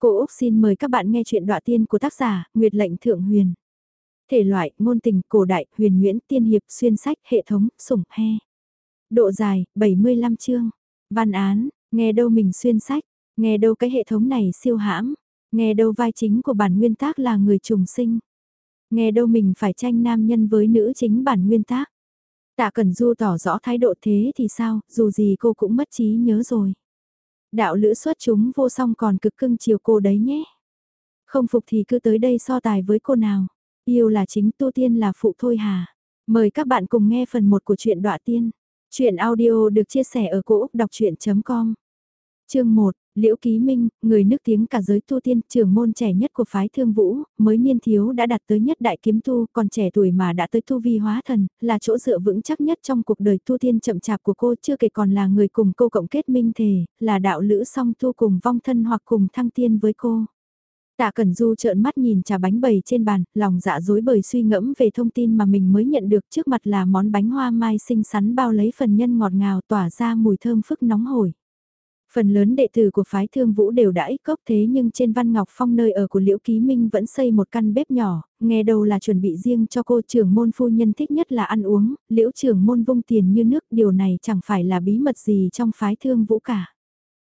Cô Úc xin mời các bạn nghe chuyện đọa tiên của tác giả Nguyệt Lệnh Thượng Huyền. Thể loại, ngôn tình, cổ đại, huyền nguyễn, tiên hiệp, xuyên sách, hệ thống, sủng, he. Độ dài, 75 chương. Văn án, nghe đâu mình xuyên sách, nghe đâu cái hệ thống này siêu hãm, nghe đâu vai chính của bản nguyên tác là người trùng sinh. Nghe đâu mình phải tranh nam nhân với nữ chính bản nguyên tác. Tạ Cẩn Du tỏ rõ thái độ thế thì sao, dù gì cô cũng mất trí nhớ rồi. Đạo lữ xuất chúng vô song còn cực cưng chiều cô đấy nhé. Không phục thì cứ tới đây so tài với cô nào. Yêu là chính tu tiên là phụ thôi hà. Mời các bạn cùng nghe phần 1 của truyện đọa tiên. Chuyện audio được chia sẻ ở cỗ đọc chuyện.com Chương 1, Liễu Ký Minh, người nước tiếng cả giới tu tiên, trưởng môn trẻ nhất của phái thương vũ, mới niên thiếu đã đạt tới nhất đại kiếm tu, còn trẻ tuổi mà đã tới tu vi hóa thần, là chỗ dựa vững chắc nhất trong cuộc đời tu tiên chậm chạp của cô, chưa kể còn là người cùng cô cộng kết minh thể, là đạo lữ song tu cùng vong thân hoặc cùng thăng tiên với cô. Tạ Cẩn Du trợn mắt nhìn trà bánh bầy trên bàn, lòng dạ dối bời suy ngẫm về thông tin mà mình mới nhận được trước mặt là món bánh hoa mai xinh xắn bao lấy phần nhân ngọt ngào tỏa ra mùi thơm phức nóng hổi. Phần lớn đệ tử của phái thương vũ đều đã ít cốc thế nhưng trên Văn Ngọc Phong nơi ở của Liễu Ký Minh vẫn xây một căn bếp nhỏ, nghe đầu là chuẩn bị riêng cho cô trưởng môn phu nhân thích nhất là ăn uống, Liễu trưởng môn vung tiền như nước điều này chẳng phải là bí mật gì trong phái thương vũ cả.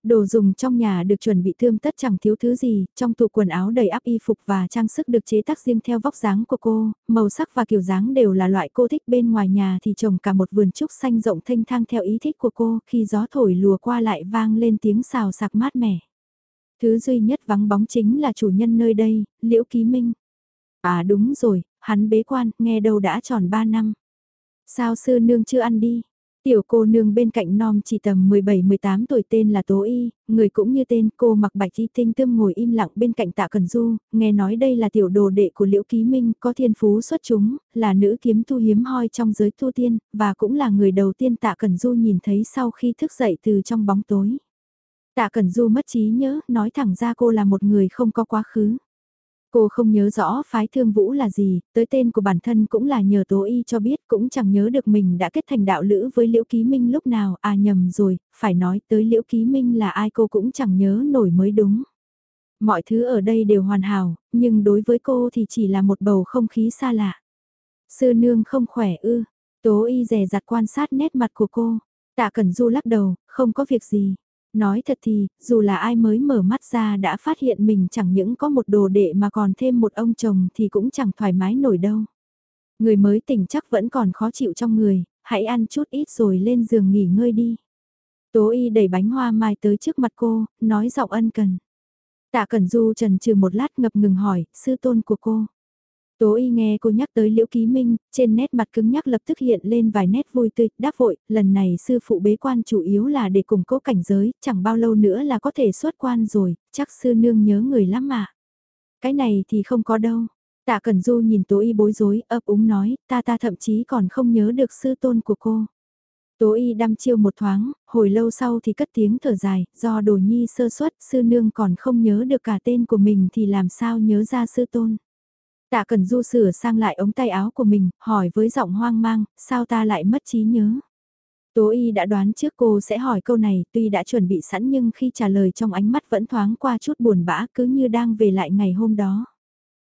Đồ dùng trong nhà được chuẩn bị thơm tất chẳng thiếu thứ gì, trong tủ quần áo đầy ắp y phục và trang sức được chế tác riêng theo vóc dáng của cô, màu sắc và kiểu dáng đều là loại cô thích bên ngoài nhà thì trồng cả một vườn trúc xanh rộng thanh thang theo ý thích của cô, khi gió thổi lùa qua lại vang lên tiếng xào sạc mát mẻ. Thứ duy nhất vắng bóng chính là chủ nhân nơi đây, Liễu Ký Minh. À đúng rồi, hắn bế quan, nghe đâu đã tròn 3 năm. Sao sư nương chưa ăn đi? Tiểu cô nương bên cạnh non chỉ tầm 17-18 tuổi tên là Tố Y, người cũng như tên cô mặc bạch y tinh tươm ngồi im lặng bên cạnh tạ Cần Du, nghe nói đây là tiểu đồ đệ của Liễu Ký Minh, có thiên phú xuất chúng, là nữ kiếm tu hiếm hoi trong giới tu tiên, và cũng là người đầu tiên tạ Cần Du nhìn thấy sau khi thức dậy từ trong bóng tối. Tạ Cần Du mất trí nhớ, nói thẳng ra cô là một người không có quá khứ. Cô không nhớ rõ phái thương vũ là gì, tới tên của bản thân cũng là nhờ tố y cho biết, cũng chẳng nhớ được mình đã kết thành đạo lữ với Liễu Ký Minh lúc nào, à nhầm rồi, phải nói tới Liễu Ký Minh là ai cô cũng chẳng nhớ nổi mới đúng. Mọi thứ ở đây đều hoàn hảo, nhưng đối với cô thì chỉ là một bầu không khí xa lạ. Sư nương không khỏe ư, tố y rè rặt quan sát nét mặt của cô, tạ cẩn du lắc đầu, không có việc gì. Nói thật thì, dù là ai mới mở mắt ra đã phát hiện mình chẳng những có một đồ đệ mà còn thêm một ông chồng thì cũng chẳng thoải mái nổi đâu. Người mới tỉnh chắc vẫn còn khó chịu trong người, hãy ăn chút ít rồi lên giường nghỉ ngơi đi. Tố y đẩy bánh hoa mai tới trước mặt cô, nói giọng ân cần. Tạ Cẩn Du trần trừ một lát ngập ngừng hỏi, sư tôn của cô. Tố y nghe cô nhắc tới Liễu Ký Minh, trên nét mặt cứng nhắc lập tức hiện lên vài nét vui tươi, đáp vội, lần này sư phụ bế quan chủ yếu là để củng cố cảnh giới, chẳng bao lâu nữa là có thể xuất quan rồi, chắc sư nương nhớ người lắm mà. Cái này thì không có đâu. Tạ Cẩn Du nhìn Tố y bối rối, ấp úng nói, ta ta thậm chí còn không nhớ được sư tôn của cô. Tố y đăm chiêu một thoáng, hồi lâu sau thì cất tiếng thở dài, do đồ nhi sơ suất, sư nương còn không nhớ được cả tên của mình thì làm sao nhớ ra sư tôn. Tạ Cần Du sửa sang lại ống tay áo của mình, hỏi với giọng hoang mang, sao ta lại mất trí nhớ? Tố y đã đoán trước cô sẽ hỏi câu này, tuy đã chuẩn bị sẵn nhưng khi trả lời trong ánh mắt vẫn thoáng qua chút buồn bã cứ như đang về lại ngày hôm đó.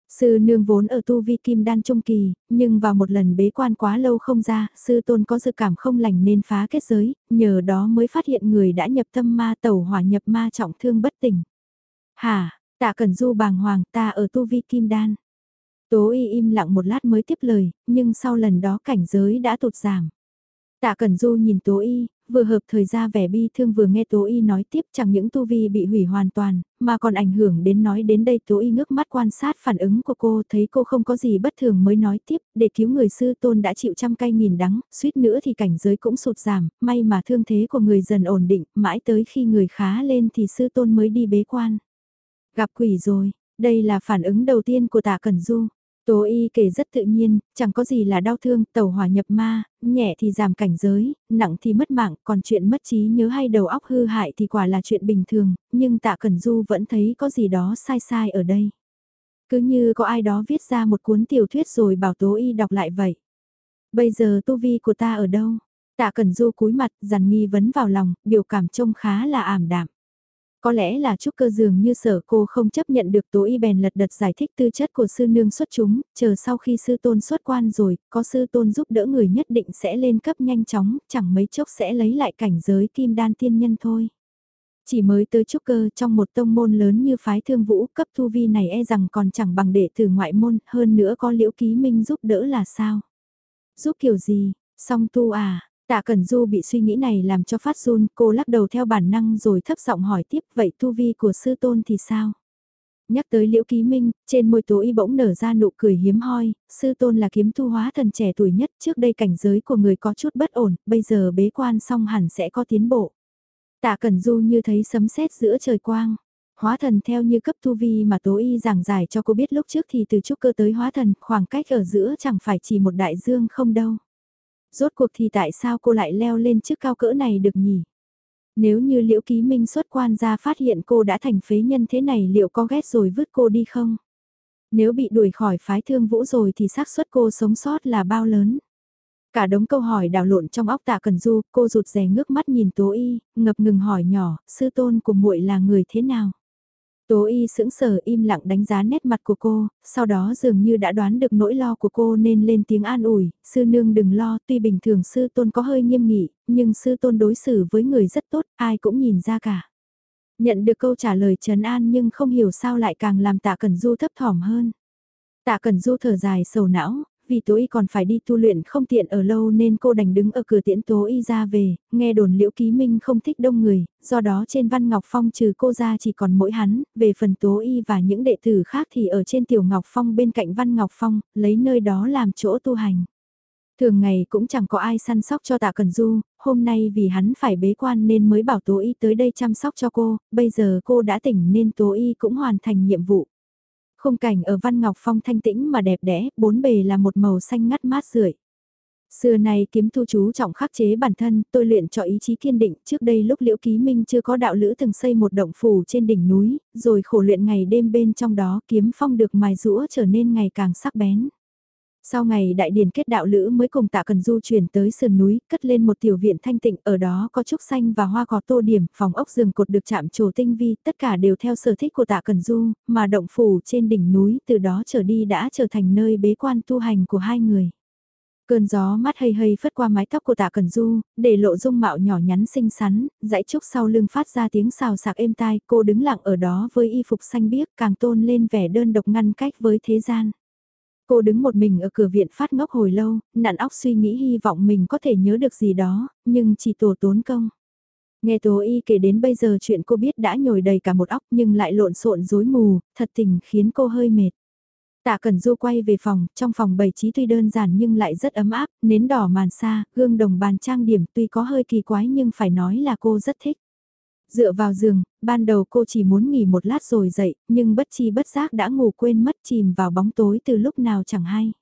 Sư nương vốn ở tu vi kim đan trung kỳ, nhưng vào một lần bế quan quá lâu không ra, sư tôn có dự cảm không lành nên phá kết giới, nhờ đó mới phát hiện người đã nhập tâm ma tẩu hỏa nhập ma trọng thương bất tỉnh. Hà, tạ cần du bàng hoàng ta ở tu vi kim đan. Tố y im lặng một lát mới tiếp lời, nhưng sau lần đó cảnh giới đã tụt giảm. Tạ Cẩn Du nhìn Tố y, vừa hợp thời ra vẻ bi thương vừa nghe Tố y nói tiếp chẳng những tu vi bị hủy hoàn toàn, mà còn ảnh hưởng đến nói đến đây Tố y ngước mắt quan sát phản ứng của cô thấy cô không có gì bất thường mới nói tiếp, để cứu người sư tôn đã chịu trăm cay nghìn đắng, suýt nữa thì cảnh giới cũng sụt giảm, may mà thương thế của người dần ổn định, mãi tới khi người khá lên thì sư tôn mới đi bế quan. Gặp quỷ rồi, đây là phản ứng đầu tiên của tạ Cẩn Du. Tố y kể rất tự nhiên, chẳng có gì là đau thương, tàu hỏa nhập ma, nhẹ thì giảm cảnh giới, nặng thì mất mạng, còn chuyện mất trí nhớ hay đầu óc hư hại thì quả là chuyện bình thường, nhưng tạ Cẩn Du vẫn thấy có gì đó sai sai ở đây. Cứ như có ai đó viết ra một cuốn tiểu thuyết rồi bảo Tố y đọc lại vậy. Bây giờ tu vi của ta ở đâu? Tạ Cẩn Du cúi mặt, dằn nghi vấn vào lòng, biểu cảm trông khá là ảm đạm. Có lẽ là trúc cơ dường như sở cô không chấp nhận được tố y bèn lật đật giải thích tư chất của sư nương xuất chúng, chờ sau khi sư tôn xuất quan rồi, có sư tôn giúp đỡ người nhất định sẽ lên cấp nhanh chóng, chẳng mấy chốc sẽ lấy lại cảnh giới kim đan tiên nhân thôi. Chỉ mới tới trúc cơ trong một tông môn lớn như phái thương vũ cấp thu vi này e rằng còn chẳng bằng đệ tử ngoại môn, hơn nữa có liễu ký minh giúp đỡ là sao? Giúp kiểu gì? Song tu à? Tạ Cẩn Du bị suy nghĩ này làm cho phát run, cô lắc đầu theo bản năng rồi thấp giọng hỏi tiếp vậy tu vi của sư tôn thì sao? Nhắc tới Liễu Ký Minh, trên môi tố y bỗng nở ra nụ cười hiếm hoi, sư tôn là kiếm tu hóa thần trẻ tuổi nhất trước đây cảnh giới của người có chút bất ổn, bây giờ bế quan xong hẳn sẽ có tiến bộ. Tạ Cẩn Du như thấy sấm sét giữa trời quang. Hóa thần theo như cấp tu vi mà tố y giảng giải cho cô biết lúc trước thì từ trúc cơ tới hóa thần, khoảng cách ở giữa chẳng phải chỉ một đại dương không đâu. Rốt cuộc thì tại sao cô lại leo lên chức cao cỡ này được nhỉ? Nếu như liễu ký minh xuất quan ra phát hiện cô đã thành phế nhân thế này liệu có ghét rồi vứt cô đi không? Nếu bị đuổi khỏi phái thương vũ rồi thì xác suất cô sống sót là bao lớn? Cả đống câu hỏi đảo lộn trong óc tạ cần du, cô rụt rè ngước mắt nhìn tố y, ngập ngừng hỏi nhỏ, sư tôn của muội là người thế nào? Tố y sững sờ im lặng đánh giá nét mặt của cô, sau đó dường như đã đoán được nỗi lo của cô nên lên tiếng an ủi, sư nương đừng lo, tuy bình thường sư tôn có hơi nghiêm nghị, nhưng sư tôn đối xử với người rất tốt, ai cũng nhìn ra cả. Nhận được câu trả lời trấn an nhưng không hiểu sao lại càng làm tạ Cẩn Du thấp thỏm hơn. Tạ Cẩn Du thở dài sầu não, vì Tố Y còn phải đi tu luyện không tiện ở lâu nên cô đành đứng ở cửa tiễn Tố Y ra về, nghe đồn Liễu Ký Minh không thích đông người, do đó trên Văn Ngọc Phong trừ cô ra chỉ còn mỗi hắn, về phần Tố Y và những đệ tử khác thì ở trên Tiểu Ngọc Phong bên cạnh Văn Ngọc Phong, lấy nơi đó làm chỗ tu hành. Thường ngày cũng chẳng có ai săn sóc cho tạ Cần Du, hôm nay vì hắn phải bế quan nên mới bảo Tố Y tới đây chăm sóc cho cô, bây giờ cô đã tỉnh nên Tố Y cũng hoàn thành nhiệm vụ. Khung cảnh ở Văn Ngọc Phong thanh tĩnh mà đẹp đẽ, bốn bề là một màu xanh ngắt mát rượi. Xưa nay kiếm thu chú trọng khắc chế bản thân, tôi luyện cho ý chí kiên định, trước đây lúc Liễu Ký Minh chưa có đạo lữ từng xây một động phủ trên đỉnh núi, rồi khổ luyện ngày đêm bên trong đó kiếm phong được mài rũa trở nên ngày càng sắc bén. Sau ngày đại điển kết đạo lữ mới cùng tạ cần du chuyển tới sườn núi, cất lên một tiểu viện thanh tịnh, ở đó có trúc xanh và hoa cỏ tô điểm, phòng ốc giường cột được chạm trổ tinh vi, tất cả đều theo sở thích của tạ cần du, mà động phủ trên đỉnh núi từ đó trở đi đã trở thành nơi bế quan tu hành của hai người. Cơn gió mát hây hây phất qua mái tóc của tạ cần du, để lộ dung mạo nhỏ nhắn xinh xắn, dãy trúc sau lưng phát ra tiếng xào sạc êm tai, cô đứng lặng ở đó với y phục xanh biếc càng tôn lên vẻ đơn độc ngăn cách với thế gian. Cô đứng một mình ở cửa viện phát ngốc hồi lâu, nặn óc suy nghĩ hy vọng mình có thể nhớ được gì đó, nhưng chỉ tổ tốn công. Nghe Tố Y kể đến bây giờ chuyện cô biết đã nhồi đầy cả một óc nhưng lại lộn xộn rối mù, thật tình khiến cô hơi mệt. Tạ Cẩn Du quay về phòng, trong phòng bày trí tuy đơn giản nhưng lại rất ấm áp, nến đỏ màn xa, gương đồng bàn trang điểm tuy có hơi kỳ quái nhưng phải nói là cô rất thích. Dựa vào giường, ban đầu cô chỉ muốn nghỉ một lát rồi dậy, nhưng bất chi bất giác đã ngủ quên mất chìm vào bóng tối từ lúc nào chẳng hay.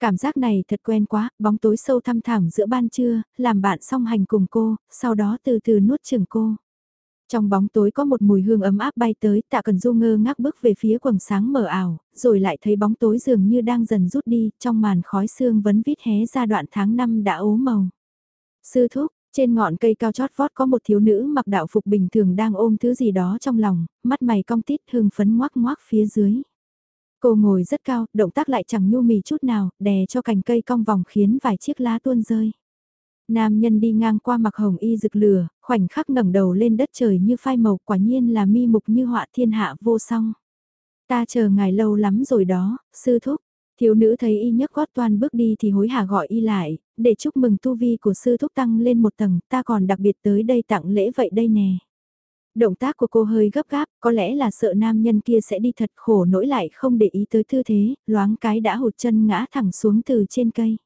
Cảm giác này thật quen quá, bóng tối sâu thăm thẳm giữa ban trưa, làm bạn song hành cùng cô, sau đó từ từ nuốt chừng cô. Trong bóng tối có một mùi hương ấm áp bay tới, tạ cần du ngơ ngác bước về phía quầng sáng mờ ảo, rồi lại thấy bóng tối dường như đang dần rút đi, trong màn khói sương vấn vít hé ra đoạn tháng năm đã ố màu. Sư thúc, trên ngọn cây cao chót vót có một thiếu nữ mặc đạo phục bình thường đang ôm thứ gì đó trong lòng, mắt mày cong tít hương phấn ngoác ngoác phía dưới. Cô ngồi rất cao, động tác lại chẳng nhu mì chút nào, đè cho cành cây cong vòng khiến vài chiếc lá tuôn rơi. Nam nhân đi ngang qua mặc hồng y rực lửa, khoảnh khắc ngẩng đầu lên đất trời như phai màu quả nhiên là mi mục như họa thiên hạ vô song. Ta chờ ngài lâu lắm rồi đó, sư thúc. Thiếu nữ thấy y nhấc gót toan bước đi thì hối hả gọi y lại, để chúc mừng tu vi của sư thúc tăng lên một tầng, ta còn đặc biệt tới đây tặng lễ vậy đây nè. Động tác của cô hơi gấp gáp, có lẽ là sợ nam nhân kia sẽ đi thật khổ nỗi lại không để ý tới tư thế, loáng cái đã hụt chân ngã thẳng xuống từ trên cây.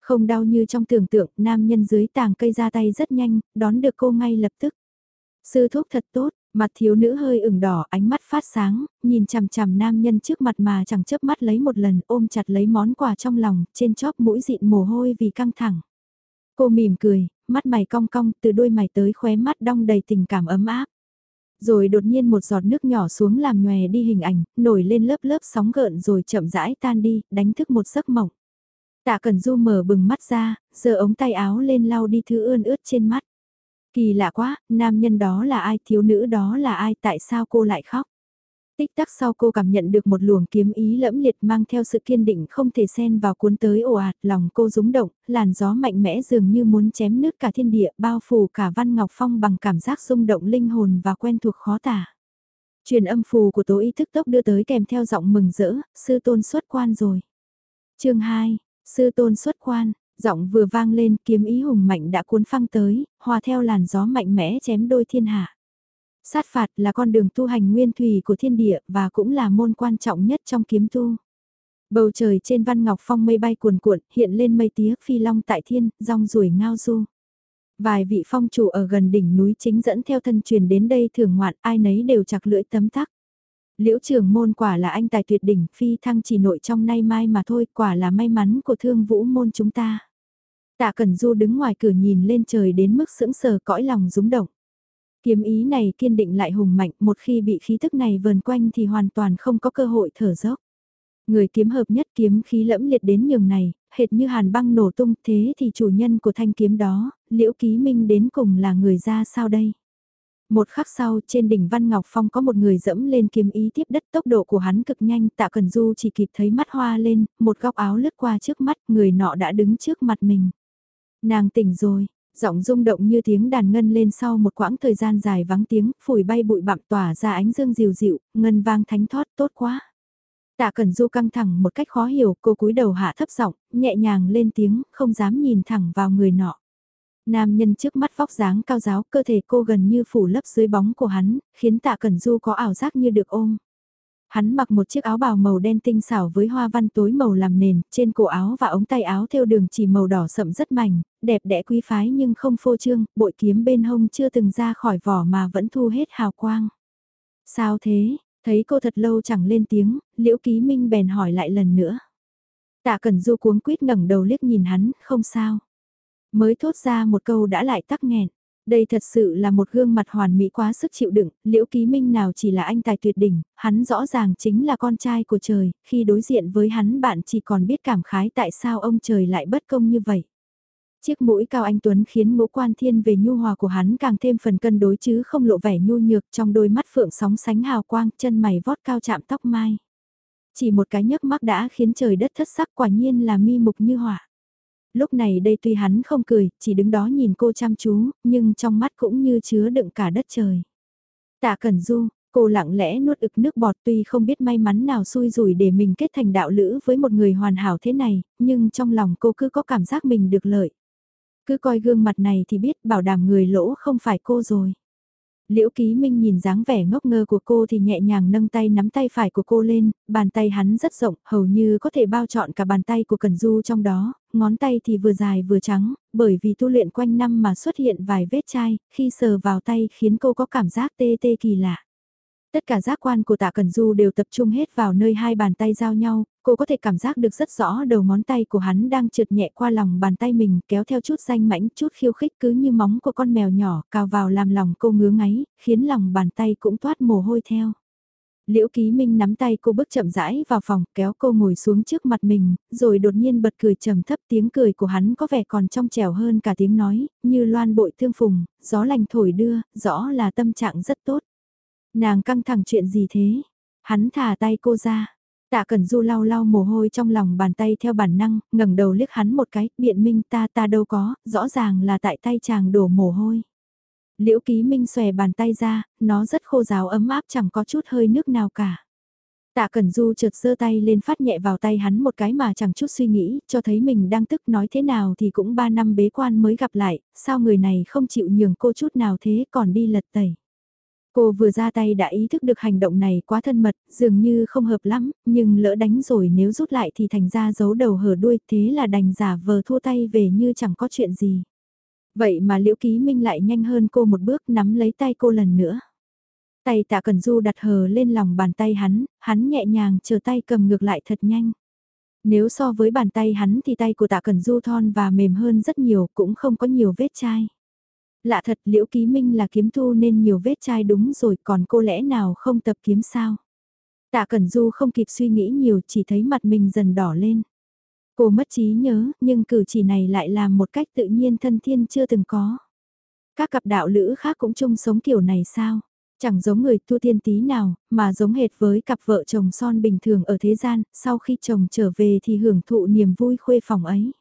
Không đau như trong tưởng tượng, nam nhân dưới tàng cây ra tay rất nhanh, đón được cô ngay lập tức. Sư thúc thật tốt, Mặt thiếu nữ hơi ửng đỏ, ánh mắt phát sáng, nhìn chằm chằm nam nhân trước mặt mà chẳng chớp mắt lấy một lần, ôm chặt lấy món quà trong lòng, trên chóp mũi dịn mồ hôi vì căng thẳng. Cô mỉm cười, mắt mày cong cong, từ đôi mày tới khóe mắt đong đầy tình cảm ấm áp. Rồi đột nhiên một giọt nước nhỏ xuống làm nhòe đi hình ảnh, nổi lên lớp lớp sóng gợn rồi chậm rãi tan đi, đánh thức một giấc mộng. Tạ Cần Du mở bừng mắt ra, giờ ống tay áo lên lau đi thứ ươn ướt trên mắt. Kỳ lạ quá, nam nhân đó là ai, thiếu nữ đó là ai, tại sao cô lại khóc? Tích tắc sau cô cảm nhận được một luồng kiếm ý lẫm liệt mang theo sự kiên định không thể xen vào cuốn tới ồ ạt, lòng cô rúng động, làn gió mạnh mẽ dường như muốn chém nước cả thiên địa, bao phủ cả Văn Ngọc Phong bằng cảm giác rung động linh hồn và quen thuộc khó tả. Truyền âm phù của tố ý thức tốc đưa tới kèm theo giọng mừng rỡ, sư tôn xuất quan rồi. chương 2, sư tôn xuất quan, giọng vừa vang lên kiếm ý hùng mạnh đã cuốn phăng tới, hòa theo làn gió mạnh mẽ chém đôi thiên hạ. Sát phạt là con đường tu hành nguyên thủy của thiên địa và cũng là môn quan trọng nhất trong kiếm tu. Bầu trời trên văn ngọc phong mây bay cuồn cuộn, hiện lên mây tía phi long tại thiên, rong ruổi ngao du. Vài vị phong chủ ở gần đỉnh núi chính dẫn theo thân truyền đến đây thường ngoạn, ai nấy đều chặt lưỡi tấm tắc. Liễu trường môn quả là anh tài tuyệt đỉnh, phi thăng chỉ nội trong nay mai mà thôi, quả là may mắn của thương vũ môn chúng ta. Tạ Cẩn Du đứng ngoài cửa nhìn lên trời đến mức sững sờ cõi lòng rúng động. Kiếm ý này kiên định lại hùng mạnh, một khi bị khí thức này vờn quanh thì hoàn toàn không có cơ hội thở dốc. Người kiếm hợp nhất kiếm khí lẫm liệt đến nhường này, hệt như hàn băng nổ tung thế thì chủ nhân của thanh kiếm đó, liễu ký minh đến cùng là người ra sao đây? Một khắc sau trên đỉnh Văn Ngọc Phong có một người dẫm lên kiếm ý tiếp đất tốc độ của hắn cực nhanh tạ cần du chỉ kịp thấy mắt hoa lên, một góc áo lướt qua trước mắt người nọ đã đứng trước mặt mình. Nàng tỉnh rồi, giọng rung động như tiếng đàn ngân lên sau một quãng thời gian dài vắng tiếng, phủi bay bụi bặm tỏa ra ánh dương dịu dịu, ngân vang thánh thoát tốt quá. Tạ Cẩn Du căng thẳng một cách khó hiểu, cô cúi đầu hạ thấp giọng, nhẹ nhàng lên tiếng, không dám nhìn thẳng vào người nọ. Nam nhân trước mắt vóc dáng cao giáo, cơ thể cô gần như phủ lấp dưới bóng của hắn, khiến Tạ Cẩn Du có ảo giác như được ôm. Hắn mặc một chiếc áo bào màu đen tinh xảo với hoa văn tối màu làm nền, trên cổ áo và ống tay áo theo đường chỉ màu đỏ sậm rất mảnh, đẹp đẽ quý phái nhưng không phô trương, bội kiếm bên hông chưa từng ra khỏi vỏ mà vẫn thu hết hào quang. Sao thế, thấy cô thật lâu chẳng lên tiếng, liễu ký minh bèn hỏi lại lần nữa. Tạ Cẩn Du cuống quýt ngẩng đầu liếc nhìn hắn, không sao. Mới thốt ra một câu đã lại tắc nghẹn. Đây thật sự là một gương mặt hoàn mỹ quá sức chịu đựng, liễu ký minh nào chỉ là anh tài tuyệt đỉnh, hắn rõ ràng chính là con trai của trời, khi đối diện với hắn bạn chỉ còn biết cảm khái tại sao ông trời lại bất công như vậy. Chiếc mũi cao anh Tuấn khiến ngũ quan thiên về nhu hòa của hắn càng thêm phần cân đối chứ không lộ vẻ nhu nhược trong đôi mắt phượng sóng sánh hào quang chân mày vót cao chạm tóc mai. Chỉ một cái nhấc mắt đã khiến trời đất thất sắc quả nhiên là mi mục như hỏa. Lúc này đây tuy hắn không cười, chỉ đứng đó nhìn cô chăm chú, nhưng trong mắt cũng như chứa đựng cả đất trời. Tạ Cẩn Du, cô lặng lẽ nuốt ực nước bọt tuy không biết may mắn nào xui rủi để mình kết thành đạo lữ với một người hoàn hảo thế này, nhưng trong lòng cô cứ có cảm giác mình được lợi. Cứ coi gương mặt này thì biết bảo đảm người lỗ không phải cô rồi. Liễu Ký Minh nhìn dáng vẻ ngốc ngơ của cô thì nhẹ nhàng nâng tay nắm tay phải của cô lên, bàn tay hắn rất rộng, hầu như có thể bao trọn cả bàn tay của Cần Du trong đó, ngón tay thì vừa dài vừa trắng, bởi vì tu luyện quanh năm mà xuất hiện vài vết chai, khi sờ vào tay khiến cô có cảm giác tê tê kỳ lạ. Tất cả giác quan của tạ Cần Du đều tập trung hết vào nơi hai bàn tay giao nhau, cô có thể cảm giác được rất rõ đầu ngón tay của hắn đang trượt nhẹ qua lòng bàn tay mình kéo theo chút danh mãnh chút khiêu khích cứ như móng của con mèo nhỏ cào vào làm lòng cô ngứa ngáy, khiến lòng bàn tay cũng toát mồ hôi theo. Liễu Ký Minh nắm tay cô bước chậm rãi vào phòng, kéo cô ngồi xuống trước mặt mình, rồi đột nhiên bật cười trầm thấp tiếng cười của hắn có vẻ còn trong trẻo hơn cả tiếng nói, như loan bội thương phùng, gió lành thổi đưa, rõ là tâm trạng rất tốt. Nàng căng thẳng chuyện gì thế? Hắn thả tay cô ra. Tạ Cẩn Du lau lau mồ hôi trong lòng bàn tay theo bản năng, ngẩng đầu liếc hắn một cái, biện minh ta ta đâu có, rõ ràng là tại tay chàng đổ mồ hôi. Liễu Ký Minh xòe bàn tay ra, nó rất khô ráo ấm áp chẳng có chút hơi nước nào cả. Tạ Cẩn Du chợt giơ tay lên phát nhẹ vào tay hắn một cái mà chẳng chút suy nghĩ, cho thấy mình đang tức nói thế nào thì cũng ba năm bế quan mới gặp lại, sao người này không chịu nhường cô chút nào thế còn đi lật tẩy. Cô vừa ra tay đã ý thức được hành động này quá thân mật, dường như không hợp lắm, nhưng lỡ đánh rồi nếu rút lại thì thành ra giấu đầu hở đuôi, thế là đành giả vờ thua tay về như chẳng có chuyện gì. Vậy mà Liễu Ký Minh lại nhanh hơn cô một bước nắm lấy tay cô lần nữa. Tay tạ cần du đặt hờ lên lòng bàn tay hắn, hắn nhẹ nhàng chờ tay cầm ngược lại thật nhanh. Nếu so với bàn tay hắn thì tay của tạ cần du thon và mềm hơn rất nhiều, cũng không có nhiều vết chai. Lạ thật liễu ký minh là kiếm thu nên nhiều vết chai đúng rồi còn cô lẽ nào không tập kiếm sao? Tạ Cẩn Du không kịp suy nghĩ nhiều chỉ thấy mặt mình dần đỏ lên. Cô mất trí nhớ nhưng cử chỉ này lại là một cách tự nhiên thân thiên chưa từng có. Các cặp đạo lữ khác cũng chung sống kiểu này sao? Chẳng giống người tu tiên tí nào, mà giống hệt với cặp vợ chồng son bình thường ở thế gian, sau khi chồng trở về thì hưởng thụ niềm vui khuê phòng ấy.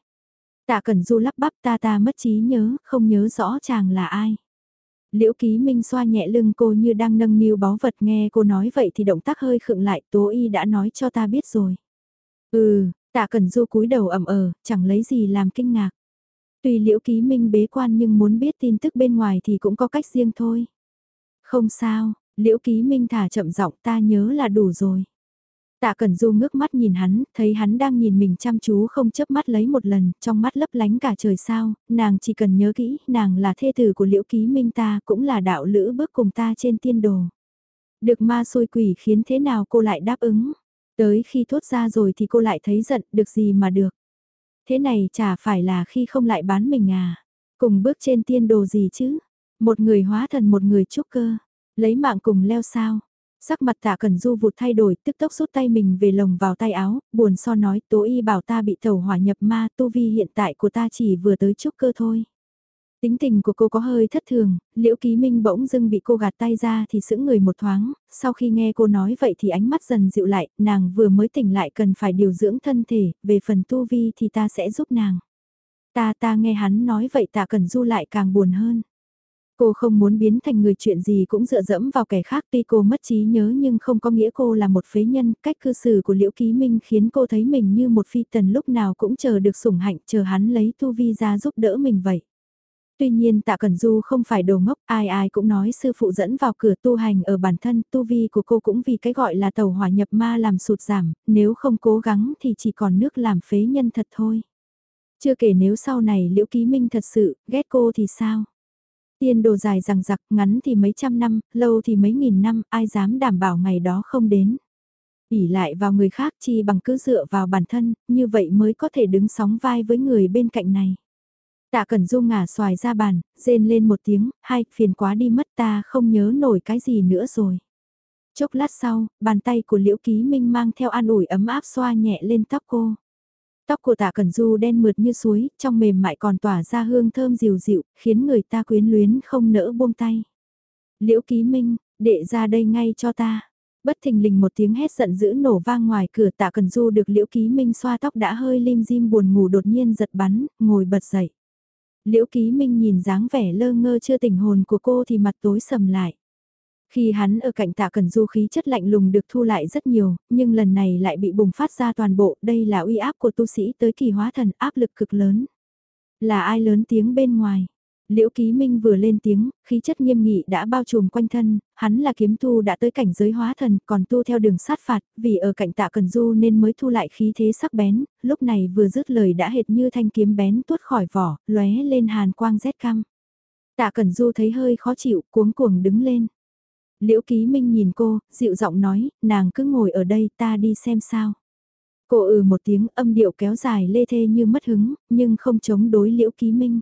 Tạ Cẩn Du lắp bắp ta ta mất trí nhớ, không nhớ rõ chàng là ai. Liễu Ký Minh xoa nhẹ lưng cô như đang nâng niu báu vật nghe cô nói vậy thì động tác hơi khựng lại Tố Y đã nói cho ta biết rồi. Ừ, Tạ Cẩn Du cúi đầu ẩm ờ, chẳng lấy gì làm kinh ngạc. Tuy Liễu Ký Minh bế quan nhưng muốn biết tin tức bên ngoài thì cũng có cách riêng thôi. Không sao, Liễu Ký Minh thả chậm giọng ta nhớ là đủ rồi. Tạ Cẩn Du ngước mắt nhìn hắn, thấy hắn đang nhìn mình chăm chú không chớp mắt lấy một lần, trong mắt lấp lánh cả trời sao, nàng chỉ cần nhớ kỹ, nàng là thê tử của Liễu Ký Minh ta, cũng là đạo lữ bước cùng ta trên tiên đồ. Được ma xôi quỷ khiến thế nào cô lại đáp ứng, tới khi thốt ra rồi thì cô lại thấy giận, được gì mà được. Thế này chả phải là khi không lại bán mình à, cùng bước trên tiên đồ gì chứ, một người hóa thần một người trúc cơ, lấy mạng cùng leo sao? Sắc mặt tạ cần du vụt thay đổi, tức tốc rút tay mình về lồng vào tay áo, buồn so nói tố y bảo ta bị tẩu hỏa nhập ma, tu vi hiện tại của ta chỉ vừa tới chút cơ thôi. Tính tình của cô có hơi thất thường, liễu ký minh bỗng dưng bị cô gạt tay ra thì sững người một thoáng, sau khi nghe cô nói vậy thì ánh mắt dần dịu lại, nàng vừa mới tỉnh lại cần phải điều dưỡng thân thể, về phần tu vi thì ta sẽ giúp nàng. Ta ta nghe hắn nói vậy tạ cần du lại càng buồn hơn. Cô không muốn biến thành người chuyện gì cũng dựa dẫm vào kẻ khác tuy cô mất trí nhớ nhưng không có nghĩa cô là một phế nhân. Cách cư xử của Liễu Ký Minh khiến cô thấy mình như một phi tần lúc nào cũng chờ được sủng hạnh chờ hắn lấy tu vi ra giúp đỡ mình vậy. Tuy nhiên tạ Cẩn Du không phải đồ ngốc, ai ai cũng nói sư phụ dẫn vào cửa tu hành ở bản thân, tu vi của cô cũng vì cái gọi là tàu hỏa nhập ma làm sụt giảm, nếu không cố gắng thì chỉ còn nước làm phế nhân thật thôi. Chưa kể nếu sau này Liễu Ký Minh thật sự ghét cô thì sao? Tiên đồ dài rằng giặc, ngắn thì mấy trăm năm, lâu thì mấy nghìn năm, ai dám đảm bảo ngày đó không đến. ỉ lại vào người khác chi bằng cứ dựa vào bản thân, như vậy mới có thể đứng sóng vai với người bên cạnh này. Tạ Cẩn Du ngả xoài ra bàn, rên lên một tiếng, hai, phiền quá đi mất ta không nhớ nổi cái gì nữa rồi. Chốc lát sau, bàn tay của Liễu Ký Minh mang theo an ủi ấm áp xoa nhẹ lên tóc cô. Tóc của tạ Cẩn Du đen mượt như suối, trong mềm mại còn tỏa ra hương thơm dịu dịu, khiến người ta quyến luyến không nỡ buông tay. Liễu Ký Minh, đệ ra đây ngay cho ta. Bất thình lình một tiếng hét giận dữ nổ vang ngoài cửa tạ Cẩn Du được Liễu Ký Minh xoa tóc đã hơi lim dim buồn ngủ đột nhiên giật bắn, ngồi bật dậy. Liễu Ký Minh nhìn dáng vẻ lơ ngơ chưa tỉnh hồn của cô thì mặt tối sầm lại. Khi hắn ở cạnh tạ cần du khí chất lạnh lùng được thu lại rất nhiều, nhưng lần này lại bị bùng phát ra toàn bộ, đây là uy áp của tu sĩ tới kỳ hóa thần áp lực cực lớn. Là ai lớn tiếng bên ngoài? Liễu Ký Minh vừa lên tiếng, khí chất nghiêm nghị đã bao trùm quanh thân, hắn là kiếm tu đã tới cảnh giới hóa thần, còn tu theo đường sát phạt, vì ở cạnh tạ cần du nên mới thu lại khí thế sắc bén, lúc này vừa dứt lời đã hệt như thanh kiếm bén tuốt khỏi vỏ, lóe lên hàn quang rét căm. Tạ cần Du thấy hơi khó chịu, cuống cuồng đứng lên. Liễu Ký Minh nhìn cô, dịu giọng nói, nàng cứ ngồi ở đây ta đi xem sao. Cô ừ một tiếng âm điệu kéo dài lê thê như mất hứng, nhưng không chống đối Liễu Ký Minh.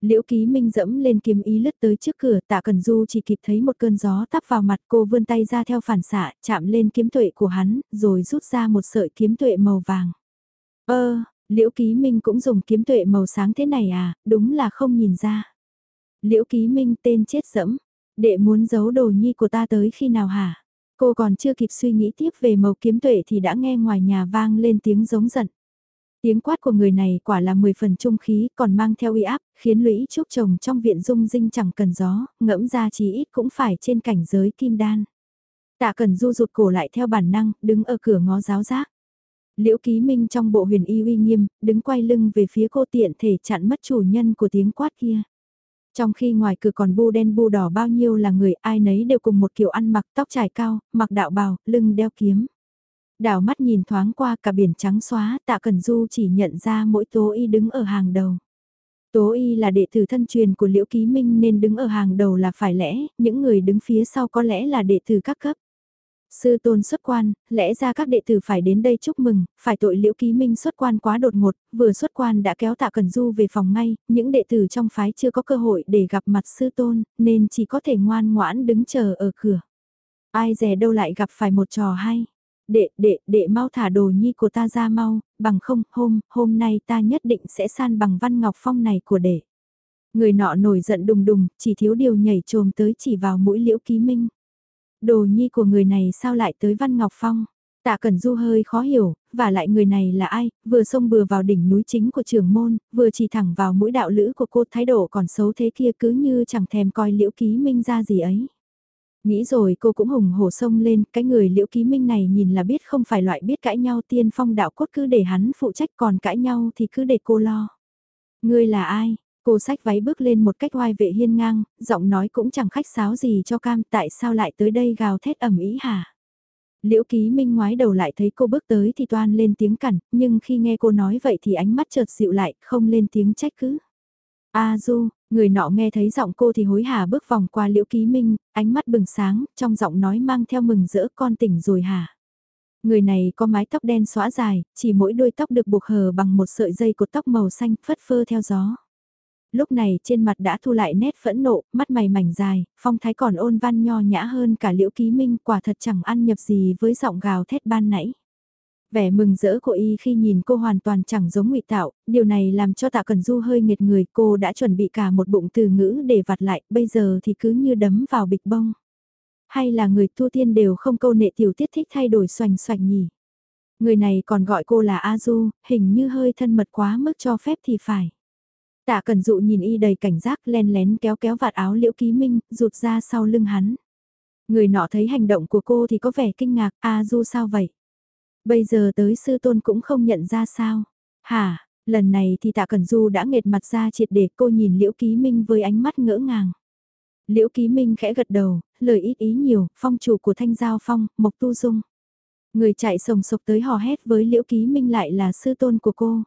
Liễu Ký Minh dẫm lên kiếm ý lướt tới trước cửa, Tạ Cần Du chỉ kịp thấy một cơn gió tắp vào mặt cô vươn tay ra theo phản xạ, chạm lên kiếm tuệ của hắn, rồi rút ra một sợi kiếm tuệ màu vàng. Ơ, Liễu Ký Minh cũng dùng kiếm tuệ màu sáng thế này à, đúng là không nhìn ra. Liễu Ký Minh tên chết dẫm, Đệ muốn giấu đồ nhi của ta tới khi nào hả? Cô còn chưa kịp suy nghĩ tiếp về màu kiếm tuệ thì đã nghe ngoài nhà vang lên tiếng giống giận. Tiếng quát của người này quả là 10 phần trung khí còn mang theo uy áp, khiến lũy trúc trồng trong viện dung dinh chẳng cần gió, ngẫm ra chí ít cũng phải trên cảnh giới kim đan. Tạ cần du rụt cổ lại theo bản năng, đứng ở cửa ngó giáo giác. Liễu Ký Minh trong bộ huyền y uy nghiêm, đứng quay lưng về phía cô tiện thể chặn mất chủ nhân của tiếng quát kia. Trong khi ngoài cửa còn bu đen bu đỏ bao nhiêu là người ai nấy đều cùng một kiểu ăn mặc tóc trải cao, mặc đạo bào, lưng đeo kiếm. Đảo mắt nhìn thoáng qua cả biển trắng xóa, tạ Cần Du chỉ nhận ra mỗi Tố Y đứng ở hàng đầu. Tố Y là đệ tử thân truyền của Liễu Ký Minh nên đứng ở hàng đầu là phải lẽ, những người đứng phía sau có lẽ là đệ tử các cấp. Sư tôn xuất quan, lẽ ra các đệ tử phải đến đây chúc mừng, phải tội liễu ký minh xuất quan quá đột ngột, vừa xuất quan đã kéo tạ cần du về phòng ngay, những đệ tử trong phái chưa có cơ hội để gặp mặt sư tôn, nên chỉ có thể ngoan ngoãn đứng chờ ở cửa. Ai dè đâu lại gặp phải một trò hay. Đệ, đệ, đệ mau thả đồ nhi của ta ra mau, bằng không, hôm, hôm nay ta nhất định sẽ san bằng văn ngọc phong này của đệ. Người nọ nổi giận đùng đùng, chỉ thiếu điều nhảy trồm tới chỉ vào mũi liễu ký minh. Đồ nhi của người này sao lại tới Văn Ngọc Phong? Tạ Cẩn Du hơi khó hiểu, và lại người này là ai, vừa xông bừa vào đỉnh núi chính của trường môn, vừa chỉ thẳng vào mũi đạo lữ của cô thái độ còn xấu thế kia cứ như chẳng thèm coi liễu ký minh ra gì ấy. Nghĩ rồi cô cũng hùng hổ sông lên, cái người liễu ký minh này nhìn là biết không phải loại biết cãi nhau tiên phong đạo cốt cứ để hắn phụ trách còn cãi nhau thì cứ để cô lo. Ngươi là ai? Cô sách váy bước lên một cách oai vệ hiên ngang, giọng nói cũng chẳng khách sáo gì cho cam tại sao lại tới đây gào thét ẩm ý hả? Liễu ký minh ngoái đầu lại thấy cô bước tới thì toan lên tiếng cản, nhưng khi nghe cô nói vậy thì ánh mắt chợt dịu lại, không lên tiếng trách cứ. A Du, người nọ nghe thấy giọng cô thì hối hả bước vòng qua liễu ký minh, ánh mắt bừng sáng, trong giọng nói mang theo mừng rỡ con tỉnh rồi hả? Người này có mái tóc đen xõa dài, chỉ mỗi đuôi tóc được buộc hờ bằng một sợi dây cột tóc màu xanh phất phơ theo gió. Lúc này trên mặt đã thu lại nét phẫn nộ, mắt mày mảnh dài, phong thái còn ôn văn nho nhã hơn cả liễu ký minh quả thật chẳng ăn nhập gì với giọng gào thét ban nãy. Vẻ mừng rỡ của y khi nhìn cô hoàn toàn chẳng giống ngụy tạo, điều này làm cho tạ Cần Du hơi nghiệt người cô đã chuẩn bị cả một bụng từ ngữ để vặt lại, bây giờ thì cứ như đấm vào bịch bông. Hay là người tu tiên đều không câu nệ tiểu tiết thích thay đổi xoành xoành nhỉ? Người này còn gọi cô là A Du, hình như hơi thân mật quá mức cho phép thì phải. Tạ Cần Dụ nhìn y đầy cảnh giác len lén kéo kéo vạt áo Liễu Ký Minh, rụt ra sau lưng hắn. Người nọ thấy hành động của cô thì có vẻ kinh ngạc, a à, du sao vậy? Bây giờ tới sư tôn cũng không nhận ra sao? Hả, lần này thì tạ Cần Du đã nghệt mặt ra triệt để cô nhìn Liễu Ký Minh với ánh mắt ngỡ ngàng. Liễu Ký Minh khẽ gật đầu, lời ít ý nhiều, phong chủ của Thanh Giao Phong, Mộc Tu Dung. Người chạy sồng sộc tới hò hét với Liễu Ký Minh lại là sư tôn của cô.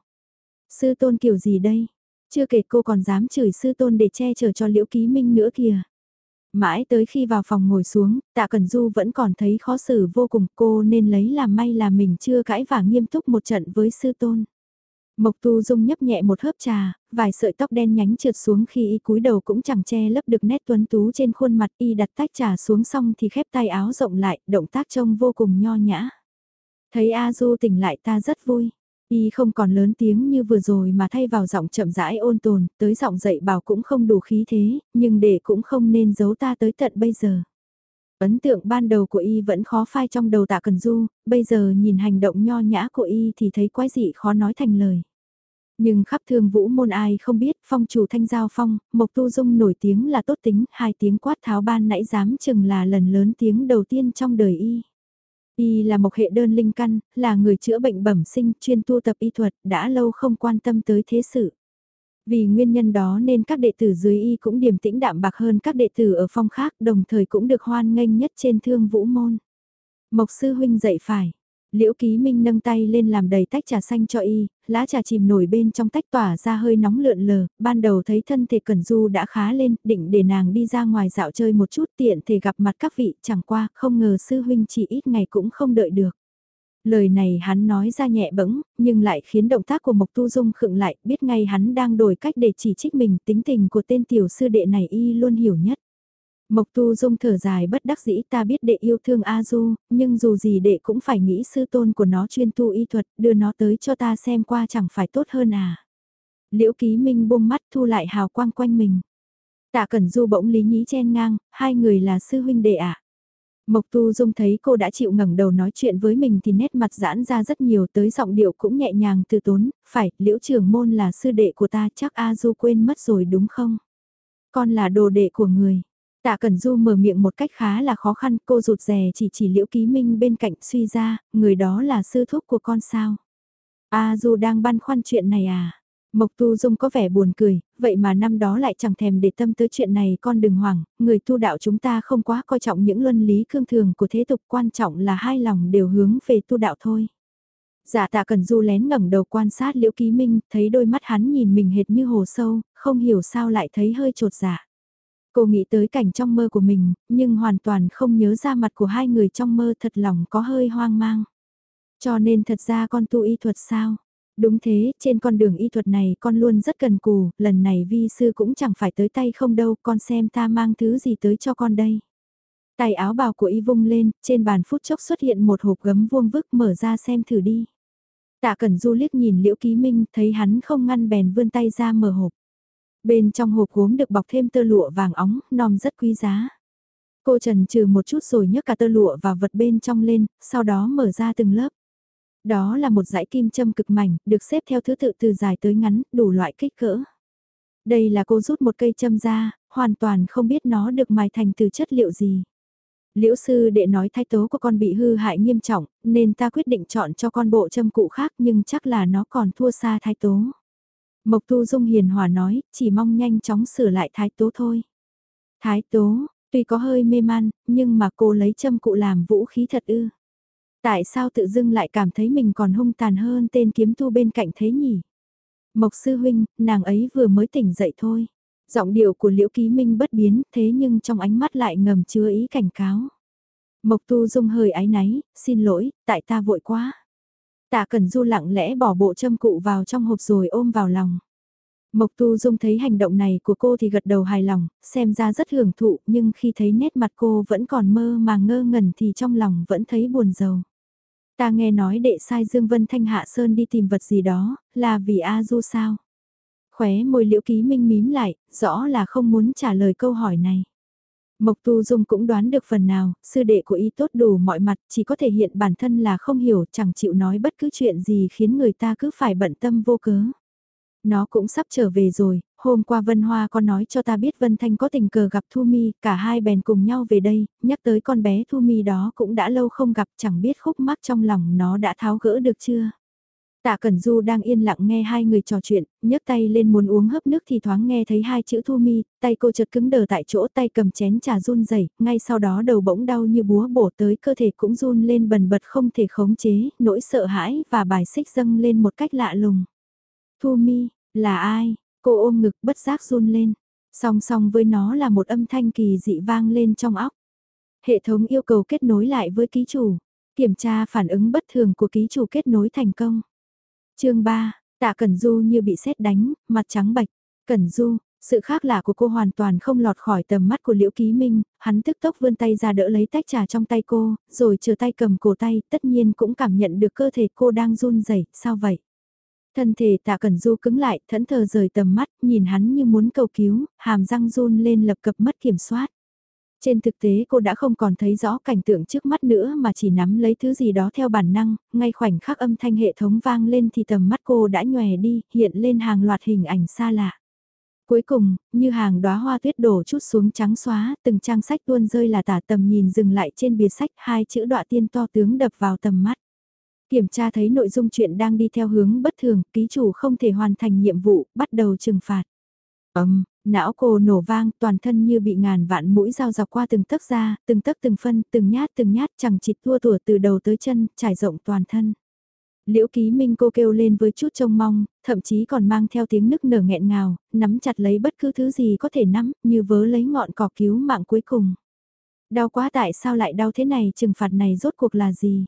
Sư tôn kiểu gì đây? Chưa kể cô còn dám chửi sư tôn để che chở cho Liễu Ký Minh nữa kìa. Mãi tới khi vào phòng ngồi xuống, tạ cẩn Du vẫn còn thấy khó xử vô cùng cô nên lấy làm may là mình chưa cãi và nghiêm túc một trận với sư tôn. Mộc Tu Dung nhấp nhẹ một hớp trà, vài sợi tóc đen nhánh trượt xuống khi y cúi đầu cũng chẳng che lấp được nét tuấn tú trên khuôn mặt y đặt tách trà xuống xong thì khép tay áo rộng lại, động tác trông vô cùng nho nhã. Thấy A Du tỉnh lại ta rất vui. Y không còn lớn tiếng như vừa rồi mà thay vào giọng chậm rãi ôn tồn, tới giọng dạy bảo cũng không đủ khí thế, nhưng để cũng không nên giấu ta tới tận bây giờ. Ấn tượng ban đầu của Y vẫn khó phai trong đầu tạ cần du, bây giờ nhìn hành động nho nhã của Y thì thấy quái dị khó nói thành lời. Nhưng khắp thương vũ môn ai không biết phong chủ thanh giao phong, Mộc Tu Dung nổi tiếng là tốt tính, hai tiếng quát tháo ban nãy dám chừng là lần lớn tiếng đầu tiên trong đời y. Y là một hệ đơn linh căn, là người chữa bệnh bẩm sinh, chuyên tu tập y thuật, đã lâu không quan tâm tới thế sự. Vì nguyên nhân đó nên các đệ tử dưới y cũng điềm tĩnh đạm bạc hơn các đệ tử ở phong khác, đồng thời cũng được hoan nghênh nhất trên thương vũ môn. Mộc sư huynh dạy phải, Liễu Ký Minh nâng tay lên làm đầy tách trà xanh cho y, lá trà chìm nổi bên trong tách tỏa ra hơi nóng lượn lờ, ban đầu thấy thân thể Cẩn Du đã khá lên, định để nàng đi ra ngoài dạo chơi một chút tiện thể gặp mặt các vị, chẳng qua, không ngờ sư huynh chỉ ít ngày cũng không đợi được. Lời này hắn nói ra nhẹ bẫng, nhưng lại khiến động tác của Mộc Tu Dung khựng lại, biết ngay hắn đang đổi cách để chỉ trích mình, tính tình của tên tiểu sư đệ này y luôn hiểu nhất. Mộc Tu Dung thở dài bất đắc dĩ ta biết đệ yêu thương A Du, nhưng dù gì đệ cũng phải nghĩ sư tôn của nó chuyên tu y thuật, đưa nó tới cho ta xem qua chẳng phải tốt hơn à. Liễu Ký Minh buông mắt thu lại hào quang quanh mình. Tạ Cẩn Du bỗng lý nhí chen ngang, hai người là sư huynh đệ ạ. À. Mộc Tu Dung thấy cô đã chịu ngẩng đầu nói chuyện với mình thì nét mặt giãn ra rất nhiều tới giọng điệu cũng nhẹ nhàng từ tốn, phải, liễu trưởng môn là sư đệ của ta chắc A Du quên mất rồi đúng không? Con là đồ đệ của người. Tạ Cẩn Du mở miệng một cách khá là khó khăn, cô rụt rè chỉ chỉ Liễu Ký Minh bên cạnh suy ra, người đó là sư thúc của con sao. A Du đang băn khoăn chuyện này à? Mộc Tu Dung có vẻ buồn cười, vậy mà năm đó lại chẳng thèm để tâm tới chuyện này con đừng hoảng, người tu đạo chúng ta không quá coi trọng những luân lý cương thường của thế tục quan trọng là hai lòng đều hướng về tu đạo thôi. Giả dạ tạ cần du lén ngẩng đầu quan sát liễu ký minh, thấy đôi mắt hắn nhìn mình hệt như hồ sâu, không hiểu sao lại thấy hơi trột dạ. Cô nghĩ tới cảnh trong mơ của mình, nhưng hoàn toàn không nhớ ra mặt của hai người trong mơ thật lòng có hơi hoang mang. Cho nên thật ra con tu y thuật sao? Đúng thế, trên con đường y thuật này con luôn rất cần cù, lần này vi sư cũng chẳng phải tới tay không đâu, con xem ta mang thứ gì tới cho con đây. Tay áo bào của y vung lên, trên bàn phút chốc xuất hiện một hộp gấm vuông vức mở ra xem thử đi. Tạ Cẩn Du liếc nhìn Liễu Ký Minh, thấy hắn không ngăn bèn vươn tay ra mở hộp. Bên trong hộp gốm được bọc thêm tơ lụa vàng óng, non rất quý giá. Cô trần trừ một chút rồi nhấc cả tơ lụa và vật bên trong lên, sau đó mở ra từng lớp. Đó là một dãy kim châm cực mảnh, được xếp theo thứ tự từ dài tới ngắn, đủ loại kích cỡ. Đây là cô rút một cây châm ra, hoàn toàn không biết nó được mài thành từ chất liệu gì. Liễu sư đệ nói thái tố của con bị hư hại nghiêm trọng, nên ta quyết định chọn cho con bộ châm cụ khác nhưng chắc là nó còn thua xa thái tố. Mộc Tu Dung hiền hòa nói, chỉ mong nhanh chóng sửa lại thái tố thôi. Thái tố, tuy có hơi mê man, nhưng mà cô lấy châm cụ làm vũ khí thật ư. Tại sao tự dưng lại cảm thấy mình còn hung tàn hơn tên kiếm tu bên cạnh thế nhỉ? Mộc sư huynh, nàng ấy vừa mới tỉnh dậy thôi. Giọng điệu của Liễu Ký Minh bất biến, thế nhưng trong ánh mắt lại ngầm chứa ý cảnh cáo. Mộc Tu Dung hơi áy náy, xin lỗi, tại ta vội quá. Tạ Cẩn Du lặng lẽ bỏ bộ châm cụ vào trong hộp rồi ôm vào lòng. Mộc Tu Dung thấy hành động này của cô thì gật đầu hài lòng, xem ra rất hưởng thụ, nhưng khi thấy nét mặt cô vẫn còn mơ mà ngơ ngẩn thì trong lòng vẫn thấy buồn rầu. Ta nghe nói đệ sai Dương Vân Thanh Hạ Sơn đi tìm vật gì đó, là vì A Du sao? Khóe môi liễu ký minh mím lại, rõ là không muốn trả lời câu hỏi này. Mộc Tu Dung cũng đoán được phần nào, sư đệ của y tốt đủ mọi mặt, chỉ có thể hiện bản thân là không hiểu, chẳng chịu nói bất cứ chuyện gì khiến người ta cứ phải bận tâm vô cớ. Nó cũng sắp trở về rồi, hôm qua Vân Hoa có nói cho ta biết Vân Thanh có tình cờ gặp Thu Mi, cả hai bèn cùng nhau về đây, nhắc tới con bé Thu Mi đó cũng đã lâu không gặp chẳng biết khúc mắc trong lòng nó đã tháo gỡ được chưa. Tạ Cẩn Du đang yên lặng nghe hai người trò chuyện, nhấc tay lên muốn uống hấp nước thì thoáng nghe thấy hai chữ Thu Mi, tay cô chợt cứng đờ tại chỗ tay cầm chén trà run rẩy, ngay sau đó đầu bỗng đau như búa bổ tới cơ thể cũng run lên bần bật không thể khống chế, nỗi sợ hãi và bài xích dâng lên một cách lạ lùng. Thu Mi, là ai? Cô ôm ngực bất giác run lên. Song song với nó là một âm thanh kỳ dị vang lên trong óc. Hệ thống yêu cầu kết nối lại với ký chủ. Kiểm tra phản ứng bất thường của ký chủ kết nối thành công chương 3, tạ Cẩn Du như bị sét đánh, mặt trắng bạch. Cẩn Du, sự khác lạ của cô hoàn toàn không lọt khỏi tầm mắt của Liễu Ký Minh, hắn tức tốc vươn tay ra đỡ lấy tách trà trong tay cô, rồi chờ tay cầm cổ tay, tất nhiên cũng cảm nhận được cơ thể cô đang run rẩy, sao vậy? Thân thể tạ cẩn du cứng lại, thẫn thờ rời tầm mắt, nhìn hắn như muốn cầu cứu, hàm răng run lên lập cập mất kiểm soát. Trên thực tế cô đã không còn thấy rõ cảnh tượng trước mắt nữa mà chỉ nắm lấy thứ gì đó theo bản năng, ngay khoảnh khắc âm thanh hệ thống vang lên thì tầm mắt cô đã nhòe đi, hiện lên hàng loạt hình ảnh xa lạ. Cuối cùng, như hàng đóa hoa tuyết đổ chút xuống trắng xóa, từng trang sách tuôn rơi là tả tầm nhìn dừng lại trên bìa sách hai chữ đọa tiên to tướng đập vào tầm mắt. Kiểm tra thấy nội dung chuyện đang đi theo hướng bất thường, ký chủ không thể hoàn thành nhiệm vụ, bắt đầu trừng phạt. Ấm, não cô nổ vang, toàn thân như bị ngàn vạn mũi dao dọc qua từng tấc da, từng tấc từng phân, từng nhát từng nhát chẳng chịt thua tủa từ đầu tới chân, trải rộng toàn thân. Liễu ký minh cô kêu lên với chút trông mong, thậm chí còn mang theo tiếng nức nở nghẹn ngào, nắm chặt lấy bất cứ thứ gì có thể nắm, như vớ lấy ngọn cỏ cứu mạng cuối cùng. Đau quá tại sao lại đau thế này, trừng phạt này rốt cuộc là gì?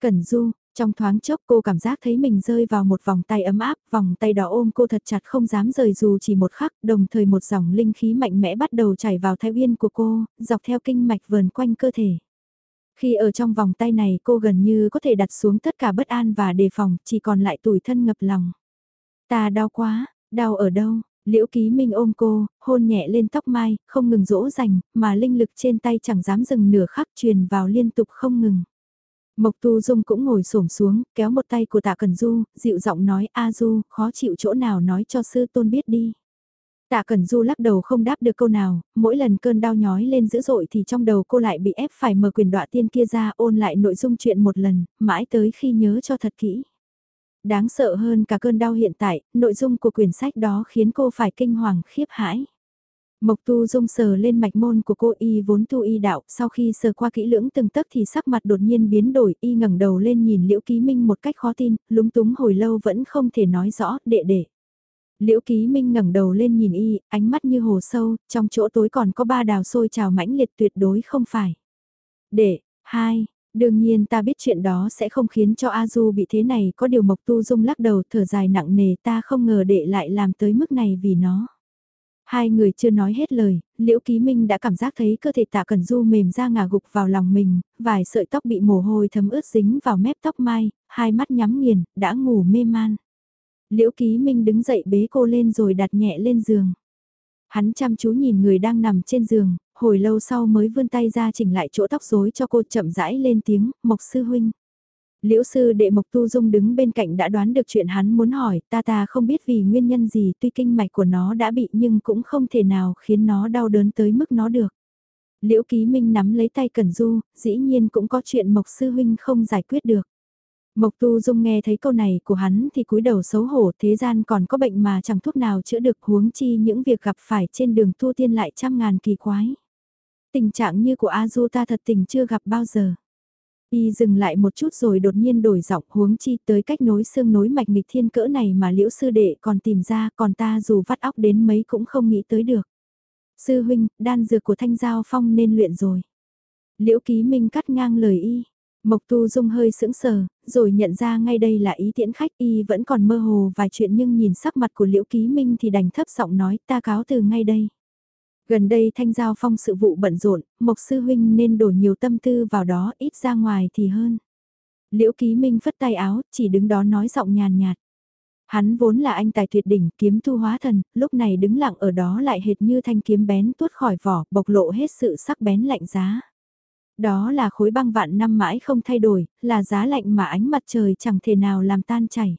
Cẩn Du, trong thoáng chốc cô cảm giác thấy mình rơi vào một vòng tay ấm áp, vòng tay đó ôm cô thật chặt không dám rời dù chỉ một khắc, đồng thời một dòng linh khí mạnh mẽ bắt đầu chảy vào thái uyên của cô, dọc theo kinh mạch vờn quanh cơ thể. Khi ở trong vòng tay này cô gần như có thể đặt xuống tất cả bất an và đề phòng, chỉ còn lại tủi thân ngập lòng. Ta đau quá, đau ở đâu? Liễu Ký Minh ôm cô, hôn nhẹ lên tóc mai, không ngừng dỗ dành, mà linh lực trên tay chẳng dám dừng nửa khắc truyền vào liên tục không ngừng. Mộc Tu Dung cũng ngồi xổm xuống, kéo một tay của Tạ Cần Du, dịu giọng nói A Du, khó chịu chỗ nào nói cho sư tôn biết đi. Tạ Cẩn Du lắc đầu không đáp được câu nào, mỗi lần cơn đau nhói lên dữ dội thì trong đầu cô lại bị ép phải mở quyền đọa tiên kia ra ôn lại nội dung chuyện một lần, mãi tới khi nhớ cho thật kỹ. Đáng sợ hơn cả cơn đau hiện tại, nội dung của quyển sách đó khiến cô phải kinh hoàng khiếp hãi. Mộc tu dung sờ lên mạch môn của cô y vốn tu y đạo, sau khi sờ qua kỹ lưỡng từng tấc thì sắc mặt đột nhiên biến đổi, y ngẩng đầu lên nhìn liễu ký minh một cách khó tin, lúng túng hồi lâu vẫn không thể nói rõ, đệ đệ. Liễu ký minh ngẩng đầu lên nhìn y, ánh mắt như hồ sâu, trong chỗ tối còn có ba đào sôi trào mãnh liệt tuyệt đối không phải. Đệ, hai, đương nhiên ta biết chuyện đó sẽ không khiến cho A Du bị thế này, có điều Mộc Tu Dung lắc đầu thở dài nặng nề ta không ngờ đệ lại làm tới mức này vì nó. Hai người chưa nói hết lời, Liễu Ký Minh đã cảm giác thấy cơ thể tạ Cẩn Du mềm ra ngả gục vào lòng mình, vài sợi tóc bị mồ hôi thấm ướt dính vào mép tóc mai, hai mắt nhắm nghiền, đã ngủ mê man. Liễu Ký Minh đứng dậy bế cô lên rồi đặt nhẹ lên giường. Hắn chăm chú nhìn người đang nằm trên giường, hồi lâu sau mới vươn tay ra chỉnh lại chỗ tóc rối cho cô chậm rãi lên tiếng, Mộc Sư Huynh. Liễu sư đệ Mộc Tu Dung đứng bên cạnh đã đoán được chuyện hắn muốn hỏi, ta ta không biết vì nguyên nhân gì tuy kinh mạch của nó đã bị nhưng cũng không thể nào khiến nó đau đớn tới mức nó được. Liễu Ký Minh nắm lấy tay Cẩn Du, dĩ nhiên cũng có chuyện Mộc Sư Huynh không giải quyết được. Mộc Tu Dung nghe thấy câu này của hắn thì cúi đầu xấu hổ thế gian còn có bệnh mà chẳng thuốc nào chữa được huống chi những việc gặp phải trên đường tu tiên lại trăm ngàn kỳ quái. Tình trạng như của A Du ta thật tình chưa gặp bao giờ. Y dừng lại một chút rồi đột nhiên đổi giọng huống chi tới cách nối xương nối mạch nghịch thiên cỡ này mà liễu sư đệ còn tìm ra còn ta dù vắt óc đến mấy cũng không nghĩ tới được. Sư huynh, đan dược của thanh giao phong nên luyện rồi. Liễu ký minh cắt ngang lời y. Mộc tu dung hơi sững sờ, rồi nhận ra ngay đây là ý tiễn khách y vẫn còn mơ hồ vài chuyện nhưng nhìn sắc mặt của liễu ký minh thì đành thấp giọng nói ta cáo từ ngay đây. Gần đây thanh giao phong sự vụ bận rộn, Mộc Sư Huynh nên đổ nhiều tâm tư vào đó, ít ra ngoài thì hơn. Liễu Ký Minh phất tay áo, chỉ đứng đó nói giọng nhàn nhạt. Hắn vốn là anh tài tuyệt đỉnh, kiếm thu hóa thần, lúc này đứng lặng ở đó lại hệt như thanh kiếm bén tuốt khỏi vỏ, bộc lộ hết sự sắc bén lạnh giá. Đó là khối băng vạn năm mãi không thay đổi, là giá lạnh mà ánh mặt trời chẳng thể nào làm tan chảy.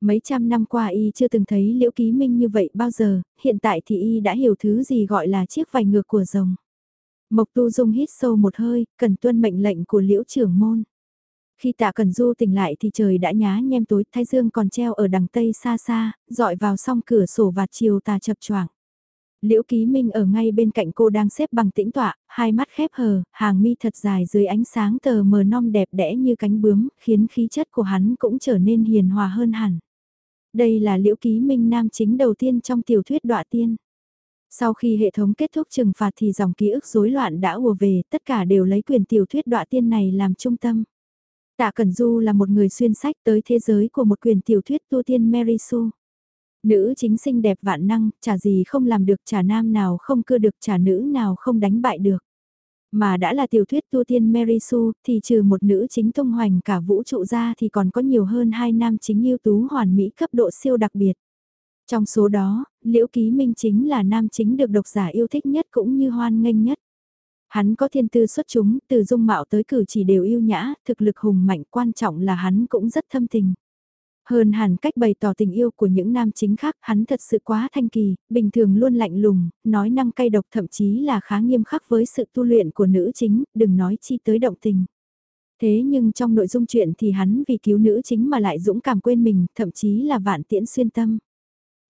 Mấy trăm năm qua y chưa từng thấy liễu ký minh như vậy bao giờ, hiện tại thì y đã hiểu thứ gì gọi là chiếc vải ngược của rồng. Mộc tu dung hít sâu một hơi, cần tuân mệnh lệnh của liễu trưởng môn. Khi tạ cần du tỉnh lại thì trời đã nhá nhem tối, thái dương còn treo ở đằng tây xa xa, dọi vào song cửa sổ và chiều tà chập choạng. Liễu Ký Minh ở ngay bên cạnh cô đang xếp bằng tĩnh tọa, hai mắt khép hờ, hàng mi thật dài dưới ánh sáng tờ mờ non đẹp đẽ như cánh bướm, khiến khí chất của hắn cũng trở nên hiền hòa hơn hẳn. Đây là liễu ký minh nam chính đầu tiên trong tiểu thuyết đọa tiên. Sau khi hệ thống kết thúc trừng phạt thì dòng ký ức rối loạn đã ùa về, tất cả đều lấy quyền tiểu thuyết đọa tiên này làm trung tâm. Tạ Cẩn Du là một người xuyên sách tới thế giới của một quyền tiểu thuyết tu tiên Mary Sue. Nữ chính xinh đẹp vạn năng, chả gì không làm được, chả nam nào không cưa được, chả nữ nào không đánh bại được. Mà đã là tiểu thuyết tu tiên Mary Sue, thì trừ một nữ chính tung hoành cả vũ trụ ra thì còn có nhiều hơn hai nam chính ưu tú hoàn mỹ cấp độ siêu đặc biệt. Trong số đó, Liễu Ký Minh chính là nam chính được độc giả yêu thích nhất cũng như hoan nghênh nhất. Hắn có thiên tư xuất chúng, từ dung mạo tới cử chỉ đều yêu nhã, thực lực hùng mạnh quan trọng là hắn cũng rất thâm tình. Hơn hẳn cách bày tỏ tình yêu của những nam chính khác, hắn thật sự quá thanh kỳ, bình thường luôn lạnh lùng, nói năng cay độc thậm chí là khá nghiêm khắc với sự tu luyện của nữ chính, đừng nói chi tới động tình. Thế nhưng trong nội dung chuyện thì hắn vì cứu nữ chính mà lại dũng cảm quên mình, thậm chí là vạn tiễn xuyên tâm.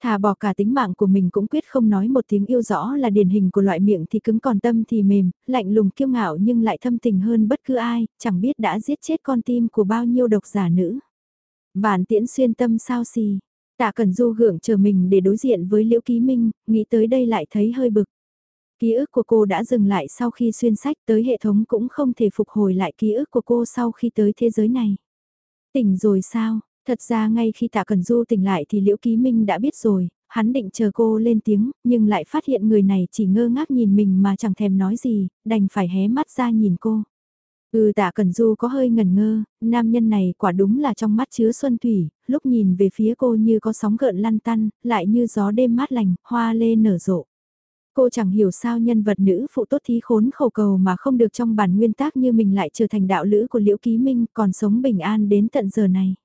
Thà bỏ cả tính mạng của mình cũng quyết không nói một tiếng yêu rõ là điển hình của loại miệng thì cứng còn tâm thì mềm, lạnh lùng kiêu ngạo nhưng lại thâm tình hơn bất cứ ai, chẳng biết đã giết chết con tim của bao nhiêu độc giả nữ. Vạn tiễn xuyên tâm sao xì. Tạ Cần Du gượng chờ mình để đối diện với Liễu Ký Minh, nghĩ tới đây lại thấy hơi bực. Ký ức của cô đã dừng lại sau khi xuyên sách tới hệ thống cũng không thể phục hồi lại ký ức của cô sau khi tới thế giới này. Tỉnh rồi sao? Thật ra ngay khi Tạ Cần Du tỉnh lại thì Liễu Ký Minh đã biết rồi, hắn định chờ cô lên tiếng, nhưng lại phát hiện người này chỉ ngơ ngác nhìn mình mà chẳng thèm nói gì, đành phải hé mắt ra nhìn cô. Ừ tạ Cần Du có hơi ngần ngơ, nam nhân này quả đúng là trong mắt chứa xuân thủy, lúc nhìn về phía cô như có sóng gợn lăn tăn, lại như gió đêm mát lành, hoa lê nở rộ. Cô chẳng hiểu sao nhân vật nữ phụ tốt thí khốn khẩu cầu mà không được trong bản nguyên tác như mình lại trở thành đạo lữ của Liễu Ký Minh còn sống bình an đến tận giờ này.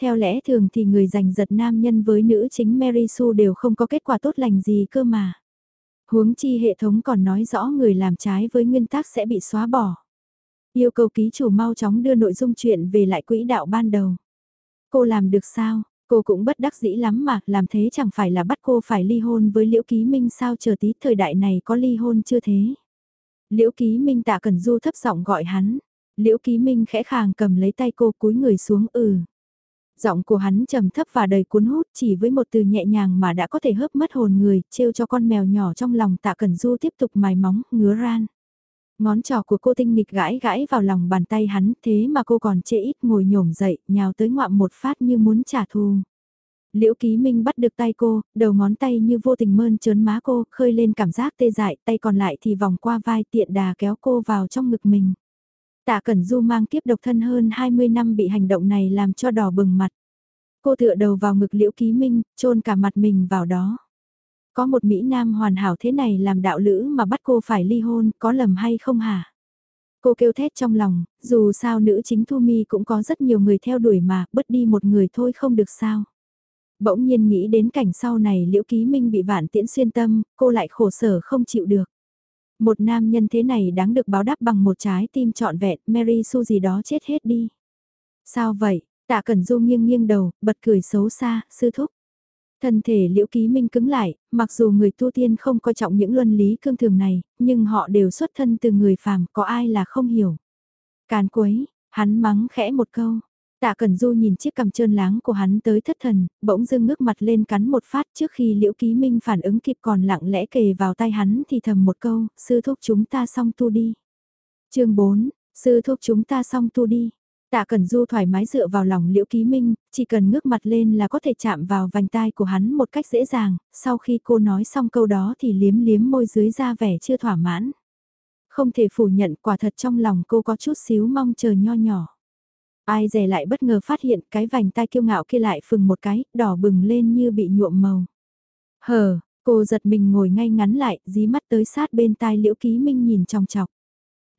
Theo lẽ thường thì người giành giật nam nhân với nữ chính Mary Sue đều không có kết quả tốt lành gì cơ mà. Huống chi hệ thống còn nói rõ người làm trái với nguyên tắc sẽ bị xóa bỏ. Yêu cầu ký chủ mau chóng đưa nội dung chuyện về lại quỹ đạo ban đầu. Cô làm được sao? Cô cũng bất đắc dĩ lắm mà, làm thế chẳng phải là bắt cô phải ly hôn với Liễu Ký Minh sao chờ tí thời đại này có ly hôn chưa thế? Liễu Ký Minh tạ cần du thấp giọng gọi hắn. Liễu Ký Minh khẽ khàng cầm lấy tay cô cúi người xuống ừ. Giọng của hắn trầm thấp và đầy cuốn hút chỉ với một từ nhẹ nhàng mà đã có thể hớp mất hồn người, trêu cho con mèo nhỏ trong lòng tạ cần du tiếp tục mài móng, ngứa ran. Ngón trỏ của cô tinh nghịch gãi gãi vào lòng bàn tay hắn thế mà cô còn chê ít ngồi nhổm dậy, nhào tới ngoạm một phát như muốn trả thù. Liễu Ký Minh bắt được tay cô, đầu ngón tay như vô tình mơn trớn má cô, khơi lên cảm giác tê dại, tay còn lại thì vòng qua vai tiện đà kéo cô vào trong ngực mình. Tạ Cẩn Du mang kiếp độc thân hơn 20 năm bị hành động này làm cho đỏ bừng mặt. Cô tựa đầu vào ngực liễu ký minh, trôn cả mặt mình vào đó. Có một Mỹ Nam hoàn hảo thế này làm đạo lữ mà bắt cô phải ly hôn, có lầm hay không hả? Cô kêu thét trong lòng, dù sao nữ chính Thu Mi cũng có rất nhiều người theo đuổi mà, bớt đi một người thôi không được sao. Bỗng nhiên nghĩ đến cảnh sau này liễu ký minh bị vạn tiễn xuyên tâm, cô lại khổ sở không chịu được. Một nam nhân thế này đáng được báo đáp bằng một trái tim trọn vẹn, Mary Sue gì đó chết hết đi. Sao vậy? Tạ Cẩn Du nghiêng nghiêng đầu, bật cười xấu xa, sư thúc. Thân thể liễu ký minh cứng lại, mặc dù người tu tiên không coi trọng những luân lý cương thường này, nhưng họ đều xuất thân từ người phàm, có ai là không hiểu. Càn quấy, hắn mắng khẽ một câu. Tạ Cẩn Du nhìn chiếc cằm trơn láng của hắn tới thất thần, bỗng dưng ngước mặt lên cắn một phát trước khi Liễu Ký Minh phản ứng kịp còn lặng lẽ kề vào tay hắn thì thầm một câu, sư thúc chúng ta xong tu đi. chương 4, sư thúc chúng ta xong tu đi. Tạ Cẩn Du thoải mái dựa vào lòng Liễu Ký Minh, chỉ cần ngước mặt lên là có thể chạm vào vành tai của hắn một cách dễ dàng, sau khi cô nói xong câu đó thì liếm liếm môi dưới ra vẻ chưa thỏa mãn. Không thể phủ nhận quả thật trong lòng cô có chút xíu mong chờ nho nhỏ. Ai dè lại bất ngờ phát hiện cái vành tai kiêu ngạo kia lại phừng một cái, đỏ bừng lên như bị nhuộm màu. Hờ, cô giật mình ngồi ngay ngắn lại, dí mắt tới sát bên tai Liễu Ký Minh nhìn trong chọc.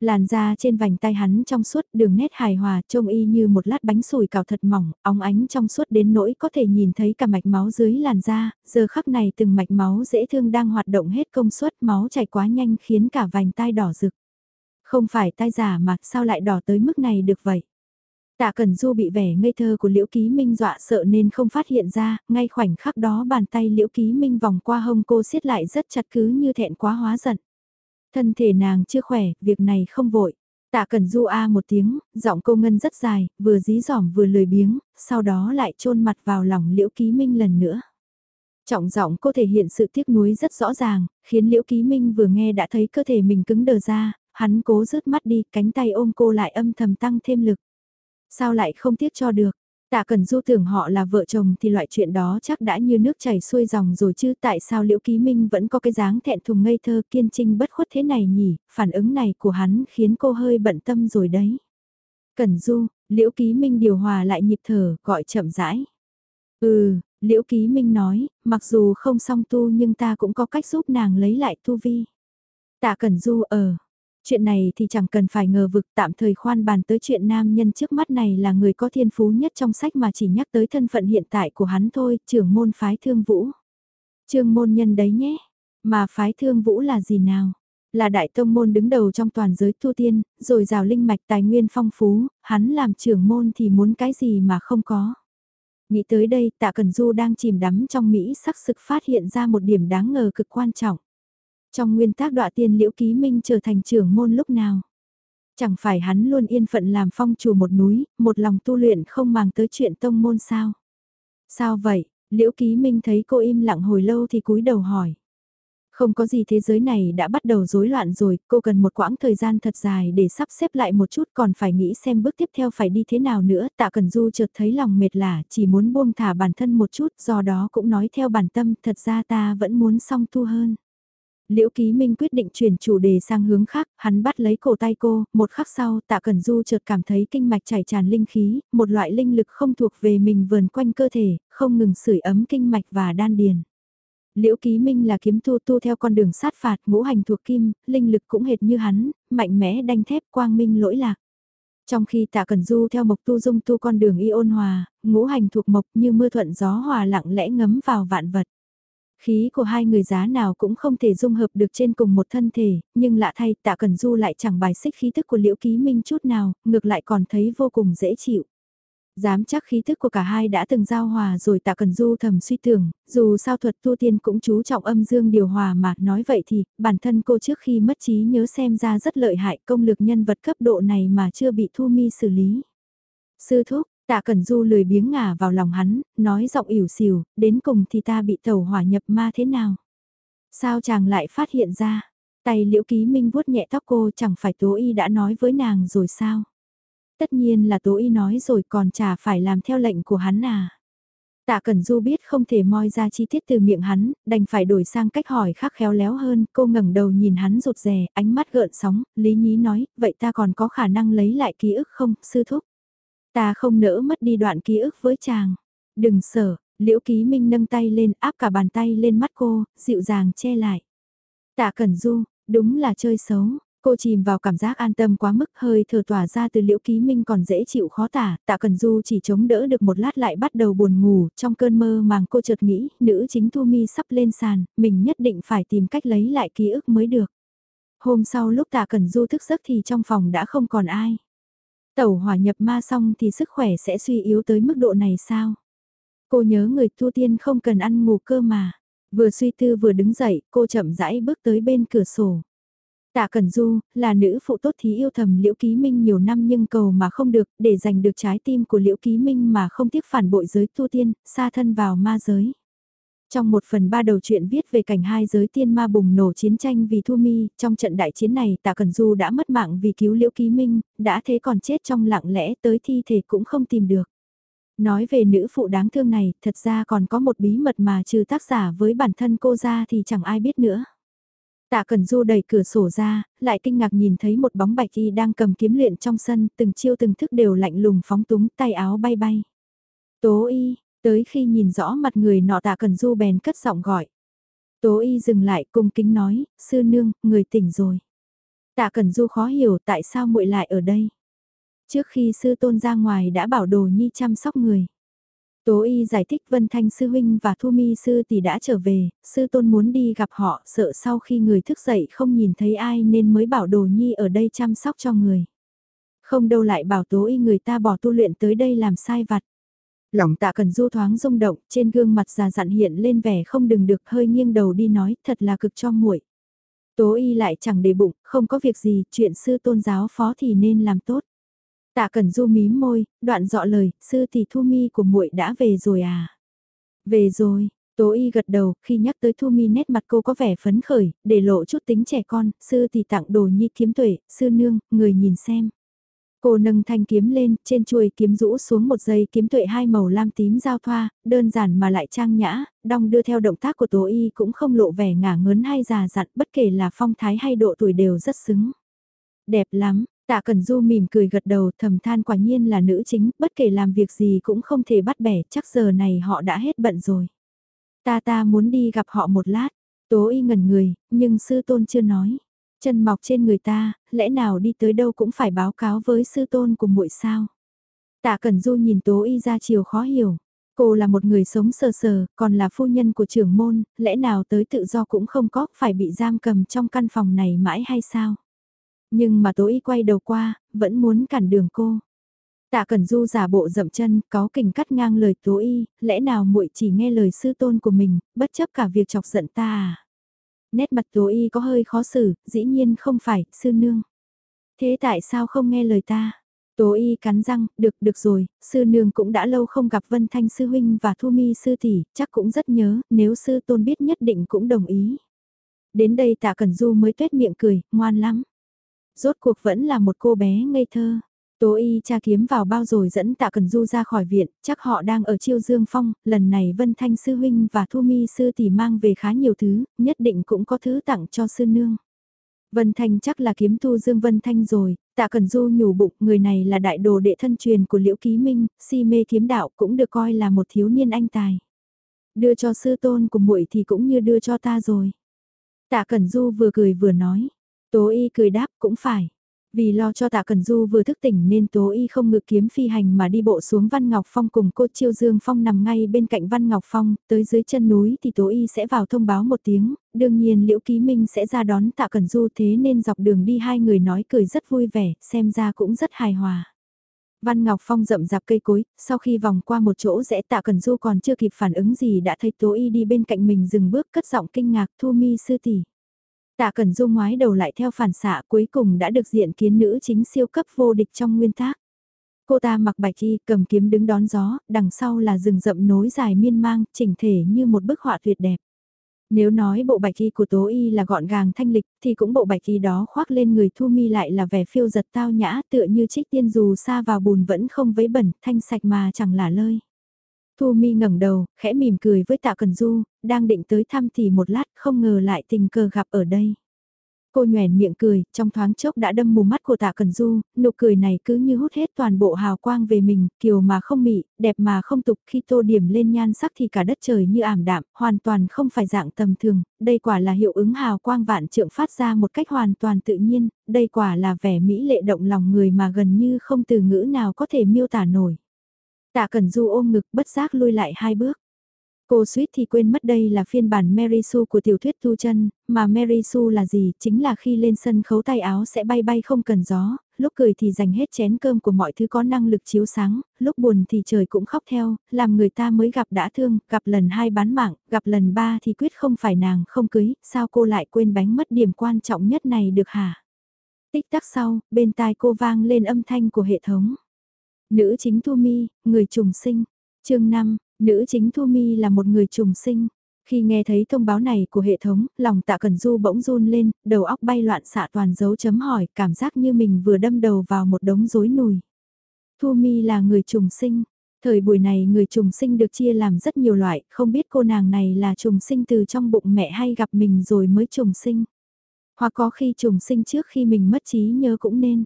Làn da trên vành tay hắn trong suốt đường nét hài hòa trông y như một lát bánh sủi cào thật mỏng, óng ánh trong suốt đến nỗi có thể nhìn thấy cả mạch máu dưới làn da, giờ khắc này từng mạch máu dễ thương đang hoạt động hết công suất máu chảy quá nhanh khiến cả vành tai đỏ rực. Không phải tai giả mà sao lại đỏ tới mức này được vậy? Tạ Cần Du bị vẻ ngây thơ của Liễu Ký Minh dọa sợ nên không phát hiện ra, ngay khoảnh khắc đó bàn tay Liễu Ký Minh vòng qua hông cô siết lại rất chặt cứ như thẹn quá hóa giận. Thân thể nàng chưa khỏe, việc này không vội. Tạ Cần Du a một tiếng, giọng cô ngân rất dài, vừa dí dỏm vừa lười biếng, sau đó lại chôn mặt vào lòng Liễu Ký Minh lần nữa. Trọng giọng cô thể hiện sự tiếc nuối rất rõ ràng, khiến Liễu Ký Minh vừa nghe đã thấy cơ thể mình cứng đờ ra, hắn cố rứt mắt đi, cánh tay ôm cô lại âm thầm tăng thêm lực. Sao lại không tiếc cho được? Tạ Cần Du tưởng họ là vợ chồng thì loại chuyện đó chắc đã như nước chảy xuôi dòng rồi chứ tại sao Liễu Ký Minh vẫn có cái dáng thẹn thùng ngây thơ kiên trinh bất khuất thế này nhỉ, phản ứng này của hắn khiến cô hơi bận tâm rồi đấy. Cần Du, Liễu Ký Minh điều hòa lại nhịp thở, gọi chậm rãi. Ừ, Liễu Ký Minh nói, mặc dù không song tu nhưng ta cũng có cách giúp nàng lấy lại tu vi. Tạ Cần Du ở, Chuyện này thì chẳng cần phải ngờ vực tạm thời khoan bàn tới chuyện nam nhân trước mắt này là người có thiên phú nhất trong sách mà chỉ nhắc tới thân phận hiện tại của hắn thôi, trưởng môn phái thương vũ. Trương môn nhân đấy nhé, mà phái thương vũ là gì nào? Là đại tông môn đứng đầu trong toàn giới tu tiên, rồi rào linh mạch tài nguyên phong phú, hắn làm trưởng môn thì muốn cái gì mà không có. Nghĩ tới đây tạ Cần Du đang chìm đắm trong Mỹ sắc sực phát hiện ra một điểm đáng ngờ cực quan trọng. Trong nguyên tác đọa tiên liễu ký minh trở thành trưởng môn lúc nào. Chẳng phải hắn luôn yên phận làm phong chủ một núi, một lòng tu luyện không màng tới chuyện tông môn sao. Sao vậy, liễu ký minh thấy cô im lặng hồi lâu thì cúi đầu hỏi. Không có gì thế giới này đã bắt đầu rối loạn rồi, cô cần một quãng thời gian thật dài để sắp xếp lại một chút còn phải nghĩ xem bước tiếp theo phải đi thế nào nữa. Tạ Cần Du chợt thấy lòng mệt lả, chỉ muốn buông thả bản thân một chút, do đó cũng nói theo bản tâm, thật ra ta vẫn muốn song tu hơn. Liễu Ký Minh quyết định chuyển chủ đề sang hướng khác, hắn bắt lấy cổ tay cô, một khắc sau tạ Cẩn Du chợt cảm thấy kinh mạch chảy tràn linh khí, một loại linh lực không thuộc về mình vườn quanh cơ thể, không ngừng sưởi ấm kinh mạch và đan điền. Liễu Ký Minh là kiếm tu tu theo con đường sát phạt, ngũ hành thuộc kim, linh lực cũng hệt như hắn, mạnh mẽ đanh thép quang minh lỗi lạc. Trong khi tạ Cẩn Du theo mộc tu dung tu con đường y ôn hòa, ngũ hành thuộc mộc như mưa thuận gió hòa lặng lẽ ngấm vào vạn vật. Khí của hai người giá nào cũng không thể dung hợp được trên cùng một thân thể, nhưng lạ thay tạ Cần Du lại chẳng bài xích khí thức của Liễu Ký Minh chút nào, ngược lại còn thấy vô cùng dễ chịu. Dám chắc khí thức của cả hai đã từng giao hòa rồi tạ Cần Du thầm suy tưởng, dù sao thuật tu tiên cũng chú trọng âm dương điều hòa mà nói vậy thì, bản thân cô trước khi mất trí nhớ xem ra rất lợi hại công lực nhân vật cấp độ này mà chưa bị Thu Mi xử lý. Sư thúc, Tạ Cẩn Du lười biếng ngả vào lòng hắn, nói giọng ỉu xìu, đến cùng thì ta bị tàu hỏa nhập ma thế nào? Sao chàng lại phát hiện ra? Tay liễu ký minh vuốt nhẹ tóc cô chẳng phải Tố Y đã nói với nàng rồi sao? Tất nhiên là Tố Y nói rồi còn chả phải làm theo lệnh của hắn à? Tạ Cẩn Du biết không thể moi ra chi tiết từ miệng hắn, đành phải đổi sang cách hỏi khác khéo léo hơn, cô ngẩng đầu nhìn hắn rụt rè, ánh mắt gợn sóng, Lý Nhí nói, vậy ta còn có khả năng lấy lại ký ức không, sư thúc? Ta không nỡ mất đi đoạn ký ức với chàng. Đừng sợ, liễu ký minh nâng tay lên áp cả bàn tay lên mắt cô, dịu dàng che lại. Tạ Cẩn Du, đúng là chơi xấu, Cô chìm vào cảm giác an tâm quá mức hơi thở tỏa ra từ liễu ký minh còn dễ chịu khó tả, tạ cần du chỉ chống đỡ được một lát lại bắt đầu buồn ngủ, trong cơn mơ màng cô chợt nghĩ, nữ chính Thu Mi sắp lên sàn, mình nhất định phải tìm cách lấy lại ký ức mới được. Hôm sau lúc tạ cần du thức giấc thì trong phòng đã không còn ai. Tẩu hỏa nhập ma xong thì sức khỏe sẽ suy yếu tới mức độ này sao? Cô nhớ người tu tiên không cần ăn ngủ cơ mà. Vừa suy tư vừa đứng dậy, cô chậm rãi bước tới bên cửa sổ. Tạ Cẩn Du, là nữ phụ tốt thí yêu thầm Liễu Ký Minh nhiều năm nhưng cầu mà không được, để giành được trái tim của Liễu Ký Minh mà không tiếc phản bội giới tu tiên, xa thân vào ma giới. Trong một phần ba đầu truyện viết về cảnh hai giới tiên ma bùng nổ chiến tranh vì Thu Mi, trong trận đại chiến này Tạ Cẩn Du đã mất mạng vì cứu Liễu Ký Minh, đã thế còn chết trong lặng lẽ tới thi thể cũng không tìm được. Nói về nữ phụ đáng thương này, thật ra còn có một bí mật mà trừ tác giả với bản thân cô ra thì chẳng ai biết nữa. Tạ Cần Du đẩy cửa sổ ra, lại kinh ngạc nhìn thấy một bóng bạch y đang cầm kiếm luyện trong sân, từng chiêu từng thức đều lạnh lùng phóng túng tay áo bay bay. Tố y, tới khi nhìn rõ mặt người nọ Tạ Cần Du bèn cất giọng gọi. Tố y dừng lại cung kính nói, sư nương, người tỉnh rồi. Tạ Cần Du khó hiểu tại sao muội lại ở đây. Trước khi sư tôn ra ngoài đã bảo đồ nhi chăm sóc người. Tố y giải thích Vân Thanh sư huynh và Thu Mi sư tỷ đã trở về, sư tôn muốn đi gặp họ, sợ sau khi người thức dậy không nhìn thấy ai nên mới bảo đồ nhi ở đây chăm sóc cho người. Không đâu lại bảo tố y người ta bỏ tu luyện tới đây làm sai vặt. Lòng tạ cần du thoáng rung động, trên gương mặt già dặn hiện lên vẻ không đừng được hơi nghiêng đầu đi nói, thật là cực cho muội. Tố y lại chẳng để bụng, không có việc gì, chuyện sư tôn giáo phó thì nên làm tốt. Tạ cần Du mím môi, đoạn dọ lời, sư thì Thu Mi của muội đã về rồi à? Về rồi, Tố Y gật đầu, khi nhắc tới Thu Mi nét mặt cô có vẻ phấn khởi, để lộ chút tính trẻ con, sư thì tặng đồ nhi kiếm tuệ, sư nương, người nhìn xem. Cô nâng thanh kiếm lên, trên chuôi kiếm rũ xuống một dây kiếm tuệ hai màu lam tím giao thoa, đơn giản mà lại trang nhã, đong đưa theo động tác của Tố Y cũng không lộ vẻ ngả ngớn hay già dặn, bất kể là phong thái hay độ tuổi đều rất xứng. Đẹp lắm, Tạ Cần Du mỉm cười gật đầu thầm than quả nhiên là nữ chính, bất kể làm việc gì cũng không thể bắt bẻ, chắc giờ này họ đã hết bận rồi. Ta ta muốn đi gặp họ một lát, tố y ngẩn người, nhưng sư tôn chưa nói. Chân mọc trên người ta, lẽ nào đi tới đâu cũng phải báo cáo với sư tôn của muội sao. Tạ cẩn Du nhìn tố y ra chiều khó hiểu. Cô là một người sống sờ sờ, còn là phu nhân của trưởng môn, lẽ nào tới tự do cũng không có, phải bị giam cầm trong căn phòng này mãi hay sao? Nhưng mà tố y quay đầu qua, vẫn muốn cản đường cô. Tạ Cẩn Du giả bộ dậm chân, có kình cắt ngang lời Tố Y, lẽ nào muội chỉ nghe lời sư tôn của mình, bất chấp cả việc chọc giận ta à? Nét mặt Tố Y có hơi khó xử, dĩ nhiên không phải, sư nương. Thế tại sao không nghe lời ta? Tố Y cắn răng, được, được rồi, sư nương cũng đã lâu không gặp Vân Thanh sư huynh và Thu Mi sư tỷ, chắc cũng rất nhớ, nếu sư tôn biết nhất định cũng đồng ý. Đến đây Tạ Cẩn Du mới tuét miệng cười, ngoan lắm rốt cuộc vẫn là một cô bé ngây thơ. Tố y cha kiếm vào bao rồi dẫn tạ cần du ra khỏi viện, chắc họ đang ở chiêu dương phong, lần này Vân Thanh sư huynh và Thu Mi sư tỷ mang về khá nhiều thứ, nhất định cũng có thứ tặng cho sư nương. Vân Thanh chắc là kiếm tu Dương Vân Thanh rồi, tạ cần du nhủ bụng người này là đại đồ đệ thân truyền của Liễu Ký Minh, si mê kiếm đạo cũng được coi là một thiếu niên anh tài. Đưa cho sư tôn của muội thì cũng như đưa cho ta rồi. Tạ Cẩn Du vừa cười vừa nói. Tố y cười đáp cũng phải. Vì lo cho tạ Cần Du vừa thức tỉnh nên Tố Y không ngự kiếm phi hành mà đi bộ xuống Văn Ngọc Phong cùng cô Chiêu Dương Phong nằm ngay bên cạnh Văn Ngọc Phong, tới dưới chân núi thì Tố Y sẽ vào thông báo một tiếng, đương nhiên Liễu Ký Minh sẽ ra đón tạ Cần Du thế nên dọc đường đi hai người nói cười rất vui vẻ, xem ra cũng rất hài hòa. Văn Ngọc Phong rậm rạp cây cối, sau khi vòng qua một chỗ rẽ tạ Cần Du còn chưa kịp phản ứng gì đã thấy Tố Y đi bên cạnh mình dừng bước cất giọng kinh ngạc Thu Mi sư tỷ Tạ Cẩn Du ngoái đầu lại theo phản xạ cuối cùng đã được diện kiến nữ chính siêu cấp vô địch trong nguyên tác. Cô ta mặc bạch y cầm kiếm đứng đón gió, đằng sau là rừng rậm nối dài miên mang, chỉnh thể như một bức họa tuyệt đẹp. Nếu nói bộ bạch y của Tố Y là gọn gàng thanh lịch, thì cũng bộ bạch y đó khoác lên người Thu Mi lại là vẻ phiêu giật tao nhã tựa như trích tiên dù xa vào bùn vẫn không vấy bẩn, thanh sạch mà chẳng lả lơi. Thu Mi ngẩng đầu, khẽ mỉm cười với Tạ Cần Du, đang định tới thăm thì một lát không ngờ lại tình cờ gặp ở đây. Cô nhoèn miệng cười, trong thoáng chốc đã đâm mù mắt của tạ Cần Du, nụ cười này cứ như hút hết toàn bộ hào quang về mình, kiều mà không mị, đẹp mà không tục khi tô điểm lên nhan sắc thì cả đất trời như ảm đạm, hoàn toàn không phải dạng tầm thường, đây quả là hiệu ứng hào quang vạn trượng phát ra một cách hoàn toàn tự nhiên, đây quả là vẻ mỹ lệ động lòng người mà gần như không từ ngữ nào có thể miêu tả nổi. Tạ Cần Du ôm ngực bất giác lui lại hai bước. Cô suýt thì quên mất đây là phiên bản Mary Sue của tiểu thuyết Tu chân, mà Mary Sue là gì, chính là khi lên sân khấu tay áo sẽ bay bay không cần gió, lúc cười thì dành hết chén cơm của mọi thứ có năng lực chiếu sáng, lúc buồn thì trời cũng khóc theo, làm người ta mới gặp đã thương, gặp lần hai bán mạng, gặp lần ba thì quyết không phải nàng không cưới, sao cô lại quên bánh mất điểm quan trọng nhất này được hả? Tích tắc sau, bên tai cô vang lên âm thanh của hệ thống. Nữ chính Thu Mi, người trùng sinh. chương 5, Nữ chính Thu Mi là một người trùng sinh. Khi nghe thấy thông báo này của hệ thống, lòng tạ cần du bỗng run lên, đầu óc bay loạn xạ toàn dấu chấm hỏi, cảm giác như mình vừa đâm đầu vào một đống rối nùi. Thu Mi là người trùng sinh. Thời buổi này người trùng sinh được chia làm rất nhiều loại, không biết cô nàng này là trùng sinh từ trong bụng mẹ hay gặp mình rồi mới trùng sinh. Hoặc có khi trùng sinh trước khi mình mất trí nhớ cũng nên.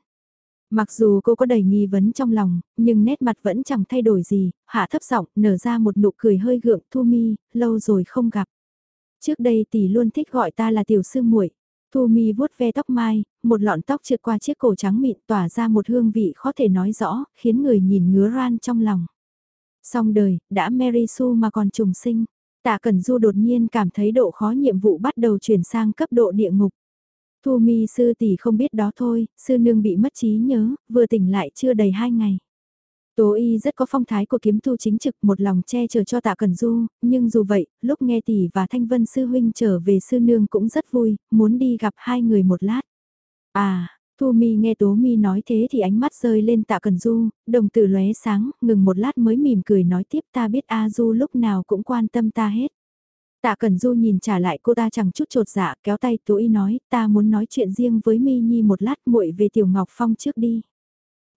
Mặc dù cô có đầy nghi vấn trong lòng, nhưng nét mặt vẫn chẳng thay đổi gì, hạ thấp giọng nở ra một nụ cười hơi gượng Thu Mi, lâu rồi không gặp. Trước đây tỷ luôn thích gọi ta là tiểu sư muội. Thu Mi vuốt ve tóc mai, một lọn tóc trượt qua chiếc cổ trắng mịn tỏa ra một hương vị khó thể nói rõ, khiến người nhìn ngứa ran trong lòng. Xong đời, đã Mary Sue mà còn trùng sinh. Tạ Cẩn Du đột nhiên cảm thấy độ khó nhiệm vụ bắt đầu chuyển sang cấp độ địa ngục. Thu mi sư tỷ không biết đó thôi, sư nương bị mất trí nhớ, vừa tỉnh lại chưa đầy hai ngày. Tố y rất có phong thái của kiếm thu chính trực một lòng che chở cho tạ cần du, nhưng dù vậy, lúc nghe tỷ và thanh vân sư huynh trở về sư nương cũng rất vui, muốn đi gặp hai người một lát. À, Thu Mi nghe Tố Mi nói thế thì ánh mắt rơi lên tạ cần du, đồng tử lóe sáng, ngừng một lát mới mỉm cười nói tiếp ta biết A Du lúc nào cũng quan tâm ta hết. Tạ Cẩn Du nhìn trả lại cô ta chẳng chút trột dạ, kéo tay Tố Y nói, ta muốn nói chuyện riêng với Mi Nhi một lát muội về Tiểu Ngọc Phong trước đi.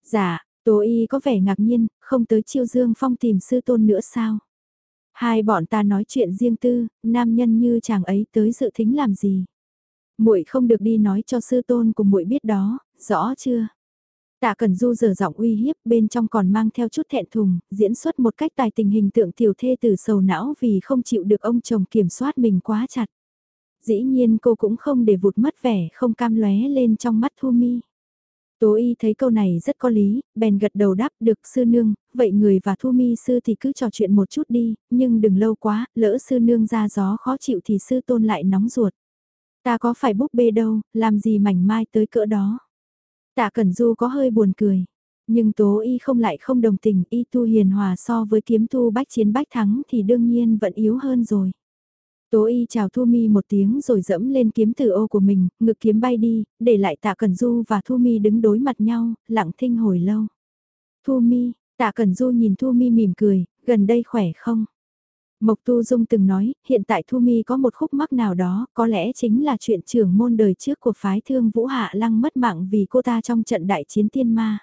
Dạ, Tố Y có vẻ ngạc nhiên, không tới Chiêu Dương Phong tìm sư tôn nữa sao? Hai bọn ta nói chuyện riêng tư, nam nhân như chàng ấy tới dự thính làm gì? Muội không được đi nói cho sư tôn của muội biết đó, rõ chưa? Tạ Cẩn Du giờ giọng uy hiếp bên trong còn mang theo chút thẹn thùng, diễn xuất một cách tài tình hình tượng tiểu thê từ sầu não vì không chịu được ông chồng kiểm soát mình quá chặt. Dĩ nhiên cô cũng không để vụt mất vẻ không cam lóe lên trong mắt Thu Mi. Tố y thấy câu này rất có lý, bèn gật đầu đáp được sư nương, vậy người và thu mi sư thì cứ trò chuyện một chút đi, nhưng đừng lâu quá, lỡ sư nương ra gió khó chịu thì sư tôn lại nóng ruột. Ta có phải búp bê đâu, làm gì mảnh mai tới cỡ đó. Tạ Cẩn Du có hơi buồn cười. Nhưng Tố Y không lại không đồng tình, Y tu hiền hòa so với kiếm tu bách chiến bách thắng thì đương nhiên vẫn yếu hơn rồi. Tố Y chào Thu Mi một tiếng rồi dẫm lên kiếm từ ô của mình, ngực kiếm bay đi, để lại Tạ Cẩn Du và Thu Mi đứng đối mặt nhau, lặng thinh hồi lâu. Thu Mi, Tạ Cẩn Du nhìn Thu Mi mỉm cười, gần đây khỏe không? Mộc Tu Dung từng nói, hiện tại Thu Mi có một khúc mắc nào đó, có lẽ chính là chuyện trưởng môn đời trước của phái thương Vũ Hạ Lăng mất mạng vì cô ta trong trận đại chiến tiên ma.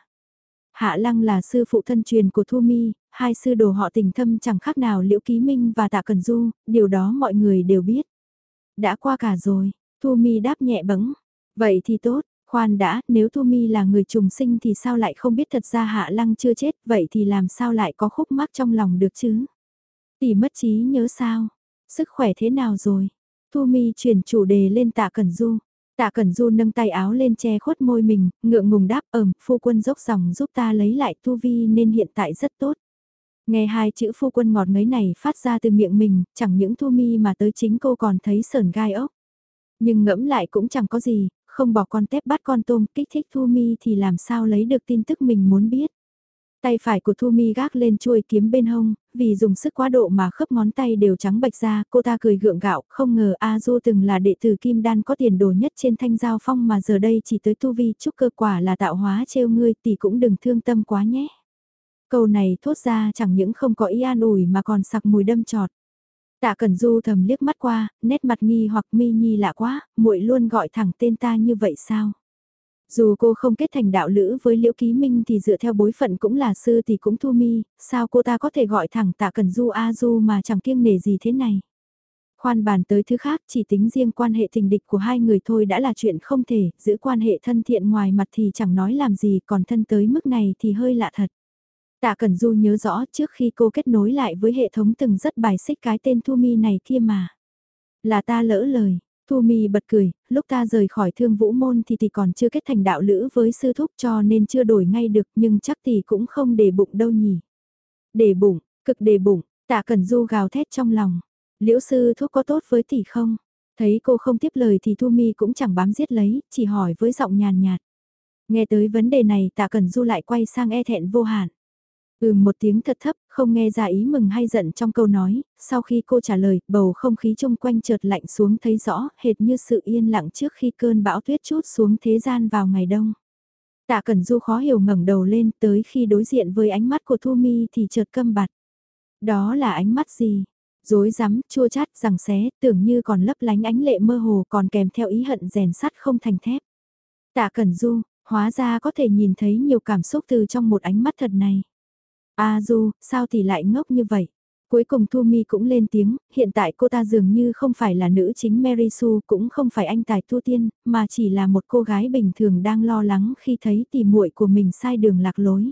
Hạ Lăng là sư phụ thân truyền của Thu Mi, hai sư đồ họ tình thâm chẳng khác nào Liễu Ký Minh và Tạ Cần Du, điều đó mọi người đều biết. Đã qua cả rồi, Thu Mi đáp nhẹ bẫng. Vậy thì tốt, khoan đã, nếu Thu Mi là người trùng sinh thì sao lại không biết thật ra Hạ Lăng chưa chết, vậy thì làm sao lại có khúc mắc trong lòng được chứ? Tỷ mất trí nhớ sao? Sức khỏe thế nào rồi? Thu Mi chuyển chủ đề lên tạ Cẩn Du. Tạ Cẩn Du nâng tay áo lên che khuất môi mình, ngượng ngùng đáp ẩm, phu quân dốc dòng giúp ta lấy lại tu vi nên hiện tại rất tốt. Nghe hai chữ phu quân ngọt ngấy này phát ra từ miệng mình, chẳng những Thu Mi mà tới chính cô còn thấy sờn gai ốc. Nhưng ngẫm lại cũng chẳng có gì, không bỏ con tép bắt con tôm kích thích Thu Mi thì làm sao lấy được tin tức mình muốn biết. Tay phải của Thu Mi gác lên chuôi kiếm bên hông, vì dùng sức quá độ mà khớp ngón tay đều trắng bạch ra, cô ta cười gượng gạo, không ngờ A Du từng là đệ tử Kim Đan có tiền đồ nhất trên thanh giao phong mà giờ đây chỉ tới Tu Vi chúc cơ quả là tạo hóa trêu ngươi thì cũng đừng thương tâm quá nhé. Câu này thốt ra chẳng những không có ý an ủi mà còn sặc mùi đâm trọt. Tạ Cẩn Du thầm liếc mắt qua, nét mặt nghi hoặc mi nhi lạ quá, muội luôn gọi thẳng tên ta như vậy sao? Dù cô không kết thành đạo lữ với Liễu Ký Minh thì dựa theo bối phận cũng là sư thì cũng thu mi, sao cô ta có thể gọi thẳng tạ cần du A du mà chẳng kiêng nể gì thế này. Khoan bàn tới thứ khác chỉ tính riêng quan hệ tình địch của hai người thôi đã là chuyện không thể, giữ quan hệ thân thiện ngoài mặt thì chẳng nói làm gì còn thân tới mức này thì hơi lạ thật. Tạ Cẩn Du nhớ rõ trước khi cô kết nối lại với hệ thống từng rất bài xích cái tên Thu Mi này kia mà. Là ta lỡ lời, Thu Mi bật cười, lúc ta rời khỏi thương vũ môn thì tỷ còn chưa kết thành đạo lữ với sư thúc cho nên chưa đổi ngay được nhưng chắc tỷ cũng không để bụng đâu nhỉ. Để bụng, cực để bụng, tạ Cần Du gào thét trong lòng. Liễu sư thúc có tốt với tỷ không? Thấy cô không tiếp lời thì Thu Mi cũng chẳng bám giết lấy, chỉ hỏi với giọng nhàn nhạt. Nghe tới vấn đề này tạ Cần Du lại quay sang e thẹn vô hạn. Ừ một tiếng thật thấp, không nghe ra ý mừng hay giận trong câu nói, sau khi cô trả lời, bầu không khí chung quanh chợt lạnh xuống thấy rõ, hệt như sự yên lặng trước khi cơn bão tuyết chút xuống thế gian vào ngày đông. Tạ Cẩn Du khó hiểu ngẩng đầu lên tới khi đối diện với ánh mắt của Thu Mi thì chợt câm bặt. Đó là ánh mắt gì? Dối rắm chua chát, rằng xé, tưởng như còn lấp lánh ánh lệ mơ hồ còn kèm theo ý hận rèn sắt không thành thép. Tạ Cẩn Du, hóa ra có thể nhìn thấy nhiều cảm xúc từ trong một ánh mắt thật này. A Du, sao thì lại ngốc như vậy? Cuối cùng Thu Mi cũng lên tiếng, hiện tại cô ta dường như không phải là nữ chính Mary Sue, cũng không phải anh tài Thu tiên, mà chỉ là một cô gái bình thường đang lo lắng khi thấy tỷ muội của mình sai đường lạc lối.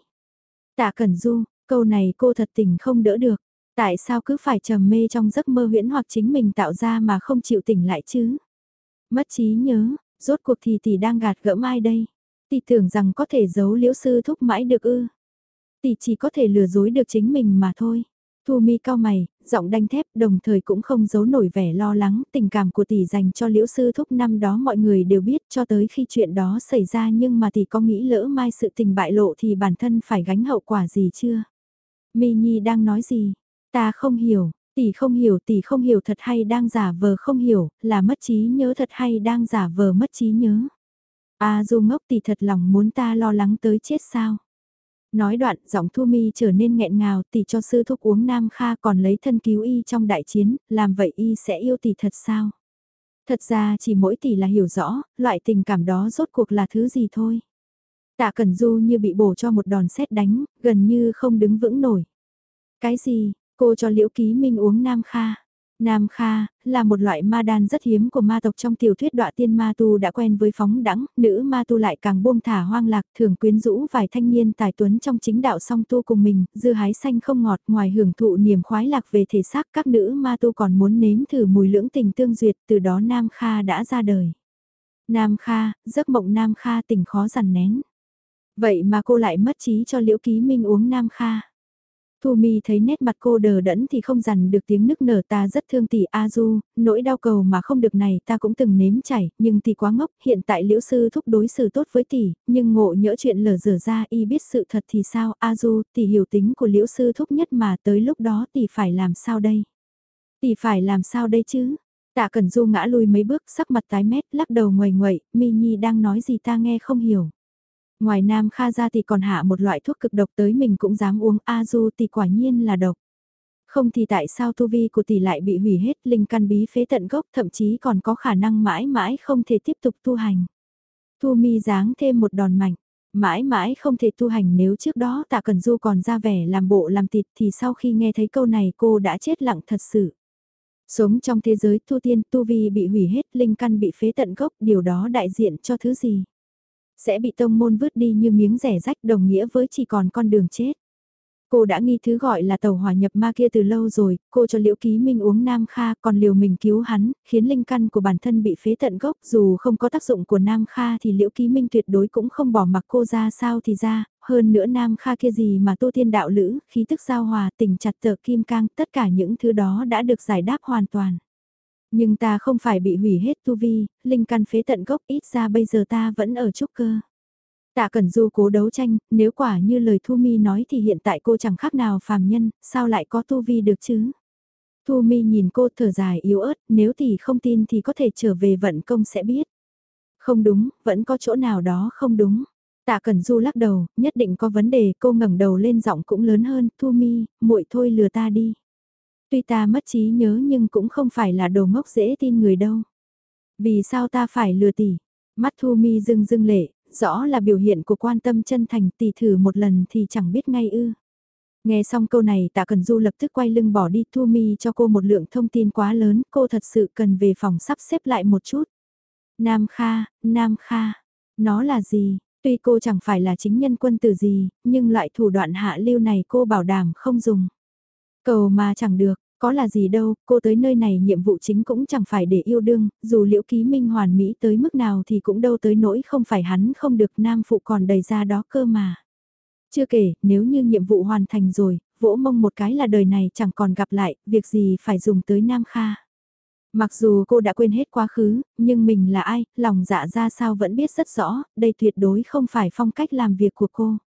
Tạ Cẩn Du, câu này cô thật tình không đỡ được. Tại sao cứ phải trầm mê trong giấc mơ huyễn hoặc chính mình tạo ra mà không chịu tỉnh lại chứ? Mất trí nhớ, rốt cuộc thì tỷ đang gạt gẫm ai đây? Tỷ tưởng rằng có thể giấu liễu sư thúc mãi được ư? Tỷ chỉ có thể lừa dối được chính mình mà thôi. Thu mi cao mày, giọng đanh thép đồng thời cũng không giấu nổi vẻ lo lắng, tình cảm của tỷ dành cho liễu sư thúc năm đó mọi người đều biết cho tới khi chuyện đó xảy ra nhưng mà tỷ có nghĩ lỡ mai sự tình bại lộ thì bản thân phải gánh hậu quả gì chưa? Mi Nhi đang nói gì? Ta không hiểu, tỷ không hiểu tỷ không hiểu thật hay đang giả vờ không hiểu, là mất trí nhớ thật hay đang giả vờ mất trí nhớ. A à, du ngốc tỷ thật lòng muốn ta lo lắng tới chết sao? Nói đoạn, giọng Thu Mi trở nên nghẹn ngào, tỷ cho sư thúc uống Nam Kha còn lấy thân cứu y trong đại chiến, làm vậy y sẽ yêu tỷ thật sao? Thật ra chỉ mỗi tỷ là hiểu rõ, loại tình cảm đó rốt cuộc là thứ gì thôi. Tạ Cẩn Du như bị bổ cho một đòn sét đánh, gần như không đứng vững nổi. Cái gì, cô cho Liễu Ký Minh uống Nam Kha? Nam Kha, là một loại ma đan rất hiếm của ma tộc trong tiểu thuyết đọa tiên ma tu đã quen với phóng đẳng, nữ ma tu lại càng buông thả hoang lạc, thường quyến rũ vài thanh niên tài tuấn trong chính đạo song tu cùng mình, dư hái xanh không ngọt, ngoài hưởng thụ niềm khoái lạc về thể xác các nữ ma tu còn muốn nếm thử mùi lưỡng tình tương duyệt, từ đó Nam Kha đã ra đời. Nam Kha, giấc mộng Nam Kha tỉnh khó dằn nén. Vậy mà cô lại mất trí cho Liễu Ký Minh uống Nam Kha. Thu Mi thấy nét mặt cô đờ đẫn thì không dằn được tiếng nức nở ta rất thương tỷ A Du, nỗi đau cầu mà không được này ta cũng từng nếm chảy, nhưng tỷ quá ngốc, hiện tại liễu sư thúc đối xử tốt với tỷ, nhưng ngộ nhỡ chuyện lở dở ra y biết sự thật thì sao, A Du, tỷ hiểu tính của liễu sư thúc nhất mà tới lúc đó tỷ phải làm sao đây? Tỷ phải làm sao đây chứ? Tạ Cẩn Du ngã lùi mấy bước, sắc mặt tái mét, lắc đầu ngoài ngoậy, Mi Nhi đang nói gì ta nghe không hiểu. Ngoài Nam Kha ra thì còn hạ một loại thuốc cực độc tới mình cũng dám uống A Du thì quả nhiên là độc. Không thì tại sao tu vi của tỷ lại bị hủy hết linh căn bí phế tận gốc thậm chí còn có khả năng mãi mãi không thể tiếp tục tu hành. Thu mi giáng thêm một đòn mạnh, mãi mãi không thể tu hành nếu trước đó tạ cần du còn ra vẻ làm bộ làm thịt thì sau khi nghe thấy câu này cô đã chết lặng thật sự. Sống trong thế giới tu tiên tu vi bị hủy hết linh căn bị phế tận gốc điều đó đại diện cho thứ gì? Sẽ bị tông môn vứt đi như miếng rẻ rách đồng nghĩa với chỉ còn con đường chết. Cô đã nghi thứ gọi là tàu hỏa nhập ma kia từ lâu rồi, cô cho Liễu Ký Minh uống Nam Kha còn liều mình cứu hắn, khiến linh căn của bản thân bị phế tận gốc dù không có tác dụng của Nam Kha thì Liễu Ký Minh tuyệt đối cũng không bỏ mặc cô ra sao thì ra, hơn nữa Nam Kha kia gì mà tu Thiên đạo lữ, khí tức giao hòa, tình chặt tờ kim cang, tất cả những thứ đó đã được giải đáp hoàn toàn. Nhưng ta không phải bị hủy hết tu vi, linh căn phế tận gốc ít ra bây giờ ta vẫn ở trúc cơ. Tạ Cẩn Du cố đấu tranh, nếu quả như lời Thu Mi nói thì hiện tại cô chẳng khác nào phàm nhân, sao lại có tu vi được chứ? Thu Mi nhìn cô thở dài yếu ớt, nếu tỷ không tin thì có thể trở về vận công sẽ biết. Không đúng, vẫn có chỗ nào đó không đúng. Tạ Cẩn Du lắc đầu, nhất định có vấn đề, cô ngẩng đầu lên giọng cũng lớn hơn, Thu Mi, muội thôi lừa ta đi. Tuy ta mất trí nhớ nhưng cũng không phải là đồ ngốc dễ tin người đâu. Vì sao ta phải lừa tỷ? Mắt Thu Mi dưng dưng lệ, rõ là biểu hiện của quan tâm chân thành tỷ thử một lần thì chẳng biết ngay ư. Nghe xong câu này tạ cần du lập tức quay lưng bỏ đi thu mi cho cô một lượng thông tin quá lớn, cô thật sự cần về phòng sắp xếp lại một chút. Nam Kha, Nam Kha, nó là gì? Tuy cô chẳng phải là chính nhân quân tử gì, nhưng loại thủ đoạn hạ lưu này cô bảo đảm không dùng. Cầu mà chẳng được, có là gì đâu, cô tới nơi này nhiệm vụ chính cũng chẳng phải để yêu đương, dù liễu ký minh hoàn mỹ tới mức nào thì cũng đâu tới nỗi không phải hắn không được nam phụ còn đầy ra đó cơ mà. Chưa kể, nếu như nhiệm vụ hoàn thành rồi, vỗ mông một cái là đời này chẳng còn gặp lại, việc gì phải dùng tới Nam Kha. Mặc dù cô đã quên hết quá khứ, nhưng mình là ai, lòng dạ ra sao vẫn biết rất rõ, đây tuyệt đối không phải phong cách làm việc của cô.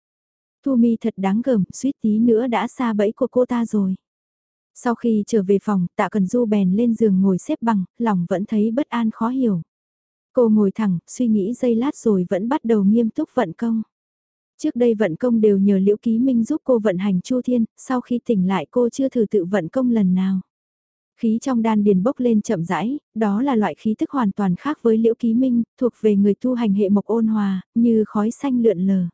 Thu Mi thật đáng gờm, suýt tí nữa đã xa bẫy của cô ta rồi. Sau khi trở về phòng, tạ cần du bèn lên giường ngồi xếp bằng, lòng vẫn thấy bất an khó hiểu. Cô ngồi thẳng, suy nghĩ giây lát rồi vẫn bắt đầu nghiêm túc vận công. Trước đây vận công đều nhờ Liễu Ký Minh giúp cô vận hành Chu Thiên, sau khi tỉnh lại cô chưa thử tự vận công lần nào. Khí trong đan điền bốc lên chậm rãi, đó là loại khí thức hoàn toàn khác với Liễu Ký Minh, thuộc về người tu hành hệ mộc ôn hòa, như khói xanh lượn lờ.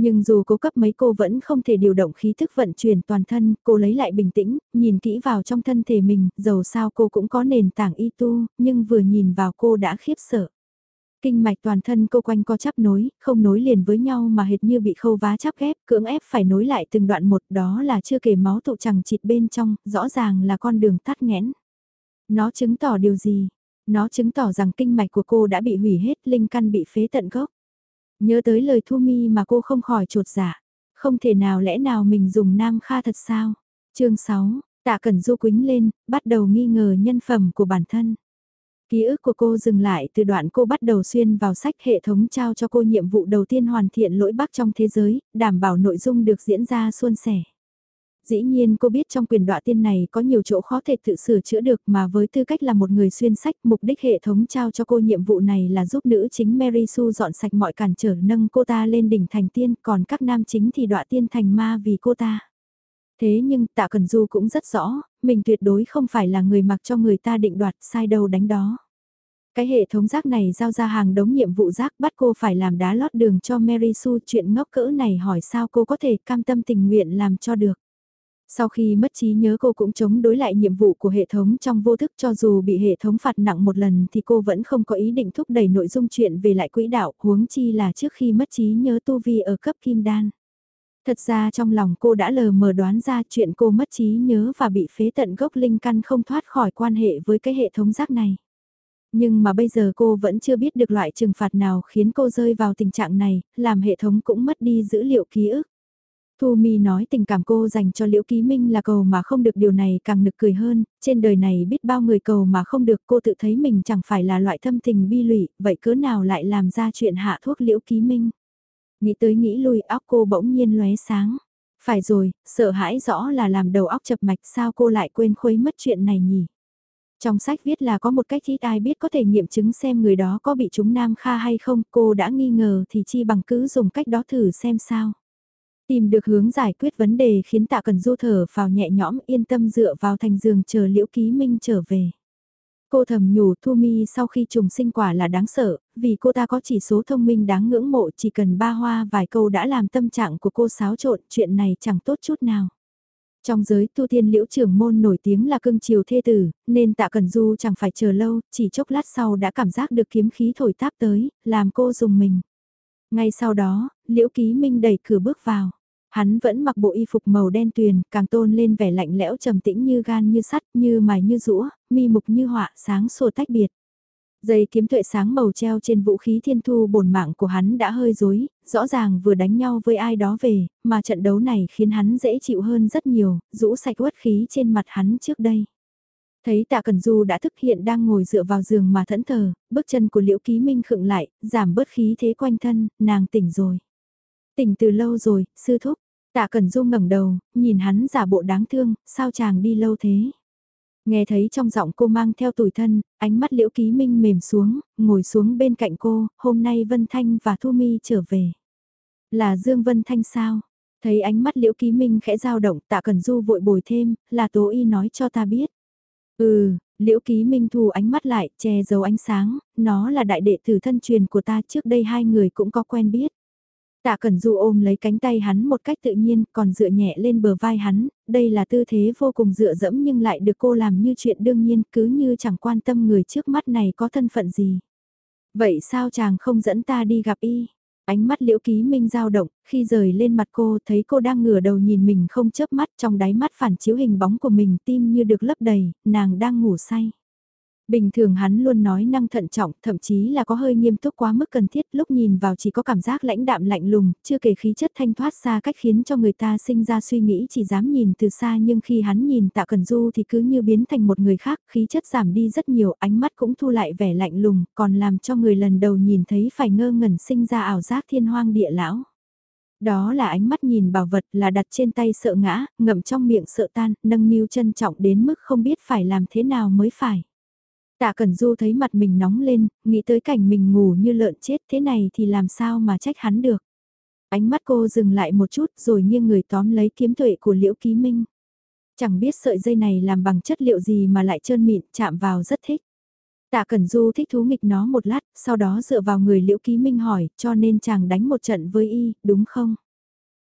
Nhưng dù cố cấp mấy cô vẫn không thể điều động khí thức vận chuyển toàn thân, cô lấy lại bình tĩnh, nhìn kỹ vào trong thân thể mình, dầu sao cô cũng có nền tảng y tu, nhưng vừa nhìn vào cô đã khiếp sợ. Kinh mạch toàn thân cô quanh co chắp nối, không nối liền với nhau mà hệt như bị khâu vá chắp ghép, cưỡng ép phải nối lại từng đoạn một đó là chưa kể máu tụ chẳng chịt bên trong, rõ ràng là con đường tắt nghẽn. Nó chứng tỏ điều gì? Nó chứng tỏ rằng kinh mạch của cô đã bị hủy hết, linh căn bị phế tận gốc. Nhớ tới lời Thu Mi mà cô không khỏi trột dạ. Không thể nào lẽ nào mình dùng nam kha thật sao? chương 6, tạ cẩn du quính lên, bắt đầu nghi ngờ nhân phẩm của bản thân. Ký ức của cô dừng lại từ đoạn cô bắt đầu xuyên vào sách hệ thống trao cho cô nhiệm vụ đầu tiên hoàn thiện lỗi bắc trong thế giới, đảm bảo nội dung được diễn ra suôn sẻ. Dĩ nhiên cô biết trong quyền đọa tiên này có nhiều chỗ khó thể tự sửa chữa được mà với tư cách là một người xuyên sách mục đích hệ thống trao cho cô nhiệm vụ này là giúp nữ chính Mary Sue dọn sạch mọi cản trở nâng cô ta lên đỉnh thành tiên còn các nam chính thì đọa tiên thành ma vì cô ta. Thế nhưng tạ Cần Du cũng rất rõ, mình tuyệt đối không phải là người mặc cho người ta định đoạt sai đâu đánh đó. Cái hệ thống rác này giao ra hàng đống nhiệm vụ rác bắt cô phải làm đá lót đường cho Mary Sue chuyện ngốc cỡ này hỏi sao cô có thể cam tâm tình nguyện làm cho được. Sau khi mất trí nhớ cô cũng chống đối lại nhiệm vụ của hệ thống trong vô thức cho dù bị hệ thống phạt nặng một lần thì cô vẫn không có ý định thúc đẩy nội dung chuyện về lại quỹ đạo huống chi là trước khi mất trí nhớ tu vi ở cấp kim đan. Thật ra trong lòng cô đã lờ mờ đoán ra chuyện cô mất trí nhớ và bị phế tận gốc linh căn không thoát khỏi quan hệ với cái hệ thống giác này. Nhưng mà bây giờ cô vẫn chưa biết được loại trừng phạt nào khiến cô rơi vào tình trạng này, làm hệ thống cũng mất đi dữ liệu ký ức. Thu Mi nói tình cảm cô dành cho Liễu Ký Minh là cầu mà không được điều này càng nực cười hơn, trên đời này biết bao người cầu mà không được cô tự thấy mình chẳng phải là loại thâm tình bi lụy, vậy cớ nào lại làm ra chuyện hạ thuốc Liễu Ký Minh. Nghĩ tới nghĩ lui óc cô bỗng nhiên lóe sáng. Phải rồi, sợ hãi rõ là làm đầu óc chập mạch sao cô lại quên khuấy mất chuyện này nhỉ. Trong sách viết là có một cách ít ai biết có thể nghiệm chứng xem người đó có bị chúng nam kha hay không, cô đã nghi ngờ thì chi bằng cứ dùng cách đó thử xem sao. Tìm được hướng giải quyết vấn đề khiến tạ cần du thở vào nhẹ nhõm yên tâm dựa vào thành giường chờ liễu ký minh trở về. Cô thầm nhủ Thu Mi sau khi trùng sinh quả là đáng sợ, vì cô ta có chỉ số thông minh đáng ngưỡng mộ chỉ cần ba hoa vài câu đã làm tâm trạng của cô xáo trộn, chuyện này chẳng tốt chút nào. Trong giới tu tiên liễu trưởng môn nổi tiếng là cưng chiều thê tử, nên tạ cần du chẳng phải chờ lâu, chỉ chốc lát sau đã cảm giác được kiếm khí thổi táp tới, làm cô dùng mình. Ngay sau đó, liễu ký minh đẩy cửa bước vào. Hắn vẫn mặc bộ y phục màu đen tuyền, càng tôn lên vẻ lạnh lẽo trầm tĩnh như gan như sắt, như mài như rũa, mi mục như họa, sáng sủa tách biệt. Dây kiếm tuệ sáng màu treo trên vũ khí thiên thu bổn mạng của hắn đã hơi rối, rõ ràng vừa đánh nhau với ai đó về, mà trận đấu này khiến hắn dễ chịu hơn rất nhiều, rũ sạch uất khí trên mặt hắn trước đây. Thấy tạ Cần Du đã thức hiện đang ngồi dựa vào giường mà thẫn thờ, bước chân của Liễu Ký Minh khựng lại, giảm bớt khí thế quanh thân, nàng tỉnh rồi. Tỉnh từ lâu rồi, sư thúc. Tạ Cẩn Du ngẩng đầu, nhìn hắn giả bộ đáng thương, sao chàng đi lâu thế? Nghe thấy trong giọng cô mang theo tủi thân, ánh mắt liễu ký minh mềm xuống, ngồi xuống bên cạnh cô, hôm nay Vân Thanh và Thu Mi trở về. Là Dương Vân Thanh sao? Thấy ánh mắt liễu ký minh khẽ dao động tạ cần du vội bồi thêm, là tố y nói cho ta biết. Ừ, liễu ký minh thu ánh mắt lại, che giấu ánh sáng, nó là đại đệ tử thân truyền của ta trước đây hai người cũng có quen biết. Tạ Cẩn Du ôm lấy cánh tay hắn một cách tự nhiên, còn dựa nhẹ lên bờ vai hắn, đây là tư thế vô cùng dựa dẫm nhưng lại được cô làm như chuyện đương nhiên, cứ như chẳng quan tâm người trước mắt này có thân phận gì. Vậy sao chàng không dẫn ta đi gặp y? Ánh mắt liễu ký minh dao động, khi rời lên mặt cô thấy cô đang ngửa đầu nhìn mình không chớp mắt trong đáy mắt phản chiếu hình bóng của mình tim như được lấp đầy, nàng đang ngủ say. Bình thường hắn luôn nói năng thận trọng, thậm chí là có hơi nghiêm túc quá mức cần thiết, lúc nhìn vào chỉ có cảm giác lãnh đạm lạnh lùng, chưa kể khí chất thanh thoát xa cách khiến cho người ta sinh ra suy nghĩ chỉ dám nhìn từ xa nhưng khi hắn nhìn tạ cần du thì cứ như biến thành một người khác, khí chất giảm đi rất nhiều, ánh mắt cũng thu lại vẻ lạnh lùng, còn làm cho người lần đầu nhìn thấy phải ngơ ngẩn sinh ra ảo giác thiên hoang địa lão. Đó là ánh mắt nhìn bảo vật là đặt trên tay sợ ngã, ngậm trong miệng sợ tan, nâng niu trân trọng đến mức không biết phải làm thế nào mới phải. Tạ Cẩn Du thấy mặt mình nóng lên, nghĩ tới cảnh mình ngủ như lợn chết thế này thì làm sao mà trách hắn được. Ánh mắt cô dừng lại một chút rồi nghiêng người tóm lấy kiếm tuệ của Liễu Ký Minh. Chẳng biết sợi dây này làm bằng chất liệu gì mà lại trơn mịn chạm vào rất thích. Tạ Cẩn Du thích thú nghịch nó một lát, sau đó dựa vào người Liễu Ký Minh hỏi, cho nên chàng đánh một trận với y, đúng không?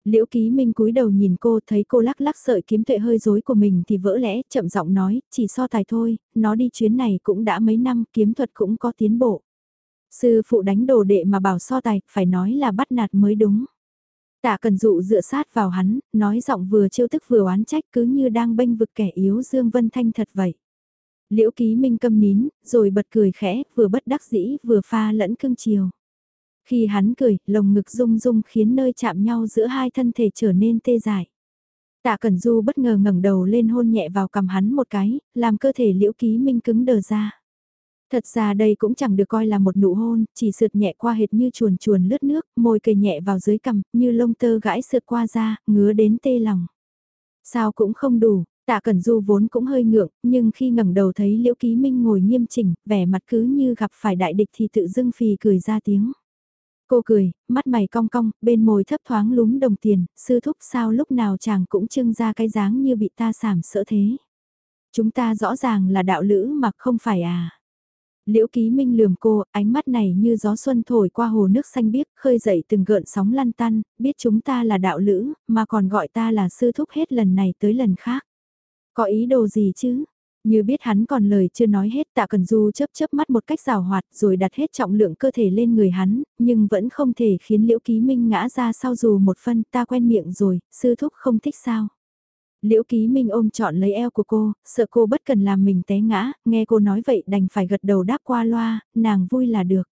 Liễu Ký Minh cúi đầu nhìn cô thấy cô lắc lắc sợi kiếm tuệ hơi rối của mình thì vỡ lẽ, chậm giọng nói, chỉ so tài thôi, nó đi chuyến này cũng đã mấy năm, kiếm thuật cũng có tiến bộ. Sư phụ đánh đồ đệ mà bảo so tài, phải nói là bắt nạt mới đúng. Tạ cần dụ dựa sát vào hắn, nói giọng vừa trêu tức vừa oán trách cứ như đang bênh vực kẻ yếu Dương Vân Thanh thật vậy. Liễu Ký Minh câm nín, rồi bật cười khẽ, vừa bất đắc dĩ vừa pha lẫn cưng chiều. Khi hắn cười, lồng ngực rung rung khiến nơi chạm nhau giữa hai thân thể trở nên tê dại. Tạ Cẩn Du bất ngờ ngẩng đầu lên hôn nhẹ vào cằm hắn một cái, làm cơ thể liễu ký minh cứng đờ ra. Thật ra đây cũng chẳng được coi là một nụ hôn, chỉ sượt nhẹ qua hệt như chuồn chuồn lướt nước, môi cười nhẹ vào dưới cằm, như lông tơ gãi sượt qua da, ngứa đến tê lòng. Sao cũng không đủ, tạ cẩn du vốn cũng hơi ngượng, nhưng khi ngẩng đầu thấy liễu ký minh ngồi nghiêm chỉnh, vẻ mặt cứ như gặp phải đại địch thì tự dưng phì cười ra tiếng. Cô cười, mắt mày cong cong, bên môi thấp thoáng lúm đồng tiền, sư thúc sao lúc nào chàng cũng trưng ra cái dáng như bị ta sảm sỡ thế. Chúng ta rõ ràng là đạo lữ mà không phải à. Liễu ký minh lườm cô, ánh mắt này như gió xuân thổi qua hồ nước xanh biếc, khơi dậy từng gợn sóng lăn tăn, biết chúng ta là đạo lữ, mà còn gọi ta là sư thúc hết lần này tới lần khác. Có ý đồ gì chứ? Như biết hắn còn lời chưa nói hết tạ cần du chớp chớp mắt một cách rào hoạt rồi đặt hết trọng lượng cơ thể lên người hắn, nhưng vẫn không thể khiến liễu ký minh ngã ra sau dù một phân ta quen miệng rồi, sư thúc không thích sao. Liễu ký minh ôm trọn lấy eo của cô, sợ cô bất cần làm mình té ngã, nghe cô nói vậy đành phải gật đầu đáp qua loa, nàng vui là được.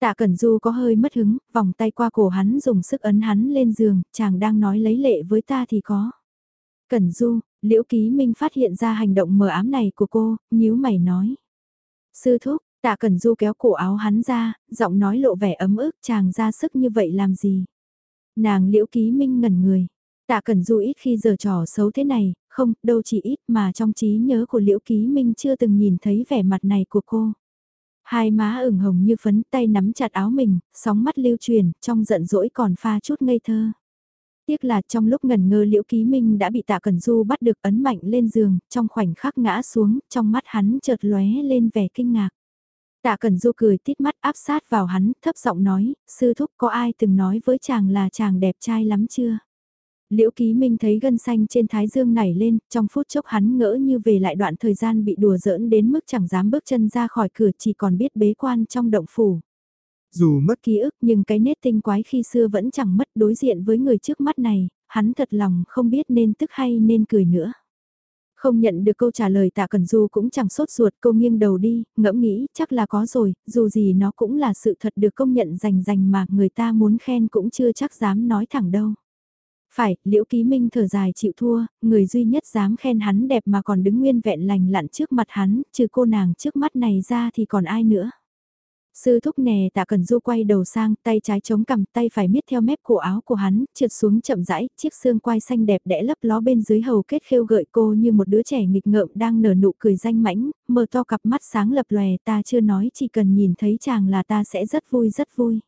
Tạ Cẩn Du có hơi mất hứng, vòng tay qua cổ hắn dùng sức ấn hắn lên giường, chàng đang nói lấy lệ với ta thì có. Cẩn Du, Liễu Ký Minh phát hiện ra hành động mờ ám này của cô, nhíu mày nói. Sư thúc, tạ Cẩn Du kéo cổ áo hắn ra, giọng nói lộ vẻ ấm ức chàng ra sức như vậy làm gì. Nàng Liễu Ký Minh ngẩn người. Tạ Cẩn Du ít khi giờ trò xấu thế này, không, đâu chỉ ít mà trong trí nhớ của Liễu Ký Minh chưa từng nhìn thấy vẻ mặt này của cô. Hai má ửng hồng như phấn tay nắm chặt áo mình, sóng mắt lưu truyền, trong giận dỗi còn pha chút ngây thơ. Tiếc là trong lúc ngần ngơ Liễu Ký Minh đã bị Tạ Cần Du bắt được ấn mạnh lên giường, trong khoảnh khắc ngã xuống, trong mắt hắn chợt lóe lên vẻ kinh ngạc. Tạ Cần Du cười tít mắt áp sát vào hắn, thấp giọng nói, sư thúc có ai từng nói với chàng là chàng đẹp trai lắm chưa? Liễu Ký Minh thấy gân xanh trên thái dương nảy lên, trong phút chốc hắn ngỡ như về lại đoạn thời gian bị đùa giỡn đến mức chẳng dám bước chân ra khỏi cửa chỉ còn biết bế quan trong động phủ. Dù mất ký ức nhưng cái nét tinh quái khi xưa vẫn chẳng mất đối diện với người trước mắt này, hắn thật lòng không biết nên tức hay nên cười nữa. Không nhận được câu trả lời tạ cần du cũng chẳng sốt ruột cô nghiêng đầu đi, ngẫm nghĩ chắc là có rồi, dù gì nó cũng là sự thật được công nhận rành rành mà người ta muốn khen cũng chưa chắc dám nói thẳng đâu. Phải, liễu ký minh thở dài chịu thua, người duy nhất dám khen hắn đẹp mà còn đứng nguyên vẹn lành lặn trước mặt hắn, trừ cô nàng trước mắt này ra thì còn ai nữa. Sư thúc nè tạ cần du quay đầu sang, tay trái chống cầm tay phải miết theo mép cổ áo của hắn, trượt xuống chậm rãi, chiếc xương quai xanh đẹp đẽ lấp ló bên dưới hầu kết khêu gợi cô như một đứa trẻ nghịch ngợm đang nở nụ cười danh mãnh, mở to cặp mắt sáng lập lòe ta chưa nói chỉ cần nhìn thấy chàng là ta sẽ rất vui rất vui.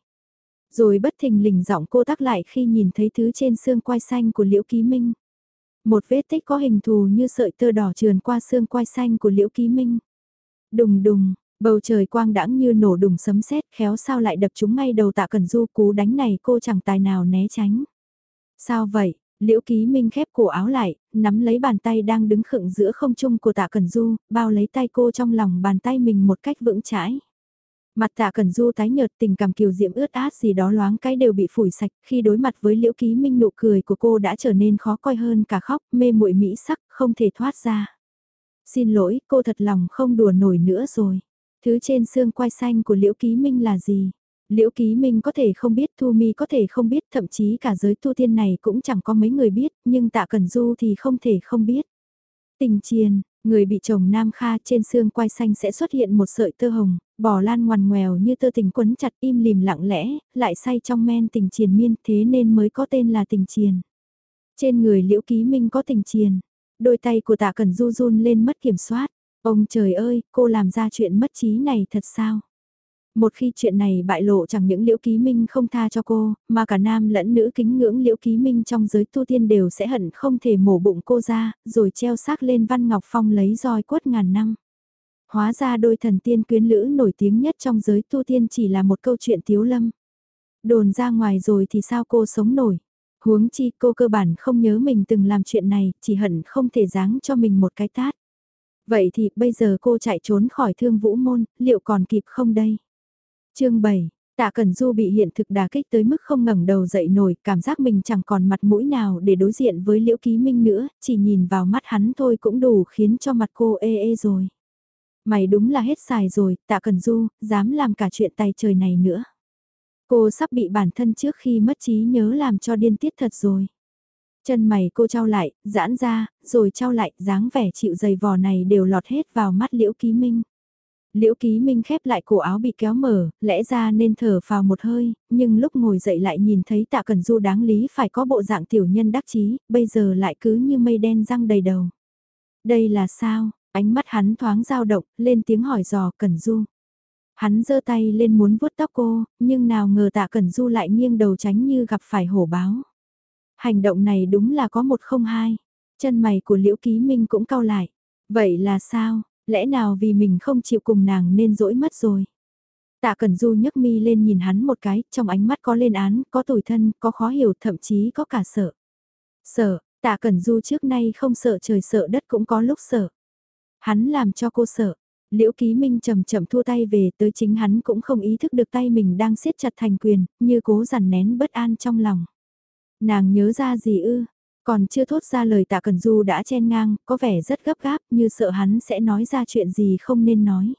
Rồi bất thình lình giọng cô tắc lại khi nhìn thấy thứ trên xương quai xanh của Liễu Ký Minh. Một vết tích có hình thù như sợi tơ đỏ trườn qua xương quai xanh của Liễu Ký Minh. Đùng đùng, Bầu trời quang đãng như nổ đùng sấm sét khéo sao lại đập chúng ngay đầu tạ cần du cú đánh này cô chẳng tài nào né tránh. Sao vậy, liễu ký minh khép cổ áo lại, nắm lấy bàn tay đang đứng khựng giữa không trung của tạ cần du, bao lấy tay cô trong lòng bàn tay mình một cách vững chãi. Mặt tạ cần du tái nhợt tình cảm kiều diễm ướt át gì đó loáng cái đều bị phủi sạch khi đối mặt với liễu ký minh nụ cười của cô đã trở nên khó coi hơn cả khóc mê muội mỹ sắc không thể thoát ra. Xin lỗi cô thật lòng không đùa nổi nữa rồi. Thứ trên xương quai xanh của liễu ký minh là gì? Liễu Ký Minh có thể không biết, Thu Mi có thể không biết, thậm chí cả giới tu tiên này cũng chẳng có mấy người biết, nhưng Tạ Cẩn Du thì không thể không biết. Tình chiền, người bị chồng Nam Kha trên xương quai xanh sẽ xuất hiện một sợi tơ hồng, bò lan ngoằn ngoèo như tơ tình quấn chặt im lìm lặng lẽ, lại say trong men tình triền miên thế nên mới có tên là tình triền. Trên người Liễu Ký Minh có tình triền, đôi tay của Tạ Cẩn Du run lên mất kiểm soát. Ông trời ơi, cô làm ra chuyện mất trí này thật sao? Một khi chuyện này bại lộ chẳng những Liễu Ký Minh không tha cho cô, mà cả nam lẫn nữ kính ngưỡng Liễu Ký Minh trong giới tu tiên đều sẽ hận không thể mổ bụng cô ra, rồi treo xác lên Văn Ngọc Phong lấy roi quất ngàn năm. Hóa ra đôi thần tiên quyến lữ nổi tiếng nhất trong giới tu tiên chỉ là một câu chuyện tiếu lâm. Đồn ra ngoài rồi thì sao cô sống nổi? Huống chi cô cơ bản không nhớ mình từng làm chuyện này, chỉ hận không thể giáng cho mình một cái tát. Vậy thì bây giờ cô chạy trốn khỏi thương vũ môn, liệu còn kịp không đây? chương 7 Tạ Cẩn Du bị hiện thực đà kích tới mức không ngẩng đầu dậy nổi, cảm giác mình chẳng còn mặt mũi nào để đối diện với Liễu Ký Minh nữa, chỉ nhìn vào mắt hắn thôi cũng đủ khiến cho mặt cô ê ê rồi. Mày đúng là hết xài rồi, Tạ Cẩn Du, dám làm cả chuyện tay trời này nữa. Cô sắp bị bản thân trước khi mất trí nhớ làm cho điên tiết thật rồi. Chân mày cô trao lại, giãn ra, rồi trao lại, dáng vẻ chịu dày vò này đều lọt hết vào mắt Liễu Ký Minh. Liễu Ký Minh khép lại cổ áo bị kéo mở, lẽ ra nên thở vào một hơi, nhưng lúc ngồi dậy lại nhìn thấy tạ cần du đáng lý phải có bộ dạng tiểu nhân đắc chí, bây giờ lại cứ như mây đen răng đầy đầu. Đây là sao? Ánh mắt hắn thoáng dao động, lên tiếng hỏi dò Cần Du. Hắn giơ tay lên muốn vuốt tóc cô, nhưng nào ngờ tạ Cần Du lại nghiêng đầu tránh như gặp phải hổ báo. Hành động này đúng là có một không hai. Chân mày của Liễu Ký Minh cũng cau lại. Vậy là sao? lẽ nào vì mình không chịu cùng nàng nên dỗi mất rồi. Tạ Cẩn Du nhấc mi lên nhìn hắn một cái, trong ánh mắt có lên án, có tủi thân, có khó hiểu, thậm chí có cả sợ. Sợ, Tạ Cẩn Du trước nay không sợ trời sợ đất cũng có lúc sợ. Hắn làm cho cô sợ. Liễu Ký Minh chậm chậm thua tay về tới chính hắn cũng không ý thức được tay mình đang siết chặt thành quyền, như cố dằn nén bất an trong lòng. Nàng nhớ ra gì ư, còn chưa thốt ra lời tạ Cần Du đã chen ngang, có vẻ rất gấp gáp như sợ hắn sẽ nói ra chuyện gì không nên nói.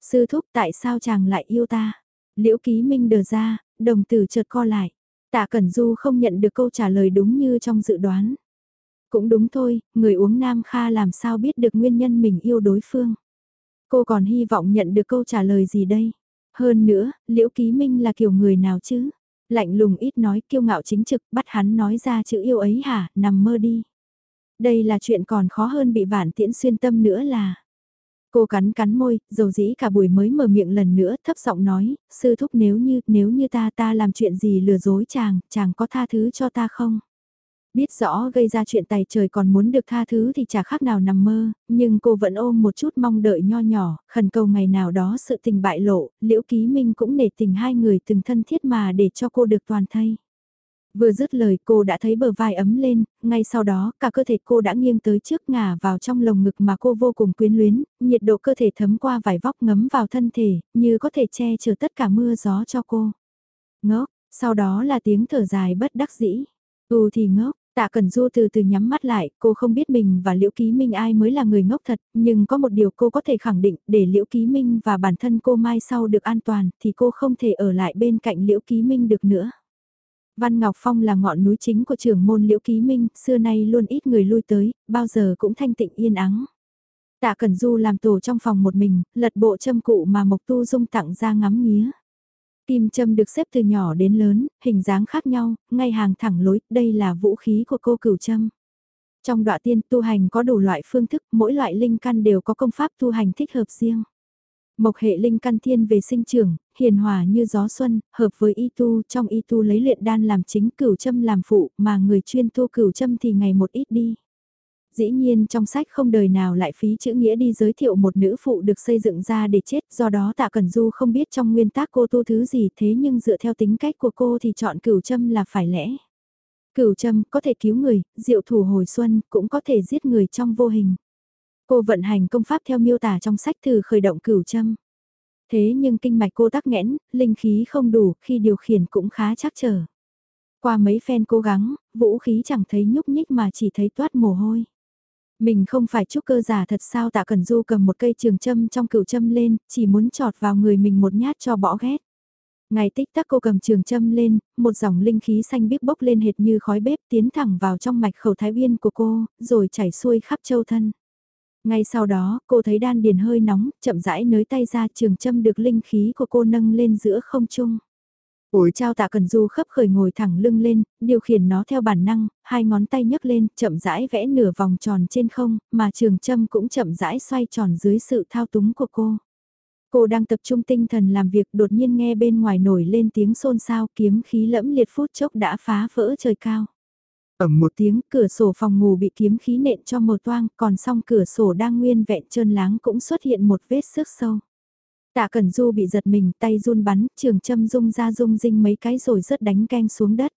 Sư thúc tại sao chàng lại yêu ta? Liễu ký minh đờ ra, đồng tử chợt co lại. Tạ Cẩn Du không nhận được câu trả lời đúng như trong dự đoán. Cũng đúng thôi, người uống Nam Kha làm sao biết được nguyên nhân mình yêu đối phương. Cô còn hy vọng nhận được câu trả lời gì đây? Hơn nữa, Liễu Ký Minh là kiểu người nào chứ? Lạnh lùng ít nói kiêu ngạo chính trực bắt hắn nói ra chữ yêu ấy hả, nằm mơ đi. Đây là chuyện còn khó hơn bị vạn tiễn xuyên tâm nữa là. Cô cắn cắn môi, dầu dĩ cả buổi mới mở miệng lần nữa thấp giọng nói, sư thúc nếu như, nếu như ta ta làm chuyện gì lừa dối chàng, chàng có tha thứ cho ta không? Biết rõ gây ra chuyện tài trời còn muốn được tha thứ thì chả khác nào nằm mơ, nhưng cô vẫn ôm một chút mong đợi nho nhỏ, khẩn cầu ngày nào đó sự tình bại lộ, liễu ký minh cũng nể tình hai người từng thân thiết mà để cho cô được toàn thay. Vừa dứt lời cô đã thấy bờ vai ấm lên, ngay sau đó cả cơ thể cô đã nghiêng tới trước ngả vào trong lồng ngực mà cô vô cùng quyến luyến, nhiệt độ cơ thể thấm qua vải vóc ngấm vào thân thể, như có thể che chở tất cả mưa gió cho cô. Ngốc, sau đó là tiếng thở dài bất đắc dĩ. Ừ thì ngốc, Tạ Cần Du từ từ nhắm mắt lại, cô không biết mình và Liễu Ký Minh ai mới là người ngốc thật, nhưng có một điều cô có thể khẳng định, để Liễu Ký Minh và bản thân cô mai sau được an toàn, thì cô không thể ở lại bên cạnh Liễu Ký Minh được nữa. Văn Ngọc Phong là ngọn núi chính của trường môn Liễu Ký Minh, xưa nay luôn ít người lui tới, bao giờ cũng thanh tịnh yên ắng. Tạ Cẩn Du làm tổ trong phòng một mình, lật bộ châm cụ mà Mộc Tu Dung tặng ra ngắm nghía. Kim châm được xếp từ nhỏ đến lớn, hình dáng khác nhau, ngay hàng thẳng lối, đây là vũ khí của cô cửu châm. Trong đoạn tiên tu hành có đủ loại phương thức, mỗi loại linh căn đều có công pháp tu hành thích hợp riêng. Mộc hệ linh căn thiên về sinh trưởng, hiền hòa như gió xuân, hợp với y tu, trong y tu lấy luyện đan làm chính cửu châm làm phụ, mà người chuyên tu cửu châm thì ngày một ít đi. Dĩ nhiên trong sách không đời nào lại phí chữ nghĩa đi giới thiệu một nữ phụ được xây dựng ra để chết, do đó tạ Cần Du không biết trong nguyên tác cô tu thứ gì thế nhưng dựa theo tính cách của cô thì chọn cửu châm là phải lẽ. Cửu châm có thể cứu người, diệu thủ hồi xuân cũng có thể giết người trong vô hình. Cô vận hành công pháp theo miêu tả trong sách từ khởi động cửu châm. Thế nhưng kinh mạch cô tắc nghẽn, linh khí không đủ, khi điều khiển cũng khá chắc trở. Qua mấy phen cố gắng, vũ khí chẳng thấy nhúc nhích mà chỉ thấy toát mồ hôi. Mình không phải trúc cơ giả thật sao tạ cần du cầm một cây trường châm trong cửu châm lên, chỉ muốn trọt vào người mình một nhát cho bỏ ghét. Ngày tích tắc cô cầm trường châm lên, một dòng linh khí xanh biếc bốc lên hệt như khói bếp tiến thẳng vào trong mạch khẩu thái uyên của cô, rồi chảy xuôi khắp châu thân. Ngay sau đó, cô thấy đan điền hơi nóng, chậm rãi nới tay ra trường châm được linh khí của cô nâng lên giữa không trung. Ủi trao tạ cần du khấp khởi ngồi thẳng lưng lên, điều khiển nó theo bản năng, hai ngón tay nhấc lên, chậm rãi vẽ nửa vòng tròn trên không, mà trường châm cũng chậm rãi xoay tròn dưới sự thao túng của cô. Cô đang tập trung tinh thần làm việc đột nhiên nghe bên ngoài nổi lên tiếng xôn xao kiếm khí lẫm liệt phút chốc đã phá vỡ trời cao. Ẩm một tiếng cửa sổ phòng ngủ bị kiếm khí nện cho mờ toang còn song cửa sổ đang nguyên vẹn trơn láng cũng xuất hiện một vết sức sâu. Tạ Cẩn Du bị giật mình, tay run bắn, trường châm rung ra rung rinh mấy cái rồi rớt đánh canh xuống đất.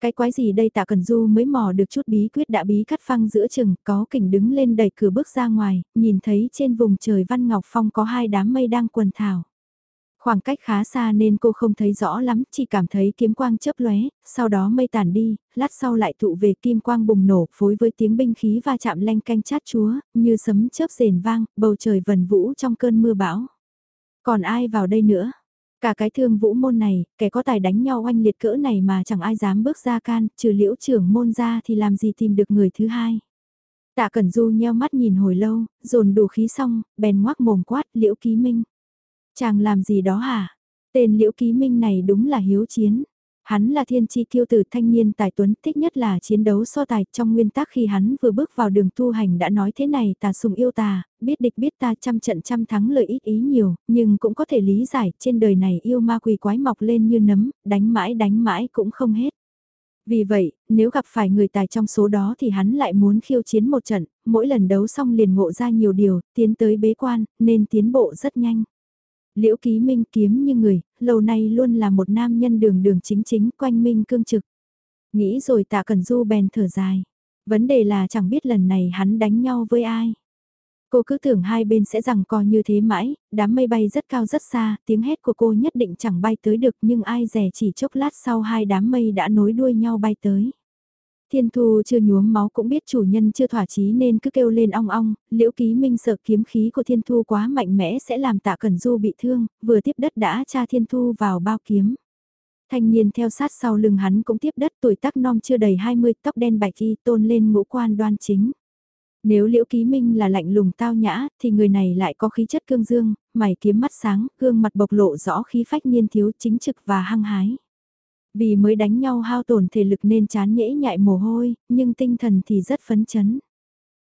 Cái quái gì đây Tạ Cẩn Du mới mò được chút bí quyết đã bí cắt phăng giữa chừng, có kỉnh đứng lên đẩy cửa bước ra ngoài, nhìn thấy trên vùng trời Văn Ngọc Phong có hai đám mây đang quần thảo. Khoảng cách khá xa nên cô không thấy rõ lắm, chỉ cảm thấy kiếm quang chớp lóe, sau đó mây tản đi, lát sau lại tụ về kim quang bùng nổ phối với tiếng binh khí va chạm lanh canh chát chúa, như sấm chớp rền vang, bầu trời vần vũ trong cơn mưa bão. Còn ai vào đây nữa? Cả cái thương vũ môn này, kẻ có tài đánh nhau oanh liệt cỡ này mà chẳng ai dám bước ra can, trừ liễu trưởng môn ra thì làm gì tìm được người thứ hai. Tạ Cẩn Du nheo mắt nhìn hồi lâu, dồn đủ khí xong, bèn ngoác mồm quát liễu ký minh. Chàng làm gì đó hả? Tên liễu ký minh này đúng là hiếu chiến. Hắn là thiên chi kiêu tử thanh niên tài tuấn thích nhất là chiến đấu so tài trong nguyên tắc khi hắn vừa bước vào đường tu hành đã nói thế này tà sùng yêu ta biết địch biết ta trăm trận trăm thắng lợi ít ý nhiều, nhưng cũng có thể lý giải trên đời này yêu ma quỷ quái mọc lên như nấm, đánh mãi đánh mãi cũng không hết. Vì vậy, nếu gặp phải người tài trong số đó thì hắn lại muốn khiêu chiến một trận, mỗi lần đấu xong liền ngộ ra nhiều điều, tiến tới bế quan, nên tiến bộ rất nhanh. Liễu Ký Minh kiếm như người, lâu nay luôn là một nam nhân đường đường chính chính quanh minh cương trực. Nghĩ rồi tạ cần du bèn thở dài. Vấn đề là chẳng biết lần này hắn đánh nhau với ai. Cô cứ tưởng hai bên sẽ rằng co như thế mãi, đám mây bay rất cao rất xa, tiếng hét của cô nhất định chẳng bay tới được nhưng ai rẻ chỉ chốc lát sau hai đám mây đã nối đuôi nhau bay tới. Thiên Thu chưa nhuốm máu cũng biết chủ nhân chưa thỏa chí nên cứ kêu lên ong ong, liễu ký minh sợ kiếm khí của Thiên Thu quá mạnh mẽ sẽ làm tạ Cẩn Du bị thương, vừa tiếp đất đã tra Thiên Thu vào bao kiếm. Thanh niên theo sát sau lưng hắn cũng tiếp đất tuổi tác non chưa đầy 20 tóc đen bạch y tôn lên ngũ quan đoan chính. Nếu liễu ký minh là lạnh lùng tao nhã thì người này lại có khí chất cương dương, mày kiếm mắt sáng, gương mặt bộc lộ rõ khí phách niên thiếu chính trực và hăng hái. Vì mới đánh nhau hao tổn thể lực nên chán nhễ nhại mồ hôi, nhưng tinh thần thì rất phấn chấn.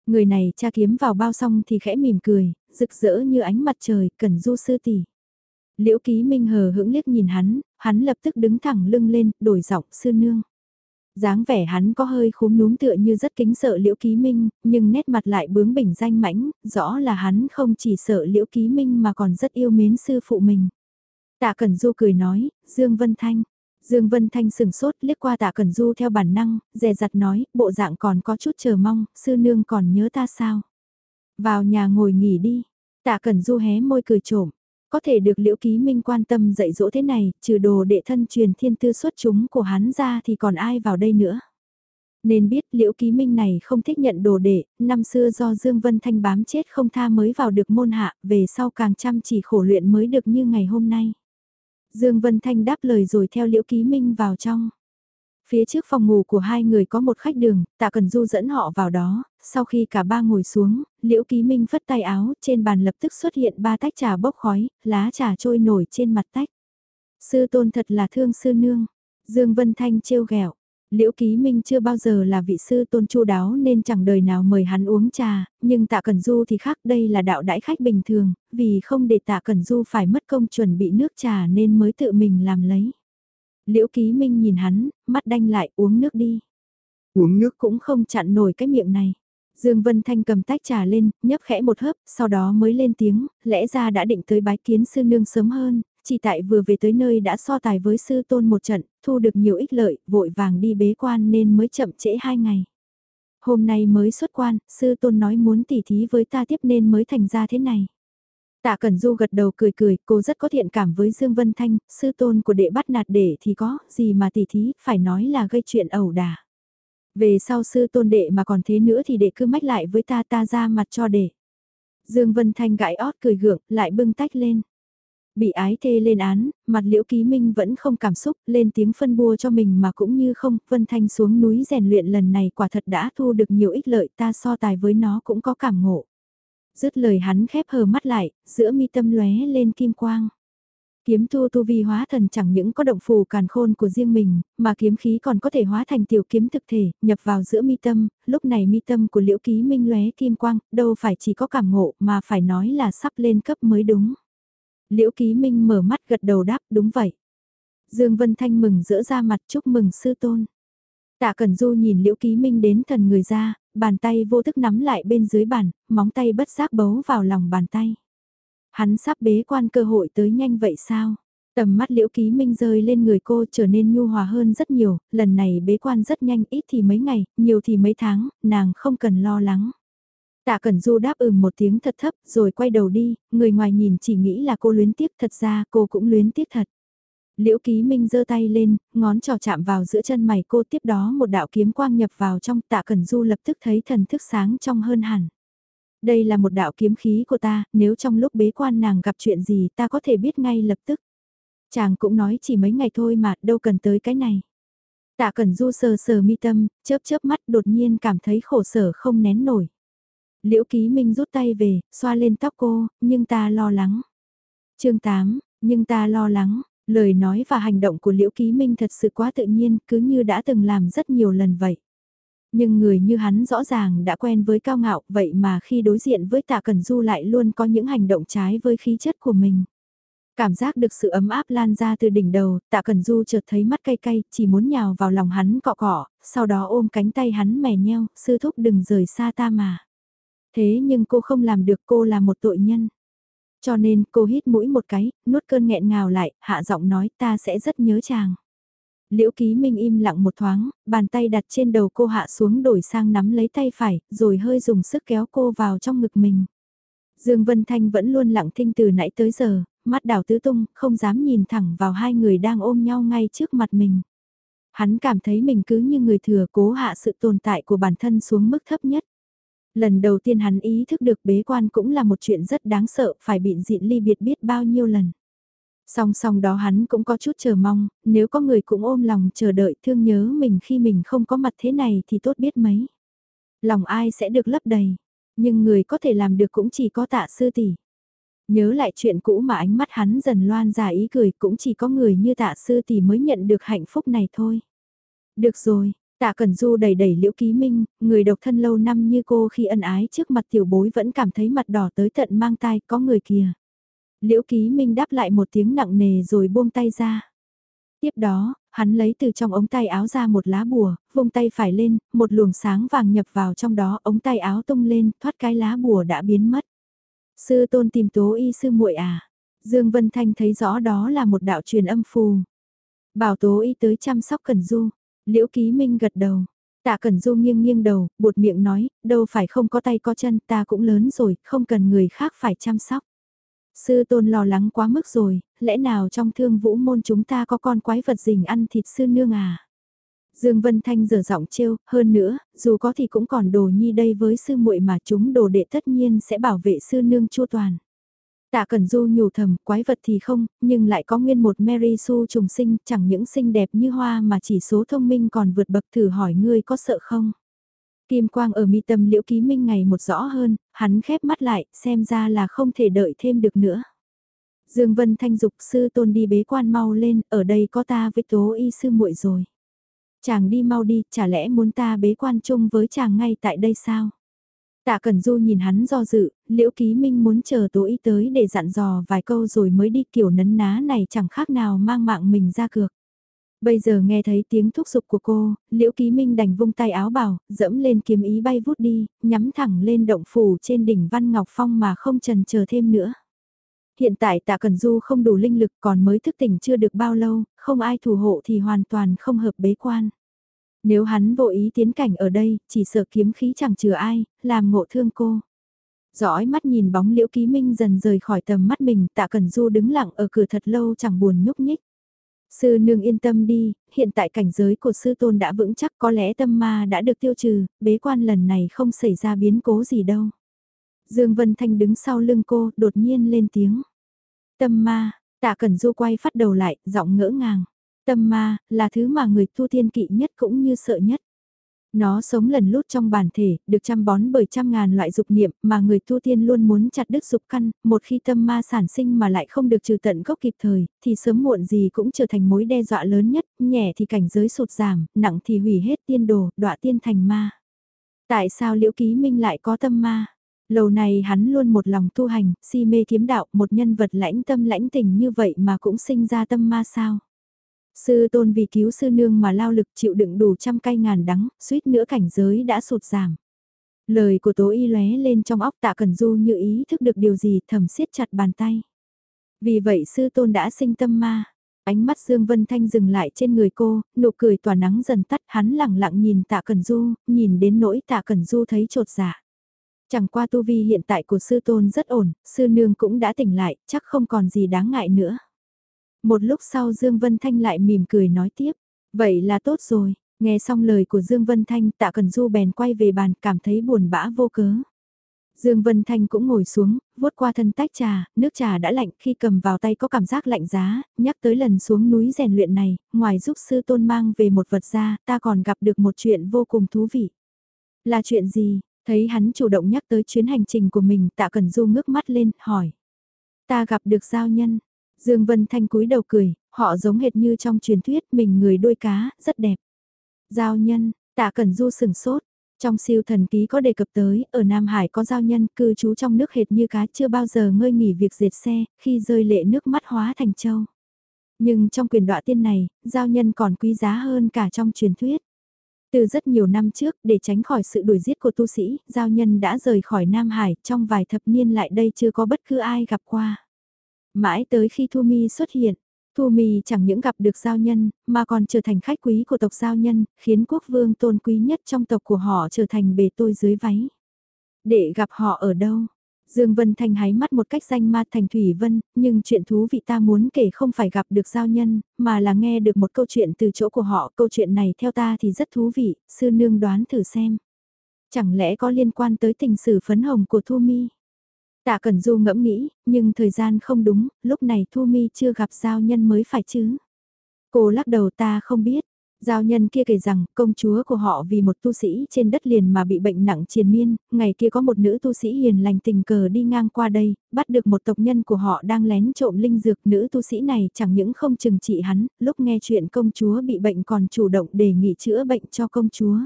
Người này cha kiếm vào bao xong thì khẽ mỉm cười, rực rỡ như ánh mặt trời, cần du sư tỷ. Liễu ký minh hờ hững liếc nhìn hắn, hắn lập tức đứng thẳng lưng lên, đổi giọng sư nương. dáng vẻ hắn có hơi khúm núm tựa như rất kính sợ liễu ký minh, nhưng nét mặt lại bướng bỉnh danh mãnh, rõ là hắn không chỉ sợ liễu ký minh mà còn rất yêu mến sư phụ mình. Tạ Cẩn Du cười nói, Dương Vân Thanh, Dương Vân Thanh sừng sốt liếc qua tạ Cần Du theo bản năng, dè dặt nói, bộ dạng còn có chút chờ mong, sư nương còn nhớ ta sao? Vào nhà ngồi nghỉ đi. Tạ Cần Du hé môi cười trộm. Có thể được Liễu Ký Minh quan tâm dạy dỗ thế này, trừ đồ đệ thân truyền thiên tư xuất chúng của hắn ra thì còn ai vào đây nữa. Nên biết Liễu Ký Minh này không thích nhận đồ đệ, năm xưa do Dương Vân Thanh bám chết không tha mới vào được môn hạ, về sau càng chăm chỉ khổ luyện mới được như ngày hôm nay. Dương Vân Thanh đáp lời rồi theo Liễu Ký Minh vào trong. Phía trước phòng ngủ của hai người có một khách đường, Tạ Cần Du dẫn họ vào đó, sau khi cả ba ngồi xuống, Liễu Ký Minh phất tay áo, trên bàn lập tức xuất hiện ba tách trà bốc khói, lá trà trôi nổi trên mặt tách. Sư tôn thật là thương sư nương. Dương Vân Thanh trêu ghẹo. Liễu Ký Minh chưa bao giờ là vị sư tôn chu đáo nên chẳng đời nào mời hắn uống trà, nhưng Tạ Cẩn Du thì khác đây là đạo đãi khách bình thường, vì không để Tạ Cẩn Du phải mất công chuẩn bị nước trà nên mới tự mình làm lấy. Liễu Ký Minh nhìn hắn, mắt đanh lại uống nước đi. Uống nước cũng không chặn nổi cái miệng này. Dương Vân Thanh cầm tách trà lên, nhấp khẽ một hớp, sau đó mới lên tiếng, lẽ ra đã định tới bái kiến sư nương sớm hơn, chỉ tại vừa về tới nơi đã so tài với sư tôn một trận, thu được nhiều ích lợi, vội vàng đi bế quan nên mới chậm trễ hai ngày. Hôm nay mới xuất quan, sư tôn nói muốn tỉ thí với ta tiếp nên mới thành ra thế này. Tạ Cẩn Du gật đầu cười cười, cô rất có thiện cảm với Dương Vân Thanh, sư tôn của đệ bắt nạt đệ thì có, gì mà tỉ thí, phải nói là gây chuyện ẩu đả. Về sau sư tôn đệ mà còn thế nữa thì đệ cứ mách lại với ta ta ra mặt cho đệ. Dương Vân Thanh gãi ót cười gượng, lại bưng tách lên. Bị ái thê lên án, mặt liễu ký minh vẫn không cảm xúc, lên tiếng phân bua cho mình mà cũng như không, Vân Thanh xuống núi rèn luyện lần này quả thật đã thu được nhiều ích lợi ta so tài với nó cũng có cảm ngộ. Dứt lời hắn khép hờ mắt lại, giữa mi tâm lóe lên kim quang. Kiếm tu tu vi hóa thần chẳng những có động phù càn khôn của riêng mình, mà kiếm khí còn có thể hóa thành tiểu kiếm thực thể, nhập vào giữa mi tâm, lúc này mi tâm của liễu ký minh lóe kim quang, đâu phải chỉ có cảm ngộ mà phải nói là sắp lên cấp mới đúng. Liễu Ký Minh mở mắt gật đầu đáp đúng vậy. Dương Vân Thanh mừng rỡ ra mặt chúc mừng sư tôn. Tạ Cẩn Du nhìn Liễu Ký Minh đến thần người ra, bàn tay vô thức nắm lại bên dưới bàn, móng tay bất giác bấu vào lòng bàn tay. Hắn sắp bế quan cơ hội tới nhanh vậy sao? Tầm mắt Liễu Ký Minh rơi lên người cô trở nên nhu hòa hơn rất nhiều, lần này bế quan rất nhanh ít thì mấy ngày, nhiều thì mấy tháng, nàng không cần lo lắng. Tạ Cẩn Du đáp ừm một tiếng thật thấp rồi quay đầu đi, người ngoài nhìn chỉ nghĩ là cô luyến tiếc thật ra cô cũng luyến tiếc thật. Liễu Ký Minh giơ tay lên, ngón trò chạm vào giữa chân mày cô tiếp đó một đạo kiếm quang nhập vào trong tạ Cẩn Du lập tức thấy thần thức sáng trong hơn hẳn. Đây là một đạo kiếm khí của ta, nếu trong lúc bế quan nàng gặp chuyện gì ta có thể biết ngay lập tức. Chàng cũng nói chỉ mấy ngày thôi mà, đâu cần tới cái này. Tạ Cẩn Du sờ sờ mi tâm, chớp chớp mắt đột nhiên cảm thấy khổ sở không nén nổi. Liễu Ký Minh rút tay về, xoa lên tóc cô, nhưng ta lo lắng. chương 8, nhưng ta lo lắng, lời nói và hành động của Liễu Ký Minh thật sự quá tự nhiên, cứ như đã từng làm rất nhiều lần vậy. Nhưng người như hắn rõ ràng đã quen với cao ngạo, vậy mà khi đối diện với Tạ Cẩn Du lại luôn có những hành động trái với khí chất của mình. Cảm giác được sự ấm áp lan ra từ đỉnh đầu, tạ Cẩn du chợt thấy mắt cay cay, chỉ muốn nhào vào lòng hắn cọ cọ, sau đó ôm cánh tay hắn mè nheo, sư thúc đừng rời xa ta mà. Thế nhưng cô không làm được cô là một tội nhân. Cho nên cô hít mũi một cái, nuốt cơn nghẹn ngào lại, hạ giọng nói ta sẽ rất nhớ chàng. Liễu Ký Minh im lặng một thoáng, bàn tay đặt trên đầu cô hạ xuống đổi sang nắm lấy tay phải, rồi hơi dùng sức kéo cô vào trong ngực mình. Dương Vân Thanh vẫn luôn lặng thinh từ nãy tới giờ, mắt đảo tứ tung, không dám nhìn thẳng vào hai người đang ôm nhau ngay trước mặt mình. Hắn cảm thấy mình cứ như người thừa cố hạ sự tồn tại của bản thân xuống mức thấp nhất. Lần đầu tiên hắn ý thức được bế quan cũng là một chuyện rất đáng sợ, phải bị diện ly biệt biết bao nhiêu lần. Song song đó hắn cũng có chút chờ mong, nếu có người cũng ôm lòng chờ đợi thương nhớ mình khi mình không có mặt thế này thì tốt biết mấy. Lòng ai sẽ được lấp đầy, nhưng người có thể làm được cũng chỉ có tạ sư tỷ. Nhớ lại chuyện cũ mà ánh mắt hắn dần loan ra ý cười cũng chỉ có người như tạ sư tỷ mới nhận được hạnh phúc này thôi. Được rồi, Tạ Cẩn Du đầy đẩy Liễu Ký Minh, người độc thân lâu năm như cô khi ân ái trước mặt tiểu bối vẫn cảm thấy mặt đỏ tới tận mang tai có người kìa. Liễu Ký Minh đáp lại một tiếng nặng nề rồi buông tay ra. Tiếp đó, hắn lấy từ trong ống tay áo ra một lá bùa, vung tay phải lên, một luồng sáng vàng nhập vào trong đó, ống tay áo tung lên, thoát cái lá bùa đã biến mất. Sư tôn tìm tố y sư muội à? Dương Vân Thanh thấy rõ đó là một đạo truyền âm phù. Bảo tố y tới chăm sóc Cẩn Du. Liễu Ký Minh gật đầu. Tạ Cẩn Du nghiêng nghiêng đầu, buột miệng nói, đâu phải không có tay có chân, ta cũng lớn rồi, không cần người khác phải chăm sóc. Sư tôn lo lắng quá mức rồi, lẽ nào trong thương vũ môn chúng ta có con quái vật rình ăn thịt sư nương à? Dương Vân Thanh giờ giọng trêu, hơn nữa, dù có thì cũng còn đồ nhi đây với sư muội mà chúng đồ đệ tất nhiên sẽ bảo vệ sư nương chua toàn. Tạ Cẩn Du nhủ thầm, quái vật thì không, nhưng lại có nguyên một Mary Sue trùng sinh, chẳng những xinh đẹp như hoa mà chỉ số thông minh còn vượt bậc thử hỏi ngươi có sợ không? Kim quang ở mi tâm liễu ký minh ngày một rõ hơn, hắn khép mắt lại, xem ra là không thể đợi thêm được nữa. Dương Vân Thanh dục sư tôn đi bế quan mau lên, ở đây có ta với tố y sư muội rồi. Chàng đi mau đi, chả lẽ muốn ta bế quan chung với chàng ngay tại đây sao? Tạ Cần Du nhìn hắn do dự, Liễu Ký Minh muốn chờ Tố Y tới để dặn dò vài câu rồi mới đi kiểu nấn ná này chẳng khác nào mang mạng mình ra cược. Bây giờ nghe thấy tiếng thúc giục của cô, Liễu Ký Minh đành vung tay áo bảo, dẫm lên kiếm ý bay vút đi, nhắm thẳng lên động phủ trên đỉnh Văn Ngọc Phong mà không trần chờ thêm nữa. Hiện tại tạ Cần Du không đủ linh lực còn mới thức tỉnh chưa được bao lâu, không ai thủ hộ thì hoàn toàn không hợp bế quan. Nếu hắn vô ý tiến cảnh ở đây, chỉ sợ kiếm khí chẳng chừa ai, làm ngộ thương cô. Dõi mắt nhìn bóng liễu ký minh dần rời khỏi tầm mắt mình, tạ Cần Du đứng lặng ở cửa thật lâu chẳng buồn nhúc nhích. Sư nương yên tâm đi, hiện tại cảnh giới của sư tôn đã vững chắc có lẽ tâm ma đã được tiêu trừ, bế quan lần này không xảy ra biến cố gì đâu. Dương Vân Thanh đứng sau lưng cô, đột nhiên lên tiếng. Tâm ma, tạ cẩn du quay phát đầu lại, giọng ngỡ ngàng. Tâm ma, là thứ mà người tu tiên kỵ nhất cũng như sợ nhất. Nó sống lần lút trong bản thể, được chăm bón bởi trăm ngàn loại dục niệm mà người tu tiên luôn muốn chặt đứt dục căn, một khi tâm ma sản sinh mà lại không được trừ tận gốc kịp thời, thì sớm muộn gì cũng trở thành mối đe dọa lớn nhất, nhẹ thì cảnh giới sụt giảm, nặng thì hủy hết tiên đồ, đọa tiên thành ma. Tại sao Liễu Ký Minh lại có tâm ma? Lâu này hắn luôn một lòng tu hành, si mê kiếm đạo, một nhân vật lãnh tâm lãnh tình như vậy mà cũng sinh ra tâm ma sao? Sư tôn vì cứu sư nương mà lao lực chịu đựng đủ trăm cay ngàn đắng, suýt nữa cảnh giới đã sụt giảm. Lời của tố y lóe lên trong óc tạ cần du như ý thức được điều gì thầm siết chặt bàn tay. Vì vậy sư tôn đã sinh tâm ma. Ánh mắt Dương Vân Thanh dừng lại trên người cô, nụ cười tỏa nắng dần tắt hắn lặng lặng nhìn tạ cần du, nhìn đến nỗi tạ cần du thấy trột dạ. Chẳng qua tu vi hiện tại của sư tôn rất ổn, sư nương cũng đã tỉnh lại, chắc không còn gì đáng ngại nữa. Một lúc sau Dương Vân Thanh lại mỉm cười nói tiếp, vậy là tốt rồi, nghe xong lời của Dương Vân Thanh tạ cần du bèn quay về bàn cảm thấy buồn bã vô cớ. Dương Vân Thanh cũng ngồi xuống, vuốt qua thân tách trà, nước trà đã lạnh khi cầm vào tay có cảm giác lạnh giá, nhắc tới lần xuống núi rèn luyện này, ngoài giúp sư tôn mang về một vật ra, ta còn gặp được một chuyện vô cùng thú vị. Là chuyện gì? Thấy hắn chủ động nhắc tới chuyến hành trình của mình tạ cần du ngước mắt lên, hỏi. Ta gặp được giao nhân, Dương Vân Thanh cúi đầu cười, họ giống hệt như trong truyền thuyết mình người đuôi cá, rất đẹp. Giao nhân, tạ cẩn du sừng sốt. Trong siêu thần ký có đề cập tới, ở Nam Hải có giao nhân cư trú trong nước hệt như cá chưa bao giờ ngơi nghỉ việc diệt xe, khi rơi lệ nước mắt hóa thành châu. Nhưng trong quyền đọa tiên này, giao nhân còn quý giá hơn cả trong truyền thuyết. Từ rất nhiều năm trước, để tránh khỏi sự đuổi giết của tu sĩ, giao nhân đã rời khỏi Nam Hải, trong vài thập niên lại đây chưa có bất cứ ai gặp qua. Mãi tới khi Thu Mi xuất hiện, Thu Mi chẳng những gặp được giao nhân, mà còn trở thành khách quý của tộc giao nhân, khiến quốc vương tôn quý nhất trong tộc của họ trở thành bề tôi dưới váy. Để gặp họ ở đâu? Dương Vân Thanh hái mắt một cách danh ma thành Thủy Vân, nhưng chuyện thú vị ta muốn kể không phải gặp được giao nhân, mà là nghe được một câu chuyện từ chỗ của họ. Câu chuyện này theo ta thì rất thú vị, sư nương đoán thử xem. Chẳng lẽ có liên quan tới tình sử phấn hồng của Thu Mi? Tạ Cẩn Du ngẫm nghĩ, nhưng thời gian không đúng, lúc này Thu Mi chưa gặp giao nhân mới phải chứ. Cô lắc đầu ta không biết. Giao nhân kia kể rằng công chúa của họ vì một tu sĩ trên đất liền mà bị bệnh nặng triền miên, ngày kia có một nữ tu sĩ hiền lành tình cờ đi ngang qua đây, bắt được một tộc nhân của họ đang lén trộm linh dược nữ tu sĩ này chẳng những không chừng trị hắn, lúc nghe chuyện công chúa bị bệnh còn chủ động đề nghị chữa bệnh cho công chúa.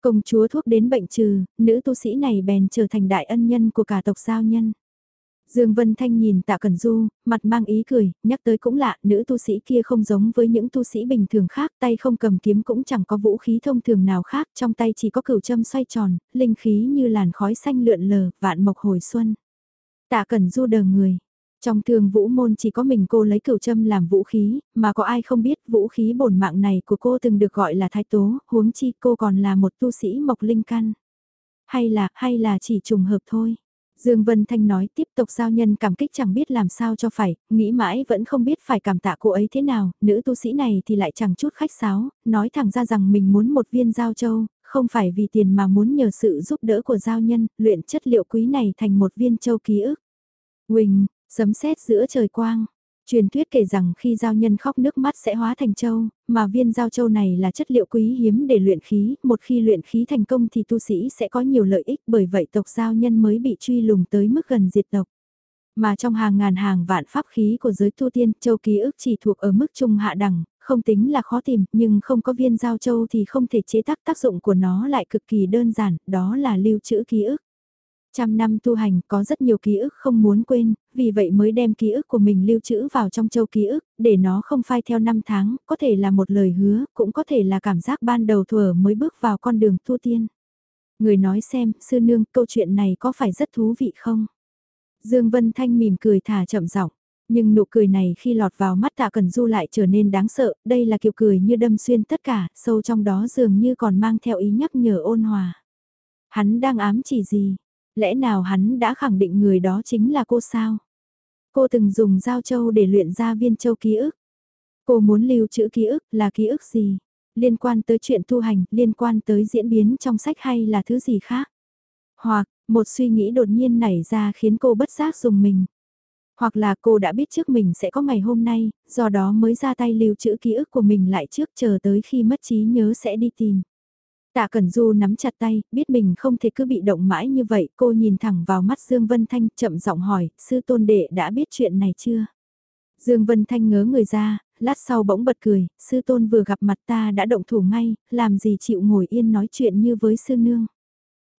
Công chúa thuốc đến bệnh trừ, nữ tu sĩ này bèn trở thành đại ân nhân của cả tộc giao nhân. Dương Vân Thanh nhìn Tạ Cẩn Du, mặt mang ý cười, nhắc tới cũng lạ, nữ tu sĩ kia không giống với những tu sĩ bình thường khác, tay không cầm kiếm cũng chẳng có vũ khí thông thường nào khác, trong tay chỉ có cửu châm xoay tròn, linh khí như làn khói xanh lượn lờ, vạn mộc hồi xuân. Tạ Cẩn Du đờ người, trong thường vũ môn chỉ có mình cô lấy cửu châm làm vũ khí, mà có ai không biết vũ khí bổn mạng này của cô từng được gọi là thái tố, huống chi cô còn là một tu sĩ mộc linh căn. Hay là, hay là chỉ trùng hợp thôi. Dương Vân Thanh nói tiếp tục giao nhân cảm kích chẳng biết làm sao cho phải, nghĩ mãi vẫn không biết phải cảm tạ cô ấy thế nào, nữ tu sĩ này thì lại chẳng chút khách sáo, nói thẳng ra rằng mình muốn một viên giao châu, không phải vì tiền mà muốn nhờ sự giúp đỡ của giao nhân, luyện chất liệu quý này thành một viên châu ký ức. Quỳnh, Sấm sét giữa trời quang. Truyền thuyết kể rằng khi giao nhân khóc nước mắt sẽ hóa thành châu, mà viên giao châu này là chất liệu quý hiếm để luyện khí, một khi luyện khí thành công thì tu sĩ sẽ có nhiều lợi ích bởi vậy tộc giao nhân mới bị truy lùng tới mức gần diệt tộc. Mà trong hàng ngàn hàng vạn pháp khí của giới tu tiên, châu ký ức chỉ thuộc ở mức trung hạ đẳng, không tính là khó tìm, nhưng không có viên giao châu thì không thể chế tác tác dụng của nó lại cực kỳ đơn giản, đó là lưu trữ ký ức. Trăm năm tu hành có rất nhiều ký ức không muốn quên, vì vậy mới đem ký ức của mình lưu trữ vào trong châu ký ức, để nó không phai theo năm tháng, có thể là một lời hứa, cũng có thể là cảm giác ban đầu thuở mới bước vào con đường tu tiên. Người nói xem, sư nương, câu chuyện này có phải rất thú vị không? Dương Vân Thanh mỉm cười thả chậm giọng. Nhưng nụ cười này khi lọt vào mắt tạ cần du lại trở nên đáng sợ, đây là kiểu cười như đâm xuyên tất cả, sâu trong đó dường như còn mang theo ý nhắc nhở ôn hòa. Hắn đang ám chỉ gì? Lẽ nào hắn đã khẳng định người đó chính là cô sao? Cô từng dùng giao châu để luyện ra viên châu ký ức. Cô muốn lưu trữ ký ức là ký ức gì? Liên quan tới chuyện tu hành, liên quan tới diễn biến trong sách hay là thứ gì khác? Hoặc, một suy nghĩ đột nhiên nảy ra khiến cô bất giác dùng mình. Hoặc là cô đã biết trước mình sẽ có ngày hôm nay, do đó mới ra tay lưu trữ ký ức của mình lại trước chờ tới khi mất trí nhớ sẽ đi tìm. Tạ Cẩn Du nắm chặt tay, biết mình không thể cứ bị động mãi như vậy, cô nhìn thẳng vào mắt Dương Vân Thanh, chậm giọng hỏi, sư tôn đệ đã biết chuyện này chưa? Dương Vân Thanh ngớ người ra, lát sau bỗng bật cười, sư tôn vừa gặp mặt ta đã động thủ ngay, làm gì chịu ngồi yên nói chuyện như với sư nương.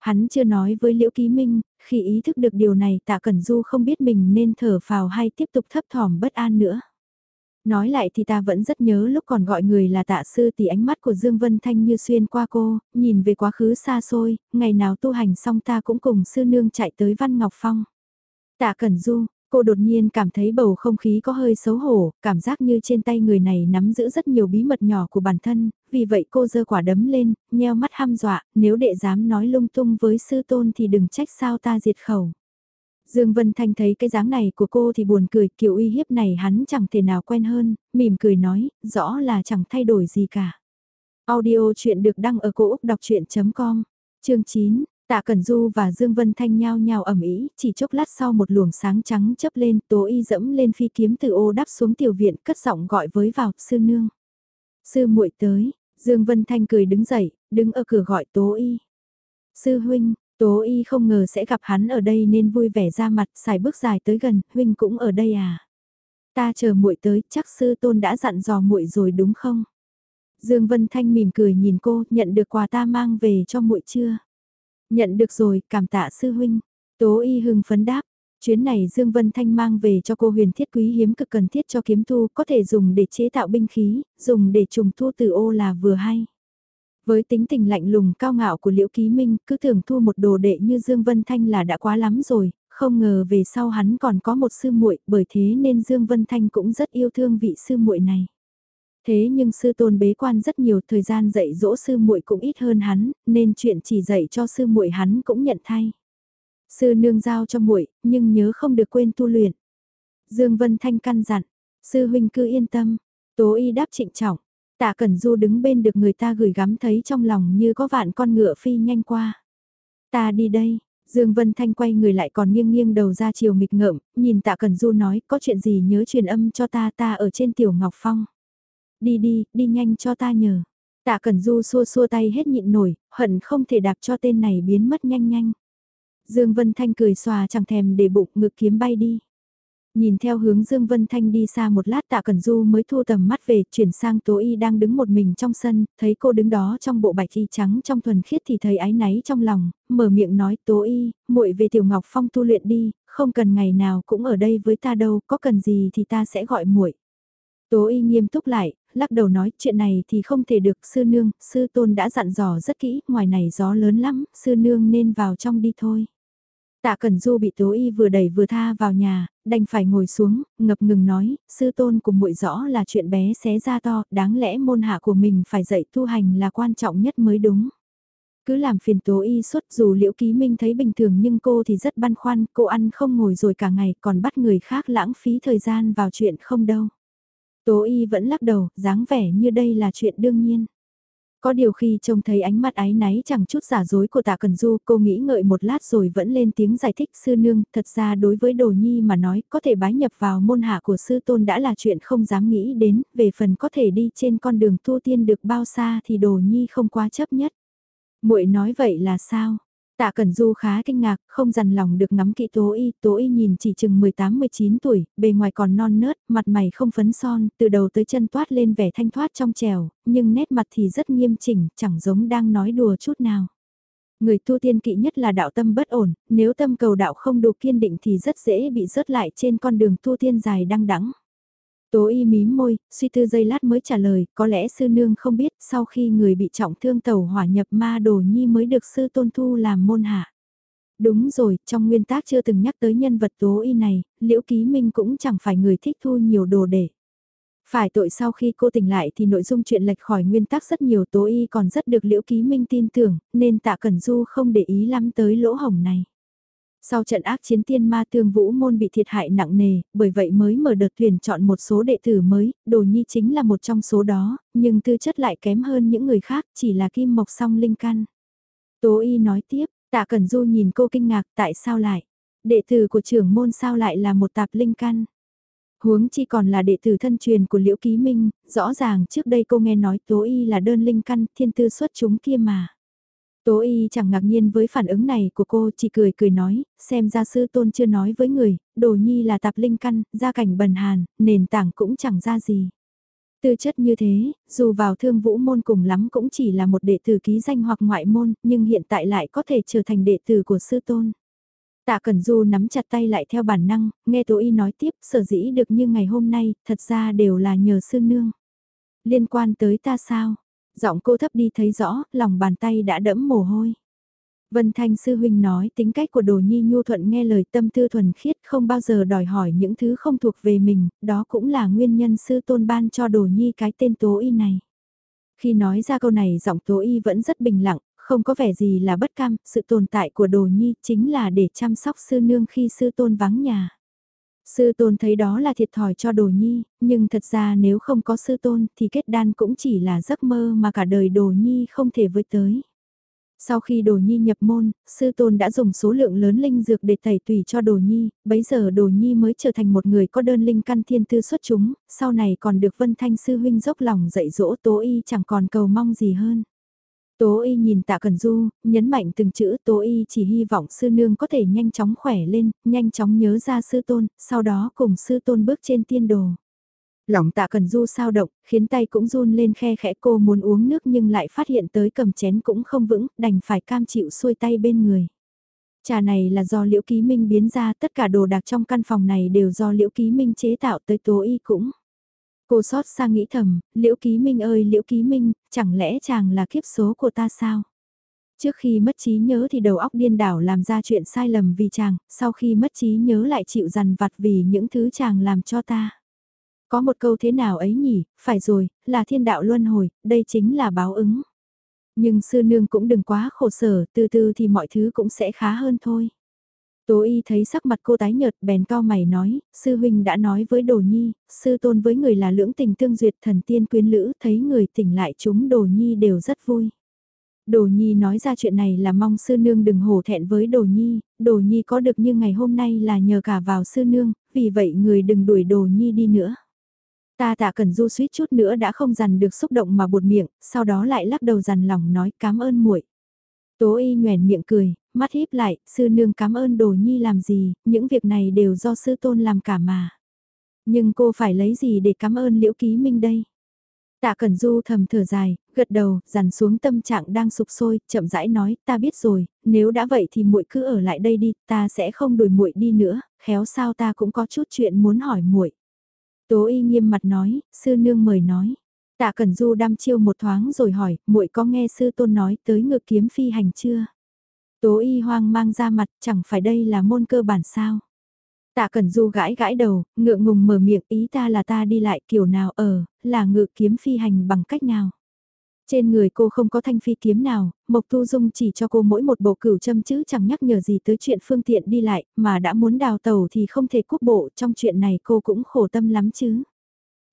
Hắn chưa nói với Liễu Ký Minh, khi ý thức được điều này tạ Cẩn Du không biết mình nên thở phào hay tiếp tục thấp thỏm bất an nữa. Nói lại thì ta vẫn rất nhớ lúc còn gọi người là tạ sư thì ánh mắt của Dương Vân Thanh như xuyên qua cô, nhìn về quá khứ xa xôi, ngày nào tu hành xong ta cũng cùng sư nương chạy tới Văn Ngọc Phong. Tạ Cẩn Du, cô đột nhiên cảm thấy bầu không khí có hơi xấu hổ, cảm giác như trên tay người này nắm giữ rất nhiều bí mật nhỏ của bản thân, vì vậy cô giơ quả đấm lên, nheo mắt ham dọa, nếu đệ dám nói lung tung với sư tôn thì đừng trách sao ta diệt khẩu. Dương Vân Thanh thấy cái dáng này của cô thì buồn cười, kiểu uy hiếp này hắn chẳng thể nào quen hơn, mỉm cười nói, rõ là chẳng thay đổi gì cả. Audio chuyện được đăng ở cổ Úc đọc chuyện.com, chương 9, Tạ Cẩn Du và Dương Vân Thanh nhao nhao ẩm ý, chỉ chốc lát sau một luồng sáng trắng chớp lên, Tố Y dẫm lên phi kiếm từ ô đắp xuống tiểu viện, cất giọng gọi với vào, sư nương. Sư muội tới, Dương Vân Thanh cười đứng dậy, đứng ở cửa gọi Tố Y. Sư huynh, Tố y không ngờ sẽ gặp hắn ở đây nên vui vẻ ra mặt xài bước dài tới gần, huynh cũng ở đây à? Ta chờ muội tới, chắc sư tôn đã dặn dò muội rồi đúng không? Dương Vân Thanh mỉm cười nhìn cô, nhận được quà ta mang về cho muội chưa? Nhận được rồi, cảm tạ sư huynh. Tố y hưng phấn đáp, chuyến này Dương Vân Thanh mang về cho cô huyền thiết quý hiếm cực cần thiết cho kiếm thu có thể dùng để chế tạo binh khí, dùng để trùng thu từ ô là vừa hay. Với tính tình lạnh lùng cao ngạo của Liễu Ký Minh, cứ thường thu một đồ đệ như Dương Vân Thanh là đã quá lắm rồi, không ngờ về sau hắn còn có một sư muội, bởi thế nên Dương Vân Thanh cũng rất yêu thương vị sư muội này. Thế nhưng sư tôn bế quan rất nhiều thời gian dạy dỗ sư muội cũng ít hơn hắn, nên chuyện chỉ dạy cho sư muội hắn cũng nhận thay. Sư nương giao cho muội, nhưng nhớ không được quên tu luyện. Dương Vân Thanh căn dặn, sư huynh cứ yên tâm. Tố y đáp trịnh trọng, Tạ Cẩn Du đứng bên được người ta gửi gắm thấy trong lòng như có vạn con ngựa phi nhanh qua. Ta đi đây, Dương Vân Thanh quay người lại còn nghiêng nghiêng đầu ra chiều nghịch ngợm, nhìn Tạ Cẩn Du nói có chuyện gì nhớ truyền âm cho ta ta ở trên Tiểu Ngọc Phong. Đi đi, đi nhanh cho ta nhờ. Tạ Cẩn Du xua xua tay hết nhịn nổi, hận không thể đạp cho tên này biến mất nhanh nhanh. Dương Vân Thanh cười xòa chẳng thèm để bụng ngực kiếm bay đi. Nhìn theo hướng Dương Vân Thanh đi xa một lát tạ Cẩn Du mới thu tầm mắt về, chuyển sang Tố Y đang đứng một mình trong sân, thấy cô đứng đó trong bộ bạch y trắng trong thuần khiết thì thấy ái náy trong lòng, mở miệng nói Tố Y, muội về Tiểu Ngọc Phong tu luyện đi, không cần ngày nào cũng ở đây với ta đâu, có cần gì thì ta sẽ gọi muội. Tố Y nghiêm túc lại, lắc đầu nói chuyện này thì không thể được sư nương, sư tôn đã dặn dò rất kỹ, ngoài này gió lớn lắm, sư nương nên vào trong đi thôi. Tạ Cẩn Du bị Tố Y vừa đẩy vừa tha vào nhà, đành phải ngồi xuống, ngập ngừng nói, sư tôn của muội rõ là chuyện bé xé ra to, đáng lẽ môn hạ của mình phải dạy tu hành là quan trọng nhất mới đúng. Cứ làm phiền Tố Y suốt dù Liễu Ký Minh thấy bình thường nhưng cô thì rất băn khoăn, cô ăn không ngồi rồi cả ngày còn bắt người khác lãng phí thời gian vào chuyện không đâu. Tố Y vẫn lắc đầu, dáng vẻ như đây là chuyện đương nhiên. Có điều khi trông thấy ánh mắt ái náy chẳng chút giả dối của tạ Cần Du, cô nghĩ ngợi một lát rồi vẫn lên tiếng giải thích sư nương, thật ra đối với đồ nhi mà nói, có thể bái nhập vào môn hạ của sư tôn đã là chuyện không dám nghĩ đến, về phần có thể đi trên con đường tu tiên được bao xa thì đồ nhi không quá chấp nhất. muội nói vậy là sao? Tạ Cẩn Du khá kinh ngạc, không dằn lòng được ngắm kỹ Tố Y, Tố Y nhìn chỉ chừng 18-19 tuổi, bề ngoài còn non nớt, mặt mày không phấn son, từ đầu tới chân toát lên vẻ thanh thoát trong trèo, nhưng nét mặt thì rất nghiêm chỉnh, chẳng giống đang nói đùa chút nào. Người tu tiên kỵ nhất là đạo tâm bất ổn, nếu tâm cầu đạo không đủ kiên định thì rất dễ bị rớt lại trên con đường tu tiên dài đăng đẵng. Tố y mím môi, suy tư giây lát mới trả lời, có lẽ sư nương không biết sau khi người bị trọng thương tàu hỏa nhập ma đồ nhi mới được sư tôn thu làm môn hạ. Đúng rồi, trong nguyên tác chưa từng nhắc tới nhân vật tố y này, liễu ký minh cũng chẳng phải người thích thu nhiều đồ để. Phải tội sau khi cô tỉnh lại thì nội dung chuyện lệch khỏi nguyên tắc rất nhiều tố y còn rất được liễu ký minh tin tưởng, nên tạ Cẩn Du không để ý lắm tới lỗ hổng này. Sau trận ác chiến tiên ma tương vũ môn bị thiệt hại nặng nề, bởi vậy mới mở đợt tuyển chọn một số đệ tử mới, đồ nhi chính là một trong số đó, nhưng tư chất lại kém hơn những người khác, chỉ là kim mộc song linh căn. Tố y nói tiếp, tạ Cẩn Du nhìn cô kinh ngạc tại sao lại, đệ tử của trưởng môn sao lại là một tạp linh căn. Huống chi còn là đệ tử thân truyền của Liễu Ký Minh, rõ ràng trước đây cô nghe nói Tố Y là đơn linh căn thiên tư xuất chúng kia mà. Tố Y chẳng ngạc nhiên với phản ứng này của cô chỉ cười cười nói, xem ra sư tôn chưa nói với người, đồ nhi là tạp linh căn, gia cảnh bần hàn, nền tảng cũng chẳng ra gì. Tư chất như thế, dù vào thương vũ môn cùng lắm cũng chỉ là một đệ tử ký danh hoặc ngoại môn, nhưng hiện tại lại có thể trở thành đệ tử của sư tôn. Tạ Cẩn Du nắm chặt tay lại theo bản năng, nghe Tố Y nói tiếp, sở dĩ được như ngày hôm nay, thật ra đều là nhờ sư nương. Liên quan tới ta sao? Giọng cô thấp đi thấy rõ, lòng bàn tay đã đẫm mồ hôi. Vân Thanh Sư Huynh nói tính cách của Đồ Nhi nhu thuận nghe lời tâm tư thuần khiết không bao giờ đòi hỏi những thứ không thuộc về mình, đó cũng là nguyên nhân sư tôn ban cho Đồ Nhi cái tên Tố Y này. Khi nói ra câu này giọng Tố Y vẫn rất bình lặng, không có vẻ gì là bất cam, sự tồn tại của đồ nhi chính là để chăm sóc sư nương khi sư tôn vắng nhà. Sư tôn thấy đó là thiệt thòi cho đồ nhi, nhưng thật ra nếu không có sư tôn thì kết đan cũng chỉ là giấc mơ mà cả đời đồ nhi không thể với tới. Sau khi đồ nhi nhập môn, sư tôn đã dùng số lượng lớn linh dược để tẩy tùy cho đồ nhi, bấy giờ đồ nhi mới trở thành một người có đơn linh căn thiên tư xuất chúng, sau này còn được vân thanh sư huynh dốc lòng dạy dỗ tố y chẳng còn cầu mong gì hơn. Tố y nhìn tạ Cần Du, nhấn mạnh từng chữ Tố y chỉ hy vọng sư nương có thể nhanh chóng khỏe lên, nhanh chóng nhớ ra sư tôn, sau đó cùng sư tôn bước trên tiên đồ. Lòng tạ Cần Du sao động, khiến tay cũng run lên khe khẽ cô muốn uống nước nhưng lại phát hiện tới cầm chén cũng không vững, đành phải cam chịu xuôi tay bên người. Trà này là do Liễu Ký Minh biến ra, tất cả đồ đạc trong căn phòng này đều do Liễu Ký Minh chế tạo tới Tố y cũng. Cô xót xa nghĩ thầm, Liễu Ký Minh ơi Liễu Ký Minh, chẳng lẽ chàng là kiếp số của ta sao? Trước khi mất trí nhớ thì đầu óc điên đảo làm ra chuyện sai lầm vì chàng, sau khi mất trí nhớ lại chịu dằn vặt vì những thứ chàng làm cho ta. Có một câu thế nào ấy nhỉ, phải rồi, là thiên đạo luân hồi, đây chính là báo ứng. Nhưng sư nương cũng đừng quá khổ sở, từ từ thì mọi thứ cũng sẽ khá hơn thôi. Tố y thấy sắc mặt cô tái nhợt bèn cao mày nói, sư huynh đã nói với đồ nhi, sư tôn với người là lưỡng tình tương duyệt thần tiên quyến lữ, thấy người tỉnh lại chúng đồ nhi đều rất vui. Đồ nhi nói ra chuyện này là mong sư nương đừng hổ thẹn với đồ nhi, đồ nhi có được như ngày hôm nay là nhờ cả vào sư nương, vì vậy người đừng đuổi đồ nhi đi nữa. Ta tạ cần du suýt chút nữa đã không dằn được xúc động mà buột miệng, sau đó lại lắc đầu dằn lòng nói cảm ơn muội. Tố y nhoèn miệng cười, mắt híp lại, sư nương cảm ơn đồ nhi làm gì, những việc này đều do sư tôn làm cả mà. Nhưng cô phải lấy gì để cảm ơn liễu ký minh đây? Tạ Cẩn Du thầm thở dài, gật đầu, dằn xuống tâm trạng đang sụp sôi, chậm rãi nói, ta biết rồi, nếu đã vậy thì muội cứ ở lại đây đi, ta sẽ không đuổi muội đi nữa, khéo sao ta cũng có chút chuyện muốn hỏi muội. Tố Y nghiêm mặt nói, sư nương mời nói. Tạ Cẩn Du đăm chiêu một thoáng rồi hỏi, muội có nghe sư tôn nói tới ngự kiếm phi hành chưa? Tố y hoang mang ra mặt, chẳng phải đây là môn cơ bản sao? Tạ Cẩn Du gãi gãi đầu, ngượng ngùng mở miệng ý ta là ta đi lại kiểu nào ở, là ngự kiếm phi hành bằng cách nào? Trên người cô không có thanh phi kiếm nào, Mộc Tu Dung chỉ cho cô mỗi một bộ cửu châm chứ chẳng nhắc nhở gì tới chuyện phương tiện đi lại, mà đã muốn đào tàu thì không thể quốc bộ, trong chuyện này cô cũng khổ tâm lắm chứ.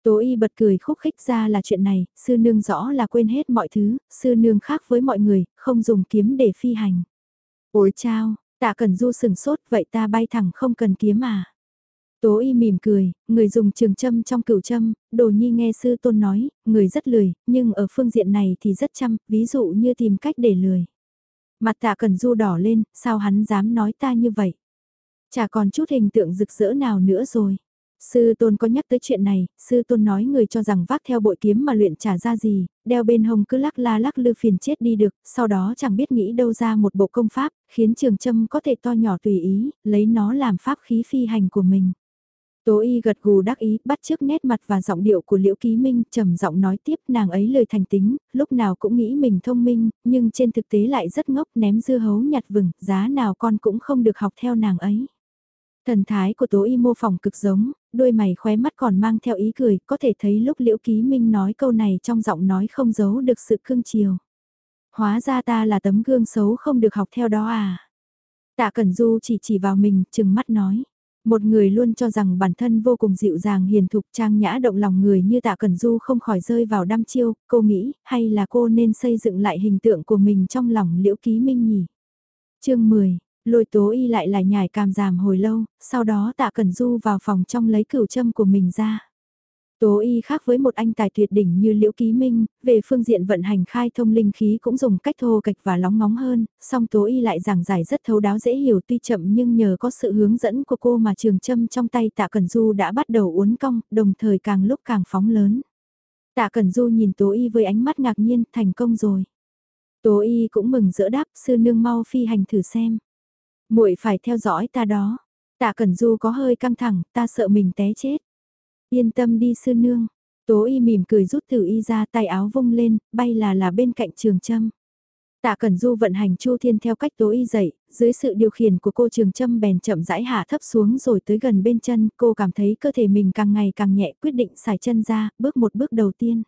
Tố y bật cười khúc khích ra là chuyện này, sư nương rõ là quên hết mọi thứ, sư nương khác với mọi người, không dùng kiếm để phi hành. Ôi chao, tạ cần du sừng sốt vậy ta bay thẳng không cần kiếm à. Tố y mỉm cười, người dùng trường châm trong cửu châm, đồ nhi nghe sư tôn nói, người rất lười, nhưng ở phương diện này thì rất chăm, ví dụ như tìm cách để lười. Mặt tạ cần du đỏ lên, sao hắn dám nói ta như vậy? Chả còn chút hình tượng rực rỡ nào nữa rồi. Sư tôn có nhắc tới chuyện này, sư tôn nói người cho rằng vác theo bội kiếm mà luyện trả ra gì, đeo bên hông cứ lắc la lắc lư phiền chết đi được, sau đó chẳng biết nghĩ đâu ra một bộ công pháp, khiến trường châm có thể to nhỏ tùy ý, lấy nó làm pháp khí phi hành của mình. Tố y gật gù đắc ý, bắt trước nét mặt và giọng điệu của Liễu Ký Minh, trầm giọng nói tiếp nàng ấy lời thành tính, lúc nào cũng nghĩ mình thông minh, nhưng trên thực tế lại rất ngốc ném dưa hấu nhặt vừng, giá nào con cũng không được học theo nàng ấy. Thần thái của Tố y mô phỏng cực giống, đôi mày khóe mắt còn mang theo ý cười, có thể thấy lúc Liễu Ký Minh nói câu này trong giọng nói không giấu được sự cương chiều. Hóa ra ta là tấm gương xấu không được học theo đó à. Tạ Cẩn Du chỉ chỉ vào mình, chừng mắt nói. Một người luôn cho rằng bản thân vô cùng dịu dàng hiền thục trang nhã động lòng người như tạ Cẩn Du không khỏi rơi vào đăm chiêu, cô nghĩ, hay là cô nên xây dựng lại hình tượng của mình trong lòng liễu ký minh nhỉ? chương 10, lôi tố y lại lại nhải càm giảm hồi lâu, sau đó tạ cần Du vào phòng trong lấy cửu châm của mình ra. Tố y khác với một anh tài tuyệt đỉnh như Liễu Ký Minh, về phương diện vận hành khai thông linh khí cũng dùng cách thô kịch và lóng ngóng hơn, song tố y lại giảng giải rất thấu đáo dễ hiểu tuy chậm nhưng nhờ có sự hướng dẫn của cô mà trường châm trong tay tạ Cần Du đã bắt đầu uốn cong, đồng thời càng lúc càng phóng lớn. Tạ Cần Du nhìn tố y với ánh mắt ngạc nhiên, thành công rồi. Tố y cũng mừng rỡ đáp, sư nương mau phi hành thử xem muội phải theo dõi ta đó. Tạ Cần Du có hơi căng thẳng, ta sợ mình té chết. Yên tâm đi sư nương. Tố y mỉm cười rút từ y ra tay áo vung lên, bay là là bên cạnh trường châm. Tạ Cẩn Du vận hành Chu Thiên theo cách tố y dậy, dưới sự điều khiển của cô Trường Trâm bèn chậm rãi hạ thấp xuống rồi tới gần bên chân, cô cảm thấy cơ thể mình càng ngày càng nhẹ quyết định xài chân ra, bước một bước đầu tiên.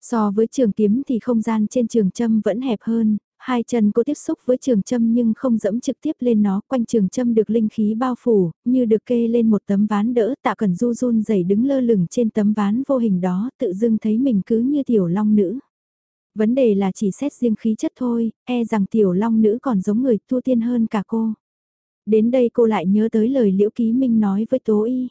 So với trường kiếm thì không gian trên trường châm vẫn hẹp hơn, hai chân cô tiếp xúc với trường châm nhưng không dẫm trực tiếp lên nó, quanh trường châm được linh khí bao phủ, như được kê lên một tấm ván đỡ, tạ cần du run dày đứng lơ lửng trên tấm ván vô hình đó, tự dưng thấy mình cứ như tiểu long nữ. Vấn đề là chỉ xét riêng khí chất thôi, e rằng tiểu long nữ còn giống người tu tiên hơn cả cô. Đến đây cô lại nhớ tới lời liễu ký minh nói với tố y.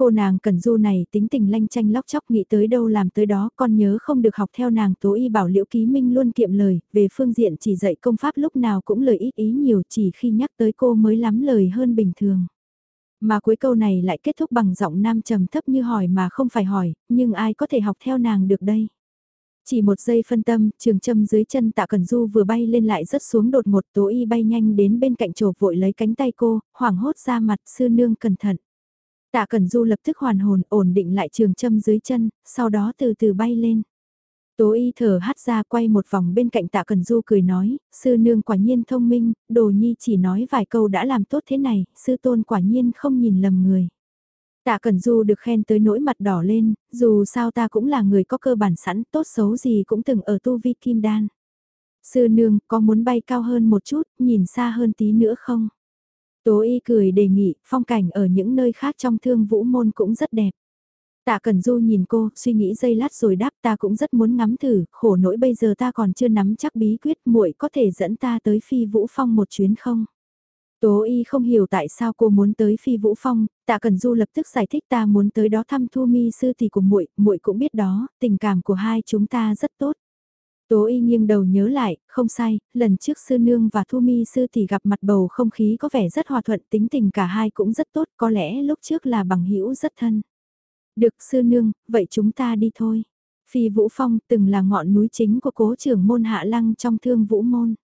Cô nàng Cần Du này tính tình lanh chanh lóc chóc nghĩ tới đâu làm tới đó con nhớ không được học theo nàng Tố Y bảo Liễu Ký Minh luôn kiệm lời, về phương diện chỉ dạy công pháp lúc nào cũng lời ít ý nhiều chỉ khi nhắc tới cô mới lắm lời hơn bình thường. Mà cuối câu này lại kết thúc bằng giọng nam trầm thấp như hỏi mà không phải hỏi, nhưng ai có thể học theo nàng được đây? Chỉ một giây phân tâm, trường châm dưới chân tạ cần du vừa bay lên lại rất xuống đột ngột tố y bay nhanh đến bên cạnh chộp vội lấy cánh tay cô, hoảng hốt ra mặt sư nương cẩn thận. Tạ Cẩn Du lập tức hoàn hồn ổn định lại trường châm dưới chân, sau đó từ từ bay lên. Tố y thở hắt ra quay một vòng bên cạnh tạ Cẩn Du cười nói, sư nương quả nhiên thông minh, đồ nhi chỉ nói vài câu đã làm tốt thế này, sư tôn quả nhiên không nhìn lầm người. Tạ Cẩn Du được khen tới nỗi mặt đỏ lên, dù sao ta cũng là người có cơ bản sẵn, tốt xấu gì cũng từng ở tu vi kim đan. Sư nương, có muốn bay cao hơn một chút, nhìn xa hơn tí nữa không? Tố y cười đề nghị, phong cảnh ở những nơi khác trong thương vũ môn cũng rất đẹp. Tạ Cần Du nhìn cô, suy nghĩ giây lát rồi đáp ta cũng rất muốn ngắm thử, khổ nỗi bây giờ ta còn chưa nắm chắc bí quyết muội có thể dẫn ta tới phi vũ phong một chuyến không? Tố y không hiểu tại sao cô muốn tới phi vũ phong, tạ cần du lập tức giải thích ta muốn tới đó thăm thu mi sư tỷ của muội muội cũng biết đó, tình cảm của hai chúng ta rất tốt. Tố y nghiêng đầu nhớ lại, không sai, lần trước sư nương và thu mi sư tỷ gặp mặt bầu không khí có vẻ rất hòa thuận tính tình cả hai cũng rất tốt, có lẽ lúc trước là bằng hữu rất thân. Được sư nương, vậy chúng ta đi thôi. Phi Vũ Phong từng là ngọn núi chính của cố trưởng môn Hạ Lăng trong thương Vũ Môn.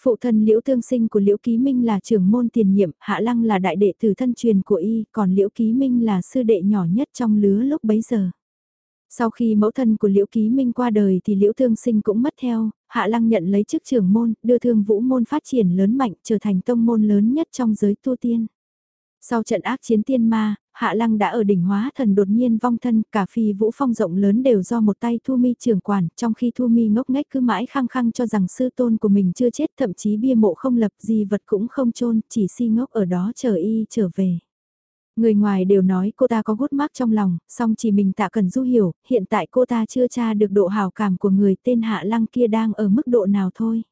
Phụ thân Liễu Thương Sinh của Liễu Ký Minh là trưởng môn tiền nhiệm, Hạ Lăng là đại đệ tử thân truyền của y, còn Liễu Ký Minh là sư đệ nhỏ nhất trong lứa lúc bấy giờ. Sau khi mẫu thân của Liễu Ký Minh qua đời thì Liễu Thương Sinh cũng mất theo, Hạ Lăng nhận lấy chức trưởng môn, đưa thương vũ môn phát triển lớn mạnh trở thành tông môn lớn nhất trong giới tu tiên. Sau trận ác chiến tiên ma, Hạ Lăng đã ở đỉnh hóa thần đột nhiên vong thân, cả phi vũ phong rộng lớn đều do một tay Thu Mi trưởng quản, trong khi Thu Mi ngốc nghếch cứ mãi khăng khăng cho rằng sư tôn của mình chưa chết, thậm chí bia mộ không lập gì vật cũng không chôn chỉ si ngốc ở đó chờ y trở về. Người ngoài đều nói cô ta có gút mắc trong lòng, song chỉ mình tạ cần du hiểu, hiện tại cô ta chưa tra được độ hào cảm của người tên Hạ Lăng kia đang ở mức độ nào thôi.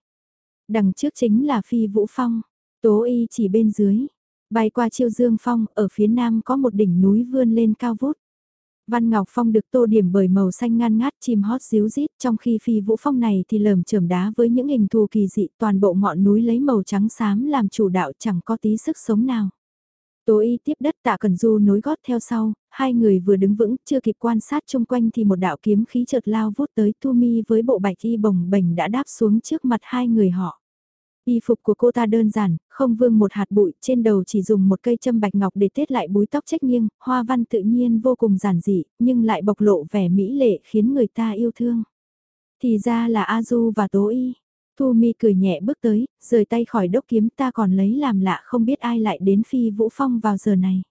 Đằng trước chính là Phi Vũ Phong, Tố Y chỉ bên dưới, bay qua Chiêu Dương Phong, ở phía nam có một đỉnh núi vươn lên cao vút. Văn Ngọc Phong được tô điểm bởi màu xanh ngan ngát chim hót díu rít, trong khi phi vũ phong này thì lởm chởm đá với những hình thù kỳ dị, toàn bộ ngọn núi lấy màu trắng xám làm chủ đạo chẳng có tí sức sống nào. Tố y tiếp đất tạ cần du nối gót theo sau, hai người vừa đứng vững, chưa kịp quan sát chung quanh thì một đạo kiếm khí chợt lao vút tới Tu Mi với bộ bạch y bồng bềnh đã đáp xuống trước mặt hai người họ. Y phục của cô ta đơn giản, không vương một hạt bụi, trên đầu chỉ dùng một cây châm bạch ngọc để tết lại búi tóc trách nghiêng, hoa văn tự nhiên vô cùng giản dị, nhưng lại bộc lộ vẻ mỹ lệ khiến người ta yêu thương. Thì ra là A Du và Tố Y. Thu Mi cười nhẹ bước tới, rời tay khỏi đốc kiếm ta còn lấy làm lạ không biết ai lại đến phi vũ phong vào giờ này.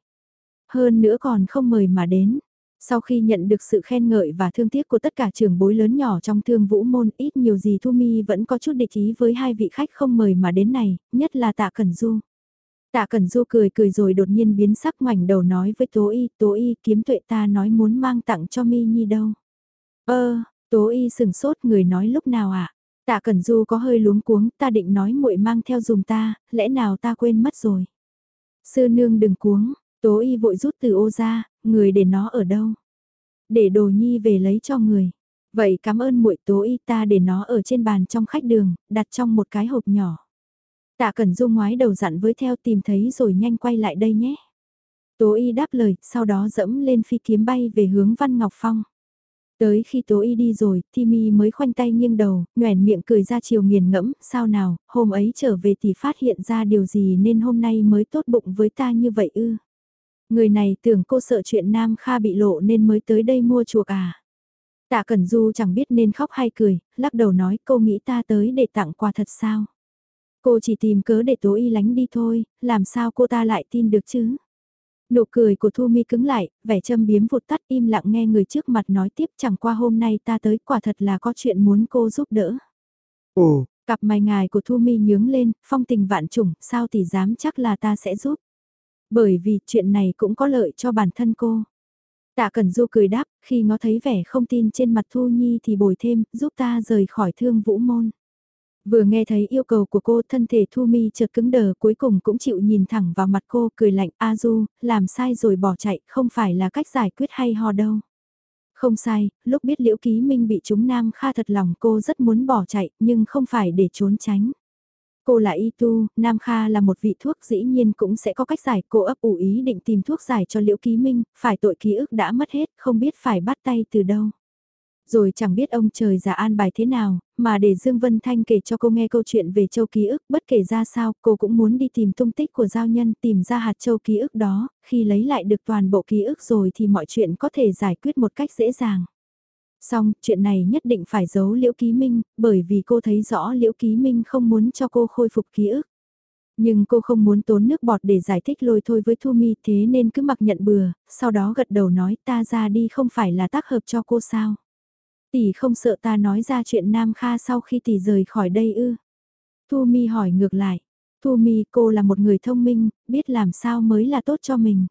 Hơn nữa còn không mời mà đến. Sau khi nhận được sự khen ngợi và thương tiếc của tất cả trường bối lớn nhỏ trong thương vũ môn ít nhiều gì Thu Mi vẫn có chút địch ý với hai vị khách không mời mà đến này, nhất là tạ Cẩn Du. Tạ Cẩn Du cười cười rồi đột nhiên biến sắc ngoảnh đầu nói với Tố Y, Tố Y kiếm tuệ ta nói muốn mang tặng cho Mi Nhi đâu. Ơ, Tố Y sừng sốt người nói lúc nào ạ? À? Tạ Cẩn Du có hơi luống cuống, ta định nói muội mang theo dùng ta, lẽ nào ta quên mất rồi. Sư nương đừng cuống, Tố Y vội rút từ ô ra, người để nó ở đâu? Để đồ nhi về lấy cho người. Vậy cảm ơn muội Tố Y ta để nó ở trên bàn trong khách đường, đặt trong một cái hộp nhỏ. Tạ Cẩn Du ngoái đầu dặn với theo tìm thấy rồi nhanh quay lại đây nhé. Tố Y đáp lời, sau đó dẫm lên phi kiếm bay về hướng Văn Ngọc Phong. Tới khi Tố Y đi rồi, Timmy mới khoanh tay nghiêng đầu, nhoẻn miệng cười ra chiều nghiền ngẫm, sao nào, hôm ấy trở về thì phát hiện ra điều gì nên hôm nay mới tốt bụng với ta như vậy ư. Người này tưởng cô sợ chuyện Nam Kha bị lộ nên mới tới đây mua chuộc à. Tạ Cẩn Du chẳng biết nên khóc hay cười, lắc đầu nói cô nghĩ ta tới để tặng quà thật sao. Cô chỉ tìm cớ để Tố Y lánh đi thôi, làm sao cô ta lại tin được chứ. Nụ cười của Thu Mi cứng lại, vẻ châm biếm vụt tắt im lặng nghe người trước mặt nói tiếp chẳng qua hôm nay ta tới quả thật là có chuyện muốn cô giúp đỡ. Ồ, cặp mày ngài của Thu Mi nhướng lên, phong tình vạn trùng, sao thì dám chắc là ta sẽ giúp. Bởi vì chuyện này cũng có lợi cho bản thân cô. Tạ Cẩn Du cười đáp, khi ngó thấy vẻ không tin trên mặt Thu Nhi thì bồi thêm, giúp ta rời khỏi thương vũ môn. Vừa nghe thấy yêu cầu của cô thân thể Thu Mi chợt cứng đờ cuối cùng cũng chịu nhìn thẳng vào mặt cô cười lạnh A Du, làm sai rồi bỏ chạy không phải là cách giải quyết hay ho đâu. Không sai, lúc biết Liễu Ký Minh bị chúng Nam Kha thật lòng cô rất muốn bỏ chạy nhưng không phải để trốn tránh. Cô là y tu, Nam Kha là một vị thuốc dĩ nhiên cũng sẽ có cách giải. Cô ấp ủ ý định tìm thuốc giải cho Liễu Ký Minh, phải tội ký ức đã mất hết, không biết phải bắt tay từ đâu. Rồi chẳng biết ông trời giả an bài thế nào, mà để Dương Vân Thanh kể cho cô nghe câu chuyện về châu ký ức, bất kể ra sao, cô cũng muốn đi tìm tung tích của giao nhân, tìm ra hạt châu ký ức đó, khi lấy lại được toàn bộ ký ức rồi thì mọi chuyện có thể giải quyết một cách dễ dàng. Xong, chuyện này nhất định phải giấu Liễu Ký Minh, bởi vì cô thấy rõ Liễu Ký Minh không muốn cho cô khôi phục ký ức. Nhưng cô không muốn tốn nước bọt để giải thích lôi thôi với Thu Mi thế nên cứ mặc nhận bừa, sau đó gật đầu nói ta ra đi không phải là tác hợp cho cô sao. Tỷ không sợ ta nói ra chuyện Nam Kha sau khi tỷ rời khỏi đây ư. Thu Mi hỏi ngược lại. Thu Mi cô là một người thông minh, biết làm sao mới là tốt cho mình.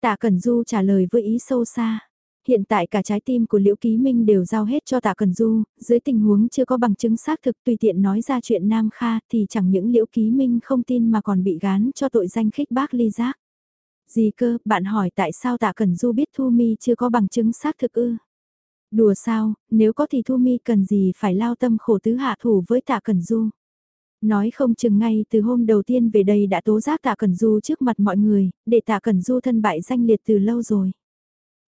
Tạ Cẩn Du trả lời với ý sâu xa. Hiện tại cả trái tim của Liễu Ký Minh đều giao hết cho Tạ Cẩn Du, dưới tình huống chưa có bằng chứng xác thực tùy tiện nói ra chuyện Nam Kha thì chẳng những Liễu Ký Minh không tin mà còn bị gán cho tội danh khích bác ly giác. Gì cơ, bạn hỏi tại sao Tạ Cẩn Du biết Thu Mi chưa có bằng chứng xác thực ư? Đùa sao, nếu có thì Thu Mi cần gì phải lao tâm khổ tứ hạ thủ với Tạ Cẩn Du. Nói không chừng ngay từ hôm đầu tiên về đây đã tố giác Tạ Cẩn Du trước mặt mọi người, để Tạ Cẩn Du thân bại danh liệt từ lâu rồi.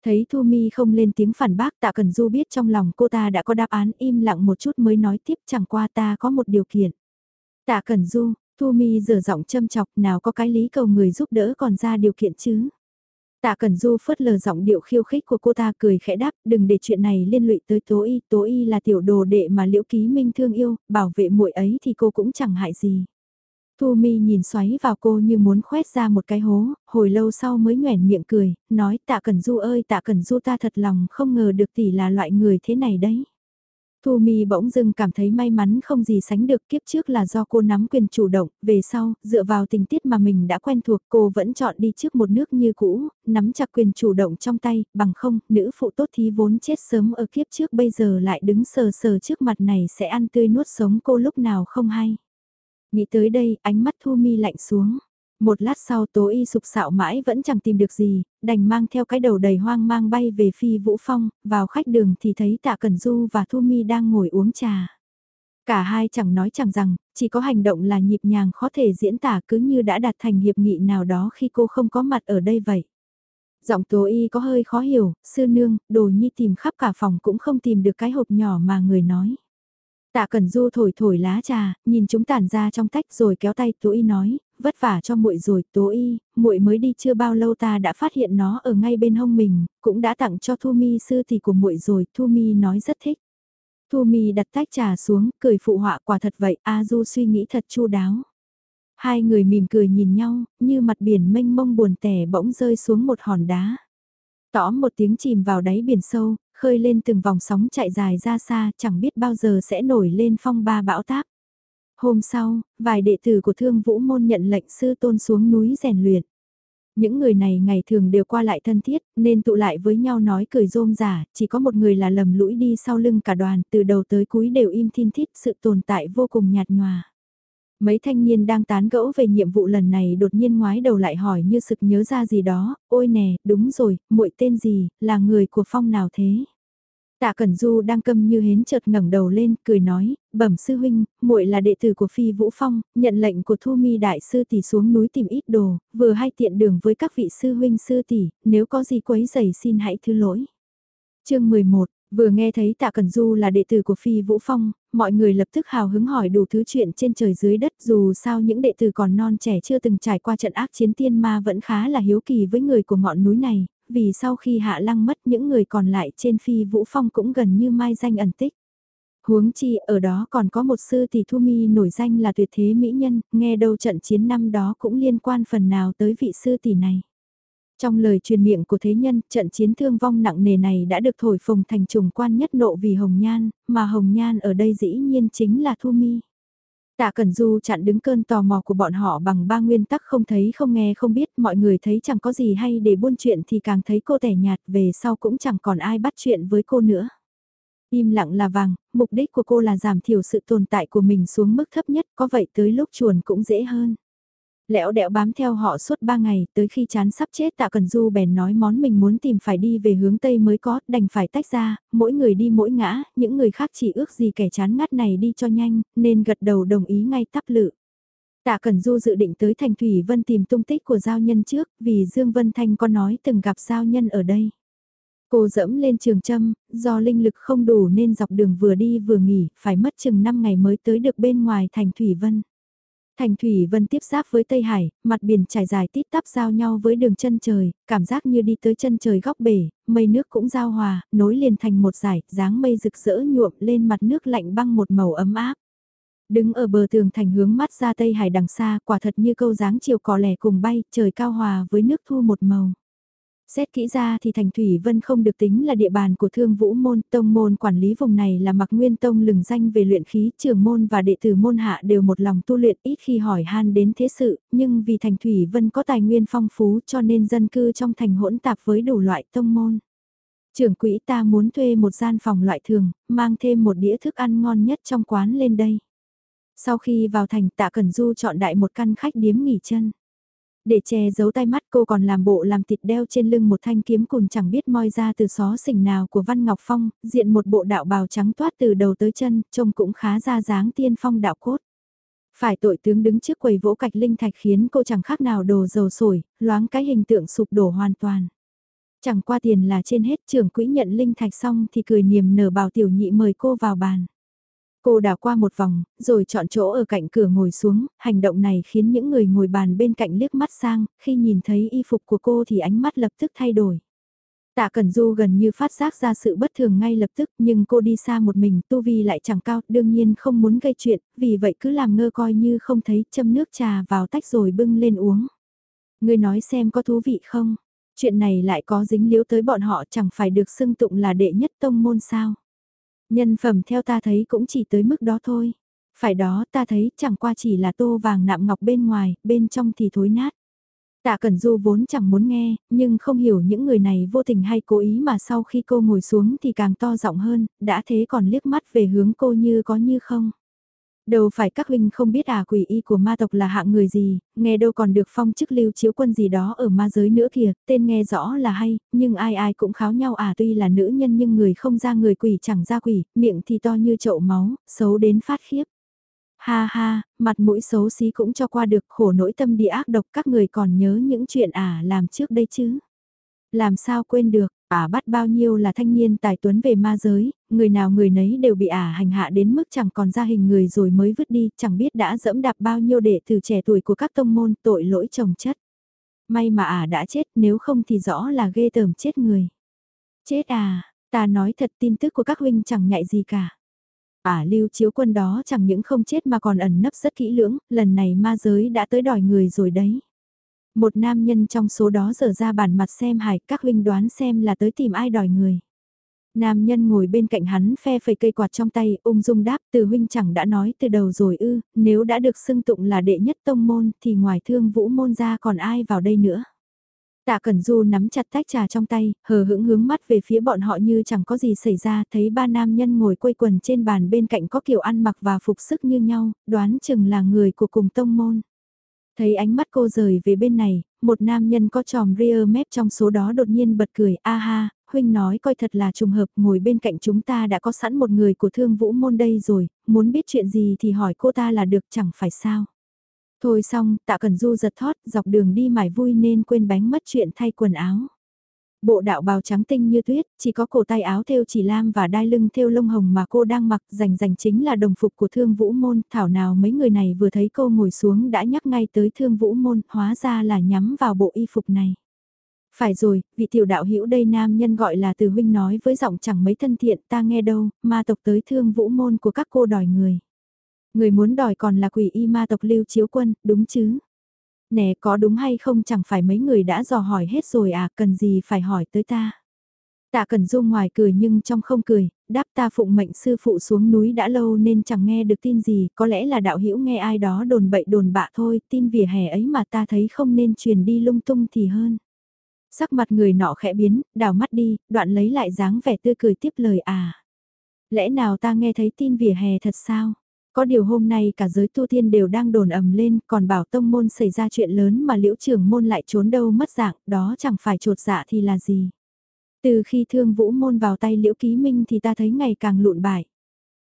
Thấy Thu Mi không lên tiếng phản bác Tạ Cẩn Du biết trong lòng cô ta đã có đáp án im lặng một chút mới nói tiếp chẳng qua ta có một điều kiện. Tạ Cẩn Du, Thu Mi giờ giọng châm chọc nào có cái lý cầu người giúp đỡ còn ra điều kiện chứ. Tạ Cẩn Du phớt lờ giọng điệu khiêu khích của cô ta cười khẽ đáp, đừng để chuyện này liên lụy tới Tố Y, Tố Y là tiểu đồ đệ mà Liễu Ký Minh thương yêu, bảo vệ muội ấy thì cô cũng chẳng hại gì. Thu Mi nhìn xoáy vào cô như muốn khoét ra một cái hố, hồi lâu sau mới nhoẻn miệng cười, nói Tạ Cẩn Du ơi Tạ Cẩn Du ta thật lòng không ngờ được tỷ là loại người thế này đấy. Thu Mi bỗng dưng cảm thấy may mắn không gì sánh được kiếp trước là do cô nắm quyền chủ động, về sau, dựa vào tình tiết mà mình đã quen thuộc cô vẫn chọn đi trước một nước như cũ, nắm chặt quyền chủ động trong tay, bằng không, nữ phụ tốt thí vốn chết sớm ở kiếp trước bây giờ lại đứng sờ sờ trước mặt này sẽ ăn tươi nuốt sống cô lúc nào không hay. Nghĩ tới đây, ánh mắt Thu Mi lạnh xuống. Một lát sau tố y sục sạo mãi vẫn chẳng tìm được gì, đành mang theo cái đầu đầy hoang mang bay về phi vũ phong, vào khách đường thì thấy tạ Cẩn Du và Thu Mi đang ngồi uống trà. Cả hai chẳng nói chẳng rằng, chỉ có hành động là nhịp nhàng khó thể diễn tả cứ như đã đạt thành hiệp nghị nào đó khi cô không có mặt ở đây vậy. Giọng tố y có hơi khó hiểu, sư nương, đồ nhi tìm khắp cả phòng cũng không tìm được cái hộp nhỏ mà người nói. Tạ Cẩn Du thổi thổi lá trà, nhìn chúng tản ra trong tách rồi kéo tay Tố Y nói, vất vả cho muội rồi, Tố Y, muội mới đi chưa bao lâu ta đã phát hiện nó ở ngay bên hông mình, cũng đã tặng cho Thu Mi sư thì của muội rồi, Thu Mi nói rất thích. Thu Mi đặt tách trà xuống, cười phụ họa quả thật vậy, A Du suy nghĩ thật chu đáo. Hai người mỉm cười nhìn nhau, như mặt biển mênh mông buồn tẻ bỗng rơi xuống một hòn đá. Tóm một tiếng chìm vào đáy biển sâu, khơi lên từng vòng sóng chạy dài ra xa, chẳng biết bao giờ sẽ nổi lên phong ba bão táp. Hôm sau, vài đệ tử của thương vũ môn nhận lệnh sư tôn xuống núi rèn luyện. Những người này ngày thường đều qua lại thân thiết, nên tụ lại với nhau nói cười rôm giả, chỉ có một người là lầm lũi đi sau lưng cả đoàn, từ đầu tới cuối đều im thiên thít, sự tồn tại vô cùng nhạt nhòa. Mấy thanh niên đang tán gẫu về nhiệm vụ lần này đột nhiên ngoái đầu lại hỏi như sực nhớ ra gì đó, ôi nè, đúng rồi, muội tên gì, là người của phong nào thế? Tạ Cẩn Du đang câm như hến chợt ngẩng đầu lên, cười nói, bẩm sư huynh, muội là đệ tử của Phi Vũ Phong, nhận lệnh của Thu Mi đại sư tỷ xuống núi tìm ít đồ, vừa hay tiện đường với các vị sư huynh sư tỷ, nếu có gì quấy rầy xin hãy thứ lỗi. Chương 11 Vừa nghe thấy Tạ Cẩn Du là đệ tử của Phi Vũ Phong, mọi người lập tức hào hứng hỏi đủ thứ chuyện trên trời dưới đất dù sao những đệ tử còn non trẻ chưa từng trải qua trận ác chiến tiên ma vẫn khá là hiếu kỳ với người của ngọn núi này, vì sau khi Hạ Lăng mất những người còn lại trên Phi Vũ Phong cũng gần như mai danh ẩn tích. Huống chi ở đó còn có một sư tỷ Thu Mi nổi danh là tuyệt thế mỹ nhân, nghe đâu trận chiến năm đó cũng liên quan phần nào tới vị sư tỷ này. Trong lời truyền miệng của thế nhân, trận chiến thương vong nặng nề này đã được thổi phồng thành trùng quan nhất nộ vì Hồng Nhan, mà Hồng Nhan ở đây dĩ nhiên chính là Thu Mi. Tạ Cẩn Du chặn đứng cơn tò mò của bọn họ bằng ba nguyên tắc không thấy không nghe không biết, mọi người thấy chẳng có gì hay để buôn chuyện thì càng thấy cô tẻ nhạt về sau cũng chẳng còn ai bắt chuyện với cô nữa. Im lặng là vàng, mục đích của cô là giảm thiểu sự tồn tại của mình xuống mức thấp nhất, có vậy tới lúc chuồn cũng dễ hơn lẽo đẽo bám theo họ suốt ba ngày, tới khi chán sắp chết tạ cần du bèn nói món mình muốn tìm phải đi về hướng Tây mới có, đành phải tách ra, mỗi người đi mỗi ngã, những người khác chỉ ước gì kẻ chán ngắt này đi cho nhanh, nên gật đầu đồng ý ngay tắp lự. Tạ Cẩn Du dự định tới Thành Thủy Vân tìm tung tích của giao nhân trước, vì Dương Vân Thanh có nói từng gặp giao nhân ở đây. Cô dẫm lên trường châm, do linh lực không đủ nên dọc đường vừa đi vừa nghỉ, phải mất chừng 5 ngày mới tới được bên ngoài Thành Thủy Vân. Thành Thủy Vân tiếp giáp với Tây Hải, mặt biển trải dài tít tắp giao nhau với đường chân trời, cảm giác như đi tới chân trời góc bể, mây nước cũng giao hòa, nối liền thành một dải, dáng mây rực rỡ nhuộm lên mặt nước lạnh băng một màu ấm áp. Đứng ở bờ tường thành hướng mắt ra Tây Hải đằng xa, quả thật như câu dáng chiều cò lẻ cùng bay, trời cao hòa với nước thu một màu. Xét kỹ ra thì thành Thủy Vân không được tính là địa bàn của thương vũ môn, tông môn quản lý vùng này là mặc nguyên tông lừng danh về luyện khí, trường môn và đệ tử môn hạ đều một lòng tu luyện ít khi hỏi han đến thế sự, nhưng vì thành Thủy Vân có tài nguyên phong phú cho nên dân cư trong thành hỗn tạp với đủ loại tông môn. Trưởng quỹ ta muốn thuê một gian phòng loại thường, mang thêm một đĩa thức ăn ngon nhất trong quán lên đây. Sau khi vào thành tạ Cần Du chọn đại một căn khách điếm nghỉ chân. Để che giấu tay mắt cô còn làm bộ làm thịt đeo trên lưng một thanh kiếm cùn chẳng biết moi ra từ xó xỉnh nào của Văn Ngọc Phong, diện một bộ đạo bào trắng toát từ đầu tới chân, trông cũng khá ra dáng tiên phong đạo cốt. Phải tội tướng đứng trước quầy vỗ cạch linh thạch khiến cô chẳng khác nào đồ dầu sổi, loáng cái hình tượng sụp đổ hoàn toàn. Chẳng qua tiền là trên hết trưởng quỹ nhận linh thạch xong thì cười niềm nở bảo tiểu nhị mời cô vào bàn. Cô đảo qua một vòng, rồi chọn chỗ ở cạnh cửa ngồi xuống, hành động này khiến những người ngồi bàn bên cạnh liếc mắt sang, khi nhìn thấy y phục của cô thì ánh mắt lập tức thay đổi. Tạ Cẩn Du gần như phát giác ra sự bất thường ngay lập tức nhưng cô đi xa một mình tu vi lại chẳng cao, đương nhiên không muốn gây chuyện, vì vậy cứ làm ngơ coi như không thấy châm nước trà vào tách rồi bưng lên uống. Người nói xem có thú vị không? Chuyện này lại có dính liếu tới bọn họ chẳng phải được xưng tụng là đệ nhất tông môn sao? Nhân phẩm theo ta thấy cũng chỉ tới mức đó thôi. Phải đó ta thấy chẳng qua chỉ là tô vàng nạm ngọc bên ngoài, bên trong thì thối nát. Tạ Cẩn Du vốn chẳng muốn nghe, nhưng không hiểu những người này vô tình hay cố ý mà sau khi cô ngồi xuống thì càng to giọng hơn, đã thế còn liếc mắt về hướng cô như có như không. Đâu phải các huynh không biết à quỷ y của ma tộc là hạng người gì, nghe đâu còn được phong chức lưu chiếu quân gì đó ở ma giới nữa kìa, tên nghe rõ là hay, nhưng ai ai cũng kháo nhau à tuy là nữ nhân nhưng người không ra người quỷ chẳng ra quỷ, miệng thì to như chậu máu, xấu đến phát khiếp. Ha ha, mặt mũi xấu xí cũng cho qua được khổ nỗi tâm địa ác độc các người còn nhớ những chuyện à làm trước đây chứ. Làm sao quên được, ả à bắt bao nhiêu là thanh niên tài tuấn về ma giới, người nào người nấy đều bị ả à hành hạ đến mức chẳng còn ra hình người rồi mới vứt đi, chẳng biết đã dẫm đạp bao nhiêu đệ từ trẻ tuổi của các tông môn tội lỗi chồng chất. May mà ả đã chết nếu không thì rõ là ghê tởm chết người. Chết à, ta nói thật tin tức của các huynh chẳng nhạy gì cả. Ả lưu chiếu quân đó chẳng những không chết mà còn ẩn nấp rất kỹ lưỡng, lần này ma giới đã tới đòi người rồi đấy. Một nam nhân trong số đó dở ra bản mặt xem hải các huynh đoán xem là tới tìm ai đòi người. Nam nhân ngồi bên cạnh hắn phe phẩy cây quạt trong tay, ung dung đáp từ huynh chẳng đã nói từ đầu rồi ư, nếu đã được xưng tụng là đệ nhất tông môn thì ngoài thương vũ môn ra còn ai vào đây nữa. Tạ Cẩn Du nắm chặt tách trà trong tay, hờ hững hướng mắt về phía bọn họ như chẳng có gì xảy ra, thấy ba nam nhân ngồi quây quần trên bàn bên cạnh có kiểu ăn mặc và phục sức như nhau, đoán chừng là người của cùng tông môn. Thấy ánh mắt cô rời về bên này, một nam nhân có tròm rear mép trong số đó đột nhiên bật cười, a ha, huynh nói coi thật là trùng hợp, ngồi bên cạnh chúng ta đã có sẵn một người của thương vũ môn đây rồi, muốn biết chuyện gì thì hỏi cô ta là được chẳng phải sao. Thôi xong, tạ cần du giật thót, dọc đường đi mải vui nên quên bánh mất chuyện thay quần áo. Bộ đạo bào trắng tinh như tuyết, chỉ có cổ tay áo thêu chỉ lam và đai lưng thêu lông hồng mà cô đang mặc rành rành chính là đồng phục của thương vũ môn. Thảo nào mấy người này vừa thấy cô ngồi xuống đã nhắc ngay tới thương vũ môn, hóa ra là nhắm vào bộ y phục này. Phải rồi, vị tiểu đạo hữu đây nam nhân gọi là từ huynh nói với giọng chẳng mấy thân thiện ta nghe đâu, ma tộc tới thương vũ môn của các cô đòi người. Người muốn đòi còn là quỷ y ma tộc lưu chiếu quân, đúng chứ? Nè có đúng hay không chẳng phải mấy người đã dò hỏi hết rồi à, cần gì phải hỏi tới ta? Tạ Cẩn Du ngoài cười nhưng trong không cười, đáp ta phụng mệnh sư phụ xuống núi đã lâu nên chẳng nghe được tin gì, có lẽ là đạo hữu nghe ai đó đồn bậy đồn bạ thôi, tin vỉa hè ấy mà ta thấy không nên truyền đi lung tung thì hơn. Sắc mặt người nọ khẽ biến, đảo mắt đi, đoạn lấy lại dáng vẻ tươi cười tiếp lời à. Lẽ nào ta nghe thấy tin vỉa hè thật sao? Có điều hôm nay cả giới tu thiên đều đang đồn ầm lên, còn bảo tông môn xảy ra chuyện lớn mà liễu trưởng môn lại trốn đâu mất dạng, đó chẳng phải trột dạ thì là gì. Từ khi thương vũ môn vào tay liễu ký minh thì ta thấy ngày càng lụn bại.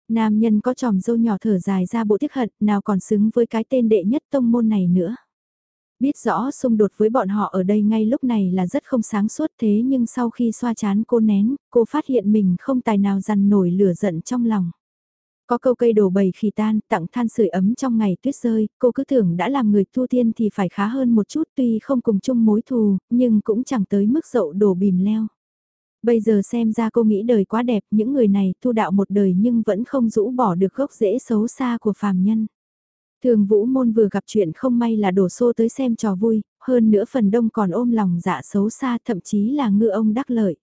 Nam nhân có tròm dâu nhỏ thở dài ra bộ tiếc hận, nào còn xứng với cái tên đệ nhất tông môn này nữa. Biết rõ xung đột với bọn họ ở đây ngay lúc này là rất không sáng suốt thế nhưng sau khi xoa chán cô nén, cô phát hiện mình không tài nào dằn nổi lửa giận trong lòng. Có câu cây đổ bầy khi tan, tặng than sưởi ấm trong ngày tuyết rơi, cô cứ tưởng đã làm người thu tiên thì phải khá hơn một chút tuy không cùng chung mối thù, nhưng cũng chẳng tới mức dậu đổ bìm leo. Bây giờ xem ra cô nghĩ đời quá đẹp, những người này thu đạo một đời nhưng vẫn không rũ bỏ được gốc rễ xấu xa của phàm nhân. Thường vũ môn vừa gặp chuyện không may là đổ xô tới xem trò vui, hơn nữa phần đông còn ôm lòng dạ xấu xa thậm chí là ngư ông đắc lợi.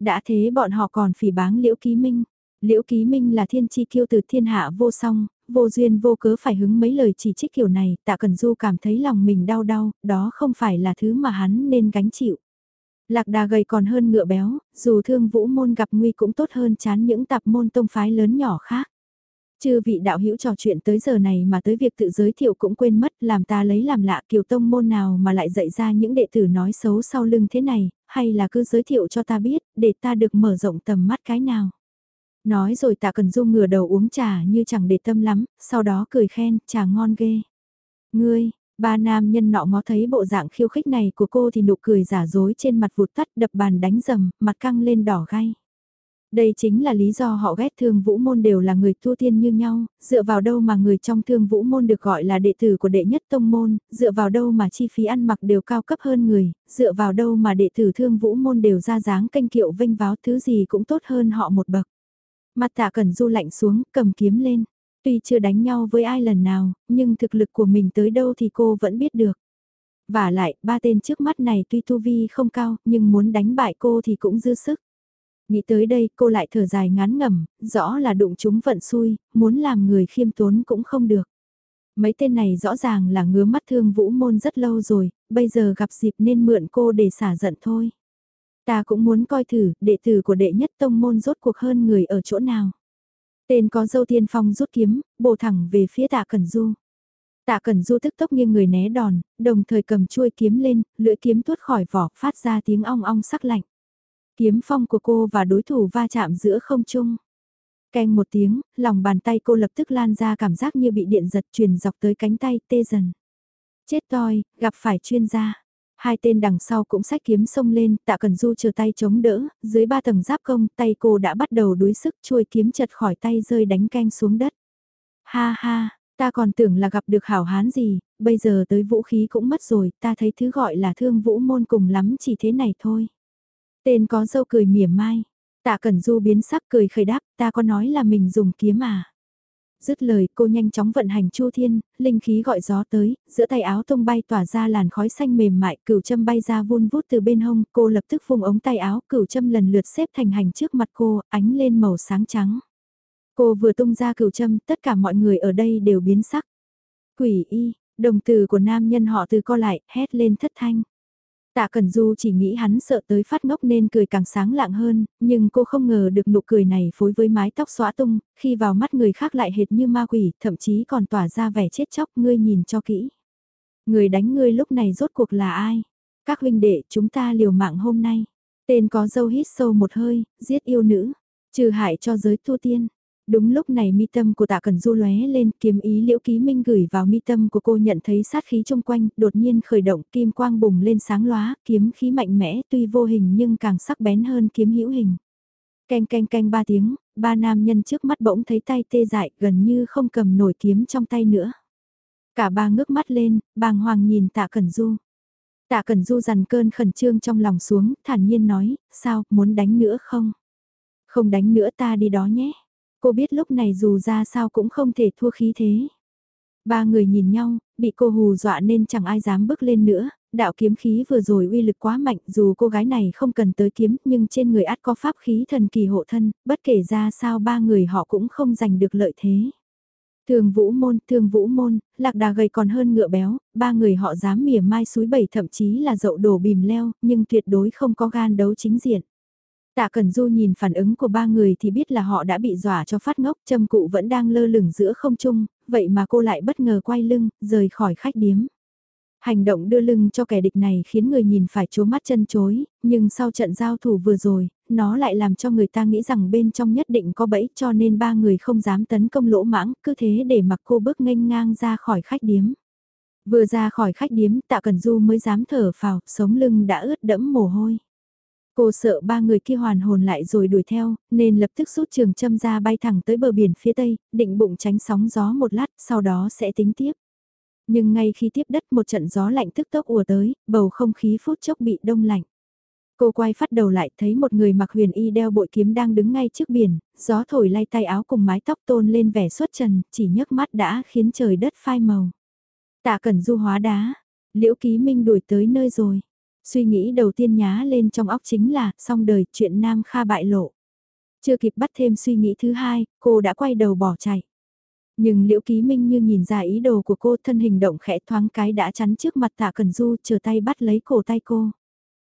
Đã thế bọn họ còn phỉ báng liễu ký minh. Liễu Ký Minh là thiên chi kiêu từ thiên hạ vô song, vô duyên vô cớ phải hứng mấy lời chỉ trích kiểu này, tạ Cần Du cảm thấy lòng mình đau đau, đó không phải là thứ mà hắn nên gánh chịu. Lạc đà gầy còn hơn ngựa béo, dù thương vũ môn gặp nguy cũng tốt hơn chán những tạp môn tông phái lớn nhỏ khác. Chư vị đạo hữu trò chuyện tới giờ này mà tới việc tự giới thiệu cũng quên mất làm ta lấy làm lạ kiều tông môn nào mà lại dạy ra những đệ tử nói xấu sau lưng thế này, hay là cứ giới thiệu cho ta biết, để ta được mở rộng tầm mắt cái nào. Nói rồi tạ cần du ngửa đầu uống trà như chẳng để tâm lắm, sau đó cười khen, trà ngon ghê. Ngươi, ba nam nhân nọ ngó thấy bộ dạng khiêu khích này của cô thì nụ cười giả dối trên mặt vụt tắt đập bàn đánh rầm, mặt căng lên đỏ gai. Đây chính là lý do họ ghét thương vũ môn đều là người tu tiên như nhau, dựa vào đâu mà người trong thương vũ môn được gọi là đệ tử của đệ nhất tông môn, dựa vào đâu mà chi phí ăn mặc đều cao cấp hơn người, dựa vào đâu mà đệ tử thương vũ môn đều ra dáng canh kiệu vinh váo thứ gì cũng tốt hơn họ một bậc. Mặt tạ cẩn du lạnh xuống, cầm kiếm lên. Tuy chưa đánh nhau với ai lần nào, nhưng thực lực của mình tới đâu thì cô vẫn biết được. Và lại, ba tên trước mắt này tuy tu vi không cao, nhưng muốn đánh bại cô thì cũng dư sức. Nghĩ tới đây, cô lại thở dài ngán ngẩm, rõ là đụng chúng vận xui, muốn làm người khiêm tốn cũng không được. Mấy tên này rõ ràng là ngứa mắt thương vũ môn rất lâu rồi, bây giờ gặp dịp nên mượn cô để xả giận thôi. Ta cũng muốn coi thử, đệ tử của đệ nhất tông môn rốt cuộc hơn người ở chỗ nào. Tên có dâu tiên phong rút kiếm, bổ thẳng về phía tạ Cẩn Du. Tạ Cẩn Du tức tốc nghiêng người né đòn, đồng thời cầm chuôi kiếm lên, lưỡi kiếm tuốt khỏi vỏ, phát ra tiếng ong ong sắc lạnh. Kiếm phong của cô và đối thủ va chạm giữa không trung. keng một tiếng, lòng bàn tay cô lập tức lan ra cảm giác như bị điện giật truyền dọc tới cánh tay tê dần. Chết toi, gặp phải chuyên gia. Hai tên đằng sau cũng sách kiếm xông lên, tạ cần du chờ tay chống đỡ, dưới ba tầng giáp công, tay cô đã bắt đầu đuối sức chuôi kiếm chật khỏi tay rơi đánh canh xuống đất. Ha ha, ta còn tưởng là gặp được hảo hán gì, bây giờ tới vũ khí cũng mất rồi, ta thấy thứ gọi là thương vũ môn cùng lắm chỉ thế này thôi. Tên có dâu cười mỉa mai, tạ cần du biến sắc cười khởi đáp, ta có nói là mình dùng kiếm à. Dứt lời cô nhanh chóng vận hành chu thiên, linh khí gọi gió tới, giữa tay áo tung bay tỏa ra làn khói xanh mềm mại, cửu châm bay ra vun vút từ bên hông, cô lập tức vùng ống tay áo, cửu châm lần lượt xếp thành hành trước mặt cô, ánh lên màu sáng trắng. Cô vừa tung ra cửu châm, tất cả mọi người ở đây đều biến sắc. Quỷ y, đồng từ của nam nhân họ từ co lại, hét lên thất thanh. Tạ Cần Du chỉ nghĩ hắn sợ tới phát ngốc nên cười càng sáng lạng hơn, nhưng cô không ngờ được nụ cười này phối với mái tóc xóa tung, khi vào mắt người khác lại hệt như ma quỷ, thậm chí còn tỏa ra vẻ chết chóc ngươi nhìn cho kỹ. Người đánh ngươi lúc này rốt cuộc là ai? Các huynh đệ chúng ta liều mạng hôm nay. Tên có dâu hít sâu một hơi, giết yêu nữ, trừ hại cho giới tu tiên. Đúng lúc này mi tâm của tạ cần du lóe lên kiếm ý liễu ký minh gửi vào mi tâm của cô nhận thấy sát khí chung quanh, đột nhiên khởi động kim quang bùng lên sáng lóa, kiếm khí mạnh mẽ tuy vô hình nhưng càng sắc bén hơn kiếm hữu hình. Canh canh canh ba tiếng, ba nam nhân trước mắt bỗng thấy tay tê dại gần như không cầm nổi kiếm trong tay nữa. Cả ba ngước mắt lên, bàng hoàng nhìn tạ cần du. Tạ Cần Du dằn cơn khẩn trương trong lòng xuống, thản nhiên nói, sao, muốn đánh nữa không? Không đánh nữa ta đi đó nhé. Cô biết lúc này dù ra sao cũng không thể thua khí thế. Ba người nhìn nhau, bị cô hù dọa nên chẳng ai dám bước lên nữa, đạo kiếm khí vừa rồi uy lực quá mạnh dù cô gái này không cần tới kiếm nhưng trên người át có pháp khí thần kỳ hộ thân, bất kể ra sao ba người họ cũng không giành được lợi thế. Thường vũ môn, thường vũ môn, lạc đà gầy còn hơn ngựa béo, ba người họ dám mỉa mai suối bảy thậm chí là dậu đổ bìm leo, nhưng tuyệt đối không có gan đấu chính diện. Tạ Cẩn Du nhìn phản ứng của ba người thì biết là họ đã bị dọa cho phát ngốc, châm cụ vẫn đang lơ lửng giữa không trung, vậy mà cô lại bất ngờ quay lưng, rời khỏi khách điếm. Hành động đưa lưng cho kẻ địch này khiến người nhìn phải chố mắt chân chối, nhưng sau trận giao thủ vừa rồi, nó lại làm cho người ta nghĩ rằng bên trong nhất định có bẫy cho nên ba người không dám tấn công lỗ mãng, cứ thế để mặc cô bước nghênh ngang ra khỏi khách điếm. Vừa ra khỏi khách điếm, Tạ Cẩn Du mới dám thở phào, sống lưng đã ướt đẫm mồ hôi. Cô sợ ba người kia hoàn hồn lại rồi đuổi theo, nên lập tức rút trường châm ra bay thẳng tới bờ biển phía tây, định bụng tránh sóng gió một lát, sau đó sẽ tính tiếp. Nhưng ngay khi tiếp đất một trận gió lạnh tức tốc ùa tới, bầu không khí phút chốc bị đông lạnh. Cô quay phát đầu lại thấy một người mặc huyền y đeo bội kiếm đang đứng ngay trước biển, gió thổi lay tay áo cùng mái tóc tôn lên vẻ xuất trần, chỉ nhấc mắt đã khiến trời đất phai màu. Tạ cẩn du hóa đá, liễu ký minh đuổi tới nơi rồi. Suy nghĩ đầu tiên nhá lên trong óc chính là, xong đời, chuyện Nam Kha bại lộ. Chưa kịp bắt thêm suy nghĩ thứ hai, cô đã quay đầu bỏ chạy. Nhưng Liễu Ký Minh như nhìn ra ý đồ của cô thân hình động khẽ thoáng cái đã chắn trước mặt tạ Cần Du chờ tay bắt lấy cổ tay cô.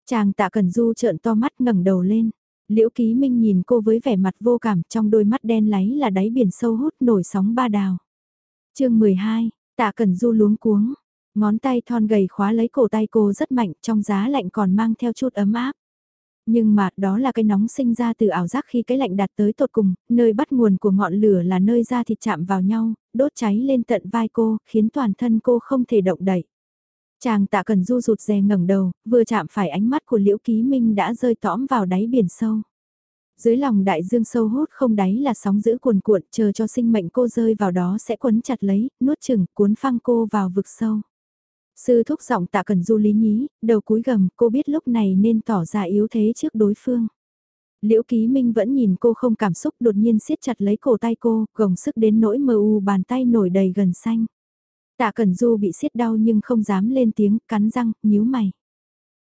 Chàng tạ Cần Du trợn to mắt ngẩng đầu lên. Liễu Ký Minh nhìn cô với vẻ mặt vô cảm trong đôi mắt đen láy là đáy biển sâu hút nổi sóng ba đào. chương 12, tạ Cần Du luống cuống, Ngón tay thon gầy khóa lấy cổ tay cô rất mạnh, trong giá lạnh còn mang theo chút ấm áp. Nhưng mà đó là cái nóng sinh ra từ ảo giác khi cái lạnh đạt tới tột cùng, nơi bắt nguồn của ngọn lửa là nơi da thịt chạm vào nhau, đốt cháy lên tận vai cô, khiến toàn thân cô không thể động đậy. Chàng tạ cần du rụt rè ngẩng đầu, vừa chạm phải ánh mắt của liễu ký minh đã rơi tõm vào đáy biển sâu. Dưới lòng đại dương sâu hút không đáy là sóng giữ cuồn cuộn chờ cho sinh mệnh cô rơi vào đó sẽ quấn chặt lấy, nuốt chừng, cuốn phăng cô vào vực sâu. Sư thúc giọng tạ cần du lý nhí, đầu cúi gầm, cô biết lúc này nên tỏ ra yếu thế trước đối phương. Liễu Ký Minh vẫn nhìn cô không cảm xúc đột nhiên siết chặt lấy cổ tay cô, gồng sức đến nỗi mờ u bàn tay nổi đầy gần xanh. Tạ Cẩn Du bị siết đau nhưng không dám lên tiếng, cắn răng, nhíu mày.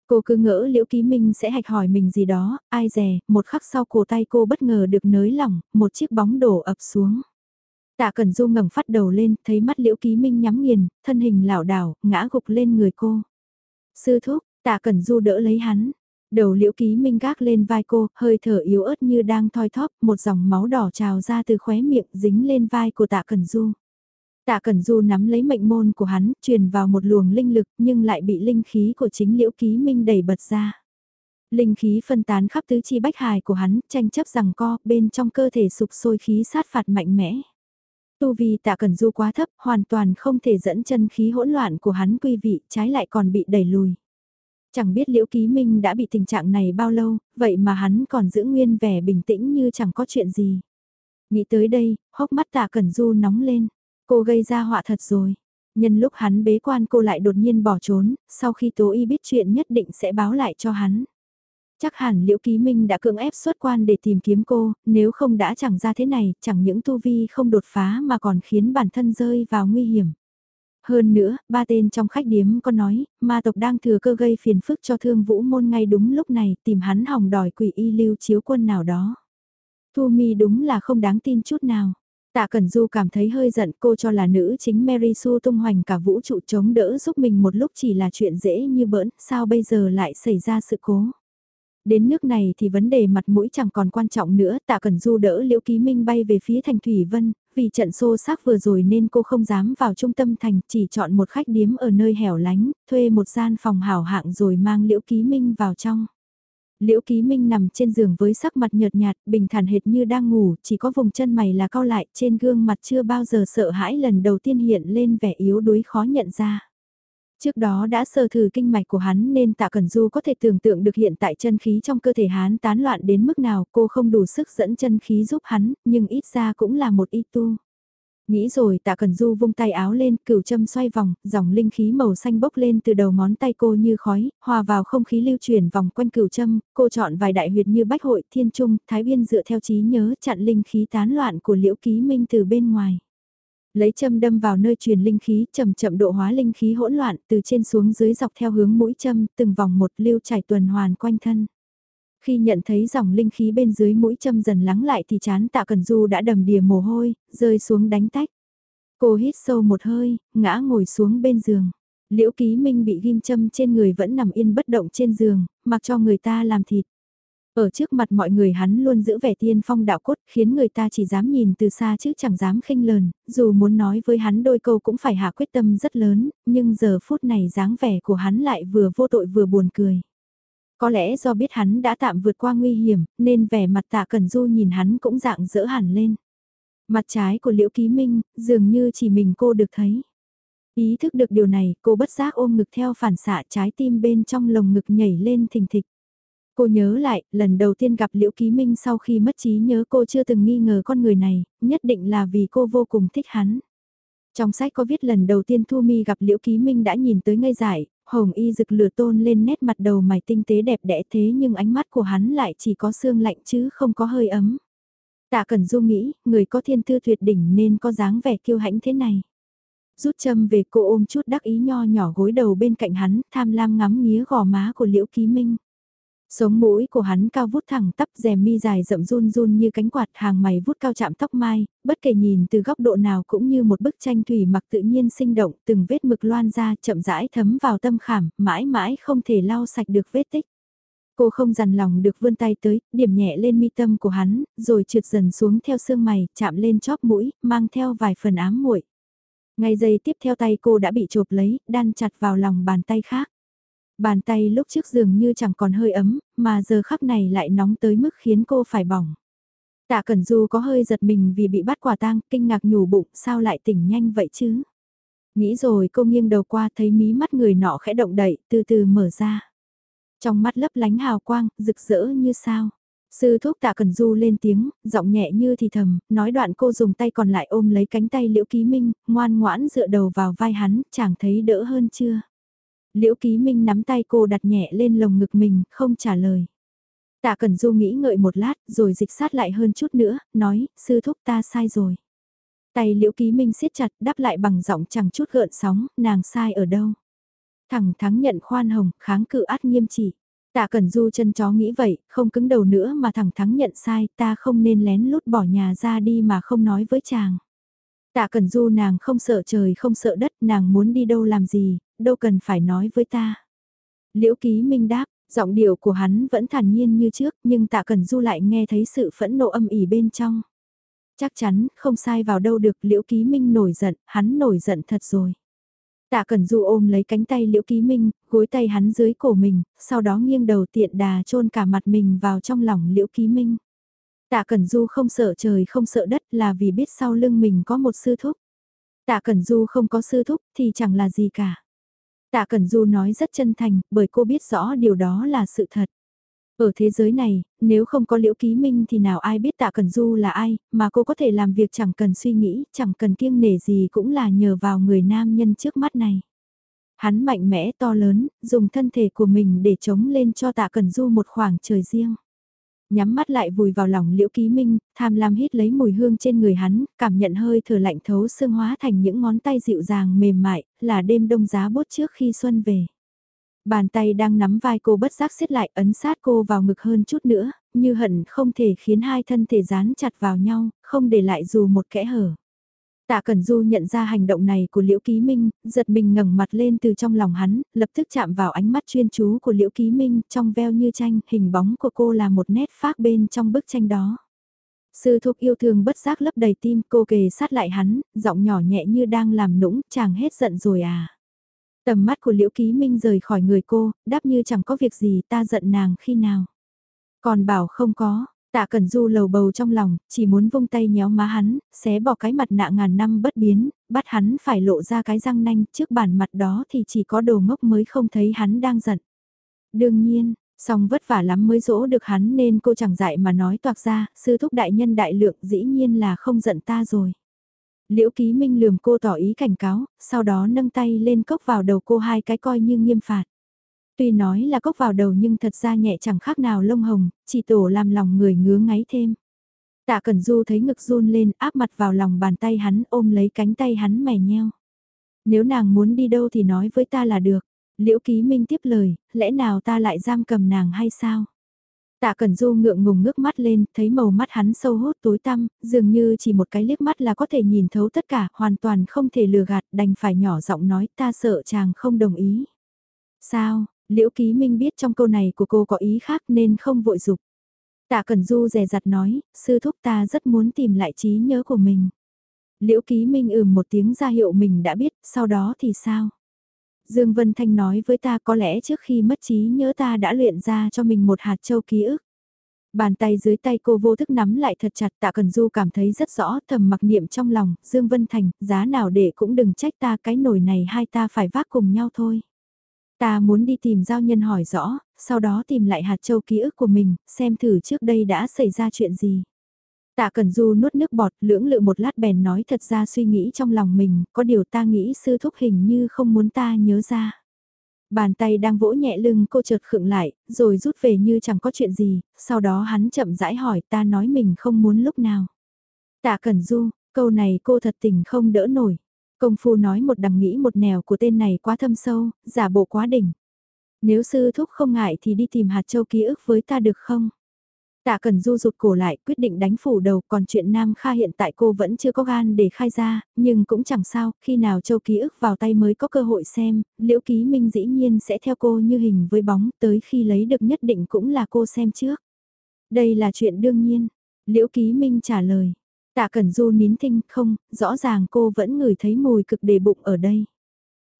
Cô cứ ngỡ Liễu Ký Minh sẽ hạch hỏi mình gì đó, ai dè, một khắc sau cổ tay cô bất ngờ được nới lỏng, một chiếc bóng đổ ập xuống. Tạ Cẩn Du ngẩng phát đầu lên, thấy mắt Liễu Ký Minh nhắm nghiền, thân hình lảo đảo, ngã gục lên người cô. Sư thúc, Tạ Cẩn Du đỡ lấy hắn. Đầu liễu ký minh gác lên vai cô, hơi thở yếu ớt như đang thoi thóp, một dòng máu đỏ trào ra từ khóe miệng dính lên vai của tạ Cần Du. Tạ Cần Du nắm lấy mệnh môn của hắn, truyền vào một luồng linh lực nhưng lại bị linh khí của chính liễu ký minh đẩy bật ra. Linh khí phân tán khắp tứ chi bách hài của hắn, tranh chấp rằng co, bên trong cơ thể sụp sôi khí sát phạt mạnh mẽ. Tu vi tạ cần du quá thấp, hoàn toàn không thể dẫn chân khí hỗn loạn của hắn quy vị, trái lại còn bị đẩy lùi. Chẳng biết liễu ký minh đã bị tình trạng này bao lâu, vậy mà hắn còn giữ nguyên vẻ bình tĩnh như chẳng có chuyện gì. Nghĩ tới đây, hốc mắt tạ cần du nóng lên, cô gây ra họa thật rồi. Nhân lúc hắn bế quan cô lại đột nhiên bỏ trốn, sau khi tố y biết chuyện nhất định sẽ báo lại cho hắn. Chắc hẳn Liễu Ký Minh đã cưỡng ép xuất quan để tìm kiếm cô, nếu không đã chẳng ra thế này, chẳng những tu vi không đột phá mà còn khiến bản thân rơi vào nguy hiểm. Hơn nữa, ba tên trong khách điếm có nói, ma tộc đang thừa cơ gây phiền phức cho thương vũ môn ngay đúng lúc này, tìm hắn hòng đòi quỷ y lưu chiếu quân nào đó. Thu mi đúng là không đáng tin chút nào. Tạ Cẩn Du cảm thấy hơi giận cô cho là nữ chính Mary Sue tung hoành cả vũ trụ chống đỡ giúp mình một lúc chỉ là chuyện dễ như bỡn, sao bây giờ lại xảy ra sự cố. Đến nước này thì vấn đề mặt mũi chẳng còn quan trọng nữa, tạ cần du đỡ Liễu Ký Minh bay về phía thành Thủy Vân, vì trận xô xác vừa rồi nên cô không dám vào trung tâm thành, chỉ chọn một khách điếm ở nơi hẻo lánh, thuê một gian phòng hảo hạng rồi mang Liễu Ký Minh vào trong. Liễu Ký Minh nằm trên giường với sắc mặt nhợt nhạt, bình thản hệt như đang ngủ, chỉ có vùng chân mày là cau lại, trên gương mặt chưa bao giờ sợ hãi lần đầu tiên hiện lên vẻ yếu đuối khó nhận ra. Trước đó đã sơ thử kinh mạch của hắn nên tạ Cẩn Du có thể tưởng tượng được hiện tại chân khí trong cơ thể hắn tán loạn đến mức nào cô không đủ sức dẫn chân khí giúp hắn, nhưng ít ra cũng là một y tu. Nghĩ rồi tạ Cẩn Du vung tay áo lên, cửu châm xoay vòng, dòng linh khí màu xanh bốc lên từ đầu ngón tay cô như khói, hòa vào không khí lưu chuyển vòng quanh cửu châm, cô chọn vài đại huyệt như bách hội, thiên trung, thái biên dựa theo trí nhớ chặn linh khí tán loạn của liễu ký minh từ bên ngoài. Lấy châm đâm vào nơi truyền linh khí, chậm chậm độ hóa linh khí hỗn loạn, từ trên xuống dưới dọc theo hướng mũi châm, từng vòng một lưu chảy tuần hoàn quanh thân. Khi nhận thấy dòng linh khí bên dưới mũi châm dần lắng lại thì chán tạ cần du đã đầm đìa mồ hôi, rơi xuống đánh tách. Cô hít sâu một hơi, ngã ngồi xuống bên giường. Liễu ký minh bị ghim châm trên người vẫn nằm yên bất động trên giường, mặc cho người ta làm thịt. Ở trước mặt mọi người hắn luôn giữ vẻ tiên phong đạo cốt khiến người ta chỉ dám nhìn từ xa chứ chẳng dám khinh lờn, dù muốn nói với hắn đôi câu cũng phải hạ quyết tâm rất lớn, nhưng giờ phút này dáng vẻ của hắn lại vừa vô tội vừa buồn cười. Có lẽ do biết hắn đã tạm vượt qua nguy hiểm, nên vẻ mặt tạ Cẩn Du nhìn hắn cũng dạng dỡ hẳn lên. Mặt trái của Liễu Ký Minh, dường như chỉ mình cô được thấy. Ý thức được điều này, cô bất giác ôm ngực theo phản xạ trái tim bên trong lồng ngực nhảy lên thình thịch. Cô nhớ lại, lần đầu tiên gặp Liễu Ký Minh sau khi mất trí nhớ cô chưa từng nghi ngờ con người này, nhất định là vì cô vô cùng thích hắn. Trong sách có viết lần đầu tiên Thu Mi gặp Liễu Ký Minh đã nhìn tới ngây giải hồng y rực lửa tôn lên nét mặt đầu mày tinh tế đẹp đẽ thế nhưng ánh mắt của hắn lại chỉ có xương lạnh chứ không có hơi ấm. Tạ Cẩn Du nghĩ, người có thiên tư tuyệt đỉnh nên có dáng vẻ kiêu hãnh thế này. Rút châm về cô ôm chút đắc ý nho nhỏ gối đầu bên cạnh hắn, tham lam ngắm nghía gò má của Liễu Ký Minh. Sống mũi của hắn cao vút thẳng tắp rèm mi dài rậm run run như cánh quạt hàng mày vút cao chạm tóc mai, bất kể nhìn từ góc độ nào cũng như một bức tranh thủy mặc tự nhiên sinh động, từng vết mực loan ra chậm rãi thấm vào tâm khảm, mãi mãi không thể lau sạch được vết tích. Cô không dằn lòng được vươn tay tới, điểm nhẹ lên mi tâm của hắn, rồi trượt dần xuống theo xương mày, chạm lên chóp mũi, mang theo vài phần ám muội. Ngay giây tiếp theo tay cô đã bị chộp lấy, đan chặt vào lòng bàn tay khác. Bàn tay lúc trước dường như chẳng còn hơi ấm, mà giờ khắp này lại nóng tới mức khiến cô phải bỏng. Tạ Cẩn Du có hơi giật mình vì bị bắt quả tang, kinh ngạc nhủ bụng sao lại tỉnh nhanh vậy chứ. Nghĩ rồi cô nghiêng đầu qua thấy mí mắt người nọ khẽ động đậy, từ từ mở ra. Trong mắt lấp lánh hào quang, rực rỡ như sao. Sư thúc tạ cần du lên tiếng, giọng nhẹ như thì thầm, nói đoạn cô dùng tay còn lại ôm lấy cánh tay liễu ký minh, ngoan ngoãn dựa đầu vào vai hắn, chẳng thấy đỡ hơn chưa. Liễu Ký Minh nắm tay cô đặt nhẹ lên lồng ngực mình, không trả lời. Tạ Cẩn Du nghĩ ngợi một lát, rồi dịch sát lại hơn chút nữa, nói, sư thúc ta sai rồi. Tay Liễu Ký Minh siết chặt, đáp lại bằng giọng chẳng chút gợn sóng, nàng sai ở đâu. Thẳng thắng nhận khoan hồng, kháng cự át nghiêm chỉ. Tạ Cẩn Du chân chó nghĩ vậy, không cứng đầu nữa mà thẳng thắng nhận sai, ta không nên lén lút bỏ nhà ra đi mà không nói với chàng. Tạ Cẩn Du nàng không sợ trời không sợ đất, nàng muốn đi đâu làm gì, đâu cần phải nói với ta. Liễu Ký Minh đáp, Giọng điệu của hắn vẫn thản nhiên như trước nhưng tạ cần du lại nghe thấy sự phẫn nộ âm ỉ bên trong. Chắc chắn, không sai vào đâu được, Liễu Ký Minh nổi giận, hắn nổi giận thật rồi. Tạ Cẩn Du ôm lấy cánh tay Liễu Ký Minh, gối tay hắn dưới cổ mình, sau đó nghiêng đầu tiện đà chôn cả mặt mình vào trong lòng Liễu Ký Minh. Tạ Cẩn Du không sợ trời không sợ đất là vì biết sau lưng mình có một sư thúc. Tạ Cẩn Du không có sư thúc thì chẳng là gì cả. Tạ Cẩn Du nói rất chân thành bởi cô biết rõ điều đó là sự thật. Ở thế giới này, nếu không có liễu ký minh thì nào ai biết tạ cần du là ai, mà cô có thể làm việc chẳng cần suy nghĩ, chẳng cần kiêng nể gì cũng là nhờ vào người nam nhân trước mắt này. Hắn mạnh mẽ to lớn, dùng thân thể của mình để chống lên cho tạ cần du một khoảng trời riêng. Nhắm mắt lại vùi vào lòng liễu ký minh, tham lam hít lấy mùi hương trên người hắn, cảm nhận hơi thở lạnh thấu xương hóa thành những ngón tay dịu dàng mềm mại, là đêm đông giá bốt trước khi xuân về. Bàn tay đang nắm vai cô bất giác siết lại ấn sát cô vào ngực hơn chút nữa, như hận không thể khiến hai thân thể dán chặt vào nhau, không để lại dù một kẽ hở. Tạ Cẩn Du nhận ra hành động này của Liễu Ký Minh, giật mình ngẩng mặt lên từ trong lòng hắn, lập tức chạm vào ánh mắt chuyên chú của Liễu Ký Minh, trong veo như tranh, hình bóng của cô là một nét phác bên trong bức tranh đó. Sư thúc yêu thương bất giác lấp đầy tim, cô kề sát lại hắn, giọng nhỏ nhẹ như đang làm nũng, chàng hết giận rồi à. Tầm mắt của Liễu Ký Minh rời khỏi người cô, đáp như chẳng có việc gì ta giận nàng khi nào. Còn bảo không có, tạ cẩn du lầu bầu trong lòng, chỉ muốn vung tay nhéo má hắn, xé bỏ cái mặt nạ ngàn năm bất biến, bắt hắn phải lộ ra cái răng nanh trước bản mặt đó thì chỉ có đồ ngốc mới không thấy hắn đang giận. Đương nhiên, song vất vả lắm mới dỗ được hắn nên cô chẳng dại mà nói toạc ra, sư thúc đại nhân đại lượng dĩ nhiên là không giận ta rồi. Liễu Ký Minh lườm cô tỏ ý cảnh cáo, sau đó nâng tay lên cốc vào đầu cô hai cái coi như nghiêm phạt. Tuy nói là cốc vào đầu nhưng thật ra nhẹ chẳng khác nào lông hồng, chỉ tổ làm lòng người ngứa ngáy thêm. Tạ Cẩn Du thấy ngực run lên áp mặt vào lòng bàn tay hắn ôm lấy cánh tay hắn mè nheo. Nếu nàng muốn đi đâu thì nói với ta là được. Liễu Ký Minh tiếp lời, lẽ nào ta lại giam cầm nàng hay sao? Tạ Cẩn Du ngượng ngùng ngước mắt lên, thấy màu mắt hắn sâu hốt tối tăm, dường như chỉ một cái liếc mắt là có thể nhìn thấu tất cả, hoàn toàn không thể lừa gạt, đành phải nhỏ giọng nói ta sợ chàng không đồng ý. Sao, Liễu Ký Minh biết trong câu này của cô có ý khác nên không vội dục. Tạ Cẩn Du dè dặt nói, sư thúc ta rất muốn tìm lại trí nhớ của mình. Liễu Ký Minh ừm một tiếng ra hiệu mình đã biết, sau đó thì sao? Dương Vân Thanh nói với ta có lẽ trước khi mất trí nhớ ta đã luyện ra cho mình một hạt châu ký ức. Bàn tay dưới tay cô vô thức nắm lại thật chặt tạ cần du cảm thấy rất rõ thầm mặc niệm trong lòng, Dương Vân Thành, giá nào để cũng đừng trách ta cái nồi này hai ta phải vác cùng nhau thôi. Ta muốn đi tìm giao nhân hỏi rõ, sau đó tìm lại hạt châu ký ức của mình, xem thử trước đây đã xảy ra chuyện gì. Tạ Cần Du nuốt nước bọt, lưỡng lự một lát bèn nói thật ra suy nghĩ trong lòng mình, có điều ta nghĩ sư thúc hình như không muốn ta nhớ ra. Bàn tay đang vỗ nhẹ lưng cô chợt khựng lại, rồi rút về như chẳng có chuyện gì, sau đó hắn chậm rãi hỏi ta nói mình không muốn lúc nào. Tạ Cần Du, câu này cô thật tình không đỡ nổi. Công phu nói một đằng nghĩ một nẻo của tên này quá thâm sâu, giả bộ quá đỉnh. Nếu sư thúc không ngại thì đi tìm hạt châu ký ức với ta được không? Tạ Cần Du rụt cổ lại quyết định đánh phủ đầu còn chuyện Nam Kha hiện tại cô vẫn chưa có gan để khai ra, nhưng cũng chẳng sao, khi nào châu ký ức vào tay mới có cơ hội xem, liễu ký minh dĩ nhiên sẽ theo cô như hình với bóng tới khi lấy được nhất định cũng là cô xem trước. Đây là chuyện đương nhiên, liễu ký minh trả lời. Tạ cẩn Du nín thinh không, rõ ràng cô vẫn ngửi thấy mùi cực đề bụng ở đây.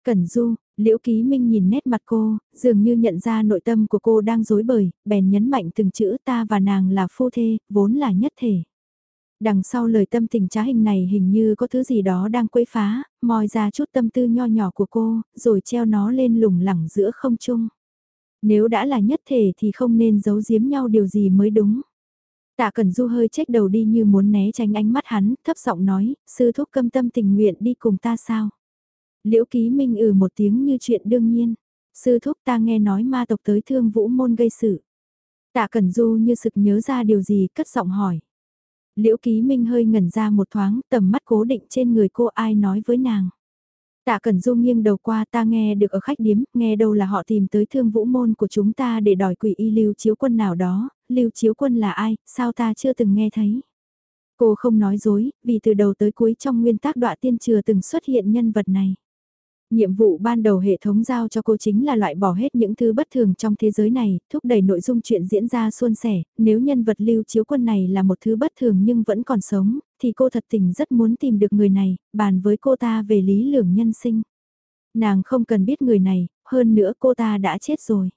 cẩn Du, Liễu Ký Minh nhìn nét mặt cô, dường như nhận ra nội tâm của cô đang dối bời, bèn nhấn mạnh từng chữ ta và nàng là phu thê, vốn là nhất thể. Đằng sau lời tâm tình trá hình này hình như có thứ gì đó đang quấy phá, moi ra chút tâm tư nho nhỏ của cô, rồi treo nó lên lủng lẳng giữa không trung. Nếu đã là nhất thể thì không nên giấu giếm nhau điều gì mới đúng. Tạ Cẩn Du hơi chết đầu đi như muốn né tránh ánh mắt hắn, thấp giọng nói, sư thúc câm tâm tình nguyện đi cùng ta sao? Liễu Ký Minh ừ một tiếng như chuyện đương nhiên. Sư thúc ta nghe nói ma tộc tới thương vũ môn gây sự. Tạ Cẩn Du như sực nhớ ra điều gì cất giọng hỏi. Liễu Ký Minh hơi ngẩn ra một thoáng tầm mắt cố định trên người cô ai nói với nàng. Tạ Cẩn Du nghiêng đầu qua ta nghe được ở khách điếm, nghe đâu là họ tìm tới thương vũ môn của chúng ta để đòi quỷ y lưu chiếu quân nào đó, lưu chiếu quân là ai, sao ta chưa từng nghe thấy. Cô không nói dối, vì từ đầu tới cuối trong nguyên tác đọa tiên chưa từng xuất hiện nhân vật này. Nhiệm vụ ban đầu hệ thống giao cho cô chính là loại bỏ hết những thứ bất thường trong thế giới này, thúc đẩy nội dung chuyện diễn ra suôn sẻ, nếu nhân vật lưu chiếu quân này là một thứ bất thường nhưng vẫn còn sống, thì cô thật tình rất muốn tìm được người này, bàn với cô ta về lý lường nhân sinh. Nàng không cần biết người này, hơn nữa cô ta đã chết rồi.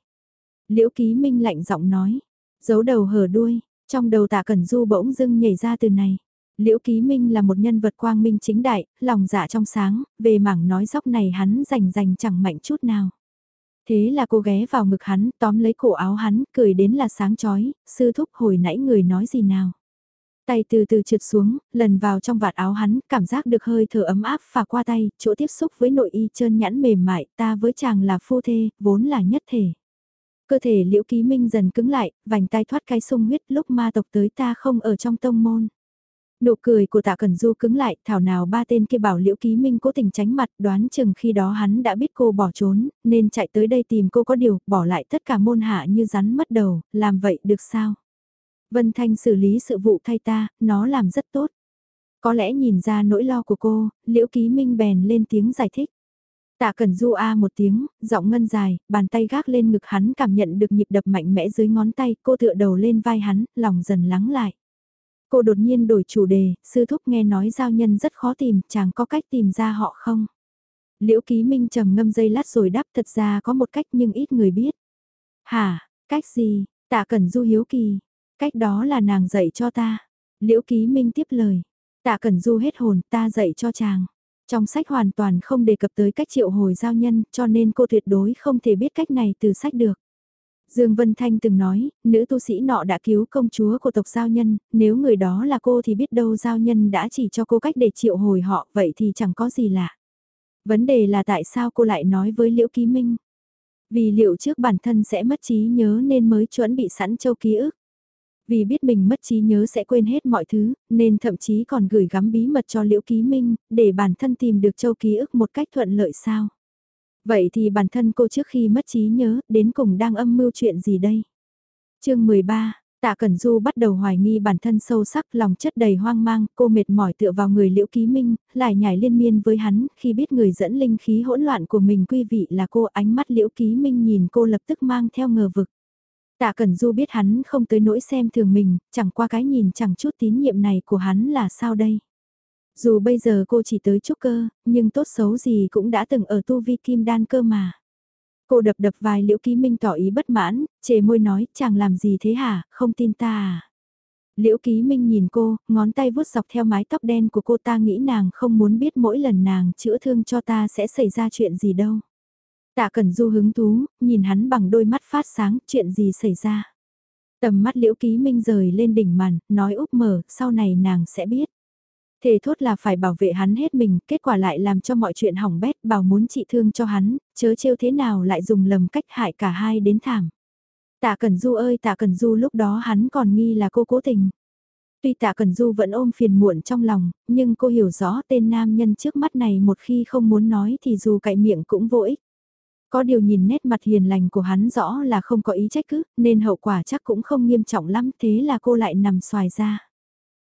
Liễu Ký Minh lạnh giọng nói, giấu đầu hở đuôi, trong đầu tạ Cẩn Du bỗng dưng nhảy ra từ này. Liễu Ký Minh là một nhân vật quang minh chính đại, lòng dạ trong sáng, về mảng nói dóc này hắn rành rành chẳng mạnh chút nào. Thế là cô ghé vào ngực hắn, tóm lấy cổ áo hắn, cười đến là sáng chói, sư thúc hồi nãy người nói gì nào. Tay từ từ trượt xuống, lần vào trong vạt áo hắn, cảm giác được hơi thở ấm áp phả qua tay, chỗ tiếp xúc với nội y trơn nhẵn mềm mại, ta với chàng là phu thê, vốn là nhất thể. Cơ thể liễu ký minh dần cứng lại, vành tay thoát cái sung huyết lúc ma tộc tới ta không ở trong tông môn. Nụ cười của tạ Cẩn Du cứng lại, thảo nào ba tên kia bảo Liễu Ký Minh cố tình tránh mặt, đoán chừng khi đó hắn đã biết cô bỏ trốn, nên chạy tới đây tìm cô có điều, bỏ lại tất cả môn hạ như rắn mất đầu, làm vậy được sao? Vân Thanh xử lý sự vụ thay ta, nó làm rất tốt. Có lẽ nhìn ra nỗi lo của cô, Liễu Ký Minh bèn lên tiếng giải thích. Tạ Cẩn Du a một tiếng, giọng ngân dài, bàn tay gác lên ngực hắn cảm nhận được nhịp đập mạnh mẽ dưới ngón tay, cô tựa đầu lên vai hắn, lòng dần lắng lại. Cô đột nhiên đổi chủ đề, sư thúc nghe nói giao nhân rất khó tìm, chàng có cách tìm ra họ không? Liễu Ký Minh trầm ngâm dây lát rồi đáp thật ra có một cách nhưng ít người biết. Hả, cách gì? Tạ Cẩn Du hiếu kỳ. Cách đó là nàng dạy cho ta. Liễu Ký Minh tiếp lời. Tạ Cẩn Du hết hồn ta dạy cho chàng. Trong sách hoàn toàn không đề cập tới cách triệu hồi giao nhân cho nên cô tuyệt đối không thể biết cách này từ sách được. Dương Vân Thanh từng nói, nữ tu sĩ nọ đã cứu công chúa của tộc giao nhân, nếu người đó là cô thì biết đâu giao nhân đã chỉ cho cô cách để triệu hồi họ, vậy thì chẳng có gì lạ. Vấn đề là tại sao cô lại nói với Liễu Ký Minh? Vì liệu trước bản thân sẽ mất trí nhớ nên mới chuẩn bị sẵn châu ký ức. Vì biết mình mất trí nhớ sẽ quên hết mọi thứ, nên thậm chí còn gửi gắm bí mật cho Liễu Ký Minh, để bản thân tìm được châu ký ức một cách thuận lợi sao? Vậy thì bản thân cô trước khi mất trí nhớ, đến cùng đang âm mưu chuyện gì đây? chương 13, Tạ Cẩn Du bắt đầu hoài nghi bản thân sâu sắc lòng chất đầy hoang mang, cô mệt mỏi tựa vào người Liễu Ký Minh, lại nhảy liên miên với hắn, khi biết người dẫn linh khí hỗn loạn của mình quy vị là cô ánh mắt Liễu Ký Minh nhìn cô lập tức mang theo ngờ vực. Tạ Cẩn Du biết hắn không tới nỗi xem thường mình, chẳng qua cái nhìn chẳng chút tín nhiệm này của hắn là sao đây. Dù bây giờ cô chỉ tới trúc cơ, nhưng tốt xấu gì cũng đã từng ở tu vi kim đan cơ mà. Cô đập đập vai Liễu Ký Minh tỏ ý bất mãn, chề môi nói, chàng làm gì thế hả, không tin ta à. Liễu Ký Minh nhìn cô, ngón tay vuốt dọc theo mái tóc đen của cô ta nghĩ nàng không muốn biết mỗi lần nàng chữa thương cho ta sẽ xảy ra chuyện gì đâu. Tạ Cẩn Du hứng thú, nhìn hắn bằng đôi mắt phát sáng, chuyện gì xảy ra. Tầm mắt Liễu Ký Minh rời lên đỉnh màn, nói úp mở, sau này nàng sẽ biết. Thề thốt là phải bảo vệ hắn hết mình, kết quả lại làm cho mọi chuyện hỏng bét, bảo muốn trị thương cho hắn, chớ trêu thế nào lại dùng lầm cách hại cả hai đến thảm. Tạ Cẩn Du ơi Tạ Cẩn Du lúc đó hắn còn nghi là cô cố tình. Tuy Tạ Cẩn Du vẫn ôm phiền muộn trong lòng, nhưng cô hiểu rõ tên nam nhân trước mắt này một khi không muốn nói thì dù cậy miệng cũng vô ích. Có điều nhìn nét mặt hiền lành của hắn rõ là không có ý trách cứ, nên hậu quả chắc cũng không nghiêm trọng lắm thế là cô lại nằm xoài ra.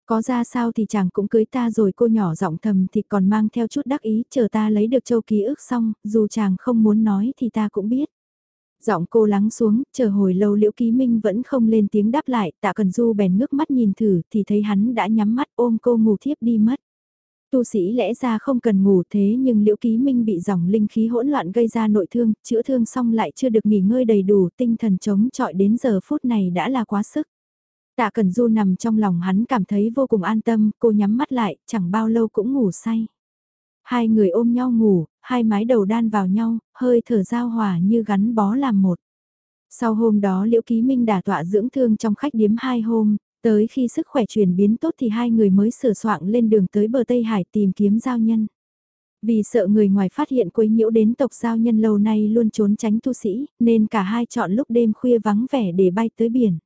Có ra sao thì chàng cũng cưới ta rồi cô nhỏ giọng thầm thì còn mang theo chút đắc ý chờ ta lấy được châu ký ức xong, dù chàng không muốn nói thì ta cũng biết. Giọng cô lắng xuống, chờ hồi lâu liễu ký minh vẫn không lên tiếng đáp lại, tạ cần du bèn ngước mắt nhìn thử thì thấy hắn đã nhắm mắt ôm cô ngủ thiếp đi mất. Tu sĩ lẽ ra không cần ngủ thế nhưng liễu ký minh bị dòng linh khí hỗn loạn gây ra nội thương, chữa thương xong lại chưa được nghỉ ngơi đầy đủ, tinh thần chống chọi đến giờ phút này đã là quá sức. Tạ Cần Du nằm trong lòng hắn cảm thấy vô cùng an tâm, cô nhắm mắt lại, chẳng bao lâu cũng ngủ say. Hai người ôm nhau ngủ, hai mái đầu đan vào nhau, hơi thở giao hòa như gắn bó làm một. Sau hôm đó Liễu Ký Minh đả tọa dưỡng thương trong khách điếm hai hôm, tới khi sức khỏe chuyển biến tốt thì hai người mới sửa soạn lên đường tới bờ Tây Hải tìm kiếm giao nhân. Vì sợ người ngoài phát hiện quấy nhiễu đến tộc giao nhân lâu nay luôn trốn tránh tu sĩ, nên cả hai chọn lúc đêm khuya vắng vẻ để bay tới biển.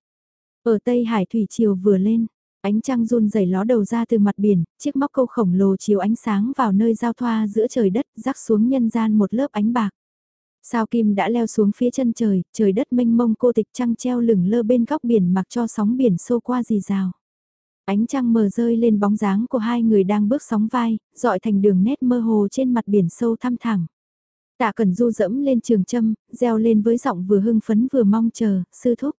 Ở Tây Hải thủy triều vừa lên, ánh trăng run rẩy ló đầu ra từ mặt biển, chiếc móc câu khổng lồ chiếu ánh sáng vào nơi giao thoa giữa trời đất, rắc xuống nhân gian một lớp ánh bạc. Sao kim đã leo xuống phía chân trời, trời đất mênh mông cô tịch trăng treo lửng lơ bên góc biển mặc cho sóng biển xô qua dì rào. Ánh trăng mờ rơi lên bóng dáng của hai người đang bước sóng vai, dọi thành đường nét mơ hồ trên mặt biển sâu thăm thẳng. Tạ Cần Du dẫm lên trường châm, reo lên với giọng vừa hưng phấn vừa mong chờ, sư thúc.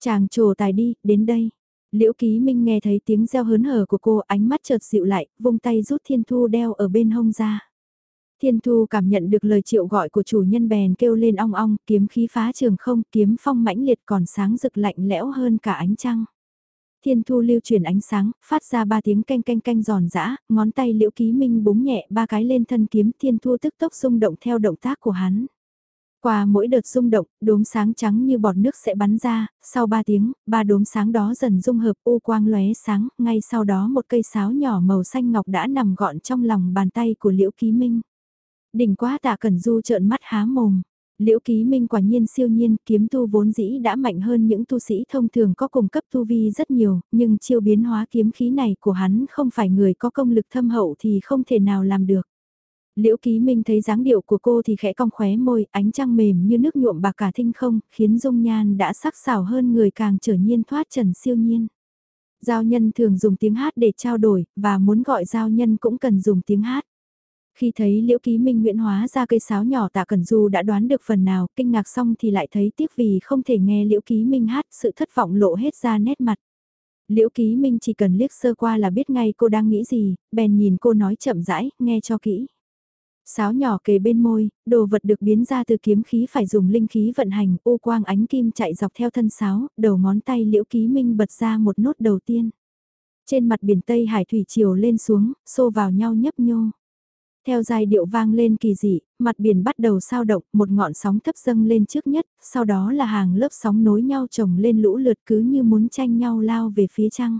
Chàng trồ tài đi, đến đây. Liễu Ký Minh nghe thấy tiếng reo hớn hở của cô, ánh mắt chợt dịu lại, vung tay rút Thiên Thu đeo ở bên hông ra. Thiên Thu cảm nhận được lời triệu gọi của chủ nhân bèn kêu lên ong ong, kiếm khí phá trường không, kiếm phong mãnh liệt còn sáng rực lạnh lẽo hơn cả ánh trăng. Thiên Thu lưu truyền ánh sáng, phát ra ba tiếng canh canh canh giòn giã, ngón tay Liễu Ký Minh búng nhẹ ba cái lên thân kiếm, Thiên Thu tức tốc rung động theo động tác của hắn. Qua mỗi đợt rung động, đốm sáng trắng như bọt nước sẽ bắn ra, sau 3 tiếng, ba đốm sáng đó dần dung hợp u quang lóe sáng, ngay sau đó một cây sáo nhỏ màu xanh ngọc đã nằm gọn trong lòng bàn tay của Liễu Ký Minh. Đỉnh quá tạ cẩn du trợn mắt há mồm. Liễu Ký Minh quả nhiên siêu nhiên, kiếm tu vốn dĩ đã mạnh hơn những tu sĩ thông thường có cùng cấp tu vi rất nhiều, nhưng chiêu biến hóa kiếm khí này của hắn không phải người có công lực thâm hậu thì không thể nào làm được. Liễu Ký Minh thấy dáng điệu của cô thì khẽ cong khóe môi, ánh trăng mềm như nước nhuộm bạc cả thinh không, khiến dung nhan đã sắc sảo hơn người càng trở nhiên thoát trần siêu nhiên. Giao nhân thường dùng tiếng hát để trao đổi, và muốn gọi giao nhân cũng cần dùng tiếng hát. Khi thấy Liễu Ký Minh nguyễn hóa ra cây sáo nhỏ tạ Cẩn Du đã đoán được phần nào, kinh ngạc xong thì lại thấy tiếc vì không thể nghe Liễu Ký Minh hát, sự thất vọng lộ hết ra nét mặt. Liễu Ký Minh chỉ cần liếc sơ qua là biết ngay cô đang nghĩ gì, bèn nhìn cô nói chậm rãi, nghe cho kỹ. Sáo nhỏ kề bên môi, đồ vật được biến ra từ kiếm khí phải dùng linh khí vận hành, u quang ánh kim chạy dọc theo thân sáo, đầu ngón tay liễu ký minh bật ra một nốt đầu tiên. Trên mặt biển Tây Hải Thủy chiều lên xuống, xô vào nhau nhấp nhô. Theo giai điệu vang lên kỳ dị, mặt biển bắt đầu sao động, một ngọn sóng thấp dâng lên trước nhất, sau đó là hàng lớp sóng nối nhau chồng lên lũ lượt cứ như muốn tranh nhau lao về phía trăng.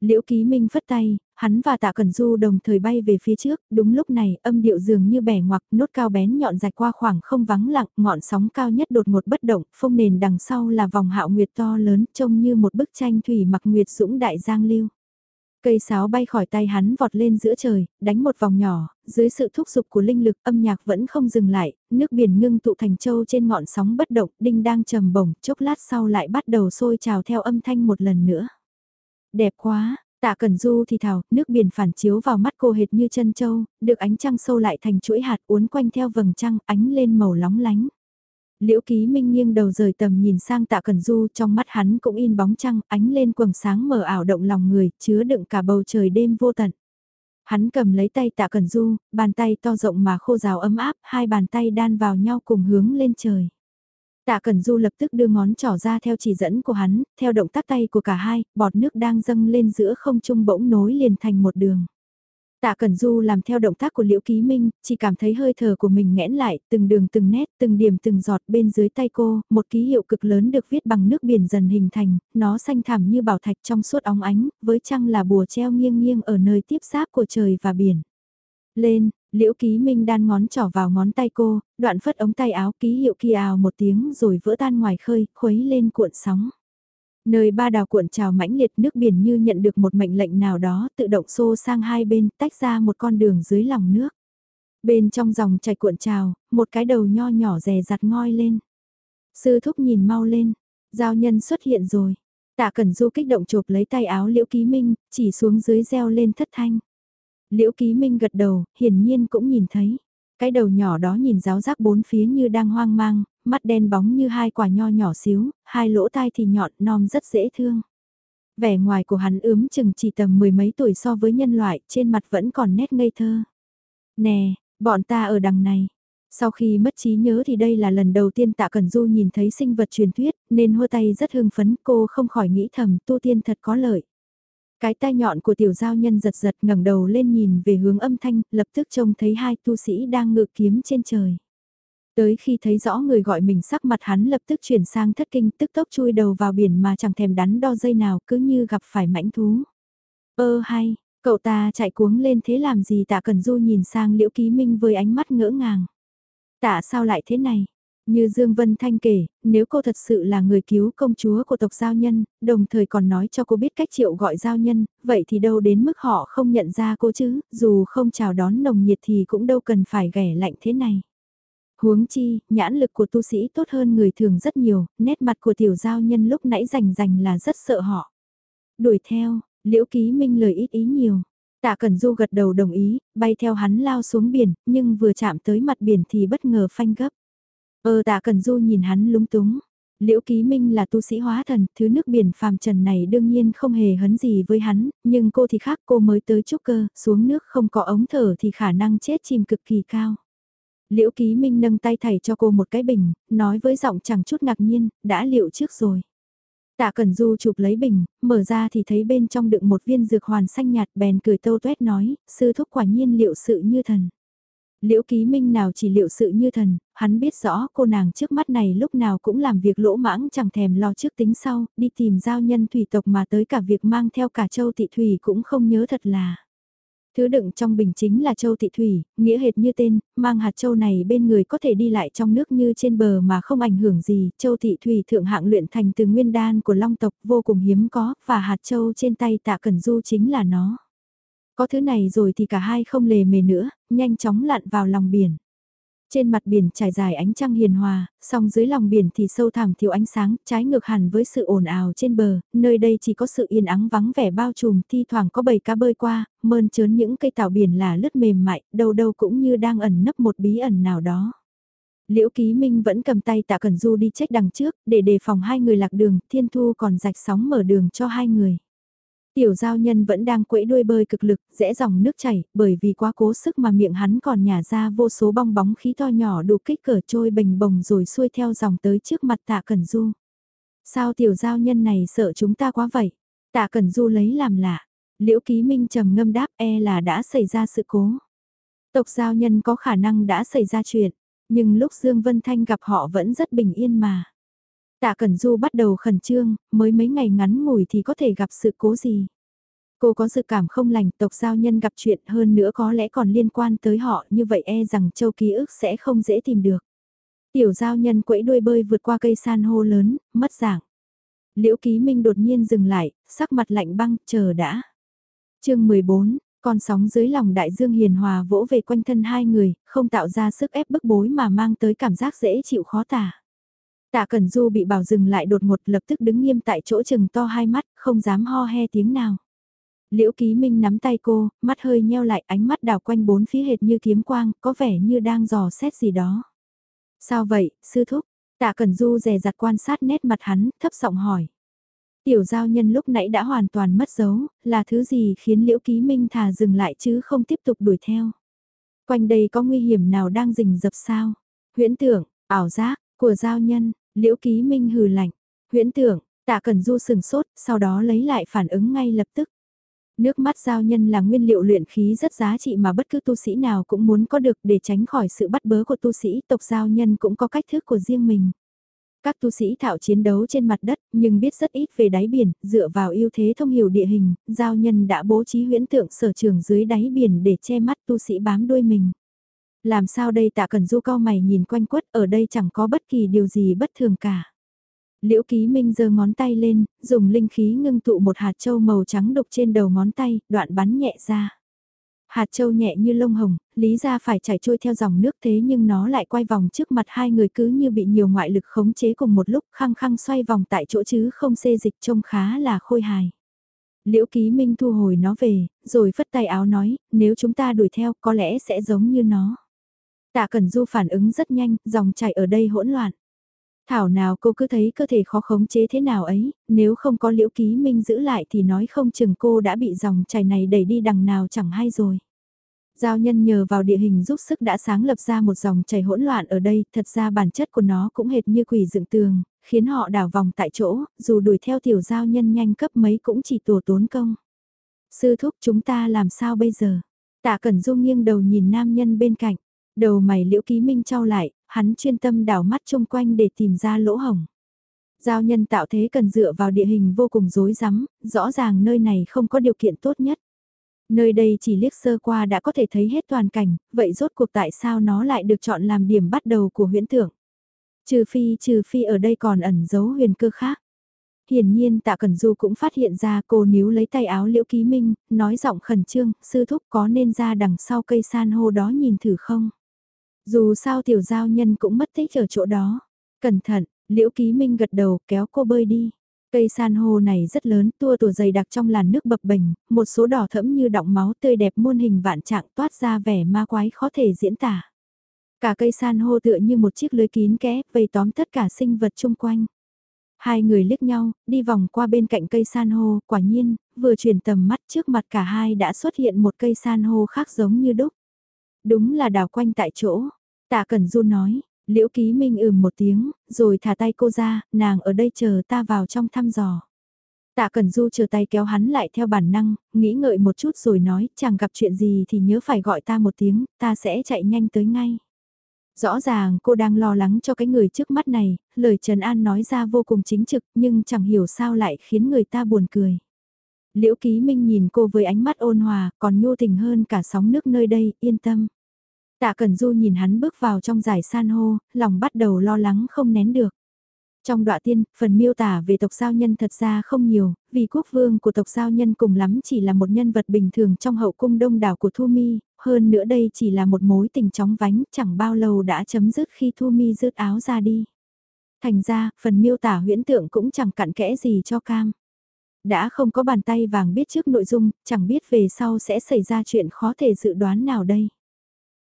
Liễu Ký Minh phất tay, hắn và Tạ Cẩn Du đồng thời bay về phía trước, đúng lúc này âm điệu dường như bẻ ngoặc, nốt cao bén nhọn rạch qua khoảng không vắng lặng, ngọn sóng cao nhất đột ngột bất động, phông nền đằng sau là vòng hạo nguyệt to lớn, trông như một bức tranh thủy mặc nguyệt dũng đại giang lưu. Cây sáo bay khỏi tay hắn vọt lên giữa trời, đánh một vòng nhỏ, dưới sự thúc giục của linh lực âm nhạc vẫn không dừng lại, nước biển ngưng tụ thành châu trên ngọn sóng bất động, đinh đang trầm bổng, chốc lát sau lại bắt đầu sôi trào theo âm thanh một lần nữa. Đẹp quá, tạ cần du thì thào, nước biển phản chiếu vào mắt cô hệt như chân châu, được ánh trăng sâu lại thành chuỗi hạt uốn quanh theo vầng trăng, ánh lên màu lóng lánh. Liễu Ký Minh nghiêng đầu rời tầm nhìn sang Tạ Cẩn Du, trong mắt hắn cũng in bóng trăng, ánh lên quầng sáng mờ ảo động lòng người, chứa đựng cả bầu trời đêm vô tận. Hắn cầm lấy tay Tạ Cẩn Du, bàn tay to rộng mà khô rào ấm áp, hai bàn tay đan vào nhau cùng hướng lên trời. Tạ Cẩn Du lập tức đưa ngón trỏ ra theo chỉ dẫn của hắn, theo động tác tay của cả hai, bọt nước đang dâng lên giữa không trung bỗng nối liền thành một đường. Tạ Cẩn Du làm theo động tác của Liễu Ký Minh, chỉ cảm thấy hơi thở của mình nghẽn lại, từng đường từng nét, từng điểm từng giọt bên dưới tay cô, một ký hiệu cực lớn được viết bằng nước biển dần hình thành, nó xanh thẳm như bảo thạch trong suốt óng ánh, với trăng là bùa treo nghiêng nghiêng ở nơi tiếp giáp của trời và biển. Lên, Liễu Ký Minh đan ngón trỏ vào ngón tay cô, đoạn phất ống tay áo ký hiệu kia ào một tiếng rồi vỡ tan ngoài khơi, khuấy lên cuộn sóng. Nơi ba đào cuộn trào mãnh liệt nước biển như nhận được một mệnh lệnh nào đó tự động xô sang hai bên tách ra một con đường dưới lòng nước. Bên trong dòng chảy cuộn trào, một cái đầu nho nhỏ rè rặt ngoi lên. Sư thúc nhìn mau lên, giao nhân xuất hiện rồi. Tạ Cẩn Du kích động chộp lấy tay áo Liễu Ký Minh, chỉ xuống dưới reo lên thất thanh. Liễu Ký Minh gật đầu, hiển nhiên cũng nhìn thấy. Cái đầu nhỏ đó nhìn giáo giác bốn phía như đang hoang mang, mắt đen bóng như hai quả nho nhỏ xíu, hai lỗ tai thì nhọn non rất dễ thương. Vẻ ngoài của hắn ướm chừng chỉ tầm mười mấy tuổi so với nhân loại, trên mặt vẫn còn nét ngây thơ. Nè, bọn ta ở đằng này. Sau khi mất trí nhớ thì đây là lần đầu tiên Tạ Cẩn Du nhìn thấy sinh vật truyền thuyết, nên hô tay rất hưng phấn, cô không khỏi nghĩ thầm tu tiên thật có lợi. Cái tai nhọn của tiểu giao nhân giật giật ngẩng đầu lên nhìn về hướng âm thanh, lập tức trông thấy hai tu sĩ đang ngự kiếm trên trời. Tới khi thấy rõ người gọi mình sắc mặt hắn lập tức chuyển sang thất kinh tức tốc chui đầu vào biển mà chẳng thèm đắn đo dây nào cứ như gặp phải mãnh thú. Ơ hay, cậu ta chạy cuống lên thế làm gì tạ cần du nhìn sang liễu ký minh với ánh mắt ngỡ ngàng. Tạ sao lại thế này? Như Dương Vân Thanh kể, nếu cô thật sự là người cứu công chúa của tộc giao nhân, đồng thời còn nói cho cô biết cách triệu gọi giao nhân, vậy thì đâu đến mức họ không nhận ra cô chứ, dù không chào đón nồng nhiệt thì cũng đâu cần phải ghẻ lạnh thế này. Huống chi, nhãn lực của tu sĩ tốt hơn người thường rất nhiều, nét mặt của tiểu giao nhân lúc nãy rành rành là rất sợ họ. Đuổi theo, liễu ký minh lời ít ý nhiều. Tạ Cẩn Du gật đầu đồng ý, bay theo hắn lao xuống biển, nhưng vừa chạm tới mặt biển thì bất ngờ phanh gấp. Ờ Tạ Cẩn Du nhìn hắn lúng túng. Liễu Ký Minh là tu sĩ hóa thần, thứ nước biển phàm trần này đương nhiên không hề hấn gì với hắn, nhưng cô thì khác cô mới tới trúc cơ, xuống nước không có ống thở thì khả năng chết chìm cực kỳ cao. Liễu Ký Minh nâng tay thầy cho cô một cái bình, nói với giọng chẳng chút ngạc nhiên, đã liệu trước rồi. Tạ Cẩn Du chụp lấy bình, mở ra thì thấy bên trong đựng một viên dược hoàn xanh nhạt bèn cười tâu tuét nói, sư thúc quả nhiên liệu sự như thần. Liễu Ký Minh nào chỉ liệu sự như thần, hắn biết rõ cô nàng trước mắt này lúc nào cũng làm việc lỗ mãng chẳng thèm lo trước tính sau, đi tìm giao nhân thủy tộc mà tới cả việc mang theo cả châu thị thủy cũng không nhớ thật là. Thứ đựng trong bình chính là châu thị thủy, nghĩa hệt như tên, mang hạt châu này bên người có thể đi lại trong nước như trên bờ mà không ảnh hưởng gì. Châu thị thủy thượng hạng luyện thành từ nguyên đan của long tộc vô cùng hiếm có, và hạt châu trên tay tạ cẩn du chính là nó. Có thứ này rồi thì cả hai không lề mề nữa, nhanh chóng lặn vào lòng biển. Trên mặt biển trải dài ánh trăng hiền hòa, song dưới lòng biển thì sâu thẳm thiếu ánh sáng, trái ngược hẳn với sự ồn ào trên bờ, nơi đây chỉ có sự yên ắng vắng vẻ bao trùm, thi thoảng có bầy cá bơi qua, mơn trớn những cây tảo biển là lướt mềm mại, đâu đâu cũng như đang ẩn nấp một bí ẩn nào đó. Liễu Ký Minh vẫn cầm tay Tạ Cẩn Du đi trách đằng trước, để đề phòng hai người lạc đường, Thiên Thu còn rạch sóng mở đường cho hai người. Tiểu giao nhân vẫn đang quẫy đuôi bơi cực lực, rẽ dòng nước chảy, bởi vì quá cố sức mà miệng hắn còn nhả ra vô số bong bóng khí to nhỏ đủ kích cỡ trôi bềnh bồng rồi xuôi theo dòng tới trước mặt tạ Cẩn Du. Sao tiểu giao nhân này sợ chúng ta quá vậy? Tạ Cẩn Du lấy làm lạ. Liễu Ký Minh trầm ngâm đáp e là đã xảy ra sự cố. Tộc giao nhân có khả năng đã xảy ra chuyện, nhưng lúc Dương Vân Thanh gặp họ vẫn rất bình yên mà. Tạ Cẩn Du bắt đầu khẩn trương, mới mấy ngày ngắn ngủi thì có thể gặp sự cố gì. Cô có dự cảm không lành tộc giao nhân gặp chuyện hơn nữa có lẽ còn liên quan tới họ như vậy e rằng châu ký ức sẽ không dễ tìm được. Tiểu giao nhân quẫy đuôi bơi vượt qua cây san hô lớn, mất dạng. Liễu Ký Minh đột nhiên dừng lại, sắc mặt lạnh băng, chờ đã. chương 14, con sóng dưới lòng đại dương hiền hòa vỗ về quanh thân hai người, không tạo ra sức ép bức bối mà mang tới cảm giác dễ chịu khó tả. Tạ Cẩn Du bị bảo dừng lại đột ngột lập tức đứng nghiêm tại chỗ chừng to hai mắt, không dám ho he tiếng nào. Liễu Ký Minh nắm tay cô, mắt hơi nheo lại ánh mắt đào quanh bốn phía hệt như kiếm quang, có vẻ như đang dò xét gì đó. Sao vậy, sư thúc? Tạ Cẩn Du dè dặt quan sát nét mặt hắn, thấp giọng hỏi. Tiểu giao nhân lúc nãy đã hoàn toàn mất dấu, là thứ gì khiến Liễu Ký Minh thà dừng lại chứ không tiếp tục đuổi theo. Quanh đây có nguy hiểm nào đang rình dập sao? Huyễn tưởng, ảo giác, của giao nhân, Liễu Ký Minh hừ lạnh, huyễn tưởng, tạ cần du sừng sốt, sau đó lấy lại phản ứng ngay lập tức. Nước mắt giao nhân là nguyên liệu luyện khí rất giá trị mà bất cứ tu sĩ nào cũng muốn có được để tránh khỏi sự bắt bớ của tu sĩ tộc giao nhân cũng có cách thức của riêng mình. Các tu sĩ thạo chiến đấu trên mặt đất nhưng biết rất ít về đáy biển, dựa vào ưu thế thông hiểu địa hình, giao nhân đã bố trí huyễn tượng sở trường dưới đáy biển để che mắt tu sĩ bám đuôi mình. Làm sao đây tạ cần du cao mày nhìn quanh quất ở đây chẳng có bất kỳ điều gì bất thường cả. Liễu Ký Minh giơ ngón tay lên, dùng linh khí ngưng tụ một hạt châu màu trắng đục trên đầu ngón tay, đoạn bắn nhẹ ra. Hạt châu nhẹ như lông hồng, lý ra phải chảy trôi theo dòng nước thế nhưng nó lại quay vòng trước mặt hai người cứ như bị nhiều ngoại lực khống chế cùng một lúc khăng khăng xoay vòng tại chỗ chứ không xê dịch trông khá là khôi hài. Liễu Ký Minh thu hồi nó về, rồi phất tay áo nói, nếu chúng ta đuổi theo có lẽ sẽ giống như nó. Tạ Cẩn Du phản ứng rất nhanh, dòng chảy ở đây hỗn loạn. Thảo nào cô cứ thấy cơ thể khó khống chế thế nào ấy, nếu không có liễu ký minh giữ lại thì nói không chừng cô đã bị dòng chảy này đẩy đi đằng nào chẳng hay rồi. Giao nhân nhờ vào địa hình giúp sức đã sáng lập ra một dòng chảy hỗn loạn ở đây, thật ra bản chất của nó cũng hệt như quỷ dựng tường, khiến họ đảo vòng tại chỗ, dù đuổi theo tiểu giao nhân nhanh cấp mấy cũng chỉ tổ tốn công. Sư thúc chúng ta làm sao bây giờ? Tạ Cẩn Du nghiêng đầu nhìn nam nhân bên cạnh. Đầu mày liễu ký minh trao lại, hắn chuyên tâm đảo mắt chung quanh để tìm ra lỗ hồng. Giao nhân tạo thế cần dựa vào địa hình vô cùng rối rắm, rõ ràng nơi này không có điều kiện tốt nhất. Nơi đây chỉ liếc sơ qua đã có thể thấy hết toàn cảnh, vậy rốt cuộc tại sao nó lại được chọn làm điểm bắt đầu của huyễn tưởng. Trừ phi trừ phi ở đây còn ẩn giấu huyền cơ khác. Hiển nhiên tạ Cẩn Du cũng phát hiện ra cô níu lấy tay áo Liễu Ký Minh, nói giọng khẩn trương, sư thúc có nên ra đằng sau cây san hô đó nhìn thử không? Dù sao tiểu giao nhân cũng mất tích ở chỗ đó. Cẩn thận, liễu ký minh gật đầu kéo cô bơi đi. Cây san hô này rất lớn, tua tủa dày đặc trong làn nước bập bềnh, một số đỏ thẫm như đọng máu tươi đẹp muôn hình vạn trạng toát ra vẻ ma quái khó thể diễn tả. Cả cây san hô tựa như một chiếc lưới kín kẽ, vây tóm tất cả sinh vật chung quanh. Hai người liếc nhau, đi vòng qua bên cạnh cây san hô, quả nhiên, vừa chuyển tầm mắt trước mặt cả hai đã xuất hiện một cây san hô khác giống như đúc. Đúng là đào quanh tại chỗ. Tạ Cẩn Du nói, Liễu Ký Minh ừm một tiếng, rồi thả tay cô ra, nàng ở đây chờ ta vào trong thăm dò. Tạ Cẩn Du chờ tay kéo hắn lại theo bản năng, nghĩ ngợi một chút rồi nói, chẳng gặp chuyện gì thì nhớ phải gọi ta một tiếng, ta sẽ chạy nhanh tới ngay. Rõ ràng cô đang lo lắng cho cái người trước mắt này, lời Trần An nói ra vô cùng chính trực nhưng chẳng hiểu sao lại khiến người ta buồn cười. Liễu Ký Minh nhìn cô với ánh mắt ôn hòa, còn nhu tình hơn cả sóng nước nơi đây, yên tâm. Tạ Cẩn Du nhìn hắn bước vào trong giải san hô, lòng bắt đầu lo lắng không nén được. Trong đoạn tiên, phần miêu tả về tộc giao nhân thật ra không nhiều, vì quốc vương của tộc giao nhân cùng lắm chỉ là một nhân vật bình thường trong hậu cung đông đảo của Thu Mi, hơn nữa đây chỉ là một mối tình chóng vánh chẳng bao lâu đã chấm dứt khi Thu Mi rứt áo ra đi. Thành ra, phần miêu tả huyễn tượng cũng chẳng cặn kẽ gì cho cam. Đã không có bàn tay vàng biết trước nội dung, chẳng biết về sau sẽ xảy ra chuyện khó thể dự đoán nào đây.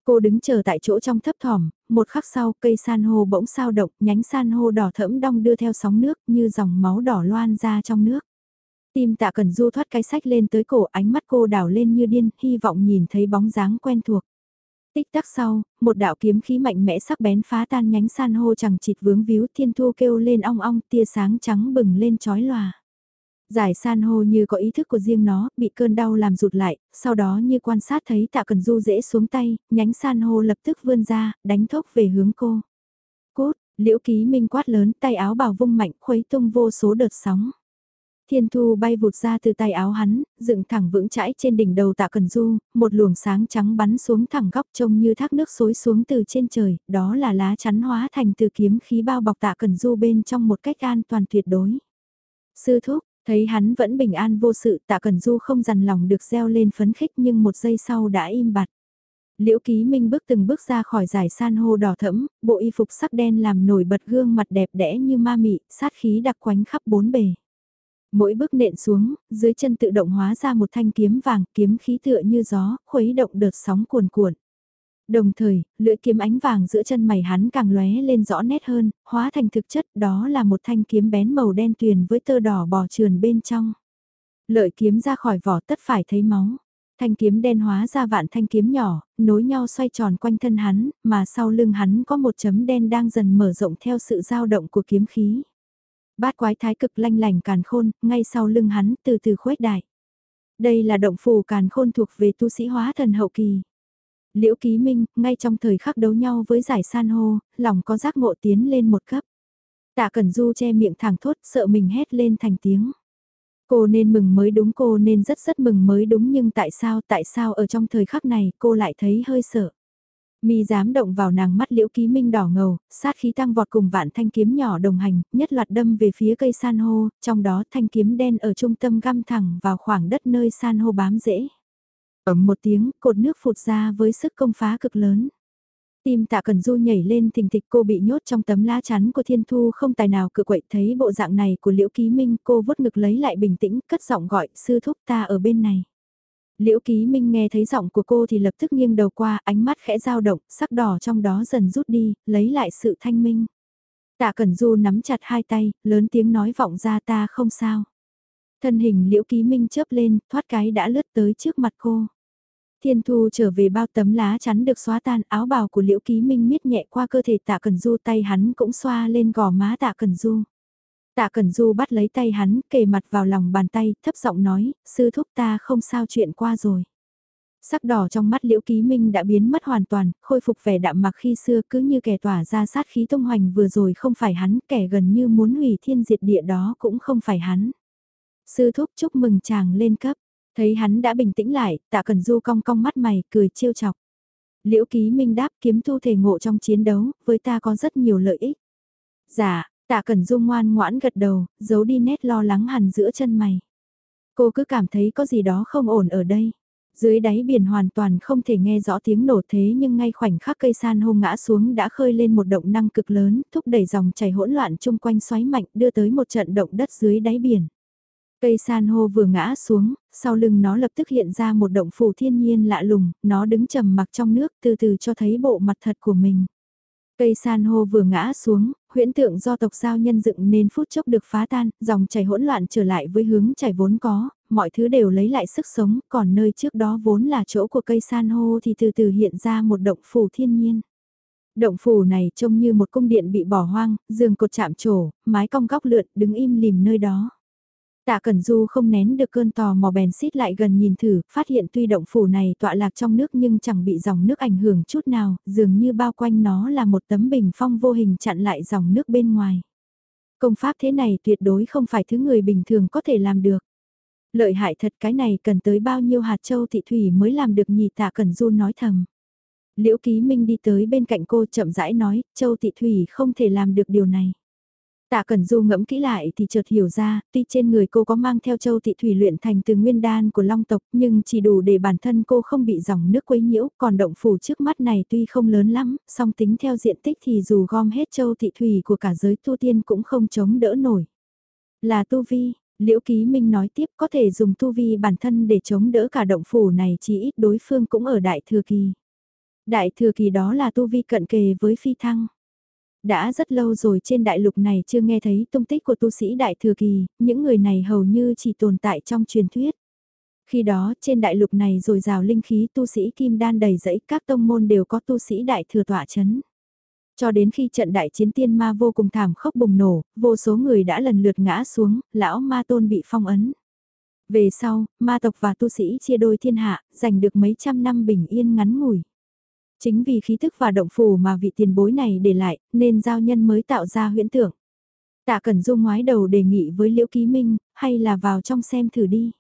Cô đứng chờ tại chỗ trong thấp thỏm, một khắc sau cây san hô bỗng sao động, nhánh san hô đỏ thẫm đong đưa theo sóng nước như dòng máu đỏ loan ra trong nước. Tim tạ cần du thoát cái sách lên tới cổ ánh mắt cô đảo lên như điên, hy vọng nhìn thấy bóng dáng quen thuộc. Tích tắc sau, một đạo kiếm khí mạnh mẽ sắc bén phá tan nhánh san hô chẳng chịt vướng víu thiên thu kêu lên ong ong tia sáng trắng bừng lên chói lòa. Giải san hô như có ý thức của riêng nó, bị cơn đau làm rụt lại, sau đó như quan sát thấy tạ cần du dễ xuống tay, nhánh san hô lập tức vươn ra, đánh thốc về hướng cô. Cốt, liễu ký minh quát lớn tay áo bào vung mạnh khuấy tung vô số đợt sóng. Thiên thu bay vụt ra từ tay áo hắn, dựng thẳng vững chãi trên đỉnh đầu tạ cần du, một luồng sáng trắng bắn xuống thẳng góc trông như thác nước xối xuống từ trên trời, đó là lá chắn hóa thành từ kiếm khí bao bọc tạ cần du bên trong một cách an toàn tuyệt đối. Sư thúc, Thấy hắn vẫn bình an vô sự tạ cần du không dằn lòng được gieo lên phấn khích nhưng một giây sau đã im bặt. Liễu Ký Minh bước từng bước ra khỏi giải san hô đỏ thẫm, bộ y phục sắc đen làm nổi bật gương mặt đẹp đẽ như ma mị, sát khí đặc quánh khắp bốn bề. Mỗi bước nện xuống, dưới chân tự động hóa ra một thanh kiếm vàng, kiếm khí tựa như gió, khuấy động đợt sóng cuồn cuộn. Đồng thời, lưỡi kiếm ánh vàng giữa chân mày hắn càng lóe lên rõ nét hơn, hóa thành thực chất đó là một thanh kiếm bén màu đen tuyền với tơ đỏ bò trườn bên trong. Lợi kiếm ra khỏi vỏ tất phải thấy máu. Thanh kiếm đen hóa ra vạn thanh kiếm nhỏ, nối nhau xoay tròn quanh thân hắn, mà sau lưng hắn có một chấm đen đang dần mở rộng theo sự dao động của kiếm khí. Bát quái thái cực lanh lành càn khôn, ngay sau lưng hắn từ từ khuếch đại. Đây là động phù càn khôn thuộc về tu sĩ hóa thần hậu kỳ. Liễu Ký Minh, ngay trong thời khắc đấu nhau với giải san hô, lòng có giác ngộ tiến lên một cấp. Tạ Cẩn Du che miệng thẳng thốt sợ mình hét lên thành tiếng. Cô nên mừng mới đúng cô nên rất rất mừng mới đúng nhưng tại sao tại sao ở trong thời khắc này cô lại thấy hơi sợ. Mi dám động vào nàng mắt liễu ký minh đỏ ngầu, sát khí tăng vọt cùng vạn thanh kiếm nhỏ đồng hành, nhất loạt đâm về phía cây san hô, trong đó thanh kiếm đen ở trung tâm găm thẳng vào khoảng đất nơi san hô bám rễ. Ấm một tiếng, cột nước phụt ra với sức công phá cực lớn. Tim tạ cần du nhảy lên thình thịch cô bị nhốt trong tấm lá chắn của thiên thu không tài nào cự quậy thấy bộ dạng này của liễu ký minh cô vuốt ngực lấy lại bình tĩnh cất giọng gọi sư thúc ta ở bên này. Liễu ký minh nghe thấy giọng của cô thì lập tức nghiêng đầu qua ánh mắt khẽ dao động sắc đỏ trong đó dần rút đi lấy lại sự thanh minh. Tạ Cẩn Du nắm chặt hai tay, lớn tiếng nói vọng ra ta không sao. Thân hình liễu ký minh chớp lên, thoát cái đã lướt tới trước mặt cô. Thiên Thu trở về bao tấm lá chắn được xóa tan áo bào của Liễu Ký Minh miết nhẹ qua cơ thể Tạ Cần Du tay hắn cũng xoa lên gò má Tạ Cần Du. Tạ Cần Du bắt lấy tay hắn, kề mặt vào lòng bàn tay, thấp giọng nói, sư thúc ta không sao chuyện qua rồi. Sắc đỏ trong mắt Liễu Ký Minh đã biến mất hoàn toàn, khôi phục vẻ đạm mặc khi xưa cứ như kẻ tỏa ra sát khí tung hoành vừa rồi không phải hắn, kẻ gần như muốn hủy thiên diệt địa đó cũng không phải hắn. Sư thúc chúc mừng chàng lên cấp. Thấy hắn đã bình tĩnh lại, tạ cần du cong cong mắt mày, cười trêu chọc. Liễu ký minh đáp kiếm thu thể ngộ trong chiến đấu, với ta có rất nhiều lợi ích. Dạ, tạ cần du ngoan ngoãn gật đầu, giấu đi nét lo lắng hằn giữa chân mày. Cô cứ cảm thấy có gì đó không ổn ở đây. Dưới đáy biển hoàn toàn không thể nghe rõ tiếng nổ thế nhưng ngay khoảnh khắc cây san hô ngã xuống đã khơi lên một động năng cực lớn, thúc đẩy dòng chảy hỗn loạn chung quanh xoáy mạnh đưa tới một trận động đất dưới đáy biển. Cây san hô vừa ngã xuống, sau lưng nó lập tức hiện ra một động phủ thiên nhiên lạ lùng, nó đứng trầm mặc trong nước từ từ cho thấy bộ mặt thật của mình. Cây san hô vừa ngã xuống, huyễn tượng do tộc giao nhân dựng nên phút chốc được phá tan, dòng chảy hỗn loạn trở lại với hướng chảy vốn có, mọi thứ đều lấy lại sức sống, còn nơi trước đó vốn là chỗ của cây san hô thì từ từ hiện ra một động phủ thiên nhiên. Động phủ này trông như một cung điện bị bỏ hoang, giường cột chạm trổ, mái cong góc lượn, đứng im lìm nơi đó. Tạ Cẩn Du không nén được cơn tò mò bèn xít lại gần nhìn thử, phát hiện tuy động phủ này tọa lạc trong nước nhưng chẳng bị dòng nước ảnh hưởng chút nào, dường như bao quanh nó là một tấm bình phong vô hình chặn lại dòng nước bên ngoài. Công pháp thế này tuyệt đối không phải thứ người bình thường có thể làm được. Lợi hại thật cái này cần tới bao nhiêu hạt châu thị thủy mới làm được nhì Tạ Cẩn Du nói thầm. Liễu Ký Minh đi tới bên cạnh cô chậm rãi nói, châu thị thủy không thể làm được điều này. Tạ Cẩn Du ngẫm kỹ lại thì chợt hiểu ra, tuy trên người cô có mang theo châu thị thủy luyện thành từ nguyên đan của long tộc nhưng chỉ đủ để bản thân cô không bị dòng nước quấy nhiễu, còn động phủ trước mắt này tuy không lớn lắm, song tính theo diện tích thì dù gom hết châu thị thủy của cả giới tu tiên cũng không chống đỡ nổi. Là tu vi, Liễu Ký Minh nói tiếp có thể dùng tu vi bản thân để chống đỡ cả động phủ này chỉ ít đối phương cũng ở đại thừa kỳ. Đại thừa kỳ đó là tu vi cận kề với phi thăng đã rất lâu rồi trên đại lục này chưa nghe thấy tung tích của tu sĩ đại thừa kỳ, những người này hầu như chỉ tồn tại trong truyền thuyết. Khi đó trên đại lục này rồi rào linh khí tu sĩ kim đan đầy dẫy các tông môn đều có tu sĩ đại thừa tỏa chấn. Cho đến khi trận đại chiến tiên ma vô cùng thảm khốc bùng nổ, vô số người đã lần lượt ngã xuống, lão ma tôn bị phong ấn. Về sau, ma tộc và tu sĩ chia đôi thiên hạ, giành được mấy trăm năm bình yên ngắn ngủi. Chính vì khí thức và động phủ mà vị tiền bối này để lại, nên giao nhân mới tạo ra huyễn tưởng. Tạ Cẩn Du ngoái đầu đề nghị với Liễu Ký Minh, hay là vào trong xem thử đi.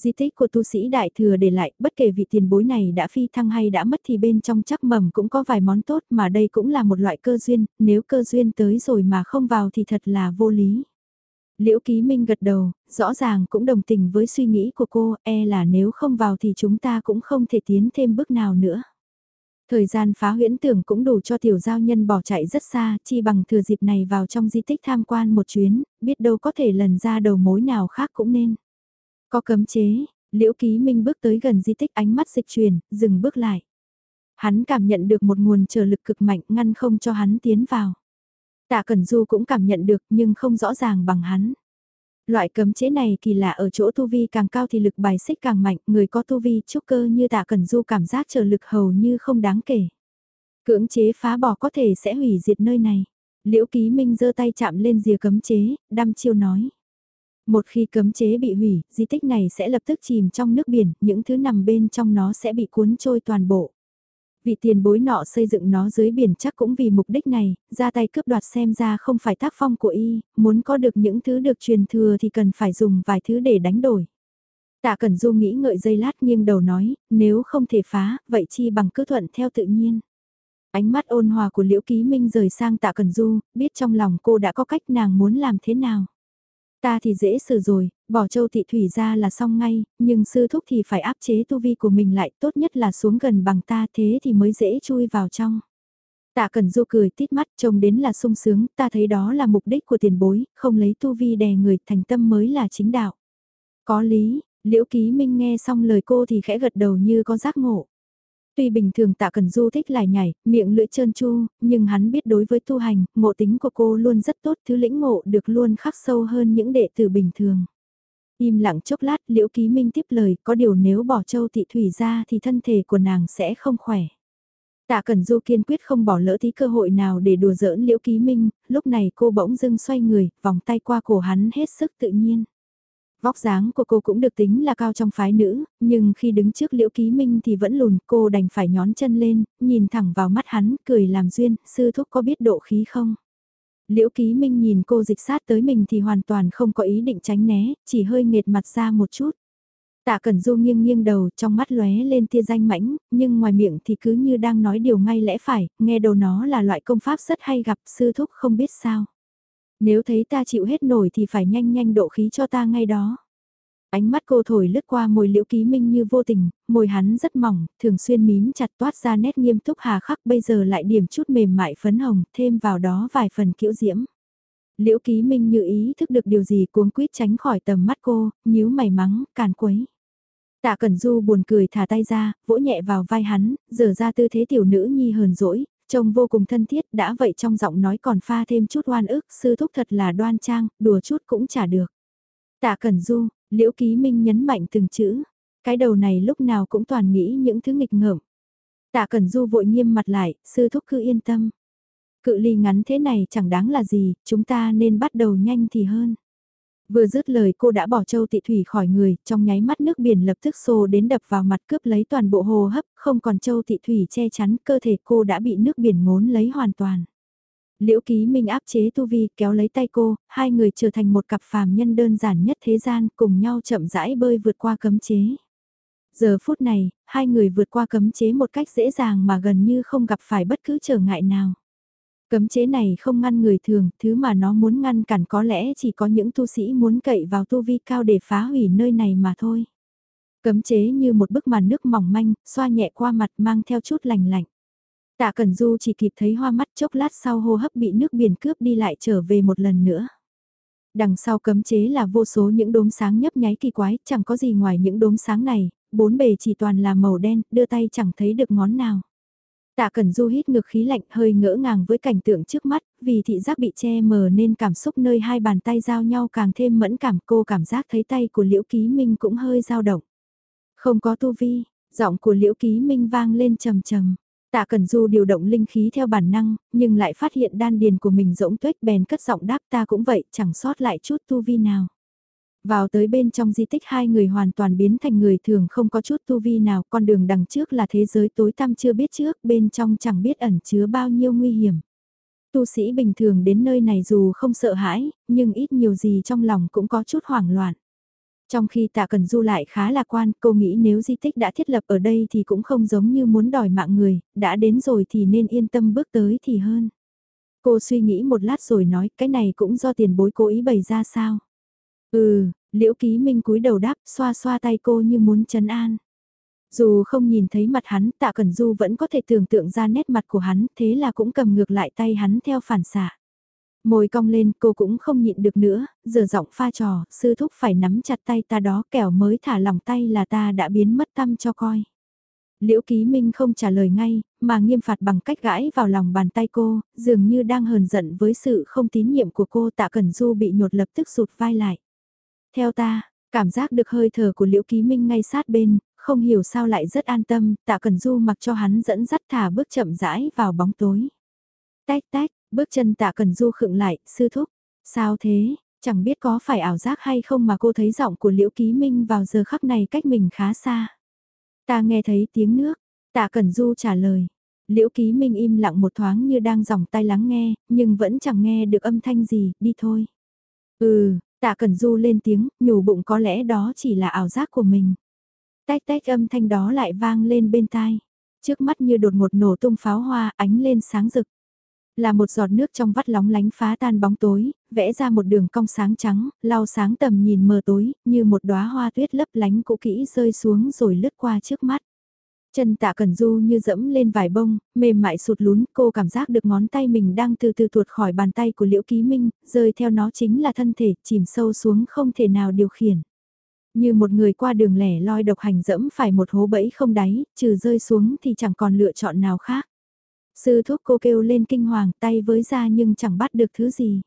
Di tích của tu sĩ đại thừa để lại, bất kể vị tiền bối này đã phi thăng hay đã mất thì bên trong chắc mầm cũng có vài món tốt mà đây cũng là một loại cơ duyên, nếu cơ duyên tới rồi mà không vào thì thật là vô lý. Liễu Ký Minh gật đầu, rõ ràng cũng đồng tình với suy nghĩ của cô, e là nếu không vào thì chúng ta cũng không thể tiến thêm bước nào nữa. Thời gian phá huyễn tưởng cũng đủ cho tiểu giao nhân bỏ chạy rất xa, chi bằng thừa dịp này vào trong di tích tham quan một chuyến, biết đâu có thể lần ra đầu mối nào khác cũng nên. Có cấm chế, liễu ký minh bước tới gần di tích ánh mắt dịch chuyển, dừng bước lại. Hắn cảm nhận được một nguồn trở lực cực mạnh ngăn không cho hắn tiến vào. Tạ Cẩn Du cũng cảm nhận được nhưng không rõ ràng bằng hắn. Loại cấm chế này kỳ lạ ở chỗ tu vi càng cao thì lực bài xích càng mạnh, người có tu vi trúc cơ như tạ cần du cảm giác trở lực hầu như không đáng kể. Cưỡng chế phá bỏ có thể sẽ hủy diệt nơi này. Liễu Ký Minh giơ tay chạm lên rìa cấm chế, đăm chiêu nói. Một khi cấm chế bị hủy, di tích này sẽ lập tức chìm trong nước biển, những thứ nằm bên trong nó sẽ bị cuốn trôi toàn bộ. Vị tiền bối nọ xây dựng nó dưới biển chắc cũng vì mục đích này, ra tay cướp đoạt xem ra không phải tác phong của y, muốn có được những thứ được truyền thừa thì cần phải dùng vài thứ để đánh đổi. Tạ Cẩn Du nghĩ ngợi giây lát nghiêng đầu nói, nếu không thể phá, vậy chi bằng cứ thuận theo tự nhiên. Ánh mắt ôn hòa của Liễu Ký Minh rời sang Tạ Cẩn Du, biết trong lòng cô đã có cách nàng muốn làm thế nào. Ta thì dễ xử rồi, bỏ châu thị thủy ra là xong ngay, nhưng sư thúc thì phải áp chế tu vi của mình lại tốt nhất là xuống gần bằng ta thế thì mới dễ chui vào trong. Tạ Cần Du cười tít mắt trông đến là sung sướng, ta thấy đó là mục đích của tiền bối, không lấy tu vi đè người thành tâm mới là chính đạo. Có lý, Liễu Ký Minh nghe xong lời cô thì khẽ gật đầu như có giác ngộ. Tuy bình thường tạ cần du thích lại nhảy, miệng lưỡi trơn chu, nhưng hắn biết đối với tu hành, ngộ tính của cô luôn rất tốt, thứ lĩnh ngộ được luôn khắc sâu hơn những đệ tử bình thường. Im lặng chốc lát, liễu ký minh tiếp lời, có điều nếu bỏ châu thị thủy ra thì thân thể của nàng sẽ không khỏe. Tạ Cẩn Du kiên quyết không bỏ lỡ tí cơ hội nào để đùa giỡn Liễu Ký Minh, lúc này cô bỗng dưng xoay người, vòng tay qua cổ hắn hết sức tự nhiên. Vóc dáng của cô cũng được tính là cao trong phái nữ, nhưng khi đứng trước Liễu Ký Minh thì vẫn lùn, cô đành phải nhón chân lên, nhìn thẳng vào mắt hắn, cười làm duyên, sư thúc có biết độ khí không? Liễu Ký Minh nhìn cô dịch sát tới mình thì hoàn toàn không có ý định tránh né, chỉ hơi nghệt mặt ra một chút. Tạ Cẩn Du nghiêng nghiêng đầu, trong mắt lóe lên tia danh mãnh, nhưng ngoài miệng thì cứ như đang nói điều ngay lẽ phải, nghe đầu nó là loại công pháp rất hay gặp, sư thúc không biết sao. Nếu thấy ta chịu hết nổi thì phải nhanh nhanh độ khí cho ta ngay đó. Ánh mắt cô thổi lướt qua môi liễu ký minh như vô tình, môi hắn rất mỏng, thường xuyên mím chặt toát ra nét nghiêm túc hà khắc bây giờ lại điểm chút mềm mại phấn hồng, thêm vào đó vài phần kiễu diễm. Liễu ký minh như ý thức được điều gì cuống quýt tránh khỏi tầm mắt cô, nhíu mày mắng, càn quấy. Tạ Cẩn Du buồn cười thả tay ra, vỗ nhẹ vào vai hắn, dở ra tư thế tiểu nữ nhi hờn dỗi, trông vô cùng thân thiết, đã vậy trong giọng nói còn pha thêm chút oan ức, sư thúc thật là đoan trang, đùa chút cũng chả được. Tạ Cẩn Du, Liễu Ký Minh nhấn mạnh từng chữ, cái đầu này lúc nào cũng toàn nghĩ những thứ nghịch ngợm. Tạ Cẩn Du vội nghiêm mặt lại, sư thúc cứ yên tâm. Cự ly ngắn thế này chẳng đáng là gì, chúng ta nên bắt đầu nhanh thì hơn. Vừa dứt lời cô đã bỏ châu tị thủy khỏi người, trong nháy mắt nước biển lập tức xô đến đập vào mặt cướp lấy toàn bộ hồ hấp, không còn châu tị thủy che chắn, cơ thể cô đã bị nước biển ngốn lấy hoàn toàn. Liễu Ký Minh áp chế Tu Vi kéo lấy tay cô, hai người trở thành một cặp phàm nhân đơn giản nhất thế gian cùng nhau chậm rãi bơi vượt qua cấm chế. Giờ phút này, hai người vượt qua cấm chế một cách dễ dàng mà gần như không gặp phải bất cứ trở ngại nào. Cấm chế này không ngăn người thường, thứ mà nó muốn ngăn cản có lẽ chỉ có những tu sĩ muốn cậy vào tu vi cao để phá hủy nơi này mà thôi. Cấm chế như một bức màn nước mỏng manh, xoa nhẹ qua mặt mang theo chút lành lạnh. Tạ Cẩn Du chỉ kịp thấy hoa mắt chốc lát sau hô hấp bị nước biển cướp đi lại trở về một lần nữa. Đằng sau cấm chế là vô số những đốm sáng nhấp nháy kỳ quái, chẳng có gì ngoài những đốm sáng này, bốn bề chỉ toàn là màu đen, đưa tay chẳng thấy được ngón nào. Tạ Cẩn Du hít ngược khí lạnh hơi ngỡ ngàng với cảnh tượng trước mắt, vì thị giác bị che mờ nên cảm xúc nơi hai bàn tay giao nhau càng thêm mẫn cảm cô cảm giác thấy tay của Liễu Ký Minh cũng hơi dao động. Không có tu vi, giọng của Liễu Ký Minh vang lên trầm trầm. Tạ Cẩn Du điều động linh khí theo bản năng, nhưng lại phát hiện đan điền của mình rỗng tuếch bèn cất giọng đáp ta cũng vậy, chẳng sót lại chút tu vi nào. Vào tới bên trong di tích hai người hoàn toàn biến thành người thường không có chút tu vi nào, con đường đằng trước là thế giới tối tăm chưa biết trước, bên trong chẳng biết ẩn chứa bao nhiêu nguy hiểm. Tu sĩ bình thường đến nơi này dù không sợ hãi, nhưng ít nhiều gì trong lòng cũng có chút hoảng loạn. Trong khi tạ cần du lại khá lạc quan, cô nghĩ nếu di tích đã thiết lập ở đây thì cũng không giống như muốn đòi mạng người, đã đến rồi thì nên yên tâm bước tới thì hơn. Cô suy nghĩ một lát rồi nói cái này cũng do tiền bối cố ý bày ra sao. Ừ, liễu ký minh cúi đầu đáp xoa xoa tay cô như muốn chấn an. Dù không nhìn thấy mặt hắn tạ cẩn du vẫn có thể tưởng tượng ra nét mặt của hắn thế là cũng cầm ngược lại tay hắn theo phản xạ. Môi cong lên cô cũng không nhịn được nữa, giờ giọng pha trò, sư thúc phải nắm chặt tay ta đó kẻo mới thả lòng tay là ta đã biến mất tâm cho coi. Liễu Ký Minh không trả lời ngay, mà nghiêm phạt bằng cách gãi vào lòng bàn tay cô, dường như đang hờn giận với sự không tín nhiệm của cô tạ Cẩn Du bị nhột lập tức sụt vai lại. Theo ta, cảm giác được hơi thở của Liễu Ký Minh ngay sát bên, không hiểu sao lại rất an tâm, tạ Cẩn Du mặc cho hắn dẫn dắt thả bước chậm rãi vào bóng tối. Tách tách, Bước chân tạ cần du khựng lại, sư thúc. Sao thế, chẳng biết có phải ảo giác hay không mà cô thấy giọng của Liễu Ký Minh vào giờ khắc này cách mình khá xa. Ta nghe thấy tiếng nước, tạ cần du trả lời. Liễu Ký Minh im lặng một thoáng như đang dòng tai lắng nghe, nhưng vẫn chẳng nghe được âm thanh gì, đi thôi. Ừ, tạ cần du lên tiếng, nhủ bụng có lẽ đó chỉ là ảo giác của mình. Tách tách âm thanh đó lại vang lên bên tai. Trước mắt như đột ngột nổ tung pháo hoa ánh lên sáng rực. Là một giọt nước trong vắt lóng lánh phá tan bóng tối, vẽ ra một đường cong sáng trắng, lau sáng tầm nhìn mờ tối, như một đóa hoa tuyết lấp lánh cũ kỹ rơi xuống rồi lướt qua trước mắt. Chân tạ cần du như dẫm lên vải bông, mềm mại sụt lún, cô cảm giác được ngón tay mình đang từ từ tuột khỏi bàn tay của Liễu Ký Minh, rơi theo nó chính là thân thể, chìm sâu xuống không thể nào điều khiển. Như một người qua đường lẻ loi độc hành dẫm phải một hố bẫy không đáy, trừ rơi xuống thì chẳng còn lựa chọn nào khác. Sư thuốc cô kêu lên kinh hoàng tay với ra nhưng chẳng bắt được thứ gì.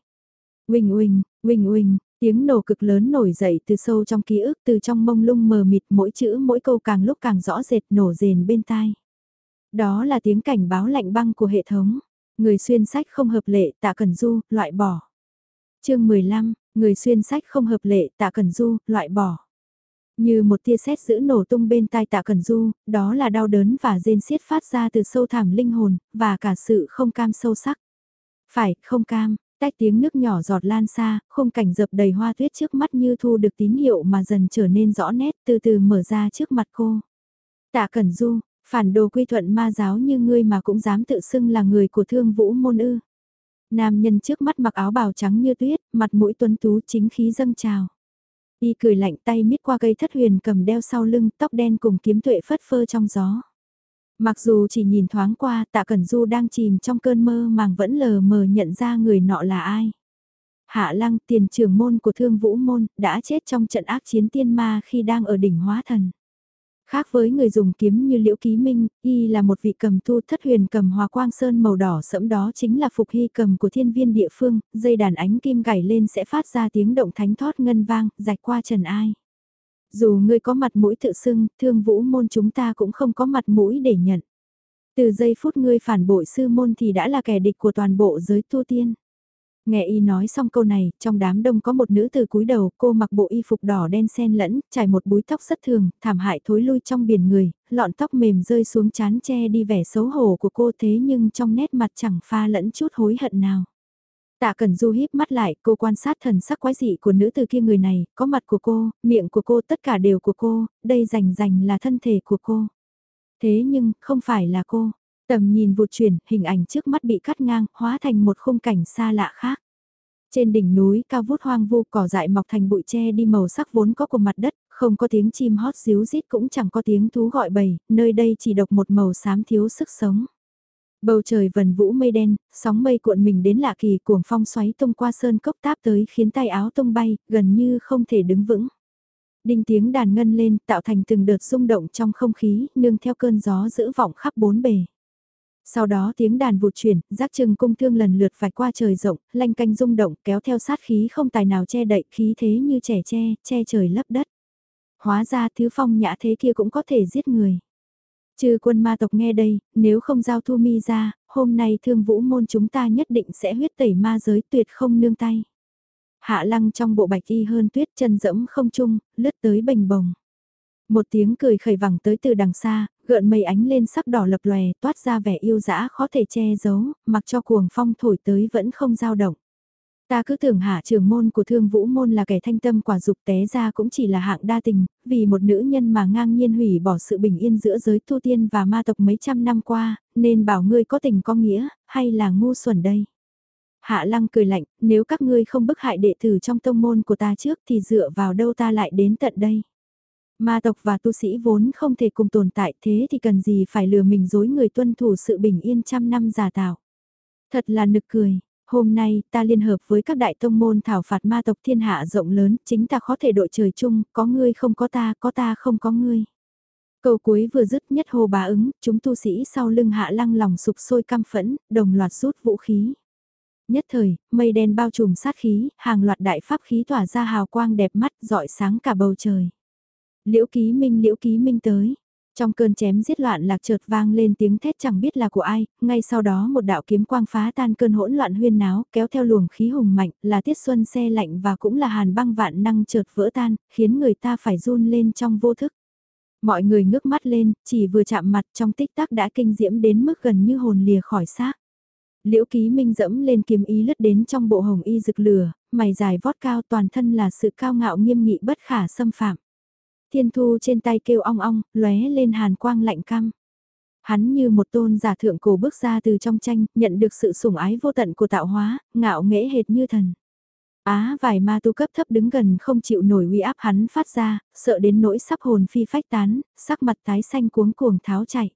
Huỳnh huỳnh, huỳnh huỳnh, tiếng nổ cực lớn nổi dậy từ sâu trong ký ức từ trong mông lung mờ mịt mỗi chữ mỗi câu càng lúc càng rõ rệt nổ rền bên tai. Đó là tiếng cảnh báo lạnh băng của hệ thống. Người xuyên sách không hợp lệ tạ cần du, loại bỏ. chương 15, người xuyên sách không hợp lệ tạ cần du, loại bỏ. Như một tia sét giữ nổ tung bên tai tạ cần du, đó là đau đớn và rên xiết phát ra từ sâu thẳm linh hồn, và cả sự không cam sâu sắc. Phải, không cam, tách tiếng nước nhỏ giọt lan xa, khung cảnh dập đầy hoa tuyết trước mắt như thu được tín hiệu mà dần trở nên rõ nét từ từ mở ra trước mặt cô. Tạ Cẩn Du, phản đồ quy thuận ma giáo như ngươi mà cũng dám tự xưng là người của thương vũ môn ư. Nam nhân trước mắt mặc áo bào trắng như tuyết, mặt mũi tuấn tú chính khí dâng trào. Y cười lạnh tay miết qua cây thất huyền cầm đeo sau lưng, tóc đen cùng kiếm tuệ phất phơ trong gió. Mặc dù chỉ nhìn thoáng qua tạ Cẩn Du đang chìm trong cơn mơ màng vẫn lờ mờ nhận ra người nọ là ai. Hạ lăng tiền trưởng môn của thương vũ môn đã chết trong trận ác chiến tiên ma khi đang ở đỉnh hóa thần. Khác với người dùng kiếm như Liễu Ký Minh, y là một vị cầm thu thất huyền cầm hòa quang sơn màu đỏ sẫm đó chính là phục hy cầm của thiên viên địa phương, dây đàn ánh kim gảy lên sẽ phát ra tiếng động thánh thót ngân vang, rạch qua trần ai. Dù ngươi có mặt mũi tự xưng, thương vũ môn chúng ta cũng không có mặt mũi để nhận. Từ giây phút ngươi phản bội sư môn thì đã là kẻ địch của toàn bộ giới tu tiên. Nghe y nói xong câu này, trong đám đông có một nữ từ cúi đầu, cô mặc bộ y phục đỏ đen xen lẫn, trải một búi tóc rất thường, thảm hại thối lui trong biển người, lọn tóc mềm rơi xuống chán che đi vẻ xấu hổ của cô thế nhưng trong nét mặt chẳng pha lẫn chút hối hận nào. Tạ Cẩn Du híp mắt lại, cô quan sát thần sắc quái dị của nữ từ kia người này, có mặt của cô, miệng của cô, tất cả đều của cô, đây rành rành là thân thể của cô. Thế nhưng, không phải là cô. Tầm nhìn vụt chuyển, hình ảnh trước mắt bị cắt ngang, hóa thành một khung cảnh xa lạ khác. Trên đỉnh núi cao vút hoang vu cỏ dại mọc thành bụi tre đi màu sắc vốn có của mặt đất, không có tiếng chim hót xíu rít cũng chẳng có tiếng thú gọi bầy, nơi đây chỉ độc một màu xám thiếu sức sống. Bầu trời vần vũ mây đen, sóng mây cuộn mình đến lạ kỳ cuồng phong xoáy tung qua sơn cốc táp tới khiến tay áo tung bay, gần như không thể đứng vững. Đinh tiếng đàn ngân lên tạo thành từng đợt rung động trong không khí, nương theo cơn gió giữ vọng khắp bốn bề. Sau đó tiếng đàn vụt chuyển, giác trừng cung thương lần lượt vạch qua trời rộng, lanh canh rung động kéo theo sát khí không tài nào che đậy khí thế như trẻ che, che trời lấp đất. Hóa ra thứ phong nhã thế kia cũng có thể giết người. Trừ quân ma tộc nghe đây, nếu không giao thu mi ra, hôm nay thương vũ môn chúng ta nhất định sẽ huyết tẩy ma giới tuyệt không nương tay. Hạ lăng trong bộ bạch y hơn tuyết chân dẫm không chung, lướt tới bềnh bồng. Một tiếng cười khẩy vẳng tới từ đằng xa, gợn mây ánh lên sắc đỏ lập lòe, toát ra vẻ yêu dã khó thể che giấu, mặc cho cuồng phong thổi tới vẫn không dao động. Ta cứ tưởng hạ trưởng môn của thương vũ môn là kẻ thanh tâm quả dục té ra cũng chỉ là hạng đa tình, vì một nữ nhân mà ngang nhiên hủy bỏ sự bình yên giữa giới tu tiên và ma tộc mấy trăm năm qua, nên bảo ngươi có tình có nghĩa, hay là ngu xuẩn đây. Hạ lăng cười lạnh, nếu các ngươi không bức hại đệ tử trong tông môn của ta trước thì dựa vào đâu ta lại đến tận đây. Ma tộc và tu sĩ vốn không thể cùng tồn tại thế thì cần gì phải lừa mình dối người tuân thủ sự bình yên trăm năm giả tạo. Thật là nực cười, hôm nay ta liên hợp với các đại tông môn thảo phạt ma tộc thiên hạ rộng lớn, chính ta có thể đội trời chung, có ngươi không có ta, có ta không có ngươi. Câu cuối vừa dứt nhất hồ bá ứng, chúng tu sĩ sau lưng hạ lăng lòng sụp sôi căm phẫn, đồng loạt rút vũ khí. Nhất thời, mây đen bao trùm sát khí, hàng loạt đại pháp khí tỏa ra hào quang đẹp mắt, rọi sáng cả bầu trời. Liễu Ký Minh Liễu Ký Minh tới. Trong cơn chém giết loạn lạc chợt vang lên tiếng thét chẳng biết là của ai, ngay sau đó một đạo kiếm quang phá tan cơn hỗn loạn huyên náo, kéo theo luồng khí hùng mạnh, là tiết xuân xe lạnh và cũng là hàn băng vạn năng chợt vỡ tan, khiến người ta phải run lên trong vô thức. Mọi người ngước mắt lên, chỉ vừa chạm mặt trong tích tắc đã kinh diễm đến mức gần như hồn lìa khỏi xác. Liễu Ký Minh dẫm lên kiếm ý lướt đến trong bộ hồng y rực lửa, mày dài vót cao toàn thân là sự cao ngạo nghiêm nghị bất khả xâm phạm. Thiên thu trên tay kêu ong ong, lóe lên hàn quang lạnh căm. Hắn như một tôn giả thượng cổ bước ra từ trong tranh, nhận được sự sủng ái vô tận của tạo hóa, ngạo nghễ hệt như thần. Á vài ma tu cấp thấp đứng gần không chịu nổi uy áp hắn phát ra, sợ đến nỗi sắp hồn phi phách tán, sắc mặt tái xanh cuống cuồng tháo chạy.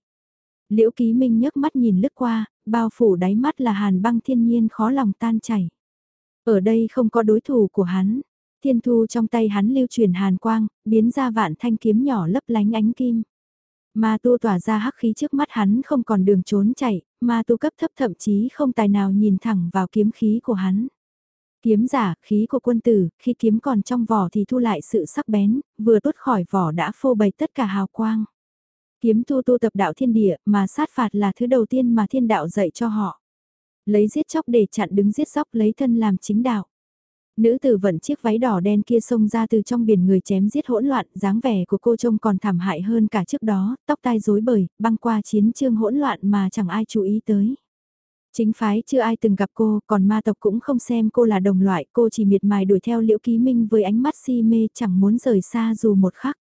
Liễu ký minh nhấc mắt nhìn lướt qua, bao phủ đáy mắt là hàn băng thiên nhiên khó lòng tan chảy. Ở đây không có đối thủ của hắn, Thiên thu trong tay hắn lưu truyền hàn quang, biến ra vạn thanh kiếm nhỏ lấp lánh ánh kim. Ma tu tỏa ra hắc khí trước mắt hắn không còn đường trốn chạy, ma tu cấp thấp thậm chí không tài nào nhìn thẳng vào kiếm khí của hắn. Kiếm giả, khí của quân tử, khi kiếm còn trong vỏ thì thu lại sự sắc bén, vừa tuốt khỏi vỏ đã phô bày tất cả hào quang. Kiếm tu tu tập đạo thiên địa mà sát phạt là thứ đầu tiên mà thiên đạo dạy cho họ. Lấy giết chóc để chặn đứng giết sóc lấy thân làm chính đạo. Nữ tử vận chiếc váy đỏ đen kia xông ra từ trong biển người chém giết hỗn loạn, dáng vẻ của cô trông còn thảm hại hơn cả trước đó, tóc tai rối bời, băng qua chiến trương hỗn loạn mà chẳng ai chú ý tới. Chính phái chưa ai từng gặp cô, còn ma tộc cũng không xem cô là đồng loại, cô chỉ miệt mài đuổi theo Liễu Ký Minh với ánh mắt si mê chẳng muốn rời xa dù một khắc.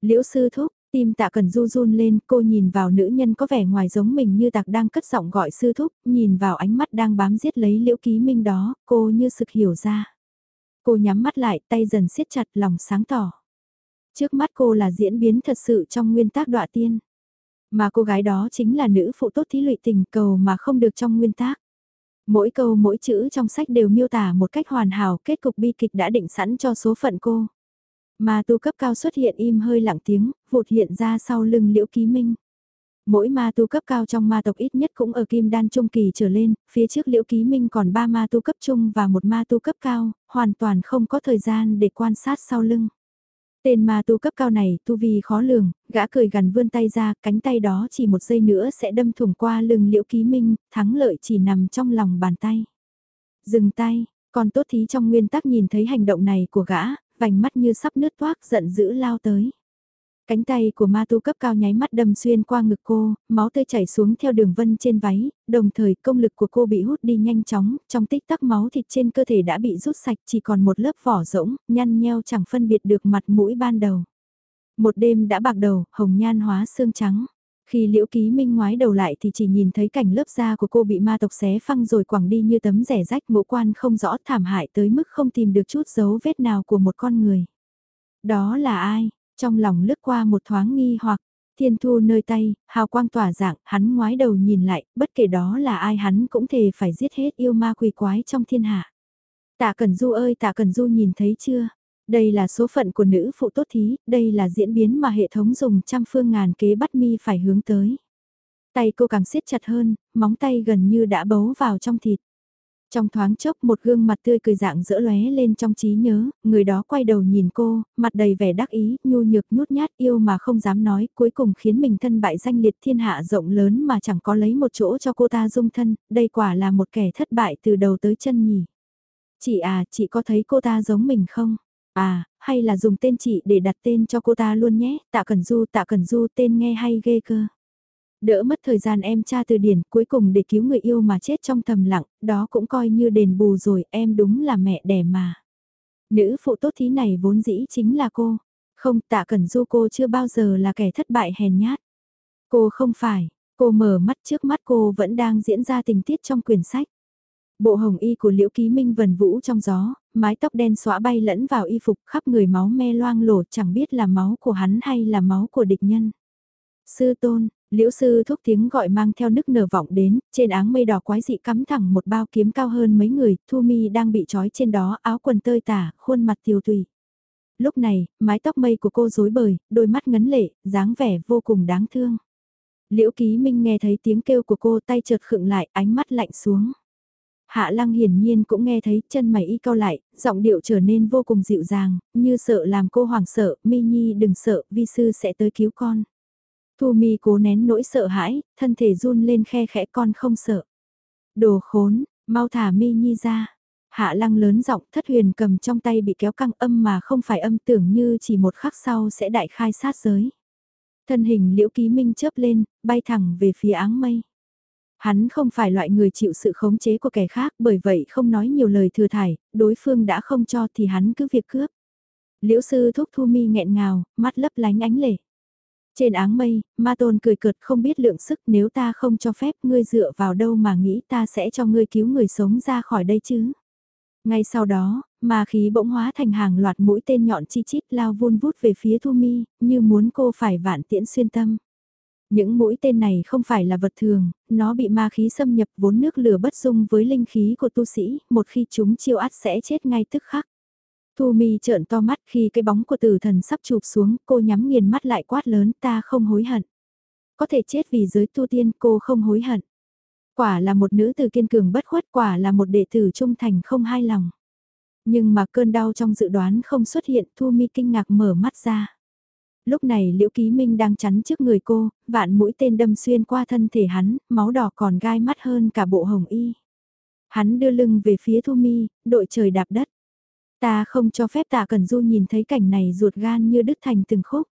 Liễu sư thúc, tim tạ cần du run lên, cô nhìn vào nữ nhân có vẻ ngoài giống mình như tạc đang cất giọng gọi sư thúc, nhìn vào ánh mắt đang bám giết lấy Liễu Ký Minh đó, cô như sực hiểu ra. Cô nhắm mắt lại, tay dần siết chặt lòng sáng tỏ. Trước mắt cô là diễn biến thật sự trong nguyên tác đọa tiên. Mà cô gái đó chính là nữ phụ tốt thí lụy tình cầu mà không được trong nguyên tác. Mỗi câu mỗi chữ trong sách đều miêu tả một cách hoàn hảo kết cục bi kịch đã định sẵn cho số phận cô. Mà tu cấp cao xuất hiện im hơi lặng tiếng, vụt hiện ra sau lưng liễu ký minh. Mỗi ma tu cấp cao trong ma tộc ít nhất cũng ở kim đan trung kỳ trở lên, phía trước liễu ký minh còn ba ma tu cấp trung và một ma tu cấp cao, hoàn toàn không có thời gian để quan sát sau lưng. Tên ma tu cấp cao này tu vi khó lường, gã cười gần vươn tay ra, cánh tay đó chỉ một giây nữa sẽ đâm thủng qua lưng liễu ký minh, thắng lợi chỉ nằm trong lòng bàn tay. Dừng tay, còn tốt thí trong nguyên tắc nhìn thấy hành động này của gã, vành mắt như sắp nứt toác giận dữ lao tới. Cánh tay của ma tu cấp cao nháy mắt đâm xuyên qua ngực cô, máu tươi chảy xuống theo đường vân trên váy, đồng thời công lực của cô bị hút đi nhanh chóng, trong tích tắc máu thịt trên cơ thể đã bị rút sạch chỉ còn một lớp vỏ rỗng, nhăn nheo chẳng phân biệt được mặt mũi ban đầu. Một đêm đã bạc đầu, hồng nhan hóa xương trắng. Khi liễu ký minh ngoái đầu lại thì chỉ nhìn thấy cảnh lớp da của cô bị ma tộc xé phăng rồi quẳng đi như tấm rẻ rách ngũ quan không rõ thảm hại tới mức không tìm được chút dấu vết nào của một con người. Đó là ai? Trong lòng lướt qua một thoáng nghi hoặc, thiên thu nơi tay, hào quang tỏa dạng, hắn ngoái đầu nhìn lại, bất kể đó là ai hắn cũng thề phải giết hết yêu ma quỷ quái trong thiên hạ. Tạ Cẩn Du ơi Tạ Cẩn Du nhìn thấy chưa? Đây là số phận của nữ phụ tốt thí, đây là diễn biến mà hệ thống dùng trăm phương ngàn kế bắt mi phải hướng tới. Tay cô càng siết chặt hơn, móng tay gần như đã bấu vào trong thịt. Trong thoáng chốc một gương mặt tươi cười dạng rỡ lóe lên trong trí nhớ, người đó quay đầu nhìn cô, mặt đầy vẻ đắc ý, nhu nhược nhút nhát yêu mà không dám nói, cuối cùng khiến mình thân bại danh liệt thiên hạ rộng lớn mà chẳng có lấy một chỗ cho cô ta dung thân, đây quả là một kẻ thất bại từ đầu tới chân nhỉ. Chị à, chị có thấy cô ta giống mình không? À, hay là dùng tên chị để đặt tên cho cô ta luôn nhé, tạ cần du tạ cần du tên nghe hay ghê cơ. Đỡ mất thời gian em tra từ điển cuối cùng để cứu người yêu mà chết trong thầm lặng, đó cũng coi như đền bù rồi, em đúng là mẹ đẻ mà. Nữ phụ tốt thí này vốn dĩ chính là cô. Không tạ cẩn du cô chưa bao giờ là kẻ thất bại hèn nhát. Cô không phải, cô mở mắt trước mắt cô vẫn đang diễn ra tình tiết trong quyển sách. Bộ hồng y của Liễu Ký Minh vần vũ trong gió, mái tóc đen xóa bay lẫn vào y phục khắp người máu me loang lổ chẳng biết là máu của hắn hay là máu của địch nhân. Sư tôn, Liễu sư thúc tiếng gọi mang theo nức nở vọng đến, trên áng mây đỏ quái dị cắm thẳng một bao kiếm cao hơn mấy người, Thu Mi đang bị trói trên đó, áo quần tơi tả, khuôn mặt tiêu tùy. Lúc này, mái tóc mây của cô rối bời, đôi mắt ngấn lệ, dáng vẻ vô cùng đáng thương. Liễu Ký Minh nghe thấy tiếng kêu của cô tay chợt khựng lại, ánh mắt lạnh xuống. Hạ Lăng hiển nhiên cũng nghe thấy chân mày y cao lại, giọng điệu trở nên vô cùng dịu dàng, như sợ làm cô hoảng sợ, Mi Nhi đừng sợ, vi sư sẽ tới cứu con. Thu mi cố nén nỗi sợ hãi, thân thể run lên khe khẽ con không sợ. Đồ khốn, mau thả mi nhi ra. Hạ lăng lớn giọng thất huyền cầm trong tay bị kéo căng âm mà không phải âm tưởng như chỉ một khắc sau sẽ đại khai sát giới. Thân hình liễu ký minh chớp lên, bay thẳng về phía áng mây. Hắn không phải loại người chịu sự khống chế của kẻ khác bởi vậy không nói nhiều lời thừa thải, đối phương đã không cho thì hắn cứ việc cướp. Liễu sư thúc thu mi nghẹn ngào, mắt lấp lánh ánh lệ. Trên áng mây, ma tôn cười cợt không biết lượng sức nếu ta không cho phép ngươi dựa vào đâu mà nghĩ ta sẽ cho ngươi cứu người sống ra khỏi đây chứ. Ngay sau đó, ma khí bỗng hóa thành hàng loạt mũi tên nhọn chi chít lao vun vút về phía Thu Mi, như muốn cô phải vạn tiễn xuyên tâm. Những mũi tên này không phải là vật thường, nó bị ma khí xâm nhập vốn nước lửa bất dung với linh khí của tu sĩ, một khi chúng chiêu át sẽ chết ngay tức khắc. Thu mi trợn to mắt khi cái bóng của tử thần sắp chụp xuống, cô nhắm nghiền mắt lại quát lớn ta không hối hận. Có thể chết vì giới tu tiên cô không hối hận. Quả là một nữ tử kiên cường bất khuất quả là một đệ tử trung thành không hai lòng. Nhưng mà cơn đau trong dự đoán không xuất hiện Thu mi kinh ngạc mở mắt ra. Lúc này Liễu Ký Minh đang chắn trước người cô, vạn mũi tên đâm xuyên qua thân thể hắn, máu đỏ còn gai mắt hơn cả bộ hồng y. Hắn đưa lưng về phía Thu Mi, đội trời đạp đất. Ta không cho phép tạ Cần Du nhìn thấy cảnh này ruột gan như đứt thành từng khúc.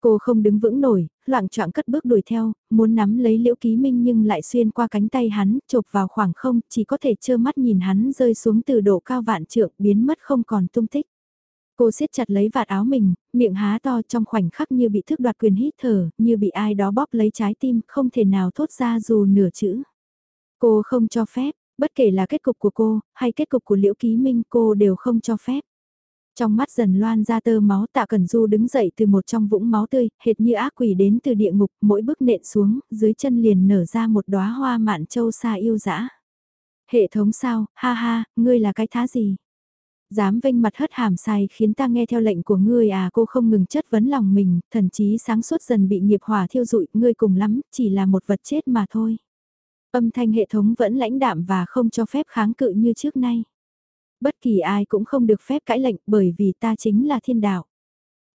Cô không đứng vững nổi, loạn trọng cất bước đuổi theo, muốn nắm lấy liễu ký minh nhưng lại xuyên qua cánh tay hắn, chộp vào khoảng không, chỉ có thể trơ mắt nhìn hắn rơi xuống từ độ cao vạn trượng, biến mất không còn tung tích. Cô siết chặt lấy vạt áo mình, miệng há to trong khoảnh khắc như bị thức đoạt quyền hít thở, như bị ai đó bóp lấy trái tim, không thể nào thốt ra dù nửa chữ. Cô không cho phép, Bất kể là kết cục của cô, hay kết cục của Liễu Ký Minh cô đều không cho phép. Trong mắt dần loan ra tơ máu tạ Cần Du đứng dậy từ một trong vũng máu tươi, hệt như ác quỷ đến từ địa ngục, mỗi bước nện xuống, dưới chân liền nở ra một đóa hoa mạn châu xa yêu dã. Hệ thống sao, ha ha, ngươi là cái thá gì? Dám vênh mặt hất hàm sai khiến ta nghe theo lệnh của ngươi à cô không ngừng chất vấn lòng mình, thần chí sáng suốt dần bị nghiệp hỏa thiêu dụi, ngươi cùng lắm, chỉ là một vật chết mà thôi. Âm thanh hệ thống vẫn lãnh đạm và không cho phép kháng cự như trước nay. Bất kỳ ai cũng không được phép cãi lệnh bởi vì ta chính là thiên đạo.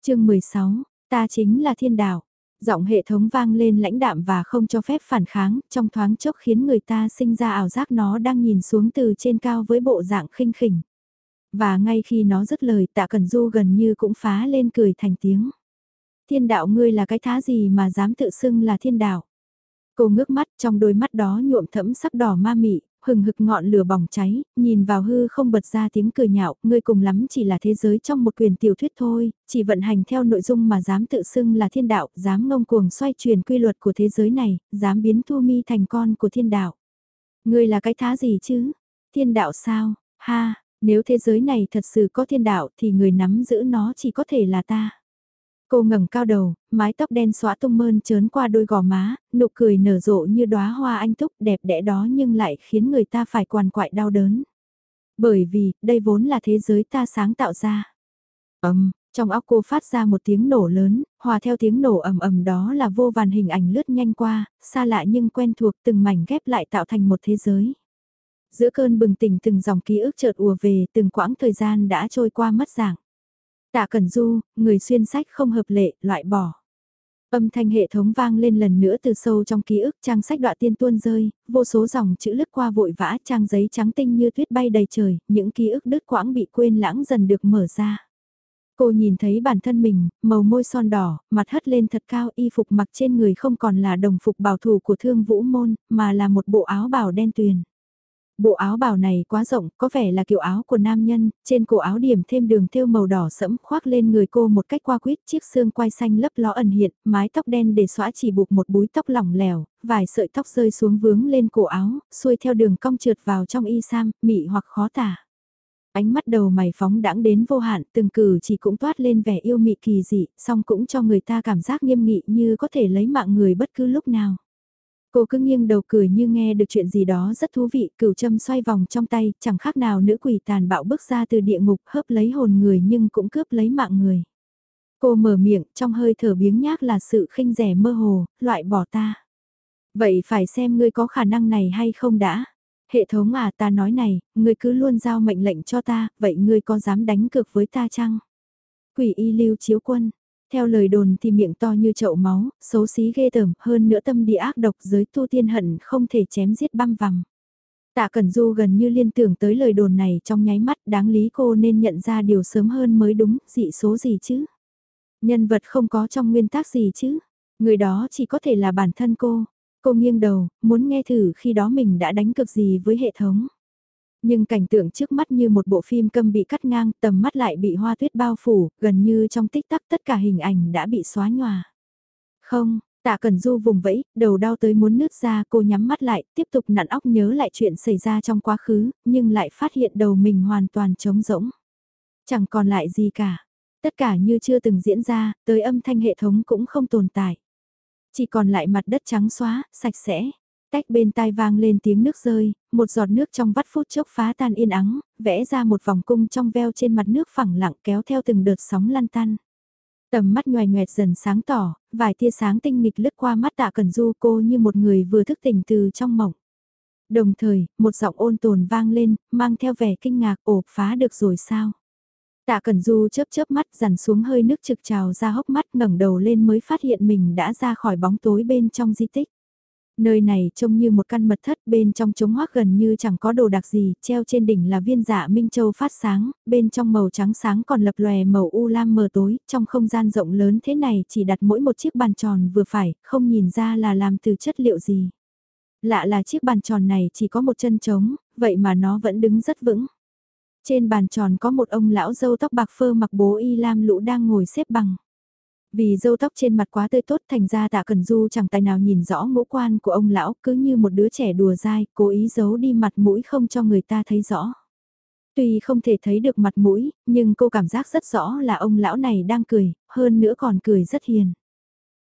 chương 16, ta chính là thiên đạo. Giọng hệ thống vang lên lãnh đạm và không cho phép phản kháng, trong thoáng chốc khiến người ta sinh ra ảo giác nó đang nhìn xuống từ trên cao với bộ dạng khinh khỉnh. Và ngay khi nó dứt lời tạ cần du gần như cũng phá lên cười thành tiếng. Thiên đạo ngươi là cái thá gì mà dám tự xưng là thiên đạo. Cô ngước mắt trong đôi mắt đó nhuộm thẫm sắc đỏ ma mị, hừng hực ngọn lửa bỏng cháy, nhìn vào hư không bật ra tiếng cười nhạo, ngươi cùng lắm chỉ là thế giới trong một quyền tiểu thuyết thôi, chỉ vận hành theo nội dung mà dám tự xưng là thiên đạo, dám ngông cuồng xoay chuyển quy luật của thế giới này, dám biến Thu Mi thành con của thiên đạo. Ngươi là cái thá gì chứ? Thiên đạo sao? Ha, nếu thế giới này thật sự có thiên đạo thì người nắm giữ nó chỉ có thể là ta. Cô ngẩng cao đầu, mái tóc đen xóa tung mơn trớn qua đôi gò má, nụ cười nở rộ như đóa hoa anh túc đẹp đẽ đó nhưng lại khiến người ta phải quằn quại đau đớn. Bởi vì, đây vốn là thế giới ta sáng tạo ra. Ầm, trong óc cô phát ra một tiếng nổ lớn, hòa theo tiếng nổ ầm ầm đó là vô vàn hình ảnh lướt nhanh qua, xa lạ nhưng quen thuộc từng mảnh ghép lại tạo thành một thế giới. Giữa cơn bừng tỉnh từng dòng ký ức chợt ùa về, từng quãng thời gian đã trôi qua mất dạng. Tạ Cẩn Du, người xuyên sách không hợp lệ, loại bỏ. Âm thanh hệ thống vang lên lần nữa từ sâu trong ký ức trang sách đoạn tiên tuôn rơi, vô số dòng chữ lướt qua vội vã trang giấy trắng tinh như tuyết bay đầy trời, những ký ức đứt quãng bị quên lãng dần được mở ra. Cô nhìn thấy bản thân mình, màu môi son đỏ, mặt hất lên thật cao y phục mặc trên người không còn là đồng phục bảo thủ của thương vũ môn, mà là một bộ áo bảo đen tuyền. Bộ áo bào này quá rộng, có vẻ là kiểu áo của nam nhân, trên cổ áo điểm thêm đường thêu màu đỏ sẫm khoác lên người cô một cách qua quýt, chiếc xương quai xanh lấp ló ẩn hiện, mái tóc đen để xõa chỉ buộc một búi tóc lỏng lẻo, vài sợi tóc rơi xuống vướng lên cổ áo, xuôi theo đường cong trượt vào trong y sam, mị hoặc khó tả. Ánh mắt đầu mày phóng đãng đến vô hạn, từng cử chỉ cũng toát lên vẻ yêu mị kỳ dị, song cũng cho người ta cảm giác nghiêm nghị như có thể lấy mạng người bất cứ lúc nào. Cô cứ nghiêng đầu cười như nghe được chuyện gì đó rất thú vị, cửu châm xoay vòng trong tay, chẳng khác nào nữ quỷ tàn bạo bước ra từ địa ngục hớp lấy hồn người nhưng cũng cướp lấy mạng người. Cô mở miệng, trong hơi thở biếng nhác là sự khinh rẻ mơ hồ, loại bỏ ta. Vậy phải xem ngươi có khả năng này hay không đã. Hệ thống à ta nói này, ngươi cứ luôn giao mệnh lệnh cho ta, vậy ngươi có dám đánh cược với ta chăng? Quỷ y lưu chiếu quân, theo lời đồn thì miệng to như chậu máu, xấu xí ghê tởm, hơn nữa tâm địa ác độc giới tu tiên hận không thể chém giết băm vằm. Tạ Cẩn Du gần như liên tưởng tới lời đồn này trong nháy mắt đáng lý cô nên nhận ra điều sớm hơn mới đúng, dị số gì chứ? Nhân vật không có trong nguyên tắc gì chứ? Người đó chỉ có thể là bản thân cô. Cô nghiêng đầu, muốn nghe thử khi đó mình đã đánh cực gì với hệ thống. Nhưng cảnh tượng trước mắt như một bộ phim câm bị cắt ngang, tầm mắt lại bị hoa tuyết bao phủ, gần như trong tích tắc tất cả hình ảnh đã bị xóa nhòa. Không, tạ cần du vùng vẫy, đầu đau tới muốn nứt ra cô nhắm mắt lại, tiếp tục nặn óc nhớ lại chuyện xảy ra trong quá khứ, nhưng lại phát hiện đầu mình hoàn toàn trống rỗng. Chẳng còn lại gì cả. Tất cả như chưa từng diễn ra, tới âm thanh hệ thống cũng không tồn tại. Chỉ còn lại mặt đất trắng xóa, sạch sẽ. Tách bên tai vang lên tiếng nước rơi, một giọt nước trong vắt phút chốc phá tan yên ắng, vẽ ra một vòng cung trong veo trên mặt nước phẳng lặng kéo theo từng đợt sóng lăn tăn. Tầm mắt nhòe nhoẹt dần sáng tỏ, vài tia sáng tinh nghịch lướt qua mắt tạ cần du cô như một người vừa thức tỉnh từ trong mộng. Đồng thời, một giọng ôn tồn vang lên, mang theo vẻ kinh ngạc ổ phá được rồi sao? Tạ Cẩn Du chớp chớp mắt dằn xuống hơi nước trực trào ra hốc mắt ngẩng đầu lên mới phát hiện mình đã ra khỏi bóng tối bên trong di tích. Nơi này trông như một căn mật thất bên trong trống hoác gần như chẳng có đồ đặc gì, treo trên đỉnh là viên dạ Minh Châu phát sáng, bên trong màu trắng sáng còn lập lòe màu u lam mờ tối, trong không gian rộng lớn thế này chỉ đặt mỗi một chiếc bàn tròn vừa phải, không nhìn ra là làm từ chất liệu gì. Lạ là chiếc bàn tròn này chỉ có một chân trống, vậy mà nó vẫn đứng rất vững. Trên bàn tròn có một ông lão dâu tóc bạc phơ mặc bố y lam lũ đang ngồi xếp bằng. Vì dâu tóc trên mặt quá tươi tốt thành ra tạ cần du chẳng tài nào nhìn rõ ngũ quan của ông lão cứ như một đứa trẻ đùa dai, cố ý giấu đi mặt mũi không cho người ta thấy rõ. Tuy không thể thấy được mặt mũi, nhưng cô cảm giác rất rõ là ông lão này đang cười, hơn nữa còn cười rất hiền.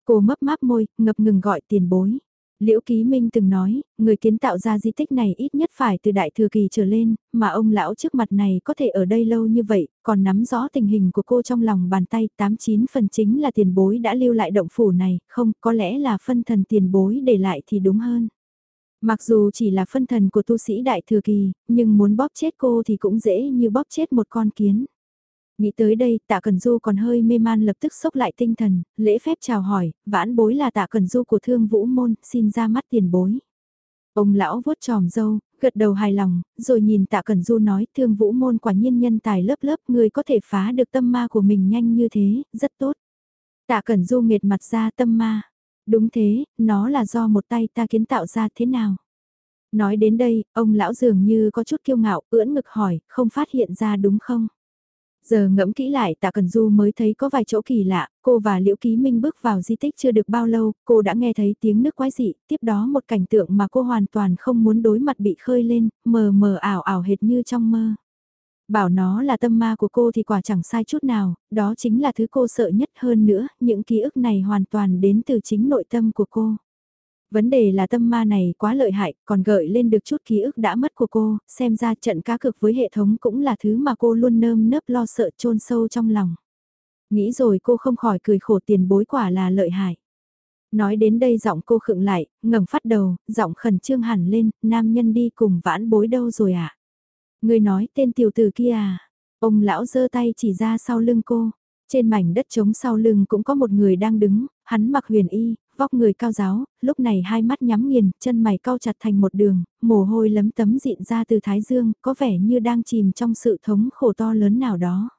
Cô mấp máp môi, ngập ngừng gọi tiền bối. Liễu Ký Minh từng nói, người kiến tạo ra di tích này ít nhất phải từ đại thừa kỳ trở lên, mà ông lão trước mặt này có thể ở đây lâu như vậy, còn nắm rõ tình hình của cô trong lòng bàn tay, 89 phần chính là tiền bối đã lưu lại động phủ này, không, có lẽ là phân thần tiền bối để lại thì đúng hơn. Mặc dù chỉ là phân thần của tu sĩ đại thừa kỳ, nhưng muốn bóp chết cô thì cũng dễ như bóp chết một con kiến. Nghĩ tới đây, tạ Cần Du còn hơi mê man lập tức sốc lại tinh thần, lễ phép chào hỏi, vãn bối là tạ Cần Du của thương vũ môn, xin ra mắt tiền bối. Ông lão vuốt tròm dâu, gật đầu hài lòng, rồi nhìn tạ Cần Du nói thương vũ môn quả nhiên nhân tài lớp lớp người có thể phá được tâm ma của mình nhanh như thế, rất tốt. Tạ Cần Du nghệt mặt ra tâm ma. Đúng thế, nó là do một tay ta kiến tạo ra thế nào? Nói đến đây, ông lão dường như có chút kiêu ngạo, ưỡn ngực hỏi, không phát hiện ra đúng không? Giờ ngẫm kỹ lại tạ Cần Du mới thấy có vài chỗ kỳ lạ, cô và Liễu Ký Minh bước vào di tích chưa được bao lâu, cô đã nghe thấy tiếng nước quái dị, tiếp đó một cảnh tượng mà cô hoàn toàn không muốn đối mặt bị khơi lên, mờ mờ ảo ảo hệt như trong mơ. Bảo nó là tâm ma của cô thì quả chẳng sai chút nào, đó chính là thứ cô sợ nhất hơn nữa, những ký ức này hoàn toàn đến từ chính nội tâm của cô. Vấn đề là tâm ma này quá lợi hại, còn gợi lên được chút ký ức đã mất của cô, xem ra trận cá cược với hệ thống cũng là thứ mà cô luôn nơm nớp lo sợ chôn sâu trong lòng. Nghĩ rồi cô không khỏi cười khổ tiền bối quả là lợi hại. Nói đến đây giọng cô khựng lại, ngẩng phát đầu, giọng khẩn trương hẳn lên, nam nhân đi cùng vãn bối đâu rồi ạ? À? Người nói tên tiểu tử kia à? Ông lão giơ tay chỉ ra sau lưng cô. Trên mảnh đất trống sau lưng cũng có một người đang đứng, hắn mặc huyền y, vóc người cao giáo, lúc này hai mắt nhắm nghiền, chân mày cau chặt thành một đường, mồ hôi lấm tấm dịn ra từ thái dương, có vẻ như đang chìm trong sự thống khổ to lớn nào đó.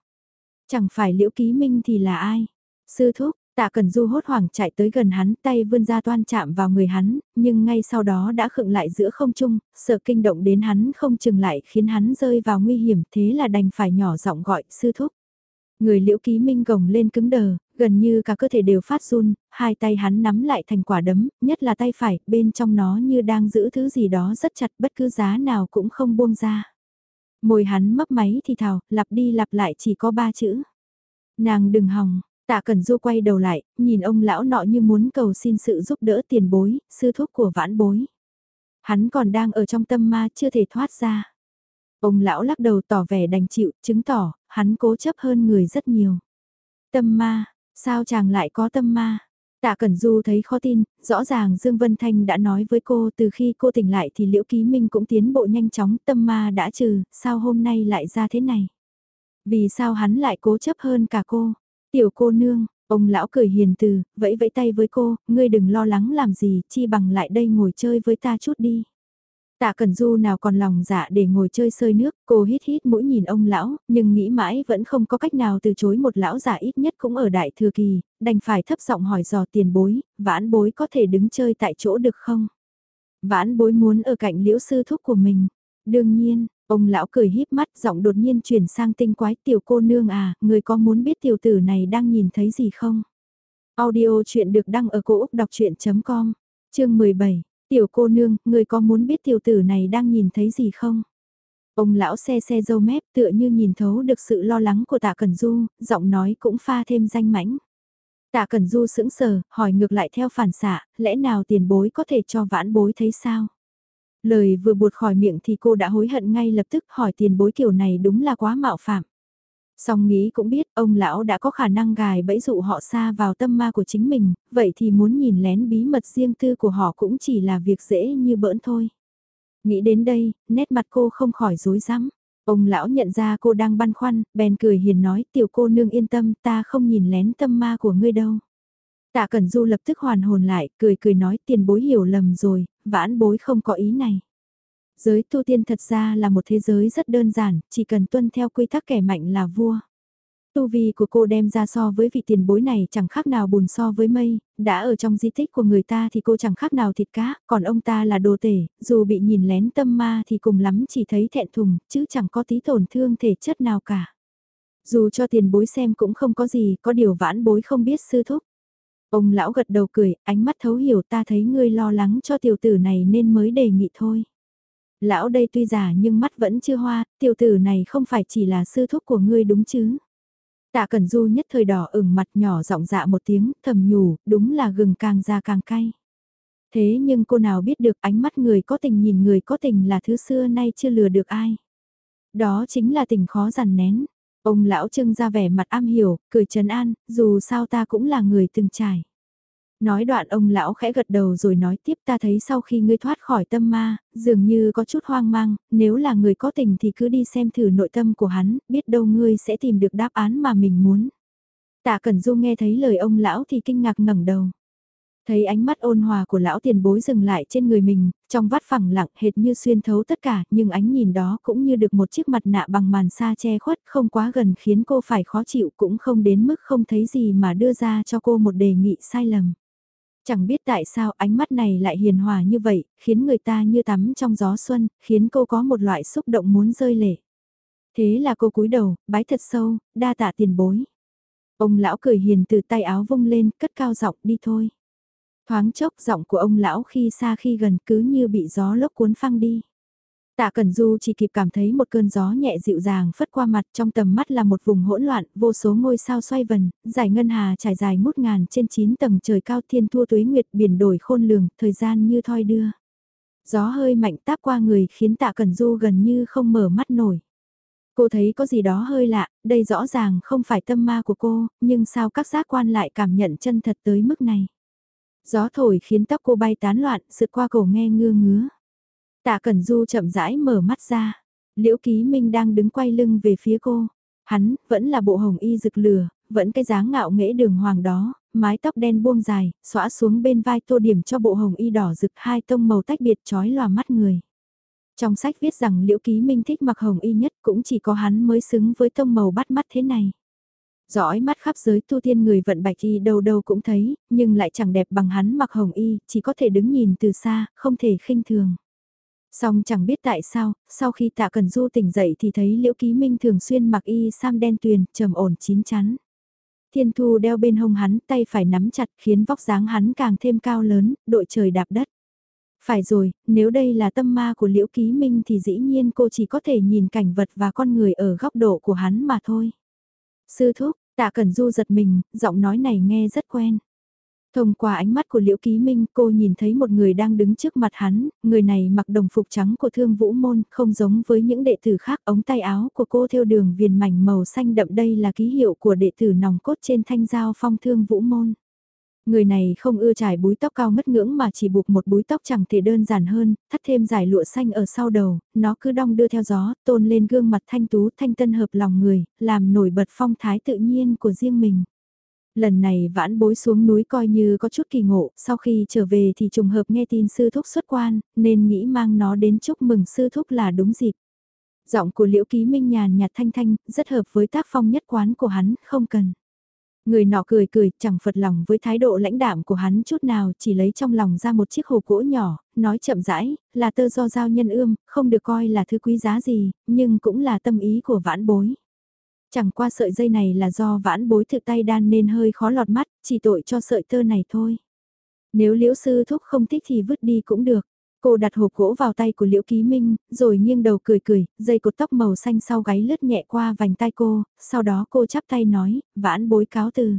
Chẳng phải liễu ký minh thì là ai? Sư thúc, tạ cần du hốt hoảng chạy tới gần hắn, tay vươn ra toan chạm vào người hắn, nhưng ngay sau đó đã khựng lại giữa không trung, sợ kinh động đến hắn không chừng lại khiến hắn rơi vào nguy hiểm, thế là đành phải nhỏ giọng gọi sư thúc. Người liễu ký minh gồng lên cứng đờ, gần như cả cơ thể đều phát run, hai tay hắn nắm lại thành quả đấm, nhất là tay phải, bên trong nó như đang giữ thứ gì đó rất chặt bất cứ giá nào cũng không buông ra. Môi hắn mấp máy thì thào, lặp đi lặp lại chỉ có ba chữ. Nàng đừng hòng, tạ cần du quay đầu lại, nhìn ông lão nọ như muốn cầu xin sự giúp đỡ tiền bối, sư thuốc của vãn bối. Hắn còn đang ở trong tâm ma chưa thể thoát ra. Ông lão lắc đầu tỏ vẻ đành chịu, chứng tỏ, hắn cố chấp hơn người rất nhiều. Tâm ma, sao chàng lại có tâm ma? Tạ Cẩn Du thấy khó tin, rõ ràng Dương Vân Thanh đã nói với cô từ khi cô tỉnh lại thì Liễu Ký Minh cũng tiến bộ nhanh chóng, tâm ma đã trừ, sao hôm nay lại ra thế này? Vì sao hắn lại cố chấp hơn cả cô? Tiểu cô nương, ông lão cười hiền từ, vẫy vẫy tay với cô, ngươi đừng lo lắng làm gì, chi bằng lại đây ngồi chơi với ta chút đi. Tạ Cần Du nào còn lòng dạ để ngồi chơi sơi nước, cô hít hít mũi nhìn ông lão, nhưng nghĩ mãi vẫn không có cách nào từ chối một lão già ít nhất cũng ở đại thừa kỳ, đành phải thấp giọng hỏi dò tiền bối, vãn bối có thể đứng chơi tại chỗ được không? Vãn bối muốn ở cạnh liễu sư thúc của mình. Đương nhiên, ông lão cười híp mắt giọng đột nhiên chuyển sang tinh quái tiểu cô nương à, người có muốn biết tiểu tử này đang nhìn thấy gì không? Audio chuyện được đăng ở cổ Úc đọc chuyện.com, chương 17. Tiểu cô nương, người có muốn biết tiểu tử này đang nhìn thấy gì không? Ông lão xe xe dâu mép tựa như nhìn thấu được sự lo lắng của tạ Cẩn Du, giọng nói cũng pha thêm danh mãnh. Tạ Cẩn Du sững sờ, hỏi ngược lại theo phản xạ, lẽ nào tiền bối có thể cho vãn bối thấy sao? Lời vừa buột khỏi miệng thì cô đã hối hận ngay lập tức hỏi tiền bối kiểu này đúng là quá mạo phạm. Song nghĩ cũng biết ông lão đã có khả năng gài bẫy dụ họ xa vào tâm ma của chính mình, vậy thì muốn nhìn lén bí mật riêng tư của họ cũng chỉ là việc dễ như bỡn thôi. Nghĩ đến đây, nét mặt cô không khỏi rối rắm. Ông lão nhận ra cô đang băn khoăn, bèn cười hiền nói tiểu cô nương yên tâm ta không nhìn lén tâm ma của ngươi đâu. Tạ Cẩn Du lập tức hoàn hồn lại, cười cười nói tiền bối hiểu lầm rồi, vãn bối không có ý này. Giới tu tiên thật ra là một thế giới rất đơn giản, chỉ cần tuân theo quy tắc kẻ mạnh là vua. Tu vi của cô đem ra so với vị tiền bối này chẳng khác nào bùn so với mây, đã ở trong di tích của người ta thì cô chẳng khác nào thịt cá, còn ông ta là đồ tể, dù bị nhìn lén tâm ma thì cùng lắm chỉ thấy thẹn thùng, chứ chẳng có tí tổn thương thể chất nào cả. Dù cho tiền bối xem cũng không có gì, có điều vãn bối không biết sư thúc. Ông lão gật đầu cười, ánh mắt thấu hiểu ta thấy ngươi lo lắng cho tiểu tử này nên mới đề nghị thôi. Lão đây tuy già nhưng mắt vẫn chưa hoa, tiểu tử này không phải chỉ là sư thúc của ngươi đúng chứ. Tạ Cẩn Du nhất thời đỏ ửng mặt nhỏ giọng dạ một tiếng, thầm nhủ, đúng là gừng càng già càng cay. Thế nhưng cô nào biết được ánh mắt người có tình nhìn người có tình là thứ xưa nay chưa lừa được ai. Đó chính là tình khó dằn nén. Ông lão trưng ra vẻ mặt am hiểu, cười trấn an, dù sao ta cũng là người từng trải. Nói đoạn ông lão khẽ gật đầu rồi nói tiếp ta thấy sau khi ngươi thoát khỏi tâm ma, dường như có chút hoang mang, nếu là người có tình thì cứ đi xem thử nội tâm của hắn, biết đâu ngươi sẽ tìm được đáp án mà mình muốn. Tạ Cẩn Du nghe thấy lời ông lão thì kinh ngạc ngẩng đầu. Thấy ánh mắt ôn hòa của lão tiền bối dừng lại trên người mình, trong vắt phẳng lặng hệt như xuyên thấu tất cả, nhưng ánh nhìn đó cũng như được một chiếc mặt nạ bằng màn sa che khuất không quá gần khiến cô phải khó chịu cũng không đến mức không thấy gì mà đưa ra cho cô một đề nghị sai lầm. Chẳng biết tại sao ánh mắt này lại hiền hòa như vậy, khiến người ta như tắm trong gió xuân, khiến cô có một loại xúc động muốn rơi lệ. Thế là cô cúi đầu, bái thật sâu, đa tạ tiền bối. Ông lão cười hiền từ tay áo vung lên, cất cao giọng đi thôi. Thoáng chốc giọng của ông lão khi xa khi gần cứ như bị gió lốc cuốn phăng đi. Tạ Cẩn Du chỉ kịp cảm thấy một cơn gió nhẹ dịu dàng phất qua mặt trong tầm mắt là một vùng hỗn loạn, vô số ngôi sao xoay vần, giải ngân hà trải dài mút ngàn trên 9 tầng trời cao thiên thua tuế nguyệt biển đổi khôn lường, thời gian như thoi đưa. Gió hơi mạnh táp qua người khiến Tạ Cẩn Du gần như không mở mắt nổi. Cô thấy có gì đó hơi lạ, đây rõ ràng không phải tâm ma của cô, nhưng sao các giác quan lại cảm nhận chân thật tới mức này. Gió thổi khiến tóc cô bay tán loạn, sượt qua cổ nghe ngưa ngứa. Tạ Cẩn Du chậm rãi mở mắt ra. Liễu Ký Minh đang đứng quay lưng về phía cô. Hắn, vẫn là bộ hồng y rực lửa, vẫn cái dáng ngạo nghễ đường hoàng đó, mái tóc đen buông dài, xõa xuống bên vai tô điểm cho bộ hồng y đỏ rực hai tông màu tách biệt trói lòa mắt người. Trong sách viết rằng Liễu Ký Minh thích mặc hồng y nhất cũng chỉ có hắn mới xứng với tông màu bắt mắt thế này. Dõi mắt khắp giới tu tiên người vận bạch y đâu đâu cũng thấy, nhưng lại chẳng đẹp bằng hắn mặc hồng y, chỉ có thể đứng nhìn từ xa, không thể khinh thường. Song chẳng biết tại sao, sau khi tạ cần du tỉnh dậy thì thấy liễu ký minh thường xuyên mặc y sam đen tuyền, trầm ổn chín chắn. Thiên thu đeo bên hông hắn, tay phải nắm chặt khiến vóc dáng hắn càng thêm cao lớn, đội trời đạp đất. Phải rồi, nếu đây là tâm ma của liễu ký minh thì dĩ nhiên cô chỉ có thể nhìn cảnh vật và con người ở góc độ của hắn mà thôi. Sư thúc, tạ cẩn du giật mình, giọng nói này nghe rất quen. Thông qua ánh mắt của Liễu Ký Minh cô nhìn thấy một người đang đứng trước mặt hắn, người này mặc đồng phục trắng của thương vũ môn, không giống với những đệ tử khác, ống tay áo của cô theo đường viền mảnh màu xanh đậm đây là ký hiệu của đệ tử nòng cốt trên thanh giao phong thương vũ môn. Người này không ưa trải búi tóc cao ngất ngưỡng mà chỉ buộc một búi tóc chẳng thể đơn giản hơn, thắt thêm giải lụa xanh ở sau đầu, nó cứ đong đưa theo gió, tôn lên gương mặt thanh tú thanh tân hợp lòng người, làm nổi bật phong thái tự nhiên của riêng mình. Lần này vãn bối xuống núi coi như có chút kỳ ngộ, sau khi trở về thì trùng hợp nghe tin sư thúc xuất quan, nên nghĩ mang nó đến chúc mừng sư thúc là đúng dịp. Giọng của liễu ký minh nhàn nhạt thanh thanh, rất hợp với tác phong nhất quán của hắn, không cần. Người nọ cười cười, chẳng phật lòng với thái độ lãnh đạm của hắn chút nào, chỉ lấy trong lòng ra một chiếc hồ gỗ nhỏ, nói chậm rãi, là tơ do giao nhân ươm, không được coi là thứ quý giá gì, nhưng cũng là tâm ý của vãn bối. Chẳng qua sợi dây này là do vãn bối thực tay đan nên hơi khó lọt mắt, chỉ tội cho sợi tơ này thôi. Nếu liễu sư thúc không thích thì vứt đi cũng được. Cô đặt hộp gỗ vào tay của Liễu Ký Minh, rồi nghiêng đầu cười cười, dây cột tóc màu xanh sau gáy lướt nhẹ qua vành tay cô, sau đó cô chắp tay nói, vãn bối cáo từ.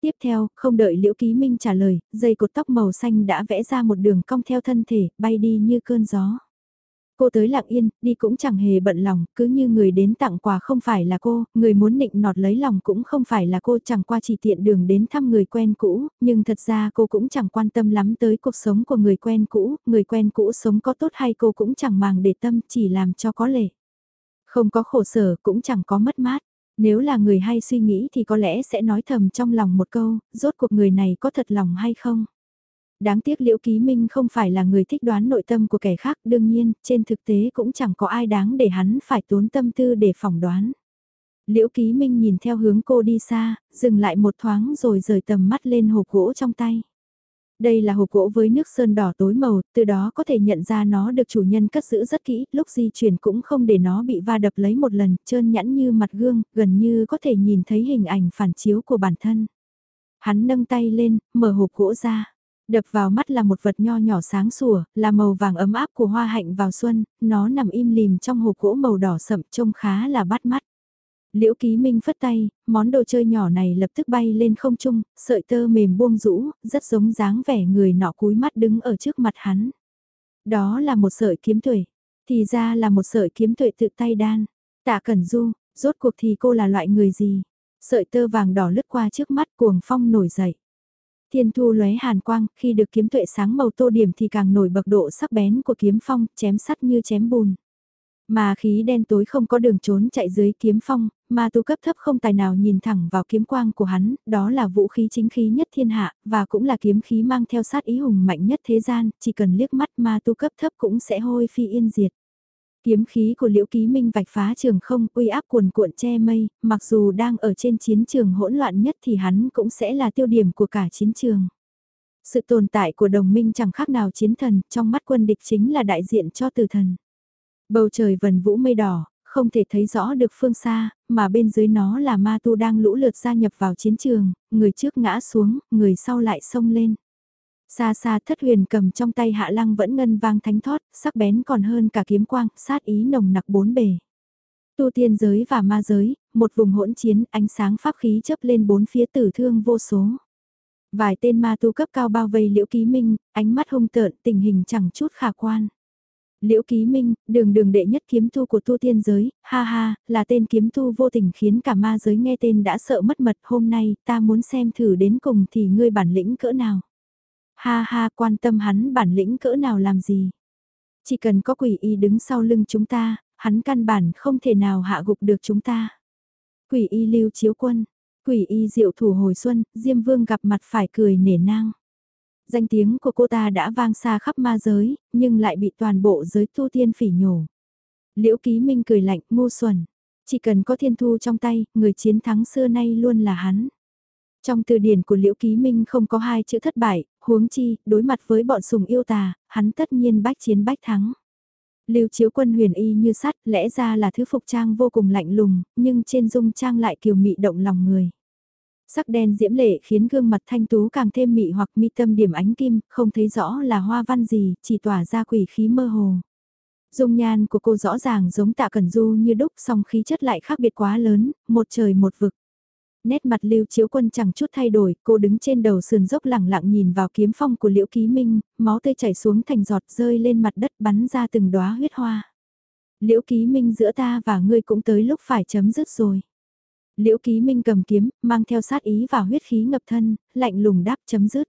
Tiếp theo, không đợi Liễu Ký Minh trả lời, dây cột tóc màu xanh đã vẽ ra một đường cong theo thân thể, bay đi như cơn gió. Cô tới lặng yên, đi cũng chẳng hề bận lòng, cứ như người đến tặng quà không phải là cô, người muốn nịnh nọt lấy lòng cũng không phải là cô chẳng qua chỉ tiện đường đến thăm người quen cũ, nhưng thật ra cô cũng chẳng quan tâm lắm tới cuộc sống của người quen cũ, người quen cũ sống có tốt hay cô cũng chẳng màng để tâm chỉ làm cho có lệ. Không có khổ sở cũng chẳng có mất mát. Nếu là người hay suy nghĩ thì có lẽ sẽ nói thầm trong lòng một câu, rốt cuộc người này có thật lòng hay không? Đáng tiếc Liễu Ký Minh không phải là người thích đoán nội tâm của kẻ khác, đương nhiên, trên thực tế cũng chẳng có ai đáng để hắn phải tốn tâm tư để phỏng đoán. Liễu Ký Minh nhìn theo hướng cô đi xa, dừng lại một thoáng rồi rời tầm mắt lên hộp gỗ trong tay. Đây là hộp gỗ với nước sơn đỏ tối màu, từ đó có thể nhận ra nó được chủ nhân cất giữ rất kỹ, lúc di chuyển cũng không để nó bị va đập lấy một lần, trơn nhẵn như mặt gương, gần như có thể nhìn thấy hình ảnh phản chiếu của bản thân. Hắn nâng tay lên, mở hộp gỗ ra. Đập vào mắt là một vật nho nhỏ sáng sủa, là màu vàng ấm áp của hoa hạnh vào xuân, nó nằm im lìm trong hộp gỗ màu đỏ sậm trông khá là bắt mắt. Liễu Ký Minh phất tay, món đồ chơi nhỏ này lập tức bay lên không trung, sợi tơ mềm buông rũ, rất giống dáng vẻ người nọ cúi mắt đứng ở trước mặt hắn. Đó là một sợi kiếm tuệ, thì ra là một sợi kiếm tuệ tự tay đan. Tạ Cẩn Du, rốt cuộc thì cô là loại người gì? Sợi tơ vàng đỏ lướt qua trước mắt cuồng phong nổi dậy. Thiên thu lóe hàn quang, khi được kiếm tuệ sáng màu tô điểm thì càng nổi bậc độ sắc bén của kiếm phong, chém sắt như chém bùn. Mà khí đen tối không có đường trốn chạy dưới kiếm phong, mà tu cấp thấp không tài nào nhìn thẳng vào kiếm quang của hắn, đó là vũ khí chính khí nhất thiên hạ, và cũng là kiếm khí mang theo sát ý hùng mạnh nhất thế gian, chỉ cần liếc mắt ma tu cấp thấp cũng sẽ hôi phi yên diệt. Kiếm khí của Liễu Ký Minh vạch phá trường không uy áp cuồn cuộn che mây, mặc dù đang ở trên chiến trường hỗn loạn nhất thì hắn cũng sẽ là tiêu điểm của cả chiến trường. Sự tồn tại của đồng minh chẳng khác nào chiến thần, trong mắt quân địch chính là đại diện cho tử thần. Bầu trời vần vũ mây đỏ, không thể thấy rõ được phương xa, mà bên dưới nó là ma tu đang lũ lượt gia nhập vào chiến trường, người trước ngã xuống, người sau lại xông lên. Xa xa thất huyền cầm trong tay hạ lăng vẫn ngân vang thánh thoát, sắc bén còn hơn cả kiếm quang, sát ý nồng nặc bốn bề. Tu tiên giới và ma giới, một vùng hỗn chiến, ánh sáng pháp khí chấp lên bốn phía tử thương vô số. Vài tên ma tu cấp cao bao vây liễu ký minh, ánh mắt hung tợn, tình hình chẳng chút khả quan. Liễu Ký Minh, đường đường đệ nhất kiếm tu của tu tiên giới, ha ha, là tên kiếm tu vô tình khiến cả ma giới nghe tên đã sợ mất mật hôm nay, ta muốn xem thử đến cùng thì ngươi bản lĩnh cỡ nào. Ha ha, quan tâm hắn bản lĩnh cỡ nào làm gì. Chỉ cần có quỷ y đứng sau lưng chúng ta, hắn căn bản không thể nào hạ gục được chúng ta. Quỷ y lưu chiếu quân, quỷ y diệu thủ hồi xuân, Diêm Vương gặp mặt phải cười nể nang. Danh tiếng của cô ta đã vang xa khắp ma giới, nhưng lại bị toàn bộ giới tu tiên phỉ nhổ. Liễu Ký Minh cười lạnh, ngu xuẩn. Chỉ cần có thiên thu trong tay, người chiến thắng xưa nay luôn là hắn. Trong từ điển của Liễu Ký Minh không có hai chữ thất bại, huống chi, đối mặt với bọn sùng yêu tà, hắn tất nhiên bách chiến bách thắng. Lưu chiếu quân huyền y như sắt, lẽ ra là thứ phục trang vô cùng lạnh lùng, nhưng trên dung trang lại kiều mị động lòng người. Sắc đen diễm lệ khiến gương mặt thanh tú càng thêm mị hoặc mi tâm điểm ánh kim, không thấy rõ là hoa văn gì, chỉ tỏa ra quỷ khí mơ hồ. Dung nhan của cô rõ ràng giống tạ cẩn du như đúc song khí chất lại khác biệt quá lớn, một trời một vực. Nét mặt lưu chiếu quân chẳng chút thay đổi, cô đứng trên đầu sườn dốc lẳng lặng nhìn vào kiếm phong của liễu ký minh, máu tươi chảy xuống thành giọt rơi lên mặt đất bắn ra từng đóa huyết hoa. Liễu ký minh giữa ta và ngươi cũng tới lúc phải chấm dứt rồi. Liễu Ký Minh cầm kiếm, mang theo sát ý và huyết khí ngập thân, lạnh lùng đáp chấm dứt.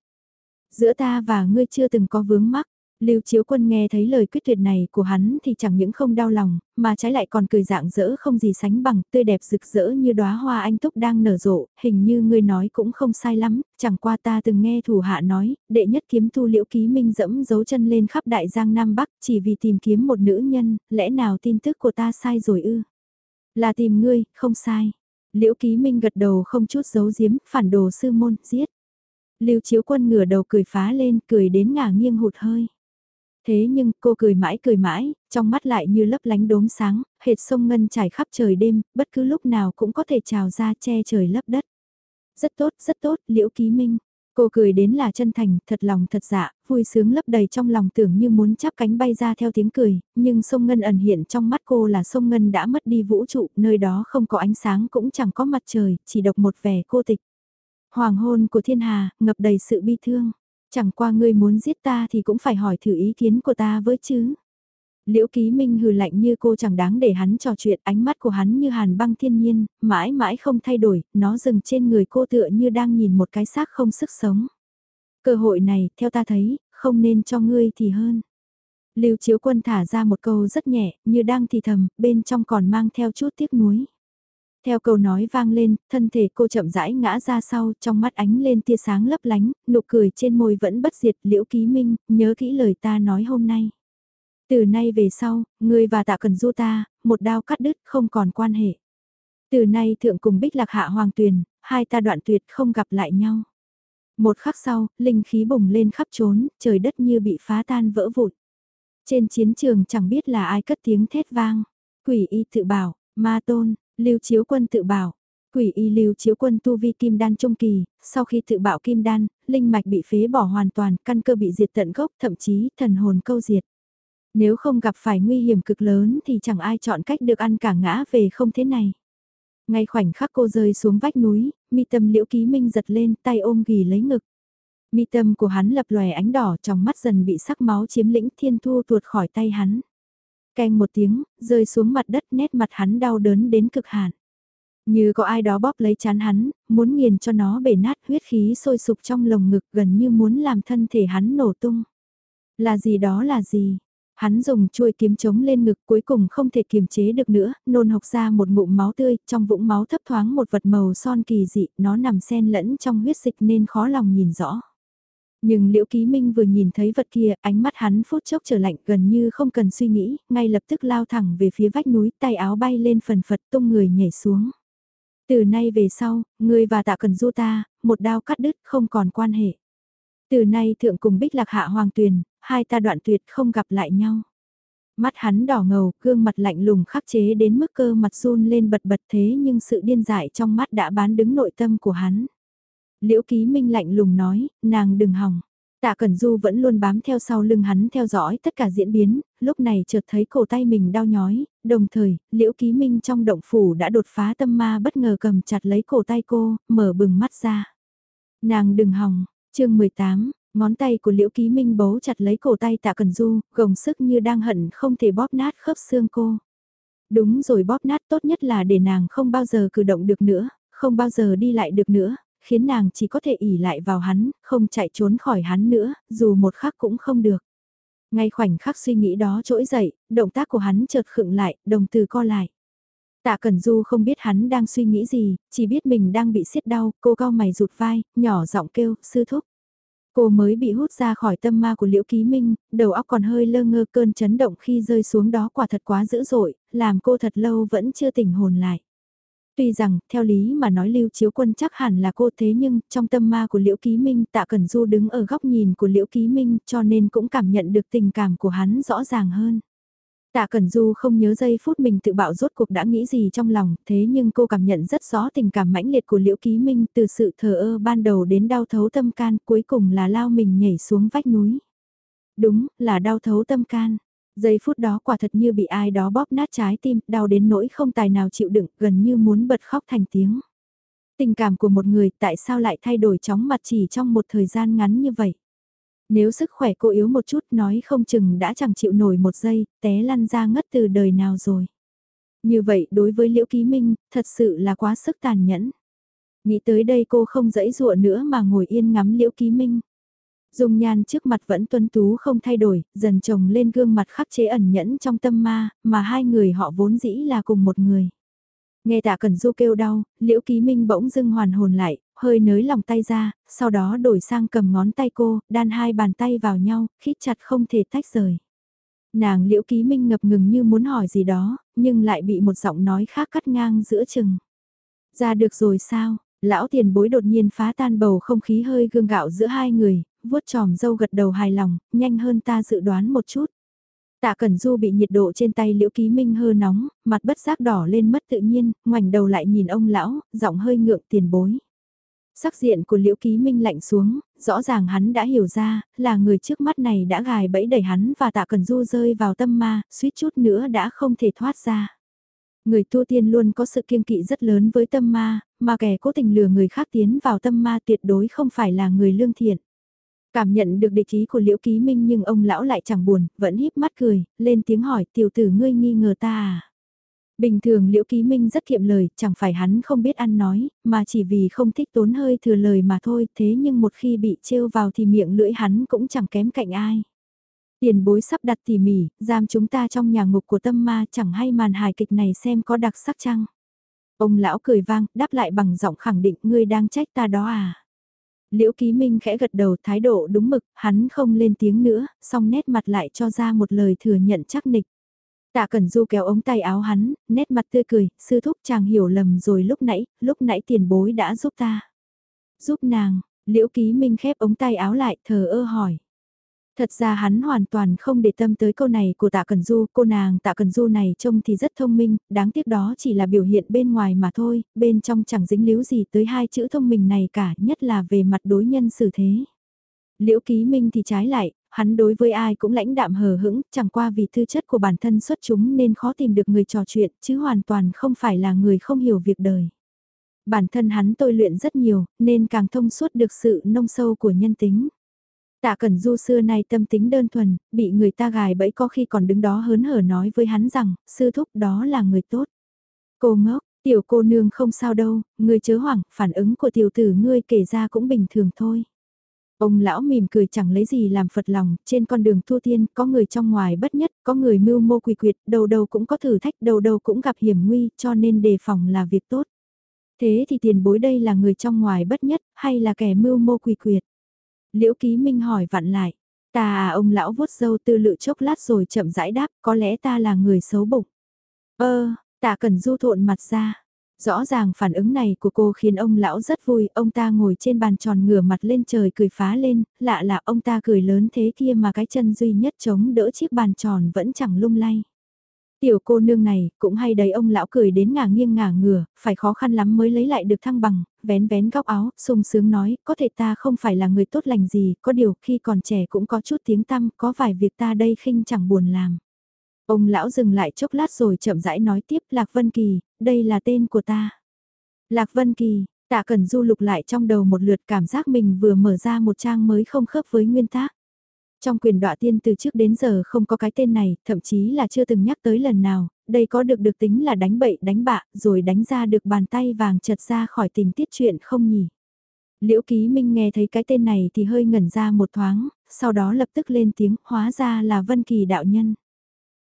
Giữa ta và ngươi chưa từng có vướng mắc. Lưu Chiếu Quân nghe thấy lời quyết tuyệt này của hắn thì chẳng những không đau lòng, mà trái lại còn cười dạng dỡ không gì sánh bằng, tươi đẹp rực rỡ như đóa hoa anh túc đang nở rộ, hình như ngươi nói cũng không sai lắm, chẳng qua ta từng nghe thủ hạ nói, đệ nhất kiếm tu liễu ký minh dẫm dấu chân lên khắp đại giang Nam Bắc chỉ vì tìm kiếm một nữ nhân, lẽ nào tin tức của ta sai rồi ư? Là tìm ngươi, không sai. Liễu Ký Minh gật đầu không chút giấu giếm, phản đồ sư môn, giết. Lưu Chiếu Quân ngửa đầu cười phá lên, cười đến ngả nghiêng hụt hơi. Thế nhưng cô cười mãi cười mãi, trong mắt lại như lấp lánh đốm sáng, hệt sông ngân trải khắp trời đêm, bất cứ lúc nào cũng có thể trào ra che trời lấp đất. Rất tốt, rất tốt, Liễu Ký Minh. Cô cười đến là chân thành, thật lòng thật dạ, vui sướng lấp đầy trong lòng tưởng như muốn chắp cánh bay ra theo tiếng cười, nhưng sông Ngân ẩn hiện trong mắt cô là sông Ngân đã mất đi vũ trụ, nơi đó không có ánh sáng cũng chẳng có mặt trời, chỉ độc một vẻ cô tịch. Hoàng hôn của thiên hà, ngập đầy sự bi thương. Chẳng qua ngươi muốn giết ta thì cũng phải hỏi thử ý kiến của ta với chứ. Liễu Ký Minh hừ lạnh như cô chẳng đáng để hắn trò chuyện, ánh mắt của hắn như hàn băng thiên nhiên, mãi mãi không thay đổi, nó dừng trên người cô tựa như đang nhìn một cái xác không sức sống. Cơ hội này, theo ta thấy, không nên cho ngươi thì hơn. Lưu Chiếu Quân thả ra một câu rất nhẹ, như đang thì thầm, bên trong còn mang theo chút tiếc nuối. Theo câu nói vang lên, thân thể cô chậm rãi ngã ra sau, trong mắt ánh lên tia sáng lấp lánh, nụ cười trên môi vẫn bất diệt, liễu ký minh, nhớ kỹ lời ta nói hôm nay. Từ nay về sau, ngươi và tạ cần du ta, một đao cắt đứt không còn quan hệ. Từ nay thượng cùng bích lạc hạ hoàng tuyền, hai ta đoạn tuyệt không gặp lại nhau. Một khắc sau, linh khí bùng lên khắp trốn, trời đất như bị phá tan vỡ vụn. Trên chiến trường chẳng biết là ai cất tiếng thét vang. Quỷ y tự bảo, ma tôn, lưu chiếu quân tự bảo. Quỷ y lưu chiếu quân tu vi kim đan trung kỳ, sau khi tự bạo kim đan, linh mạch bị phế bỏ hoàn toàn, căn cơ bị diệt tận gốc, thậm chí thần hồn câu diệt. Nếu không gặp phải nguy hiểm cực lớn thì chẳng ai chọn cách được ăn cả ngã về không thế này. Ngay khoảnh khắc cô rơi xuống vách núi, mi tâm liễu ký minh giật lên tay ôm ghì lấy ngực. Mi tâm của hắn lập lòe ánh đỏ trong mắt dần bị sắc máu chiếm lĩnh thiên thu tuột khỏi tay hắn. Canh một tiếng, rơi xuống mặt đất nét mặt hắn đau đớn đến cực hạn. Như có ai đó bóp lấy chán hắn, muốn nghiền cho nó bể nát huyết khí sôi sục trong lồng ngực gần như muốn làm thân thể hắn nổ tung. Là gì đó là gì? Hắn dùng chuôi kiếm chống lên ngực cuối cùng không thể kiềm chế được nữa, nôn hộc ra một ngụm máu tươi, trong vũng máu thấp thoáng một vật màu son kỳ dị, nó nằm xen lẫn trong huyết dịch nên khó lòng nhìn rõ. Nhưng Liễu Ký Minh vừa nhìn thấy vật kia, ánh mắt hắn phút chốc trở lạnh gần như không cần suy nghĩ, ngay lập tức lao thẳng về phía vách núi, tay áo bay lên phần phật tung người nhảy xuống. Từ nay về sau, ngươi và tạ cần du ta, một đao cắt đứt không còn quan hệ. Từ nay thượng cùng bích lạc hạ hoàng tuyền, hai ta đoạn tuyệt không gặp lại nhau. Mắt hắn đỏ ngầu, gương mặt lạnh lùng khắc chế đến mức cơ mặt run lên bật bật thế nhưng sự điên dại trong mắt đã bán đứng nội tâm của hắn. Liễu Ký Minh lạnh lùng nói, nàng đừng hỏng. Tạ Cẩn Du vẫn luôn bám theo sau lưng hắn theo dõi tất cả diễn biến, lúc này chợt thấy cổ tay mình đau nhói, đồng thời, Liễu Ký Minh trong động phủ đã đột phá tâm ma bất ngờ cầm chặt lấy cổ tay cô, mở bừng mắt ra. Nàng đừng hỏng, chương 18, ngón tay của Liễu Ký Minh bấu chặt lấy cổ tay Tạ Cẩn Du, gồng sức như đang hận không thể bóp nát khớp xương cô. Đúng rồi bóp nát tốt nhất là để nàng không bao giờ cử động được nữa, không bao giờ đi lại được nữa, khiến nàng chỉ có thể ỉ lại vào hắn, không chạy trốn khỏi hắn nữa, dù một khắc cũng không được. Ngay khoảnh khắc suy nghĩ đó trỗi dậy, động tác của hắn chợt khựng lại, đồng từ co lại. Tạ Cẩn Du không biết hắn đang suy nghĩ gì, chỉ biết mình đang bị siết đau, cô cao mày rụt vai, nhỏ giọng kêu, sư thúc. Cô mới bị hút ra khỏi tâm ma của Liễu Ký Minh, đầu óc còn hơi lơ ngơ cơn chấn động khi rơi xuống đó quả thật quá dữ dội, làm cô thật lâu vẫn chưa tỉnh hồn lại. Tuy rằng, theo lý mà nói Lưu Chiếu Quân chắc hẳn là cô thế nhưng, trong tâm ma của Liễu Ký Minh tạ Cẩn Du đứng ở góc nhìn của Liễu Ký Minh cho nên cũng cảm nhận được tình cảm của hắn rõ ràng hơn. Tạ Cẩn Du không nhớ giây phút mình tự bạo rốt cuộc đã nghĩ gì trong lòng, thế nhưng cô cảm nhận rất rõ tình cảm mãnh liệt của Liễu Ký Minh từ sự thờ ơ ban đầu đến đau thấu tâm can, cuối cùng là lao mình nhảy xuống vách núi. Đúng, là đau thấu tâm can. Giây phút đó quả thật như bị ai đó bóp nát trái tim, đau đến nỗi không tài nào chịu đựng, gần như muốn bật khóc thành tiếng. Tình cảm của một người tại sao lại thay đổi chóng mặt chỉ trong một thời gian ngắn như vậy? Nếu sức khỏe cô yếu một chút nói không chừng đã chẳng chịu nổi một giây, té lăn ra ngất từ đời nào rồi. Như vậy đối với Liễu Ký Minh, thật sự là quá sức tàn nhẫn. Nghĩ tới đây cô không dãy dụa nữa mà ngồi yên ngắm Liễu Ký Minh. Dung nhan trước mặt vẫn tuấn tú không thay đổi, dần chồng lên gương mặt khắc chế ẩn nhẫn trong tâm ma, mà hai người họ vốn dĩ là cùng một người. Nghe tạ cần du kêu đau, liễu ký minh bỗng dưng hoàn hồn lại, hơi nới lòng tay ra, sau đó đổi sang cầm ngón tay cô, đan hai bàn tay vào nhau, khít chặt không thể tách rời. Nàng liễu ký minh ngập ngừng như muốn hỏi gì đó, nhưng lại bị một giọng nói khác cắt ngang giữa chừng. Ra được rồi sao? Lão tiền bối đột nhiên phá tan bầu không khí hơi gương gạo giữa hai người, vuốt tròm dâu gật đầu hài lòng, nhanh hơn ta dự đoán một chút. Tạ Cẩn Du bị nhiệt độ trên tay Liễu Ký Minh hơ nóng, mặt bất giác đỏ lên mất tự nhiên, ngoảnh đầu lại nhìn ông lão, giọng hơi ngượng tiền bối. Sắc diện của Liễu Ký Minh lạnh xuống, rõ ràng hắn đã hiểu ra, là người trước mắt này đã gài bẫy đẩy hắn và Tạ Cẩn Du rơi vào tâm ma, suýt chút nữa đã không thể thoát ra. Người tu tiên luôn có sự kiêng kỵ rất lớn với tâm ma, mà kẻ cố tình lừa người khác tiến vào tâm ma tuyệt đối không phải là người lương thiện. Cảm nhận được địch ý của Liễu Ký Minh nhưng ông lão lại chẳng buồn, vẫn híp mắt cười, lên tiếng hỏi tiểu tử ngươi nghi ngờ ta à. Bình thường Liễu Ký Minh rất kiệm lời, chẳng phải hắn không biết ăn nói, mà chỉ vì không thích tốn hơi thừa lời mà thôi, thế nhưng một khi bị trêu vào thì miệng lưỡi hắn cũng chẳng kém cạnh ai. Tiền bối sắp đặt tỉ mỉ, giam chúng ta trong nhà ngục của tâm ma chẳng hay màn hài kịch này xem có đặc sắc chăng. Ông lão cười vang, đáp lại bằng giọng khẳng định ngươi đang trách ta đó à. Liễu Ký Minh khẽ gật đầu thái độ đúng mực, hắn không lên tiếng nữa, song nét mặt lại cho ra một lời thừa nhận chắc nịch. Tạ Cẩn Du kéo ống tay áo hắn, nét mặt tươi cười, sư thúc chàng hiểu lầm rồi lúc nãy, lúc nãy tiền bối đã giúp ta. Giúp nàng, Liễu Ký Minh khép ống tay áo lại thờ ơ hỏi. Thật ra hắn hoàn toàn không để tâm tới câu này của tạ Cần Du, cô nàng tạ Cần Du này trông thì rất thông minh, đáng tiếc đó chỉ là biểu hiện bên ngoài mà thôi, bên trong chẳng dính líu gì tới hai chữ thông minh này cả, nhất là về mặt đối nhân xử thế. Liễu Ký Minh thì trái lại, hắn đối với ai cũng lãnh đạm hờ hững, chẳng qua vì tư chất của bản thân xuất chúng nên khó tìm được người trò chuyện, chứ hoàn toàn không phải là người không hiểu việc đời. Bản thân hắn tôi luyện rất nhiều, nên càng thông suốt được sự nông sâu của nhân tính. Tạ Cẩn Du xưa nay tâm tính đơn thuần, bị người ta gài bẫy có khi còn đứng đó hớn hở nói với hắn rằng, sư thúc đó là người tốt. Cô ngốc, tiểu cô nương không sao đâu, người chớ hoảng, phản ứng của tiểu tử ngươi kể ra cũng bình thường thôi. Ông lão mỉm cười chẳng lấy gì làm phật lòng, trên con đường thu tiên có người trong ngoài bất nhất, có người mưu mô quỷ quyệt, đầu đầu cũng có thử thách, đầu đầu cũng gặp hiểm nguy, cho nên đề phòng là việc tốt. Thế thì tiền bối đây là người trong ngoài bất nhất, hay là kẻ mưu mô quỷ quyệt? Liễu Ký Minh hỏi vặn lại. Ta à ông lão vuốt dâu tư lự chốc lát rồi chậm rãi đáp, có lẽ ta là người xấu bụng. Ơ, ta cần du thộn mặt ra. Rõ ràng phản ứng này của cô khiến ông lão rất vui, ông ta ngồi trên bàn tròn ngửa mặt lên trời cười phá lên, lạ là ông ta cười lớn thế kia mà cái chân duy nhất chống đỡ chiếc bàn tròn vẫn chẳng lung lay. Tiểu cô nương này, cũng hay đấy ông lão cười đến ngả nghiêng ngả ngửa, phải khó khăn lắm mới lấy lại được thăng bằng, vén vén góc áo, sung sướng nói, có thể ta không phải là người tốt lành gì, có điều khi còn trẻ cũng có chút tiếng tăm, có vài việc ta đây khinh chẳng buồn làm. Ông lão dừng lại chốc lát rồi chậm rãi nói tiếp Lạc Vân Kỳ, đây là tên của ta. Lạc Vân Kỳ, tạ cần du lục lại trong đầu một lượt cảm giác mình vừa mở ra một trang mới không khớp với nguyên tác. Trong quyền đọa tiên từ trước đến giờ không có cái tên này, thậm chí là chưa từng nhắc tới lần nào, đây có được được tính là đánh bậy đánh bạ, rồi đánh ra được bàn tay vàng chật ra khỏi tình tiết chuyện không nhỉ. Liễu Ký Minh nghe thấy cái tên này thì hơi ngẩn ra một thoáng, sau đó lập tức lên tiếng, hóa ra là Vân Kỳ đạo nhân.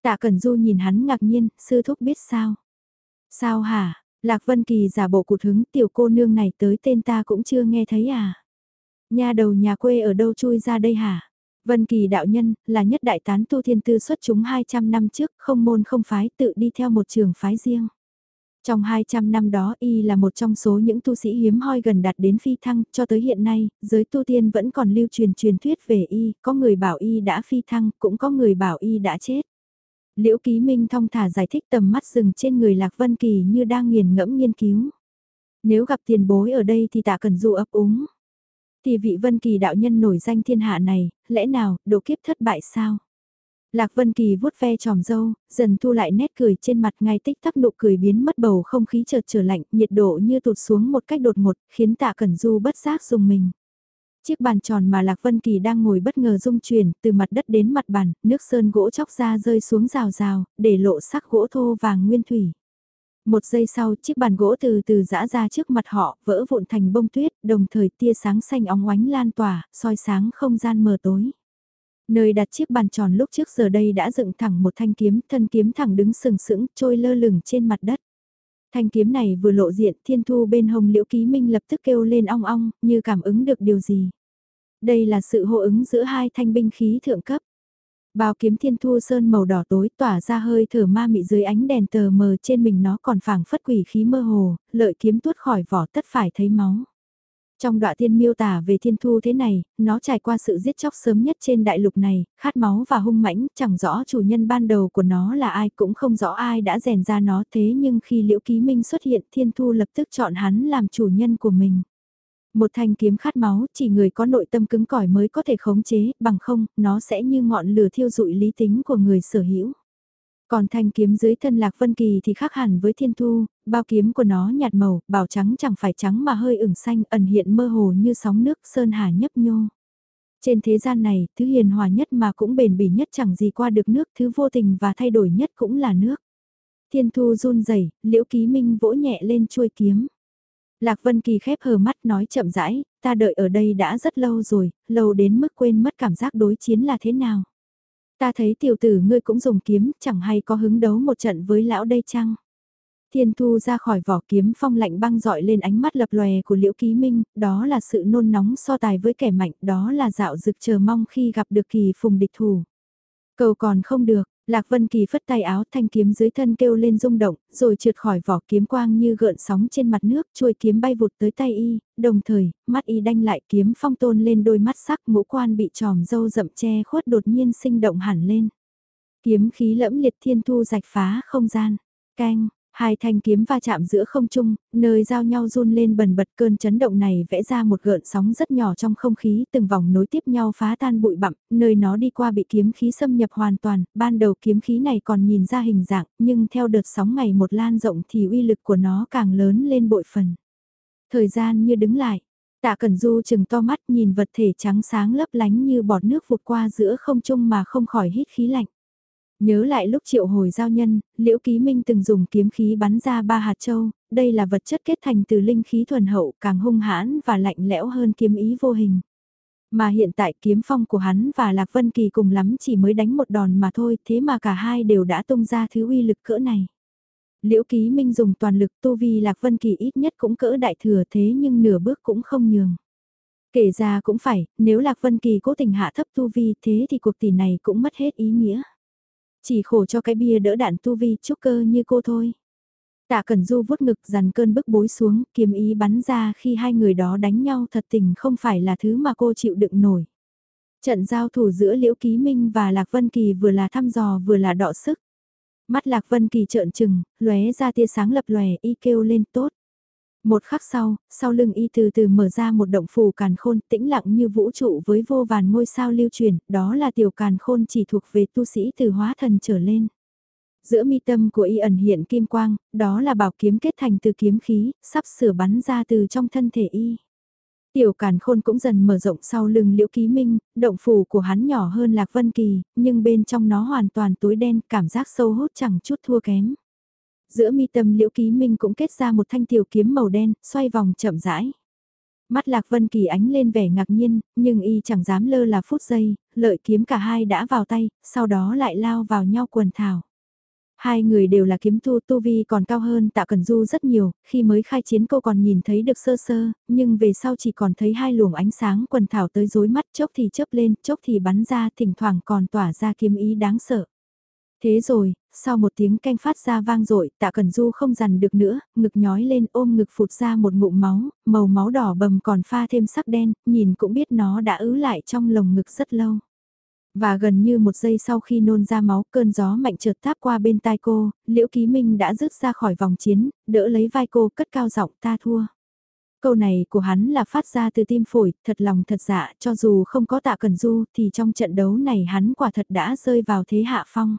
Tạ Cẩn Du nhìn hắn ngạc nhiên, sư thúc biết sao? Sao hả? Lạc Vân Kỳ giả bộ cụt hứng tiểu cô nương này tới tên ta cũng chưa nghe thấy à? Nhà đầu nhà quê ở đâu chui ra đây hả? Vân Kỳ đạo nhân, là nhất đại tán tu thiên tư xuất chúng 200 năm trước, không môn không phái tự đi theo một trường phái riêng. Trong 200 năm đó y là một trong số những tu sĩ hiếm hoi gần đạt đến phi thăng, cho tới hiện nay, giới tu tiên vẫn còn lưu truyền truyền thuyết về y, có người bảo y đã phi thăng, cũng có người bảo y đã chết. Liễu Ký Minh thong thả giải thích tầm mắt dừng trên người Lạc Vân Kỳ như đang nghiền ngẫm nghiên cứu. Nếu gặp tiền bối ở đây thì tạ cần dụ ấp úng. Thì vị Vân Kỳ đạo nhân nổi danh thiên hạ này, lẽ nào, độ kiếp thất bại sao? Lạc Vân Kỳ vuốt ve tròm dâu, dần thu lại nét cười trên mặt ngay tích tắc nụ cười biến mất bầu không khí chợt trở lạnh, nhiệt độ như tụt xuống một cách đột ngột, khiến tạ cẩn du bất giác dùng mình. Chiếc bàn tròn mà Lạc Vân Kỳ đang ngồi bất ngờ rung chuyển, từ mặt đất đến mặt bàn, nước sơn gỗ chóc ra rơi xuống rào rào, để lộ sắc gỗ thô vàng nguyên thủy. Một giây sau, chiếc bàn gỗ từ từ giã ra trước mặt họ, vỡ vụn thành bông tuyết, đồng thời tia sáng xanh óng oánh lan tỏa, soi sáng không gian mờ tối. Nơi đặt chiếc bàn tròn lúc trước giờ đây đã dựng thẳng một thanh kiếm, thân kiếm thẳng đứng sừng sững, trôi lơ lửng trên mặt đất. Thanh kiếm này vừa lộ diện, thiên thu bên hồng liễu ký minh lập tức kêu lên ong ong, như cảm ứng được điều gì. Đây là sự hô ứng giữa hai thanh binh khí thượng cấp. Bao kiếm thiên thu sơn màu đỏ tối tỏa ra hơi thở ma mị dưới ánh đèn tờ mờ trên mình nó còn phảng phất quỷ khí mơ hồ, lợi kiếm tuốt khỏi vỏ tất phải thấy máu. Trong đoạn thiên miêu tả về thiên thu thế này, nó trải qua sự giết chóc sớm nhất trên đại lục này, khát máu và hung mãnh, chẳng rõ chủ nhân ban đầu của nó là ai cũng không rõ ai đã rèn ra nó thế nhưng khi liễu ký minh xuất hiện thiên thu lập tức chọn hắn làm chủ nhân của mình. Một thanh kiếm khát máu, chỉ người có nội tâm cứng cỏi mới có thể khống chế, bằng không, nó sẽ như ngọn lửa thiêu dụi lý tính của người sở hữu. Còn thanh kiếm dưới thân Lạc Vân Kỳ thì khác hẳn với thiên thu, bao kiếm của nó nhạt màu, bảo trắng chẳng phải trắng mà hơi ửng xanh ẩn hiện mơ hồ như sóng nước sơn hà nhấp nhô. Trên thế gian này, thứ hiền hòa nhất mà cũng bền bỉ nhất chẳng gì qua được nước, thứ vô tình và thay đổi nhất cũng là nước. Thiên thu run rẩy liễu ký minh vỗ nhẹ lên chuôi kiếm. Lạc Vân Kỳ khép hờ mắt nói chậm rãi, ta đợi ở đây đã rất lâu rồi, lâu đến mức quên mất cảm giác đối chiến là thế nào. Ta thấy tiểu tử ngươi cũng dùng kiếm, chẳng hay có hứng đấu một trận với lão đây chăng? Thiên thu ra khỏi vỏ kiếm phong lạnh băng dọi lên ánh mắt lập lòe của liễu ký minh, đó là sự nôn nóng so tài với kẻ mạnh, đó là dạo dực chờ mong khi gặp được kỳ phùng địch thủ. Cầu còn không được, Lạc Vân Kỳ phất tay áo thanh kiếm dưới thân kêu lên rung động, rồi trượt khỏi vỏ kiếm quang như gợn sóng trên mặt nước, chuôi kiếm bay vụt tới tay y, đồng thời, mắt y đanh lại kiếm phong tôn lên đôi mắt sắc ngũ quan bị tròm dâu rậm che khuất đột nhiên sinh động hẳn lên. Kiếm khí lẫm liệt thiên thu rạch phá không gian, canh, Hai thanh kiếm va chạm giữa không trung, nơi giao nhau run lên bần bật cơn chấn động này vẽ ra một gợn sóng rất nhỏ trong không khí, từng vòng nối tiếp nhau phá tan bụi bặm, nơi nó đi qua bị kiếm khí xâm nhập hoàn toàn, ban đầu kiếm khí này còn nhìn ra hình dạng, nhưng theo đợt sóng ngày một lan rộng thì uy lực của nó càng lớn lên bội phần. Thời gian như đứng lại, tạ cẩn du chừng to mắt nhìn vật thể trắng sáng lấp lánh như bọt nước vụt qua giữa không trung mà không khỏi hít khí lạnh. Nhớ lại lúc triệu hồi giao nhân, Liễu Ký Minh từng dùng kiếm khí bắn ra ba hạt châu, đây là vật chất kết thành từ linh khí thuần hậu càng hung hãn và lạnh lẽo hơn kiếm ý vô hình. Mà hiện tại kiếm phong của hắn và Lạc Vân Kỳ cùng lắm chỉ mới đánh một đòn mà thôi, thế mà cả hai đều đã tung ra thứ uy lực cỡ này. Liễu Ký Minh dùng toàn lực tu vi Lạc Vân Kỳ ít nhất cũng cỡ đại thừa thế nhưng nửa bước cũng không nhường. Kể ra cũng phải, nếu Lạc Vân Kỳ cố tình hạ thấp tu vi thế thì cuộc tỷ này cũng mất hết ý nghĩa. Chỉ khổ cho cái bia đỡ đạn tu vi trúc cơ như cô thôi. Tạ Cẩn Du vuốt ngực dằn cơn bức bối xuống, kiếm ý bắn ra khi hai người đó đánh nhau thật tình không phải là thứ mà cô chịu đựng nổi. Trận giao thủ giữa Liễu Ký Minh và Lạc Vân Kỳ vừa là thăm dò vừa là đọ sức. Mắt Lạc Vân Kỳ trợn trừng, lóe ra tia sáng lập lòe y kêu lên tốt. Một khắc sau, sau lưng y từ từ mở ra một động phù càn khôn tĩnh lặng như vũ trụ với vô vàn ngôi sao lưu truyền, đó là tiểu càn khôn chỉ thuộc về tu sĩ từ hóa thần trở lên. Giữa mi tâm của y ẩn hiện kim quang, đó là bảo kiếm kết thành từ kiếm khí, sắp sửa bắn ra từ trong thân thể y. Tiểu càn khôn cũng dần mở rộng sau lưng liễu ký minh, động phủ của hắn nhỏ hơn lạc vân kỳ, nhưng bên trong nó hoàn toàn tối đen, cảm giác sâu hút chẳng chút thua kém. Giữa mi tâm liễu ký minh cũng kết ra một thanh tiểu kiếm màu đen, xoay vòng chậm rãi. Mắt Lạc Vân Kỳ ánh lên vẻ ngạc nhiên, nhưng y chẳng dám lơ là phút giây, lợi kiếm cả hai đã vào tay, sau đó lại lao vào nhau quần thảo. Hai người đều là kiếm tu tu vi còn cao hơn tạ cần du rất nhiều, khi mới khai chiến cô còn nhìn thấy được sơ sơ, nhưng về sau chỉ còn thấy hai luồng ánh sáng quần thảo tới rối mắt chốc thì chớp lên, chốc thì bắn ra, thỉnh thoảng còn tỏa ra kiếm ý đáng sợ. Thế rồi, sau một tiếng canh phát ra vang dội tạ cần du không dằn được nữa, ngực nhói lên ôm ngực phụt ra một ngụm máu, màu máu đỏ bầm còn pha thêm sắc đen, nhìn cũng biết nó đã ứ lại trong lồng ngực rất lâu. Và gần như một giây sau khi nôn ra máu cơn gió mạnh chợt táp qua bên tai cô, Liễu Ký Minh đã rứt ra khỏi vòng chiến, đỡ lấy vai cô cất cao giọng ta thua. Câu này của hắn là phát ra từ tim phổi, thật lòng thật dạ, cho dù không có tạ cần du thì trong trận đấu này hắn quả thật đã rơi vào thế hạ phong.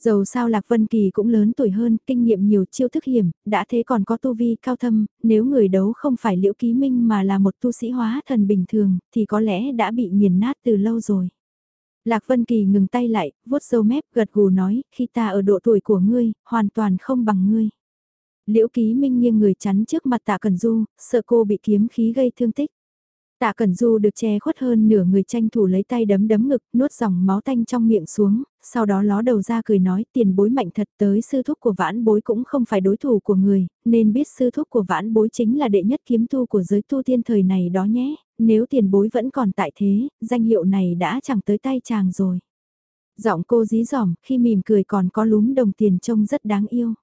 Dầu sao Lạc Vân Kỳ cũng lớn tuổi hơn, kinh nghiệm nhiều chiêu thức hiểm, đã thế còn có tu vi cao thâm, nếu người đấu không phải liễu ký minh mà là một tu sĩ hóa thần bình thường, thì có lẽ đã bị nghiền nát từ lâu rồi. Lạc Vân Kỳ ngừng tay lại, vuốt râu mép gật gù nói, khi ta ở độ tuổi của ngươi, hoàn toàn không bằng ngươi. Liễu ký minh nghiêng người chắn trước mặt tạ cần du, sợ cô bị kiếm khí gây thương tích. Tạ Cẩn Du được che khuất hơn nửa người tranh thủ lấy tay đấm đấm ngực, nuốt dòng máu tanh trong miệng xuống, sau đó ló đầu ra cười nói tiền bối mạnh thật tới sư thúc của vãn bối cũng không phải đối thủ của người, nên biết sư thúc của vãn bối chính là đệ nhất kiếm tu của giới tu tiên thời này đó nhé, nếu tiền bối vẫn còn tại thế, danh hiệu này đã chẳng tới tay chàng rồi. Giọng cô dí dỏm, khi mỉm cười còn có lúm đồng tiền trông rất đáng yêu.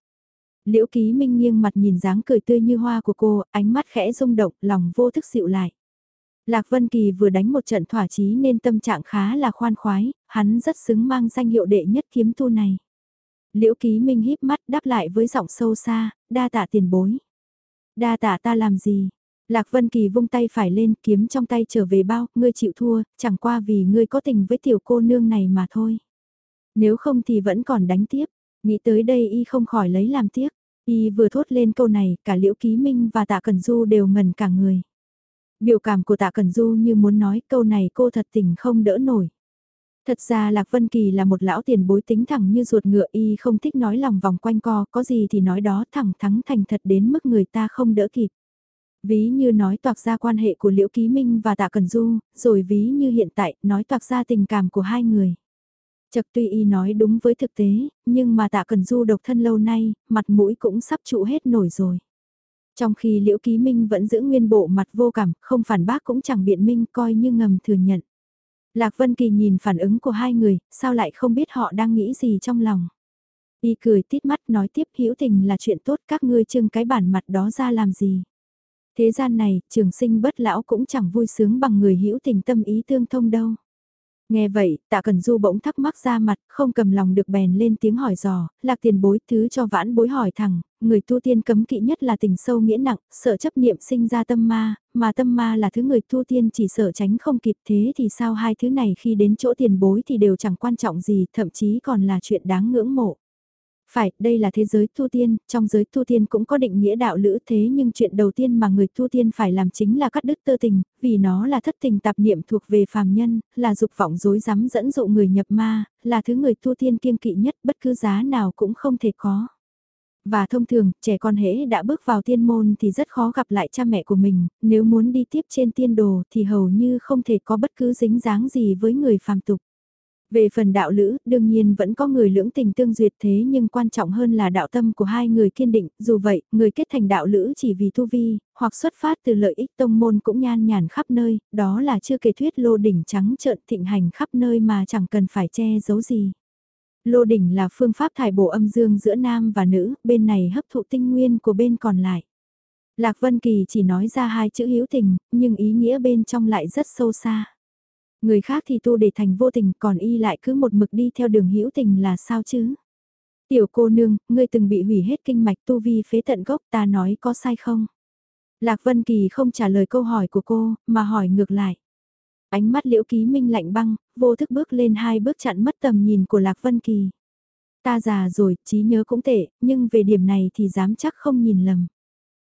Liễu ký minh nghiêng mặt nhìn dáng cười tươi như hoa của cô, ánh mắt khẽ rung động, lòng vô thức dịu lại. Lạc Vân Kỳ vừa đánh một trận thỏa chí nên tâm trạng khá là khoan khoái, hắn rất xứng mang danh hiệu đệ nhất kiếm tu này. Liễu Ký Minh híp mắt đáp lại với giọng sâu xa, đa tạ tiền bối. Đa tạ ta làm gì? Lạc Vân Kỳ vung tay phải lên kiếm trong tay trở về bao, ngươi chịu thua, chẳng qua vì ngươi có tình với tiểu cô nương này mà thôi. Nếu không thì vẫn còn đánh tiếp, nghĩ tới đây y không khỏi lấy làm tiếc. Y vừa thốt lên câu này, cả Liễu Ký Minh và Tạ Cẩn Du đều ngẩn cả người. Biểu cảm của tạ Cần Du như muốn nói câu này cô thật tình không đỡ nổi. Thật ra Lạc Vân Kỳ là một lão tiền bối tính thẳng như ruột ngựa y không thích nói lòng vòng quanh co, có gì thì nói đó thẳng thắng thành thật đến mức người ta không đỡ kịp. Ví như nói toạc ra quan hệ của Liễu Ký Minh và Tạ Cần Du, rồi ví như hiện tại nói toạc ra tình cảm của hai người. Chật tuy y nói đúng với thực tế, nhưng mà Tạ Cần Du độc thân lâu nay, mặt mũi cũng sắp trụ hết nổi rồi. Trong khi Liễu Ký Minh vẫn giữ nguyên bộ mặt vô cảm, không phản bác cũng chẳng biện minh coi như ngầm thừa nhận. Lạc Vân Kỳ nhìn phản ứng của hai người, sao lại không biết họ đang nghĩ gì trong lòng. Y cười tít mắt nói tiếp hữu tình là chuyện tốt các ngươi trưng cái bản mặt đó ra làm gì. Thế gian này, trường sinh bất lão cũng chẳng vui sướng bằng người hữu tình tâm ý tương thông đâu. Nghe vậy, tạ cần du bỗng thắc mắc ra mặt, không cầm lòng được bèn lên tiếng hỏi dò, lạc tiền bối thứ cho vãn bối hỏi thẳng, người tu tiên cấm kỵ nhất là tình sâu nghĩa nặng, sợ chấp niệm sinh ra tâm ma, mà tâm ma là thứ người tu tiên chỉ sợ tránh không kịp thế thì sao hai thứ này khi đến chỗ tiền bối thì đều chẳng quan trọng gì, thậm chí còn là chuyện đáng ngưỡng mộ. Phải, đây là thế giới tu tiên, trong giới tu tiên cũng có định nghĩa đạo lữ thế nhưng chuyện đầu tiên mà người tu tiên phải làm chính là cắt đứt tơ tình, vì nó là thất tình tạp niệm thuộc về phàm nhân, là dục vọng dối rắm dẫn dụ người nhập ma, là thứ người tu tiên kiêng kỵ nhất bất cứ giá nào cũng không thể có. Và thông thường, trẻ con hễ đã bước vào tiên môn thì rất khó gặp lại cha mẹ của mình, nếu muốn đi tiếp trên tiên đồ thì hầu như không thể có bất cứ dính dáng gì với người phàm tục. Về phần đạo lữ, đương nhiên vẫn có người lưỡng tình tương duyệt thế nhưng quan trọng hơn là đạo tâm của hai người kiên định, dù vậy, người kết thành đạo lữ chỉ vì tu vi, hoặc xuất phát từ lợi ích tông môn cũng nhan nhản khắp nơi, đó là chưa kể thuyết lô đỉnh trắng trợn thịnh hành khắp nơi mà chẳng cần phải che giấu gì. Lô đỉnh là phương pháp thải bổ âm dương giữa nam và nữ, bên này hấp thụ tinh nguyên của bên còn lại. Lạc Vân Kỳ chỉ nói ra hai chữ hiếu tình, nhưng ý nghĩa bên trong lại rất sâu xa. Người khác thì tu để thành vô tình còn y lại cứ một mực đi theo đường hữu tình là sao chứ? Tiểu cô nương, ngươi từng bị hủy hết kinh mạch tu vi phế tận gốc ta nói có sai không? Lạc Vân Kỳ không trả lời câu hỏi của cô, mà hỏi ngược lại. Ánh mắt liễu ký minh lạnh băng, vô thức bước lên hai bước chặn mất tầm nhìn của Lạc Vân Kỳ. Ta già rồi, trí nhớ cũng tệ, nhưng về điểm này thì dám chắc không nhìn lầm.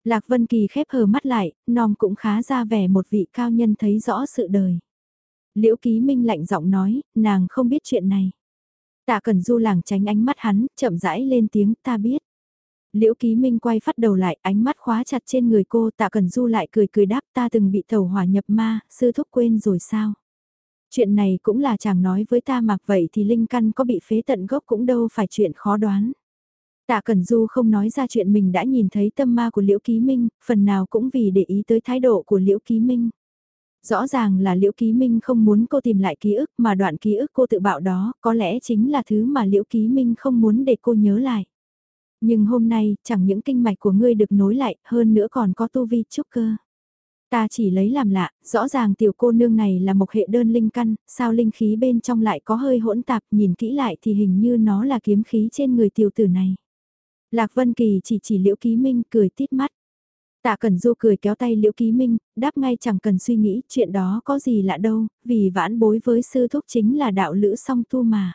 Lạc Vân Kỳ khép hờ mắt lại, nòm cũng khá ra vẻ một vị cao nhân thấy rõ sự đời. Liễu Ký Minh lạnh giọng nói, nàng không biết chuyện này. Tạ Cần Du làng tránh ánh mắt hắn, chậm rãi lên tiếng, ta biết. Liễu Ký Minh quay phát đầu lại, ánh mắt khóa chặt trên người cô, Tạ Cần Du lại cười cười đáp ta từng bị tàu hỏa nhập ma, sư thúc quên rồi sao? Chuyện này cũng là chàng nói với ta mặc vậy thì Linh Căn có bị phế tận gốc cũng đâu phải chuyện khó đoán. Tạ Cẩn Du không nói ra chuyện mình đã nhìn thấy tâm ma của Liễu Ký Minh, phần nào cũng vì để ý tới thái độ của Liễu Ký Minh. Rõ ràng là Liễu Ký Minh không muốn cô tìm lại ký ức mà đoạn ký ức cô tự bạo đó có lẽ chính là thứ mà Liễu Ký Minh không muốn để cô nhớ lại. Nhưng hôm nay chẳng những kinh mạch của ngươi được nối lại hơn nữa còn có tu vi trúc cơ. Ta chỉ lấy làm lạ, rõ ràng tiểu cô nương này là một hệ đơn linh căn, sao linh khí bên trong lại có hơi hỗn tạp, nhìn kỹ lại thì hình như nó là kiếm khí trên người tiểu tử này. Lạc Vân Kỳ chỉ chỉ liễu ký minh cười tít mắt. Tạ Cẩn Du cười kéo tay Liễu Ký Minh, đáp ngay chẳng cần suy nghĩ, chuyện đó có gì lạ đâu, vì vãn bối với sư thúc chính là đạo lữ song tu mà.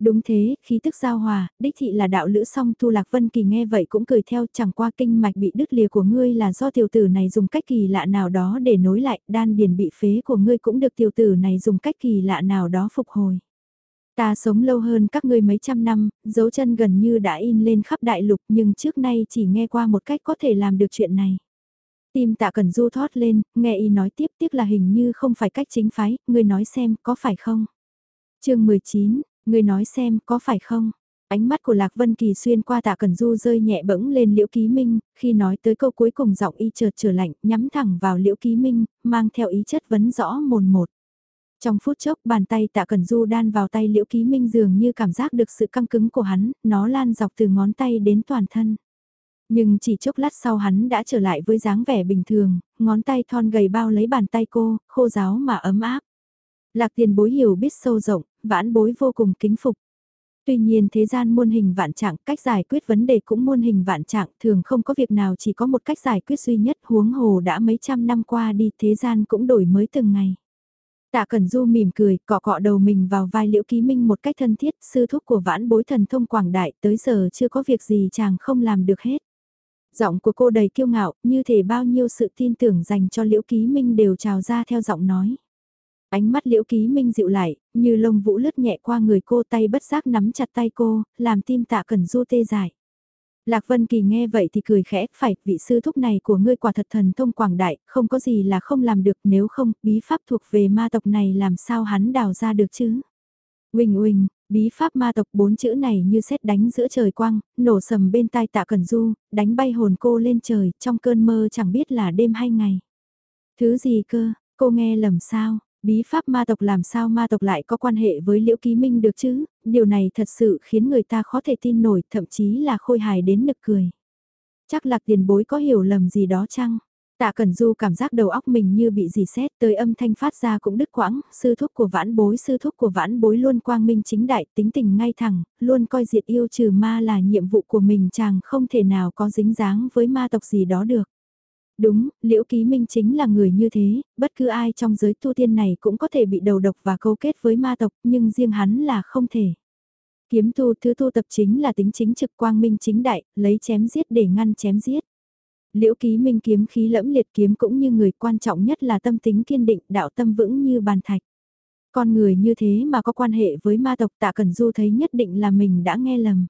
Đúng thế, khí tức giao hòa, đích thị là đạo lữ song tu Lạc Vân Kỳ nghe vậy cũng cười theo chẳng qua kinh mạch bị đứt lìa của ngươi là do tiểu tử này dùng cách kỳ lạ nào đó để nối lại, đan điền bị phế của ngươi cũng được tiểu tử này dùng cách kỳ lạ nào đó phục hồi. Ta sống lâu hơn các ngươi mấy trăm năm, dấu chân gần như đã in lên khắp đại lục nhưng trước nay chỉ nghe qua một cách có thể làm được chuyện này. Tim tạ cần du thoát lên, nghe y nói tiếp tiếc là hình như không phải cách chính phái, ngươi nói xem có phải không? chương 19, ngươi nói xem có phải không? Ánh mắt của Lạc Vân Kỳ xuyên qua tạ cần du rơi nhẹ bẫng lên liễu ký minh, khi nói tới câu cuối cùng giọng y chợt trở lạnh, nhắm thẳng vào liễu ký minh, mang theo ý chất vấn rõ mồn một. Trong phút chốc bàn tay tạ cần du đan vào tay liễu ký minh dường như cảm giác được sự căng cứng của hắn, nó lan dọc từ ngón tay đến toàn thân. Nhưng chỉ chốc lát sau hắn đã trở lại với dáng vẻ bình thường, ngón tay thon gầy bao lấy bàn tay cô, khô giáo mà ấm áp. Lạc tiền bối hiểu biết sâu rộng, vãn bối vô cùng kính phục. Tuy nhiên thế gian muôn hình vạn trạng, cách giải quyết vấn đề cũng muôn hình vạn trạng, thường không có việc nào chỉ có một cách giải quyết duy nhất huống hồ đã mấy trăm năm qua đi, thế gian cũng đổi mới từng ngày. Tạ Cẩn Du mỉm cười, cọ cọ đầu mình vào vai Liễu Ký Minh một cách thân thiết, sư thúc của vãn bối thần thông quảng đại, tới giờ chưa có việc gì chàng không làm được hết. Giọng của cô đầy kiêu ngạo, như thể bao nhiêu sự tin tưởng dành cho Liễu Ký Minh đều trào ra theo giọng nói. Ánh mắt Liễu Ký Minh dịu lại, như lông vũ lướt nhẹ qua người cô tay bất giác nắm chặt tay cô, làm tim Tạ Cẩn Du tê dại. Lạc Vân Kỳ nghe vậy thì cười khẽ, phải, vị sư thúc này của ngươi quả thật thần thông quảng đại, không có gì là không làm được, nếu không, bí pháp thuộc về ma tộc này làm sao hắn đào ra được chứ? Huỳnh huỳnh, bí pháp ma tộc bốn chữ này như xét đánh giữa trời quang, nổ sầm bên tai tạ cần du, đánh bay hồn cô lên trời, trong cơn mơ chẳng biết là đêm hay ngày. Thứ gì cơ, cô nghe lầm sao, Bí pháp ma tộc làm sao ma tộc lại có quan hệ với Liễu Ký Minh được chứ, điều này thật sự khiến người ta khó thể tin nổi, thậm chí là khôi hài đến nực cười. Chắc lạc tiền bối có hiểu lầm gì đó chăng? Tạ Cẩn Du cảm giác đầu óc mình như bị dì xét tới âm thanh phát ra cũng đứt quãng, sư thúc của vãn bối sư thúc của vãn bối luôn quang minh chính đại tính tình ngay thẳng, luôn coi diệt yêu trừ ma là nhiệm vụ của mình chàng không thể nào có dính dáng với ma tộc gì đó được. Đúng, liễu ký minh chính là người như thế, bất cứ ai trong giới tu tiên này cũng có thể bị đầu độc và câu kết với ma tộc, nhưng riêng hắn là không thể. Kiếm tu thứ tu tập chính là tính chính trực quang minh chính đại, lấy chém giết để ngăn chém giết. Liễu ký minh kiếm khí lẫm liệt kiếm cũng như người quan trọng nhất là tâm tính kiên định đạo tâm vững như bàn thạch. Con người như thế mà có quan hệ với ma tộc tạ cần du thấy nhất định là mình đã nghe lầm.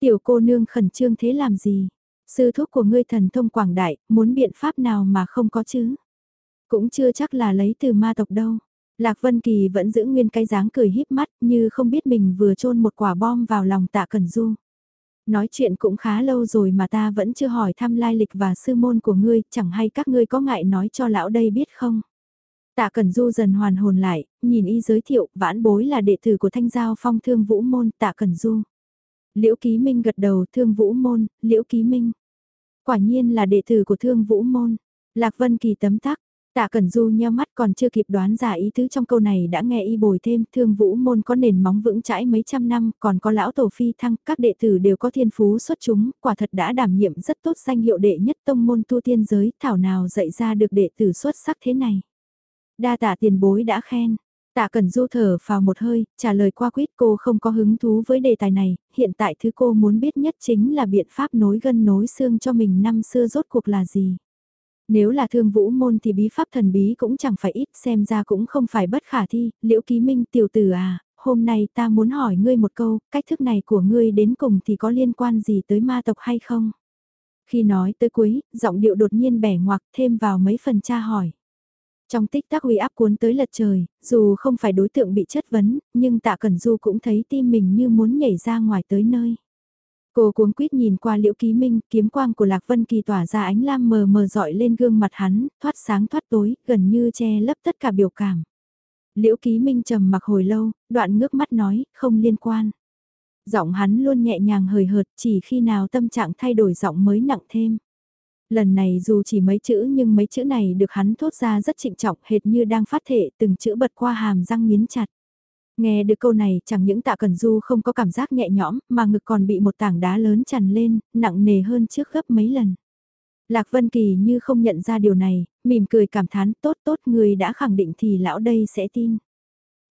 Tiểu cô nương khẩn trương thế làm gì? Sư thúc của ngươi thần thông quảng đại, muốn biện pháp nào mà không có chứ? Cũng chưa chắc là lấy từ ma tộc đâu. Lạc Vân Kỳ vẫn giữ nguyên cái dáng cười híp mắt như không biết mình vừa trôn một quả bom vào lòng tạ Cẩn Du. Nói chuyện cũng khá lâu rồi mà ta vẫn chưa hỏi thăm lai lịch và sư môn của ngươi, chẳng hay các ngươi có ngại nói cho lão đây biết không? Tạ Cẩn Du dần hoàn hồn lại, nhìn y giới thiệu, vãn bối là đệ tử của thanh giao phong thương vũ môn Tạ Cẩn Du. Liễu Ký Minh gật đầu thương vũ môn, Liễu Ký Minh. Quả nhiên là đệ tử của thương vũ môn. Lạc Vân Kỳ tấm tắc, Tạ Cẩn Du nheo mắt còn chưa kịp đoán ra ý tứ trong câu này đã nghe y bồi thêm thương vũ môn có nền móng vững chãi mấy trăm năm còn có lão tổ phi thăng các đệ tử đều có thiên phú xuất chúng quả thật đã đảm nhiệm rất tốt danh hiệu đệ nhất tông môn tu tiên giới thảo nào dạy ra được đệ tử xuất sắc thế này. Đa tạ tiền bối đã khen. Tạ Cẩn Du thở vào một hơi, trả lời qua quýt cô không có hứng thú với đề tài này, hiện tại thứ cô muốn biết nhất chính là biện pháp nối gân nối xương cho mình năm xưa rốt cuộc là gì. Nếu là thương vũ môn thì bí pháp thần bí cũng chẳng phải ít xem ra cũng không phải bất khả thi, liễu ký minh tiểu tử à, hôm nay ta muốn hỏi ngươi một câu, cách thức này của ngươi đến cùng thì có liên quan gì tới ma tộc hay không? Khi nói tới cuối, giọng điệu đột nhiên bẻ ngoặc thêm vào mấy phần tra hỏi. Trong tích tắc uy áp cuốn tới lật trời, dù không phải đối tượng bị chất vấn, nhưng tạ Cẩn Du cũng thấy tim mình như muốn nhảy ra ngoài tới nơi. Cô cuống quýt nhìn qua liễu ký minh, kiếm quang của Lạc Vân Kỳ tỏa ra ánh lam mờ mờ dọi lên gương mặt hắn, thoát sáng thoát tối, gần như che lấp tất cả biểu cảm. Liễu ký minh trầm mặc hồi lâu, đoạn ngước mắt nói, không liên quan. Giọng hắn luôn nhẹ nhàng hời hợt, chỉ khi nào tâm trạng thay đổi giọng mới nặng thêm. Lần này dù chỉ mấy chữ nhưng mấy chữ này được hắn thốt ra rất trịnh trọng hệt như đang phát thể từng chữ bật qua hàm răng miến chặt. Nghe được câu này chẳng những tạ cần du không có cảm giác nhẹ nhõm mà ngực còn bị một tảng đá lớn chằn lên, nặng nề hơn trước gấp mấy lần. Lạc Vân Kỳ như không nhận ra điều này, mỉm cười cảm thán tốt tốt người đã khẳng định thì lão đây sẽ tin.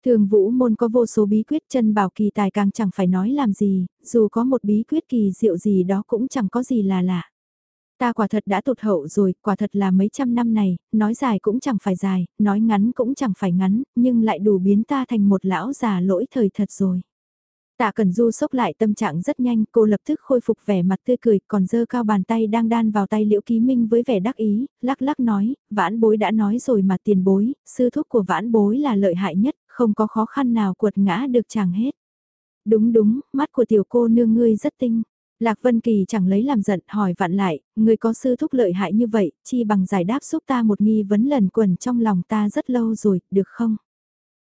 Thường vũ môn có vô số bí quyết chân bảo kỳ tài càng chẳng phải nói làm gì, dù có một bí quyết kỳ diệu gì đó cũng chẳng có gì là lạ. Ta quả thật đã tụt hậu rồi, quả thật là mấy trăm năm này, nói dài cũng chẳng phải dài, nói ngắn cũng chẳng phải ngắn, nhưng lại đủ biến ta thành một lão già lỗi thời thật rồi. Tạ Cần Du sốc lại tâm trạng rất nhanh, cô lập tức khôi phục vẻ mặt tươi cười, còn dơ cao bàn tay đang đan vào tay Liễu Ký Minh với vẻ đắc ý, lắc lắc nói, vãn bối đã nói rồi mà tiền bối, sư thúc của vãn bối là lợi hại nhất, không có khó khăn nào cuột ngã được chàng hết. Đúng đúng, mắt của tiểu cô nương ngươi rất tinh. Lạc Vân Kỳ chẳng lấy làm giận hỏi vặn lại, người có sư thúc lợi hại như vậy, chi bằng giải đáp giúp ta một nghi vấn lần quần trong lòng ta rất lâu rồi, được không?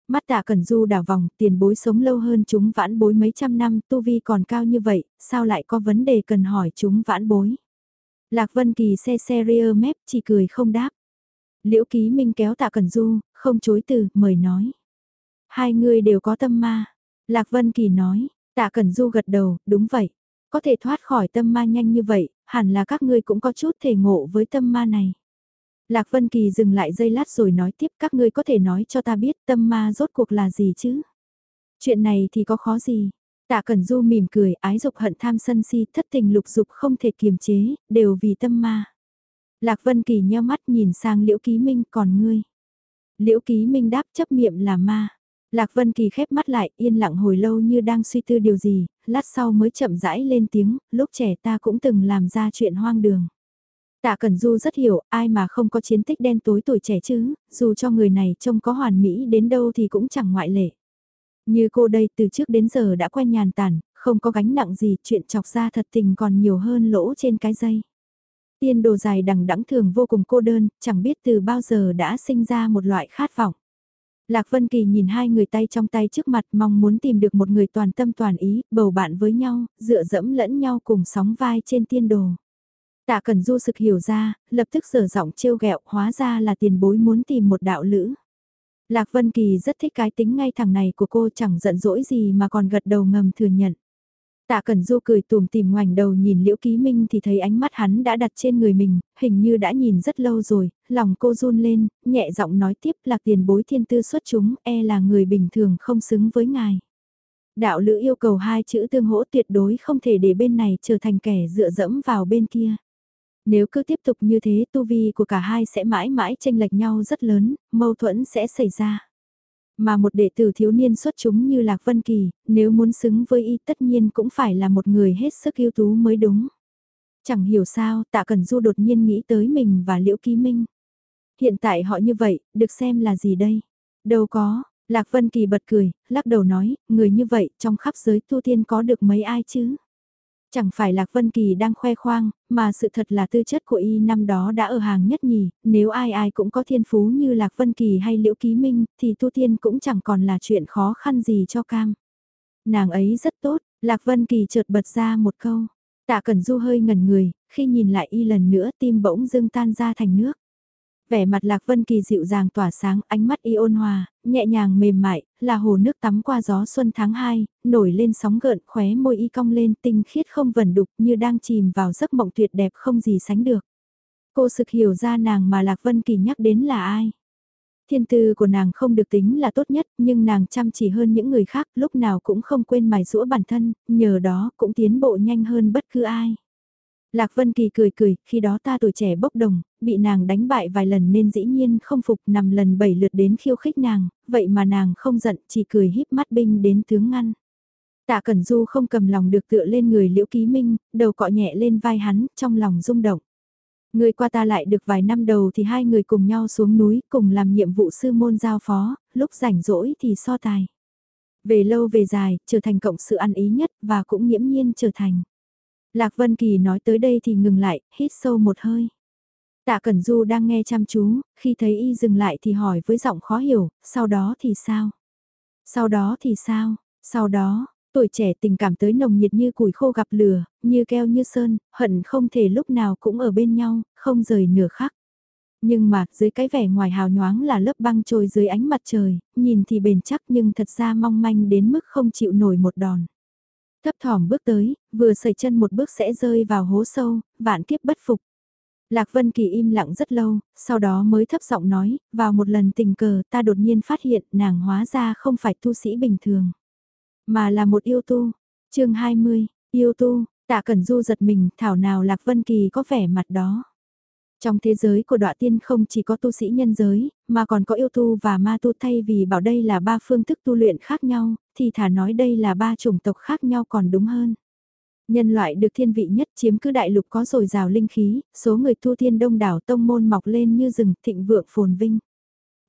Mắt tạ cần du đảo vòng, tiền bối sống lâu hơn chúng vãn bối mấy trăm năm, tu vi còn cao như vậy, sao lại có vấn đề cần hỏi chúng vãn bối? Lạc Vân Kỳ xe xe rear mép, chỉ cười không đáp. Liễu Ký Minh kéo tạ cần du, không chối từ, mời nói. Hai người đều có tâm ma. Lạc Vân Kỳ nói, tạ cần du gật đầu, đúng vậy. Có thể thoát khỏi tâm ma nhanh như vậy, hẳn là các ngươi cũng có chút thể ngộ với tâm ma này. Lạc Vân Kỳ dừng lại giây lát rồi nói tiếp các ngươi có thể nói cho ta biết tâm ma rốt cuộc là gì chứ? Chuyện này thì có khó gì? Tạ Cẩn Du mỉm cười, ái dục hận tham sân si, thất tình lục dục không thể kiềm chế, đều vì tâm ma. Lạc Vân Kỳ nheo mắt nhìn sang Liễu Ký Minh còn ngươi. Liễu Ký Minh đáp chấp niệm là ma. Lạc Vân Kỳ khép mắt lại, yên lặng hồi lâu như đang suy tư điều gì, lát sau mới chậm rãi lên tiếng, lúc trẻ ta cũng từng làm ra chuyện hoang đường. Tạ Cẩn Du rất hiểu, ai mà không có chiến tích đen tối tuổi trẻ chứ, dù cho người này trông có hoàn mỹ đến đâu thì cũng chẳng ngoại lệ. Như cô đây từ trước đến giờ đã quen nhàn tản, không có gánh nặng gì, chuyện chọc ra thật tình còn nhiều hơn lỗ trên cái dây. Tiên đồ dài đằng đẵng thường vô cùng cô đơn, chẳng biết từ bao giờ đã sinh ra một loại khát vọng. Lạc Vân Kỳ nhìn hai người tay trong tay trước mặt mong muốn tìm được một người toàn tâm toàn ý, bầu bạn với nhau, dựa dẫm lẫn nhau cùng sóng vai trên tiên đồ. Tạ Cần Du sực hiểu ra, lập tức sở giọng trêu ghẹo hóa ra là tiền bối muốn tìm một đạo lữ. Lạc Vân Kỳ rất thích cái tính ngay thẳng này của cô chẳng giận dỗi gì mà còn gật đầu ngầm thừa nhận. Tạ Cẩn Du cười tùm tìm ngoảnh đầu nhìn Liễu Ký Minh thì thấy ánh mắt hắn đã đặt trên người mình, hình như đã nhìn rất lâu rồi, lòng cô run lên, nhẹ giọng nói tiếp lạc tiền bối thiên tư xuất chúng, e là người bình thường không xứng với ngài. Đạo lữ yêu cầu hai chữ tương hỗ tuyệt đối không thể để bên này trở thành kẻ dựa dẫm vào bên kia. Nếu cứ tiếp tục như thế tu vi của cả hai sẽ mãi mãi tranh lệch nhau rất lớn, mâu thuẫn sẽ xảy ra. Mà một đệ tử thiếu niên xuất chúng như Lạc Vân Kỳ, nếu muốn xứng với y tất nhiên cũng phải là một người hết sức ưu tú mới đúng. Chẳng hiểu sao tạ Cần Du đột nhiên nghĩ tới mình và Liễu Ký Minh. Hiện tại họ như vậy, được xem là gì đây? Đâu có, Lạc Vân Kỳ bật cười, lắc đầu nói, người như vậy trong khắp giới tu tiên có được mấy ai chứ? Chẳng phải Lạc Vân Kỳ đang khoe khoang, mà sự thật là tư chất của y năm đó đã ở hàng nhất nhì, nếu ai ai cũng có thiên phú như Lạc Vân Kỳ hay Liễu Ký Minh, thì tu tiên cũng chẳng còn là chuyện khó khăn gì cho cam. Nàng ấy rất tốt, Lạc Vân Kỳ chợt bật ra một câu. Tạ Cẩn Du hơi ngẩn người, khi nhìn lại y lần nữa tim bỗng dưng tan ra thành nước vẻ mặt Lạc Vân Kỳ dịu dàng tỏa sáng, ánh mắt y ôn hòa, nhẹ nhàng mềm mại, là hồ nước tắm qua gió xuân tháng 2, nổi lên sóng gợn, khóe môi y cong lên tinh khiết không vẩn đục như đang chìm vào giấc mộng tuyệt đẹp không gì sánh được. Cô sực hiểu ra nàng mà Lạc Vân Kỳ nhắc đến là ai. Thiên tư của nàng không được tính là tốt nhất, nhưng nàng chăm chỉ hơn những người khác, lúc nào cũng không quên mài rũa bản thân, nhờ đó cũng tiến bộ nhanh hơn bất cứ ai. Lạc Vân Kỳ cười cười, khi đó ta tuổi trẻ bốc đồng, bị nàng đánh bại vài lần nên dĩ nhiên không phục nằm lần bảy lượt đến khiêu khích nàng, vậy mà nàng không giận, chỉ cười híp mắt binh đến tướng ngăn. Tạ Cẩn Du không cầm lòng được tựa lên người Liễu Ký Minh, đầu cọ nhẹ lên vai hắn, trong lòng rung động. Người qua ta lại được vài năm đầu thì hai người cùng nhau xuống núi, cùng làm nhiệm vụ sư môn giao phó, lúc rảnh rỗi thì so tài. Về lâu về dài, trở thành cộng sự ăn ý nhất và cũng nghiễm nhiên trở thành. Lạc Vân Kỳ nói tới đây thì ngừng lại, hít sâu một hơi. Tạ Cẩn Du đang nghe chăm chú, khi thấy y dừng lại thì hỏi với giọng khó hiểu, sau đó thì sao? Sau đó thì sao? Sau đó, tuổi trẻ tình cảm tới nồng nhiệt như củi khô gặp lửa, như keo như sơn, hận không thể lúc nào cũng ở bên nhau, không rời nửa khắc. Nhưng mà, dưới cái vẻ ngoài hào nhoáng là lớp băng trôi dưới ánh mặt trời, nhìn thì bền chắc nhưng thật ra mong manh đến mức không chịu nổi một đòn. Thấp thỏm bước tới, vừa sẩy chân một bước sẽ rơi vào hố sâu, vạn kiếp bất phục. Lạc Vân Kỳ im lặng rất lâu, sau đó mới thấp giọng nói, vào một lần tình cờ ta đột nhiên phát hiện nàng hóa ra không phải tu sĩ bình thường, mà là một yêu tu. chương 20, yêu tu, tạ cẩn du giật mình, thảo nào Lạc Vân Kỳ có vẻ mặt đó. Trong thế giới của đọa tiên không chỉ có tu sĩ nhân giới, mà còn có yêu tu và ma tu thay vì bảo đây là ba phương thức tu luyện khác nhau, thì thả nói đây là ba chủng tộc khác nhau còn đúng hơn. Nhân loại được thiên vị nhất chiếm cứ đại lục có dồi dào linh khí, số người tu tiên đông đảo tông môn mọc lên như rừng thịnh vượng phồn vinh.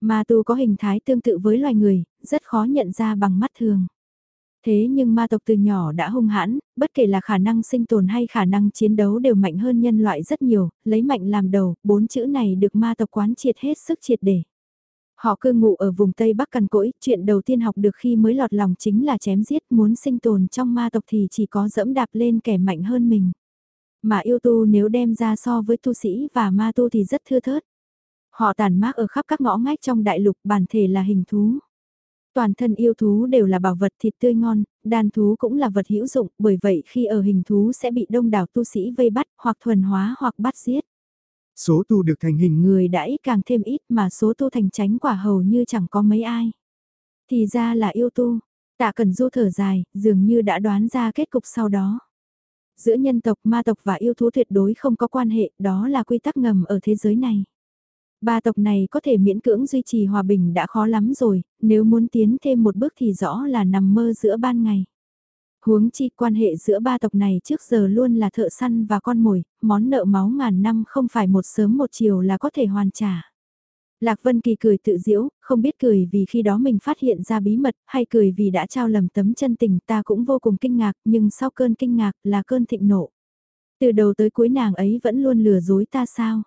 Ma tu có hình thái tương tự với loài người, rất khó nhận ra bằng mắt thường. Thế nhưng ma tộc từ nhỏ đã hung hãn, bất kể là khả năng sinh tồn hay khả năng chiến đấu đều mạnh hơn nhân loại rất nhiều, lấy mạnh làm đầu, bốn chữ này được ma tộc quán triệt hết sức triệt để. Họ cư ngụ ở vùng Tây Bắc cằn cỗi, chuyện đầu tiên học được khi mới lọt lòng chính là chém giết, muốn sinh tồn trong ma tộc thì chỉ có dẫm đạp lên kẻ mạnh hơn mình. Mà yêu tu nếu đem ra so với tu sĩ và ma tu thì rất thưa thớt. Họ tàn mát ở khắp các ngõ ngách trong đại lục bản thể là hình thú. Toàn thân yêu thú đều là bảo vật thịt tươi ngon, đàn thú cũng là vật hữu dụng, bởi vậy khi ở hình thú sẽ bị đông đảo tu sĩ vây bắt hoặc thuần hóa hoặc bắt giết. Số tu được thành hình người đã ít càng thêm ít mà số tu thành tránh quả hầu như chẳng có mấy ai. Thì ra là yêu tu, tạ cần du thở dài, dường như đã đoán ra kết cục sau đó. Giữa nhân tộc, ma tộc và yêu thú tuyệt đối không có quan hệ, đó là quy tắc ngầm ở thế giới này. Ba tộc này có thể miễn cưỡng duy trì hòa bình đã khó lắm rồi, nếu muốn tiến thêm một bước thì rõ là nằm mơ giữa ban ngày. Huống chi quan hệ giữa ba tộc này trước giờ luôn là thợ săn và con mồi, món nợ máu ngàn năm không phải một sớm một chiều là có thể hoàn trả. Lạc Vân Kỳ cười tự diễu, không biết cười vì khi đó mình phát hiện ra bí mật hay cười vì đã trao lầm tấm chân tình ta cũng vô cùng kinh ngạc nhưng sau cơn kinh ngạc là cơn thịnh nộ. Từ đầu tới cuối nàng ấy vẫn luôn lừa dối ta sao?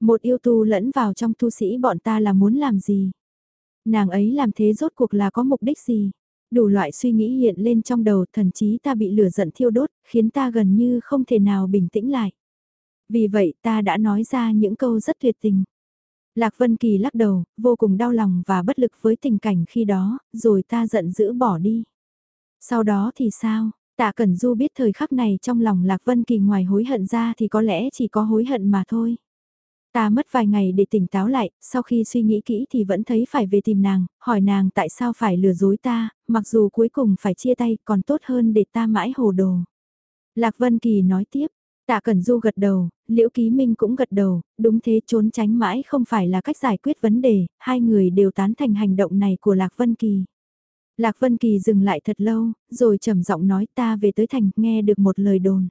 Một yêu tu lẫn vào trong tu sĩ bọn ta là muốn làm gì? Nàng ấy làm thế rốt cuộc là có mục đích gì? Đủ loại suy nghĩ hiện lên trong đầu thần chí ta bị lửa giận thiêu đốt, khiến ta gần như không thể nào bình tĩnh lại. Vì vậy ta đã nói ra những câu rất tuyệt tình. Lạc Vân Kỳ lắc đầu, vô cùng đau lòng và bất lực với tình cảnh khi đó, rồi ta giận dữ bỏ đi. Sau đó thì sao? Tạ Cẩn Du biết thời khắc này trong lòng Lạc Vân Kỳ ngoài hối hận ra thì có lẽ chỉ có hối hận mà thôi. Ta mất vài ngày để tỉnh táo lại, sau khi suy nghĩ kỹ thì vẫn thấy phải về tìm nàng, hỏi nàng tại sao phải lừa dối ta, mặc dù cuối cùng phải chia tay còn tốt hơn để ta mãi hồ đồ. Lạc Vân Kỳ nói tiếp, tạ Cẩn Du gật đầu, Liễu Ký Minh cũng gật đầu, đúng thế trốn tránh mãi không phải là cách giải quyết vấn đề, hai người đều tán thành hành động này của Lạc Vân Kỳ. Lạc Vân Kỳ dừng lại thật lâu, rồi trầm giọng nói ta về tới thành, nghe được một lời đồn.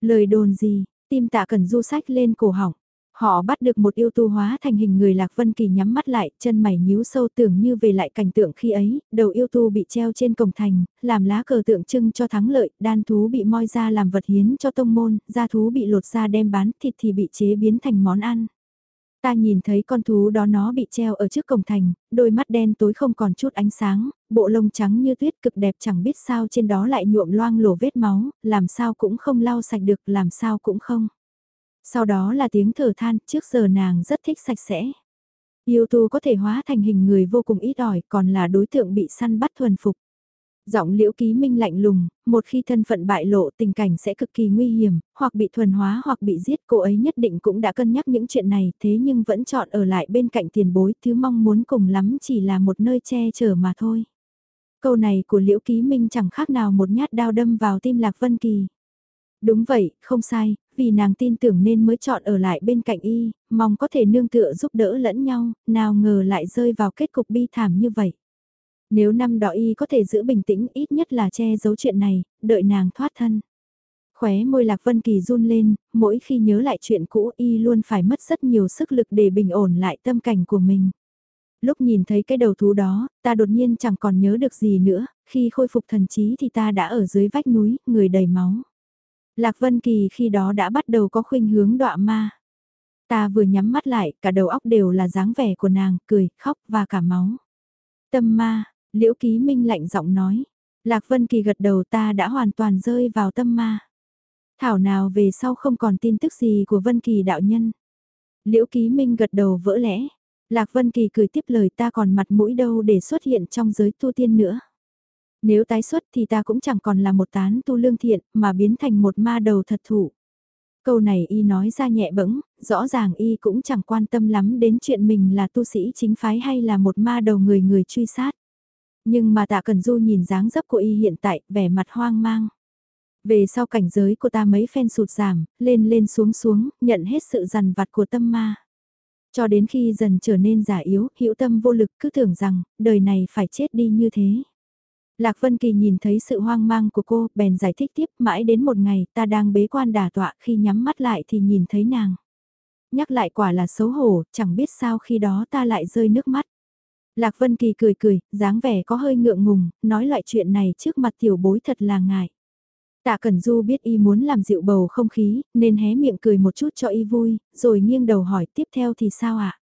Lời đồn gì, tim tạ Cẩn Du sách lên cổ họng. Họ bắt được một yêu tu hóa thành hình người Lạc Vân Kỳ nhắm mắt lại, chân mày nhíu sâu tưởng như về lại cảnh tượng khi ấy, đầu yêu tu bị treo trên cổng thành, làm lá cờ tượng trưng cho thắng lợi, đan thú bị moi ra làm vật hiến cho tông môn, da thú bị lột ra đem bán, thịt thì bị chế biến thành món ăn. Ta nhìn thấy con thú đó nó bị treo ở trước cổng thành, đôi mắt đen tối không còn chút ánh sáng, bộ lông trắng như tuyết cực đẹp chẳng biết sao trên đó lại nhuộm loang lổ vết máu, làm sao cũng không lau sạch được, làm sao cũng không. Sau đó là tiếng thở than, trước giờ nàng rất thích sạch sẽ. Yêu tu có thể hóa thành hình người vô cùng ít ỏi, còn là đối tượng bị săn bắt thuần phục. Giọng liễu ký minh lạnh lùng, một khi thân phận bại lộ tình cảnh sẽ cực kỳ nguy hiểm, hoặc bị thuần hóa hoặc bị giết cô ấy nhất định cũng đã cân nhắc những chuyện này thế nhưng vẫn chọn ở lại bên cạnh tiền bối thứ mong muốn cùng lắm chỉ là một nơi che chở mà thôi. Câu này của liễu ký minh chẳng khác nào một nhát đao đâm vào tim Lạc Vân Kỳ. Đúng vậy, không sai, vì nàng tin tưởng nên mới chọn ở lại bên cạnh y, mong có thể nương tựa giúp đỡ lẫn nhau, nào ngờ lại rơi vào kết cục bi thảm như vậy. Nếu năm đó y có thể giữ bình tĩnh ít nhất là che giấu chuyện này, đợi nàng thoát thân. Khóe môi Lạc Vân Kỳ run lên, mỗi khi nhớ lại chuyện cũ y luôn phải mất rất nhiều sức lực để bình ổn lại tâm cảnh của mình. Lúc nhìn thấy cái đầu thú đó, ta đột nhiên chẳng còn nhớ được gì nữa, khi khôi phục thần trí thì ta đã ở dưới vách núi, người đầy máu. Lạc Vân Kỳ khi đó đã bắt đầu có khuynh hướng đọa ma. Ta vừa nhắm mắt lại, cả đầu óc đều là dáng vẻ của nàng, cười, khóc và cả máu. Tâm ma, Liễu Ký Minh lạnh giọng nói. Lạc Vân Kỳ gật đầu ta đã hoàn toàn rơi vào tâm ma. Thảo nào về sau không còn tin tức gì của Vân Kỳ đạo nhân. Liễu Ký Minh gật đầu vỡ lẽ. Lạc Vân Kỳ cười tiếp lời ta còn mặt mũi đâu để xuất hiện trong giới tu tiên nữa. Nếu tái xuất thì ta cũng chẳng còn là một tán tu lương thiện mà biến thành một ma đầu thật thủ. Câu này y nói ra nhẹ bẫng, rõ ràng y cũng chẳng quan tâm lắm đến chuyện mình là tu sĩ chính phái hay là một ma đầu người người truy sát. Nhưng mà tạ cần du nhìn dáng dấp của y hiện tại, vẻ mặt hoang mang. Về sau cảnh giới của ta mấy phen sụt giảm, lên lên xuống xuống, nhận hết sự dằn vặt của tâm ma. Cho đến khi dần trở nên giả yếu, hữu tâm vô lực cứ tưởng rằng, đời này phải chết đi như thế. Lạc Vân Kỳ nhìn thấy sự hoang mang của cô, bèn giải thích tiếp mãi đến một ngày ta đang bế quan đả tọa khi nhắm mắt lại thì nhìn thấy nàng. Nhắc lại quả là xấu hổ, chẳng biết sao khi đó ta lại rơi nước mắt. Lạc Vân Kỳ cười cười, dáng vẻ có hơi ngượng ngùng, nói loại chuyện này trước mặt tiểu bối thật là ngại. Tạ Cẩn Du biết y muốn làm dịu bầu không khí, nên hé miệng cười một chút cho y vui, rồi nghiêng đầu hỏi tiếp theo thì sao ạ?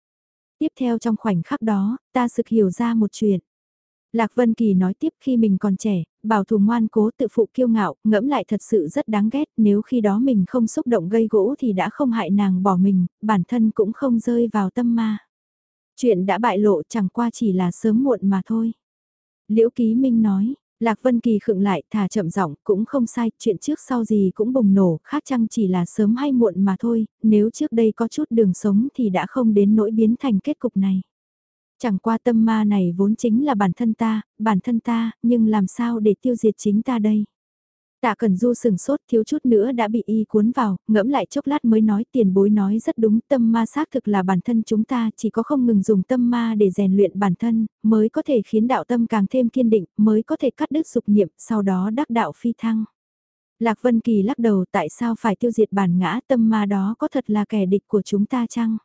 Tiếp theo trong khoảnh khắc đó, ta sực hiểu ra một chuyện. Lạc Vân Kỳ nói tiếp khi mình còn trẻ, bảo thủ ngoan cố tự phụ kiêu ngạo, ngẫm lại thật sự rất đáng ghét nếu khi đó mình không xúc động gây gỗ thì đã không hại nàng bỏ mình, bản thân cũng không rơi vào tâm ma. Chuyện đã bại lộ chẳng qua chỉ là sớm muộn mà thôi. Liễu Ký Minh nói, Lạc Vân Kỳ khựng lại thả chậm giọng cũng không sai, chuyện trước sau gì cũng bùng nổ, khác chăng chỉ là sớm hay muộn mà thôi, nếu trước đây có chút đường sống thì đã không đến nỗi biến thành kết cục này. Chẳng qua tâm ma này vốn chính là bản thân ta, bản thân ta, nhưng làm sao để tiêu diệt chính ta đây? Tạ Cẩn Du sừng sốt thiếu chút nữa đã bị y cuốn vào, ngẫm lại chốc lát mới nói tiền bối nói rất đúng tâm ma xác thực là bản thân chúng ta chỉ có không ngừng dùng tâm ma để rèn luyện bản thân, mới có thể khiến đạo tâm càng thêm kiên định, mới có thể cắt đứt dục niệm, sau đó đắc đạo phi thăng. Lạc Vân Kỳ lắc đầu tại sao phải tiêu diệt bản ngã tâm ma đó có thật là kẻ địch của chúng ta chăng?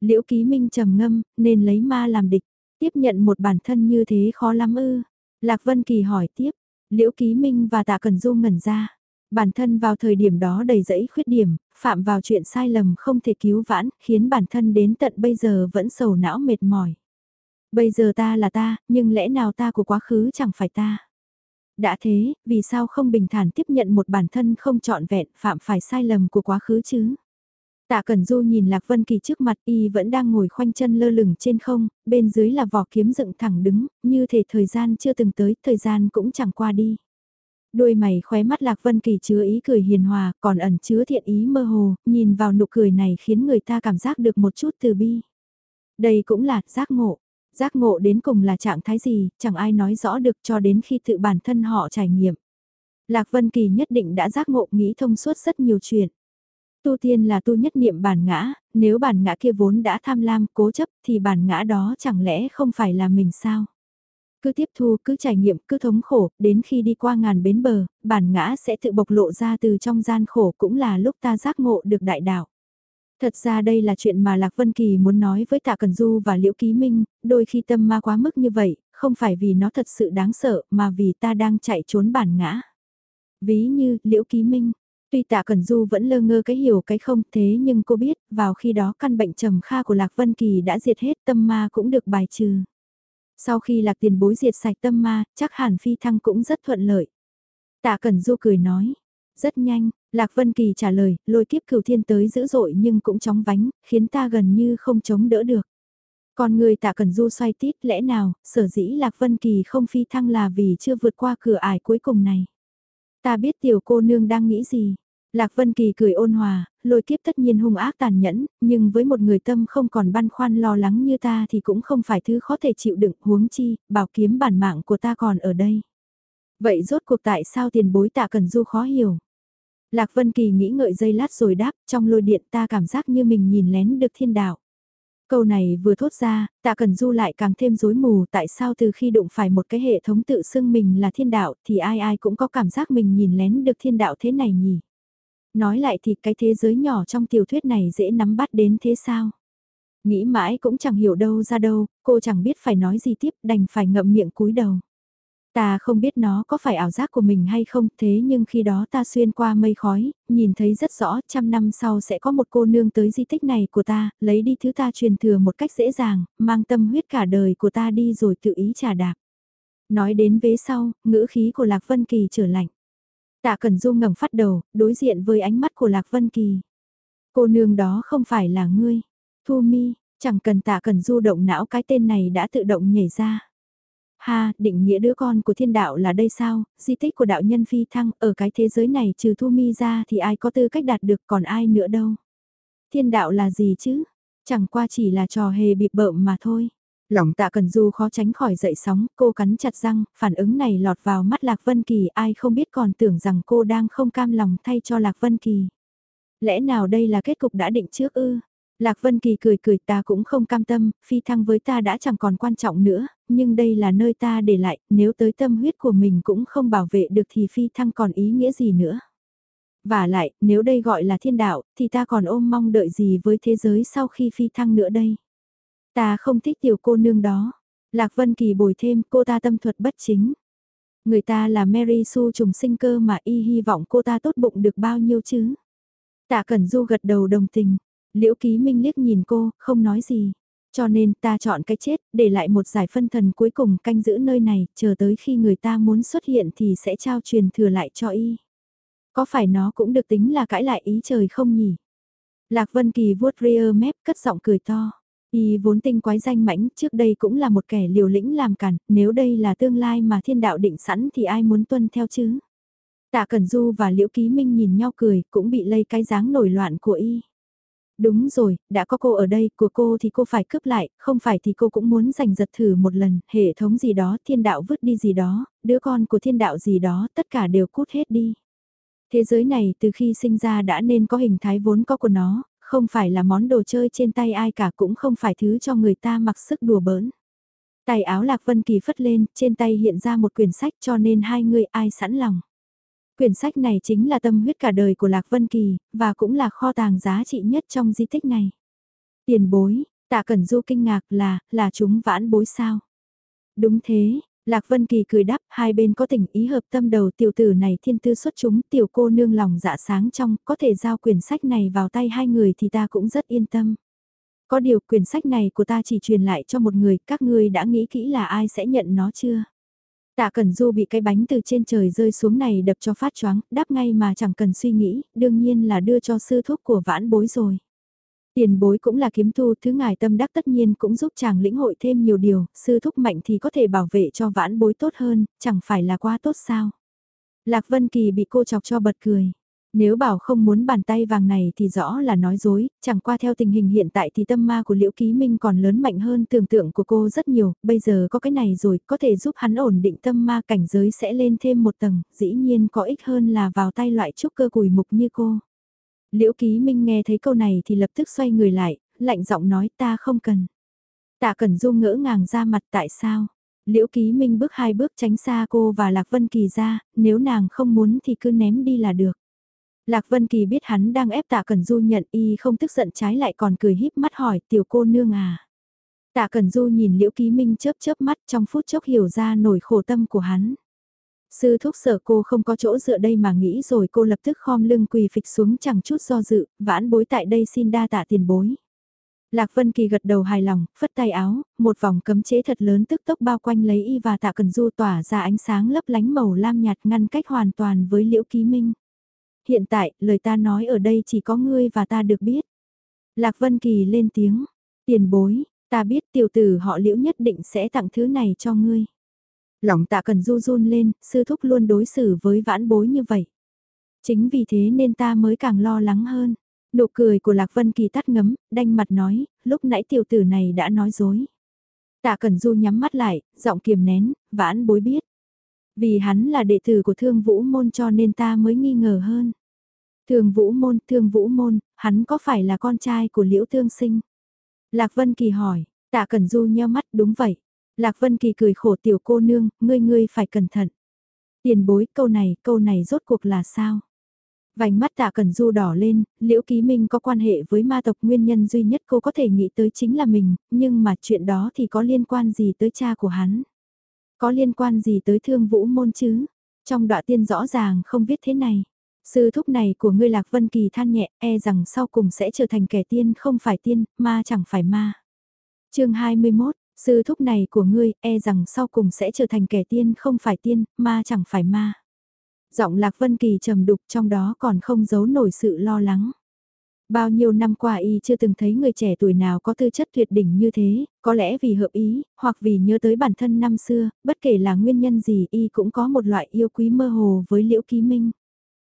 Liễu Ký Minh trầm ngâm, nên lấy ma làm địch, tiếp nhận một bản thân như thế khó lắm ư. Lạc Vân Kỳ hỏi tiếp, Liễu Ký Minh và Tạ Cần Du ngẩn ra. Bản thân vào thời điểm đó đầy dẫy khuyết điểm, phạm vào chuyện sai lầm không thể cứu vãn, khiến bản thân đến tận bây giờ vẫn sầu não mệt mỏi. Bây giờ ta là ta, nhưng lẽ nào ta của quá khứ chẳng phải ta? Đã thế, vì sao không bình thản tiếp nhận một bản thân không trọn vẹn phạm phải sai lầm của quá khứ chứ? Tạ Cẩn Du nhìn Lạc Vân Kỳ trước mặt y vẫn đang ngồi khoanh chân lơ lửng trên không, bên dưới là vỏ kiếm dựng thẳng đứng, như thể thời gian chưa từng tới, thời gian cũng chẳng qua đi. Đôi mày khóe mắt Lạc Vân Kỳ chứa ý cười hiền hòa, còn ẩn chứa thiện ý mơ hồ, nhìn vào nụ cười này khiến người ta cảm giác được một chút từ bi. Đây cũng là giác ngộ. Giác ngộ đến cùng là trạng thái gì, chẳng ai nói rõ được cho đến khi tự bản thân họ trải nghiệm. Lạc Vân Kỳ nhất định đã giác ngộ nghĩ thông suốt rất nhiều chuyện. Tu tiên là tu nhất niệm bản ngã, nếu bản ngã kia vốn đã tham lam, cố chấp thì bản ngã đó chẳng lẽ không phải là mình sao? Cứ tiếp thu, cứ trải nghiệm, cứ thống khổ, đến khi đi qua ngàn bến bờ, bản ngã sẽ tự bộc lộ ra từ trong gian khổ cũng là lúc ta giác ngộ được đại đạo. Thật ra đây là chuyện mà Lạc Vân Kỳ muốn nói với Tạ Cần Du và Liễu Ký Minh, đôi khi tâm ma quá mức như vậy, không phải vì nó thật sự đáng sợ mà vì ta đang chạy trốn bản ngã. Ví như Liễu Ký Minh, tuy Tạ Cần Du vẫn lơ ngơ cái hiểu cái không thế nhưng cô biết vào khi đó căn bệnh trầm kha của Lạc Vân Kỳ đã diệt hết tâm ma cũng được bài trừ. Sau khi Lạc tiền bối diệt sạch tâm ma, chắc hẳn phi thăng cũng rất thuận lợi. Tạ Cần Du cười nói, rất nhanh, Lạc Vân Kỳ trả lời, lôi kiếp cửu thiên tới dữ dội nhưng cũng chóng vánh, khiến ta gần như không chống đỡ được. Còn người tạ cần du xoay tít lẽ nào, sở dĩ Lạc Vân Kỳ không phi thăng là vì chưa vượt qua cửa ải cuối cùng này. Ta biết tiểu cô nương đang nghĩ gì. Lạc Vân Kỳ cười ôn hòa, lôi kiếp tất nhiên hung ác tàn nhẫn, nhưng với một người tâm không còn băn khoăn lo lắng như ta thì cũng không phải thứ khó thể chịu đựng huống chi, bảo kiếm bản mạng của ta còn ở đây. Vậy rốt cuộc tại sao tiền bối tạ cần du khó hiểu? Lạc Vân Kỳ nghĩ ngợi giây lát rồi đáp, trong lôi điện ta cảm giác như mình nhìn lén được thiên đạo. Câu này vừa thốt ra, tạ cần du lại càng thêm rối mù tại sao từ khi đụng phải một cái hệ thống tự xưng mình là thiên đạo thì ai ai cũng có cảm giác mình nhìn lén được thiên đạo thế này nhỉ. Nói lại thì cái thế giới nhỏ trong tiểu thuyết này dễ nắm bắt đến thế sao? Nghĩ mãi cũng chẳng hiểu đâu ra đâu, cô chẳng biết phải nói gì tiếp đành phải ngậm miệng cúi đầu. Ta không biết nó có phải ảo giác của mình hay không, thế nhưng khi đó ta xuyên qua mây khói, nhìn thấy rất rõ trăm năm sau sẽ có một cô nương tới di tích này của ta, lấy đi thứ ta truyền thừa một cách dễ dàng, mang tâm huyết cả đời của ta đi rồi tự ý trả đạp. Nói đến vế sau, ngữ khí của Lạc Vân Kỳ trở lạnh. Tạ Cần Du ngẩng phát đầu, đối diện với ánh mắt của Lạc Vân Kỳ. Cô nương đó không phải là ngươi. Thu mi, chẳng cần Tạ Cần Du động não cái tên này đã tự động nhảy ra. Ha, định nghĩa đứa con của thiên đạo là đây sao, di tích của đạo nhân phi thăng, ở cái thế giới này trừ thu mi ra thì ai có tư cách đạt được còn ai nữa đâu. Thiên đạo là gì chứ? Chẳng qua chỉ là trò hề bịp bợm mà thôi. Lòng tạ cần du khó tránh khỏi dậy sóng, cô cắn chặt răng, phản ứng này lọt vào mắt Lạc Vân Kỳ ai không biết còn tưởng rằng cô đang không cam lòng thay cho Lạc Vân Kỳ. Lẽ nào đây là kết cục đã định trước ư? Lạc Vân Kỳ cười cười ta cũng không cam tâm, phi thăng với ta đã chẳng còn quan trọng nữa, nhưng đây là nơi ta để lại, nếu tới tâm huyết của mình cũng không bảo vệ được thì phi thăng còn ý nghĩa gì nữa. Và lại, nếu đây gọi là thiên đạo, thì ta còn ôm mong đợi gì với thế giới sau khi phi thăng nữa đây. Ta không thích tiểu cô nương đó. Lạc Vân Kỳ bồi thêm cô ta tâm thuật bất chính. Người ta là Mary Sue trùng sinh cơ mà y hy vọng cô ta tốt bụng được bao nhiêu chứ. Tạ Cẩn Du gật đầu đồng tình. Liễu Ký Minh liếc nhìn cô, không nói gì. Cho nên ta chọn cái chết, để lại một giải phân thần cuối cùng canh giữ nơi này, chờ tới khi người ta muốn xuất hiện thì sẽ trao truyền thừa lại cho y. Có phải nó cũng được tính là cãi lại ý trời không nhỉ? Lạc Vân Kỳ vuốt rear mép cất giọng cười to. Y vốn tinh quái danh mãnh trước đây cũng là một kẻ liều lĩnh làm cản, nếu đây là tương lai mà thiên đạo định sẵn thì ai muốn tuân theo chứ? Tạ Cẩn Du và Liễu Ký Minh nhìn nhau cười, cũng bị lây cái dáng nổi loạn của y. Đúng rồi, đã có cô ở đây, của cô thì cô phải cướp lại, không phải thì cô cũng muốn giành giật thử một lần, hệ thống gì đó, thiên đạo vứt đi gì đó, đứa con của thiên đạo gì đó, tất cả đều cút hết đi. Thế giới này từ khi sinh ra đã nên có hình thái vốn có của nó, không phải là món đồ chơi trên tay ai cả cũng không phải thứ cho người ta mặc sức đùa bỡn. Tài áo Lạc Vân Kỳ phất lên, trên tay hiện ra một quyển sách cho nên hai người ai sẵn lòng. Quyển sách này chính là tâm huyết cả đời của Lạc Vân Kỳ, và cũng là kho tàng giá trị nhất trong di tích này. Tiền bối, tạ cẩn du kinh ngạc là, là chúng vãn bối sao? Đúng thế, Lạc Vân Kỳ cười đáp, hai bên có tình ý hợp tâm đầu tiểu tử này thiên tư xuất chúng, tiểu cô nương lòng dạ sáng trong, có thể giao quyển sách này vào tay hai người thì ta cũng rất yên tâm. Có điều quyển sách này của ta chỉ truyền lại cho một người, các ngươi đã nghĩ kỹ là ai sẽ nhận nó chưa? Tạ Cẩn Du bị cái bánh từ trên trời rơi xuống này đập cho phát choáng, đáp ngay mà chẳng cần suy nghĩ, đương nhiên là đưa cho sư thúc của vãn bối rồi. Tiền bối cũng là kiếm tu, thứ ngài tâm đắc tất nhiên cũng giúp chàng lĩnh hội thêm nhiều điều, sư thúc mạnh thì có thể bảo vệ cho vãn bối tốt hơn, chẳng phải là quá tốt sao. Lạc Vân Kỳ bị cô chọc cho bật cười. Nếu bảo không muốn bàn tay vàng này thì rõ là nói dối, chẳng qua theo tình hình hiện tại thì tâm ma của Liễu Ký Minh còn lớn mạnh hơn tưởng tượng của cô rất nhiều, bây giờ có cái này rồi, có thể giúp hắn ổn định tâm ma cảnh giới sẽ lên thêm một tầng, dĩ nhiên có ích hơn là vào tay loại trúc cơ cùi mục như cô. Liễu Ký Minh nghe thấy câu này thì lập tức xoay người lại, lạnh giọng nói ta không cần. Tạ Cẩn Du ngỡ ngàng ra mặt tại sao? Liễu Ký Minh bước hai bước tránh xa cô và Lạc Vân Kỳ ra, nếu nàng không muốn thì cứ ném đi là được. Lạc Vân Kỳ biết hắn đang ép Tạ Cẩn Du nhận y không tức giận trái lại còn cười híp mắt hỏi tiểu cô nương à. Tạ Cẩn Du nhìn Liễu Ký Minh chớp chớp mắt trong phút chốc hiểu ra nổi khổ tâm của hắn. Sư thúc sợ cô không có chỗ dựa đây mà nghĩ rồi cô lập tức khom lưng quỳ phịch xuống chẳng chút do dự, vãn bối tại đây xin đa tạ tiền bối. Lạc Vân Kỳ gật đầu hài lòng, phất tay áo, một vòng cấm chế thật lớn tức tốc bao quanh lấy y và tạ cần du tỏa ra ánh sáng lấp lánh màu lam nhạt ngăn cách hoàn toàn với liễu ký minh. Hiện tại, lời ta nói ở đây chỉ có ngươi và ta được biết. Lạc Vân Kỳ lên tiếng, tiền bối, ta biết tiểu tử họ liễu nhất định sẽ tặng thứ này cho ngươi. Lòng tạ cần du run lên, sư thúc luôn đối xử với vãn bối như vậy. Chính vì thế nên ta mới càng lo lắng hơn. Nụ cười của Lạc Vân Kỳ tắt ngấm, đanh mặt nói, lúc nãy tiểu tử này đã nói dối. Tạ Cẩn Du nhắm mắt lại, giọng kiềm nén, vãn bối biết. Vì hắn là đệ tử của thương vũ môn cho nên ta mới nghi ngờ hơn. Thương vũ môn, thương vũ môn, hắn có phải là con trai của liễu thương sinh? Lạc Vân Kỳ hỏi, tạ Cẩn Du nheo mắt đúng vậy. Lạc Vân Kỳ cười khổ tiểu cô nương, ngươi ngươi phải cẩn thận. Tiền bối câu này, câu này rốt cuộc là sao? Vành mắt tạ cẩn du đỏ lên, liễu ký minh có quan hệ với ma tộc nguyên nhân duy nhất cô có thể nghĩ tới chính là mình, nhưng mà chuyện đó thì có liên quan gì tới cha của hắn? Có liên quan gì tới thương vũ môn chứ? Trong đoạn tiên rõ ràng không viết thế này. Sư thúc này của ngươi Lạc Vân Kỳ than nhẹ e rằng sau cùng sẽ trở thành kẻ tiên không phải tiên, ma chẳng phải ma. chương 21, sư thúc này của ngươi e rằng sau cùng sẽ trở thành kẻ tiên không phải tiên, ma chẳng phải ma. Giọng Lạc Vân Kỳ trầm đục trong đó còn không giấu nổi sự lo lắng. Bao nhiêu năm qua y chưa từng thấy người trẻ tuổi nào có tư chất tuyệt đỉnh như thế, có lẽ vì hợp ý, hoặc vì nhớ tới bản thân năm xưa, bất kể là nguyên nhân gì y cũng có một loại yêu quý mơ hồ với Liễu Ký Minh.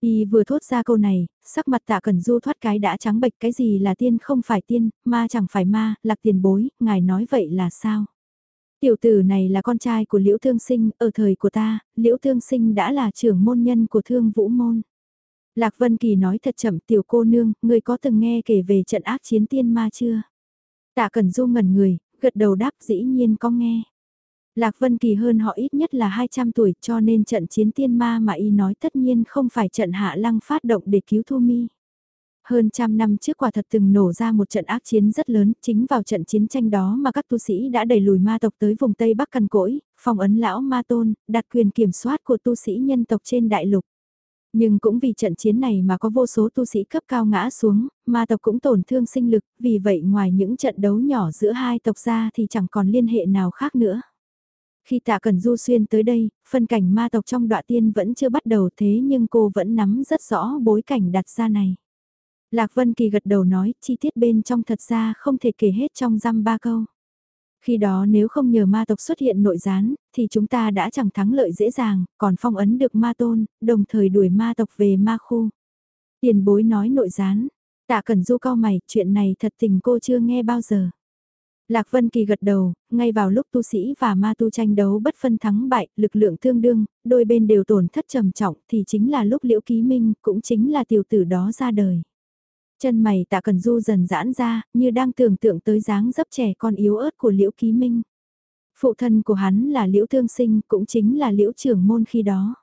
Y vừa thốt ra câu này, sắc mặt tạ cần du thoát cái đã trắng bệch cái gì là tiên không phải tiên, ma chẳng phải ma, lạc tiền bối, ngài nói vậy là sao? Tiểu tử này là con trai của Liễu Thương Sinh, ở thời của ta, Liễu Thương Sinh đã là trưởng môn nhân của Thương Vũ Môn. Lạc Vân Kỳ nói thật chậm tiểu cô nương, người có từng nghe kể về trận ác chiến tiên ma chưa? Tạ Cẩn Du ngẩn người, gật đầu đáp dĩ nhiên có nghe. Lạc Vân Kỳ hơn họ ít nhất là 200 tuổi cho nên trận chiến tiên ma mà y nói tất nhiên không phải trận hạ lăng phát động để cứu Thu Mi. Hơn trăm năm trước quả thật từng nổ ra một trận ác chiến rất lớn, chính vào trận chiến tranh đó mà các tu sĩ đã đẩy lùi ma tộc tới vùng Tây Bắc Căn Cỗi, phong ấn lão ma tôn, đặt quyền kiểm soát của tu sĩ nhân tộc trên đại lục. Nhưng cũng vì trận chiến này mà có vô số tu sĩ cấp cao ngã xuống, ma tộc cũng tổn thương sinh lực, vì vậy ngoài những trận đấu nhỏ giữa hai tộc ra thì chẳng còn liên hệ nào khác nữa. Khi tạ cần du xuyên tới đây, phân cảnh ma tộc trong đoạn tiên vẫn chưa bắt đầu thế nhưng cô vẫn nắm rất rõ bối cảnh đặt ra này. Lạc Vân Kỳ gật đầu nói, chi tiết bên trong thật ra không thể kể hết trong răm ba câu. Khi đó nếu không nhờ ma tộc xuất hiện nội gián, thì chúng ta đã chẳng thắng lợi dễ dàng, còn phong ấn được ma tôn, đồng thời đuổi ma tộc về ma khu. Tiền bối nói nội gián, tạ cần du cao mày, chuyện này thật tình cô chưa nghe bao giờ. Lạc Vân Kỳ gật đầu, ngay vào lúc tu sĩ và ma tu tranh đấu bất phân thắng bại, lực lượng tương đương, đôi bên đều tổn thất trầm trọng thì chính là lúc Liễu Ký Minh cũng chính là tiểu tử đó ra đời. Chân mày tạ cần du dần giãn ra, như đang tưởng tượng tới dáng dấp trẻ con yếu ớt của Liễu Ký Minh. Phụ thân của hắn là Liễu Thương Sinh, cũng chính là Liễu trưởng môn khi đó.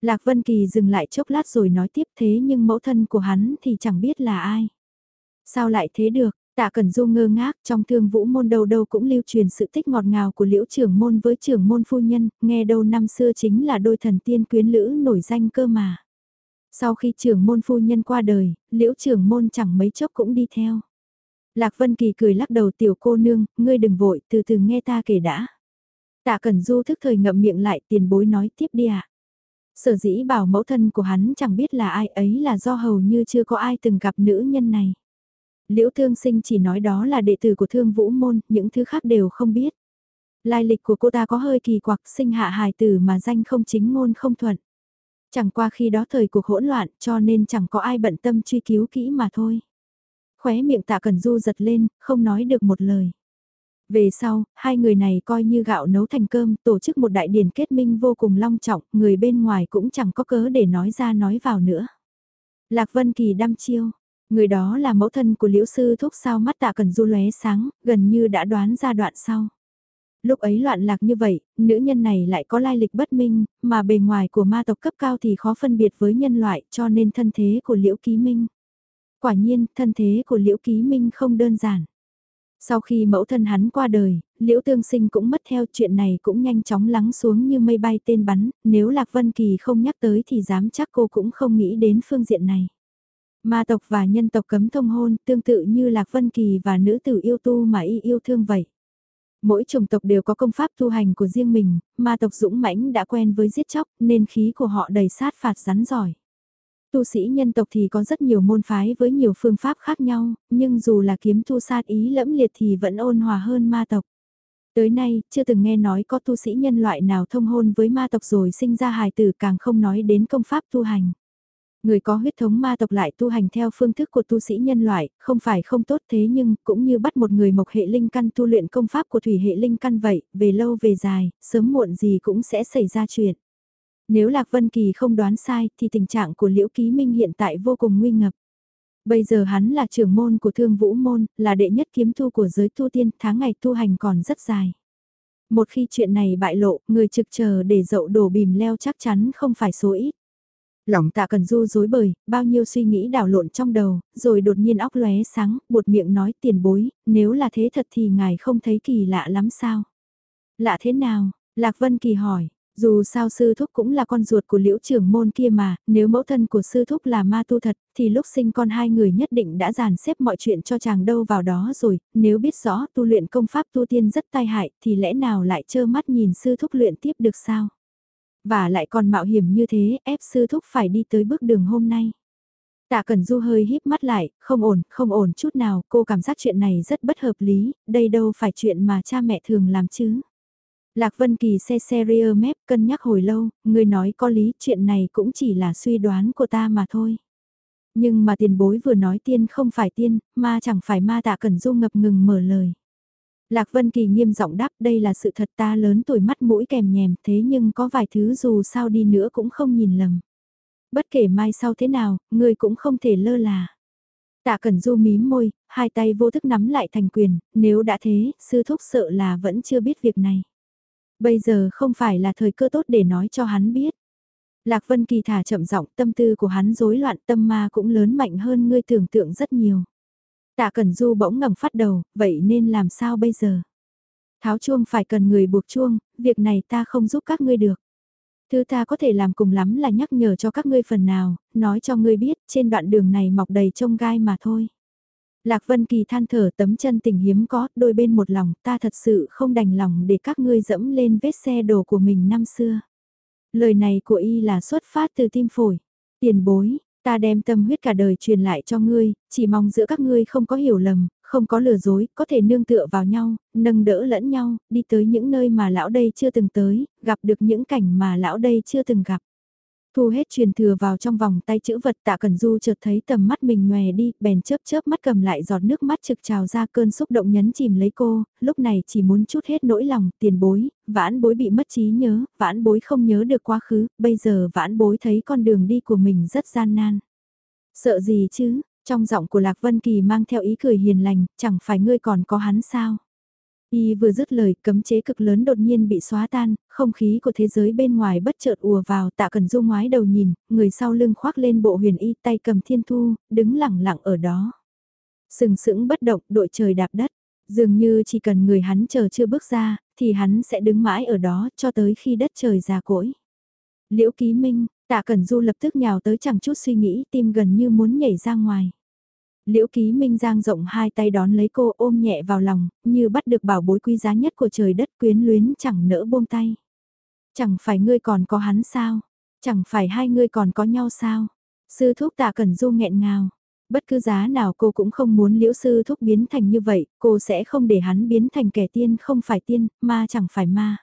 Lạc Vân Kỳ dừng lại chốc lát rồi nói tiếp thế nhưng mẫu thân của hắn thì chẳng biết là ai. Sao lại thế được, tạ cần du ngơ ngác trong thương vũ môn đâu đâu cũng lưu truyền sự tích ngọt ngào của liễu trưởng môn với trưởng môn phu nhân, nghe đâu năm xưa chính là đôi thần tiên quyến lữ nổi danh cơ mà. Sau khi trưởng môn phu nhân qua đời, liễu trưởng môn chẳng mấy chốc cũng đi theo. Lạc Vân Kỳ cười lắc đầu tiểu cô nương, ngươi đừng vội, từ từ nghe ta kể đã. Tạ Cẩn Du thức thời ngậm miệng lại tiền bối nói tiếp đi ạ. Sở dĩ bảo mẫu thân của hắn chẳng biết là ai ấy là do hầu như chưa có ai từng gặp nữ nhân này. Liễu Thương Sinh chỉ nói đó là đệ tử của Thương Vũ Môn, những thứ khác đều không biết. Lai lịch của cô ta có hơi kỳ quặc sinh hạ hài tử mà danh không chính ngôn không thuận. Chẳng qua khi đó thời cuộc hỗn loạn cho nên chẳng có ai bận tâm truy cứu kỹ mà thôi. Khóe miệng tạ cần du giật lên, không nói được một lời. Về sau, hai người này coi như gạo nấu thành cơm, tổ chức một đại điển kết minh vô cùng long trọng, người bên ngoài cũng chẳng có cớ để nói ra nói vào nữa. Lạc Vân Kỳ đăm chiêu, người đó là mẫu thân của liễu sư thúc sao mắt tạ cần du lóe sáng, gần như đã đoán ra đoạn sau. Lúc ấy loạn lạc như vậy, nữ nhân này lại có lai lịch bất minh, mà bề ngoài của ma tộc cấp cao thì khó phân biệt với nhân loại cho nên thân thế của Liễu Ký Minh. Quả nhiên, thân thế của Liễu Ký Minh không đơn giản. Sau khi mẫu thân hắn qua đời, Liễu Tương Sinh cũng mất theo chuyện này cũng nhanh chóng lắng xuống như mây bay tên bắn, nếu Lạc Vân Kỳ không nhắc tới thì dám chắc cô cũng không nghĩ đến phương diện này. Ma tộc và nhân tộc cấm thông hôn tương tự như Lạc Vân Kỳ và nữ tử yêu tu mà y yêu thương vậy. Mỗi chủng tộc đều có công pháp tu hành của riêng mình, ma tộc dũng mãnh đã quen với giết chóc nên khí của họ đầy sát phạt rắn giỏi. Tu sĩ nhân tộc thì có rất nhiều môn phái với nhiều phương pháp khác nhau, nhưng dù là kiếm tu sát ý lẫm liệt thì vẫn ôn hòa hơn ma tộc. Tới nay, chưa từng nghe nói có tu sĩ nhân loại nào thông hôn với ma tộc rồi sinh ra hài tử càng không nói đến công pháp tu hành. Người có huyết thống ma tộc lại tu hành theo phương thức của tu sĩ nhân loại, không phải không tốt thế nhưng cũng như bắt một người mộc hệ linh căn tu luyện công pháp của thủy hệ linh căn vậy, về lâu về dài, sớm muộn gì cũng sẽ xảy ra chuyện. Nếu Lạc Vân Kỳ không đoán sai thì tình trạng của Liễu Ký Minh hiện tại vô cùng nguy ngập. Bây giờ hắn là trưởng môn của thương vũ môn, là đệ nhất kiếm tu của giới tu tiên, tháng ngày tu hành còn rất dài. Một khi chuyện này bại lộ, người trực chờ để dậu đổ bìm leo chắc chắn không phải số ít. Lòng tạ cần du dối bời, bao nhiêu suy nghĩ đảo lộn trong đầu, rồi đột nhiên óc lóe sáng, buột miệng nói tiền bối, nếu là thế thật thì ngài không thấy kỳ lạ lắm sao? Lạ thế nào? Lạc Vân Kỳ hỏi, dù sao sư thúc cũng là con ruột của liễu trưởng môn kia mà, nếu mẫu thân của sư thúc là ma tu thật, thì lúc sinh con hai người nhất định đã dàn xếp mọi chuyện cho chàng đâu vào đó rồi, nếu biết rõ tu luyện công pháp tu tiên rất tai hại thì lẽ nào lại trơ mắt nhìn sư thúc luyện tiếp được sao? Và lại còn mạo hiểm như thế, ép sư thúc phải đi tới bước đường hôm nay. Tạ Cẩn Du hơi híp mắt lại, không ổn, không ổn chút nào, cô cảm giác chuyện này rất bất hợp lý, đây đâu phải chuyện mà cha mẹ thường làm chứ. Lạc Vân Kỳ xe xe rear mép cân nhắc hồi lâu, người nói có lý, chuyện này cũng chỉ là suy đoán của ta mà thôi. Nhưng mà tiền bối vừa nói tiên không phải tiên, ma chẳng phải ma tạ cần du ngập ngừng mở lời. Lạc Vân Kỳ nghiêm giọng đáp đây là sự thật ta lớn tuổi mắt mũi kèm nhèm thế nhưng có vài thứ dù sao đi nữa cũng không nhìn lầm. Bất kể mai sau thế nào, người cũng không thể lơ là. Tạ Cẩn Du mím môi, hai tay vô thức nắm lại thành quyền, nếu đã thế, sư thúc sợ là vẫn chưa biết việc này. Bây giờ không phải là thời cơ tốt để nói cho hắn biết. Lạc Vân Kỳ thả chậm giọng tâm tư của hắn rối loạn tâm ma cũng lớn mạnh hơn ngươi tưởng tượng rất nhiều. Tạ Cẩn Du bỗng ngẩng phát đầu, vậy nên làm sao bây giờ? Tháo chuông phải cần người buộc chuông, việc này ta không giúp các ngươi được. Thứ ta có thể làm cùng lắm là nhắc nhở cho các ngươi phần nào, nói cho ngươi biết trên đoạn đường này mọc đầy trông gai mà thôi. Lạc Vân Kỳ than thở tấm chân tình hiếm có, đôi bên một lòng, ta thật sự không đành lòng để các ngươi dẫm lên vết xe đồ của mình năm xưa. Lời này của y là xuất phát từ tim phổi. Tiền bối, Ta đem tâm huyết cả đời truyền lại cho ngươi, chỉ mong giữa các ngươi không có hiểu lầm, không có lừa dối, có thể nương tựa vào nhau, nâng đỡ lẫn nhau, đi tới những nơi mà lão đây chưa từng tới, gặp được những cảnh mà lão đây chưa từng gặp. Thu hết truyền thừa vào trong vòng tay chữ vật tạ cần du chợt thấy tầm mắt mình nhòe đi, bèn chớp chớp mắt cầm lại giọt nước mắt trực trào ra cơn xúc động nhấn chìm lấy cô, lúc này chỉ muốn chút hết nỗi lòng, tiền bối, vãn bối bị mất trí nhớ, vãn bối không nhớ được quá khứ, bây giờ vãn bối thấy con đường đi của mình rất gian nan. Sợ gì chứ, trong giọng của Lạc Vân Kỳ mang theo ý cười hiền lành, chẳng phải ngươi còn có hắn sao? Y vừa dứt lời, cấm chế cực lớn đột nhiên bị xóa tan, không khí của thế giới bên ngoài bất chợt ùa vào, tạ cần du ngoái đầu nhìn, người sau lưng khoác lên bộ huyền y tay cầm thiên thu, đứng lẳng lặng ở đó. Sừng sững bất động, đội trời đạp đất, dường như chỉ cần người hắn chờ chưa bước ra, thì hắn sẽ đứng mãi ở đó cho tới khi đất trời già cỗi. Liễu Ký Minh, tạ cần du lập tức nhào tới chẳng chút suy nghĩ, tim gần như muốn nhảy ra ngoài. Liễu Ký Minh giang rộng hai tay đón lấy cô ôm nhẹ vào lòng, như bắt được bảo bối quý giá nhất của trời đất quyến luyến chẳng nỡ buông tay. Chẳng phải ngươi còn có hắn sao? Chẳng phải hai ngươi còn có nhau sao? Sư thúc tạ cần du nghẹn ngào. Bất cứ giá nào cô cũng không muốn liễu sư thúc biến thành như vậy, cô sẽ không để hắn biến thành kẻ tiên không phải tiên, ma chẳng phải ma.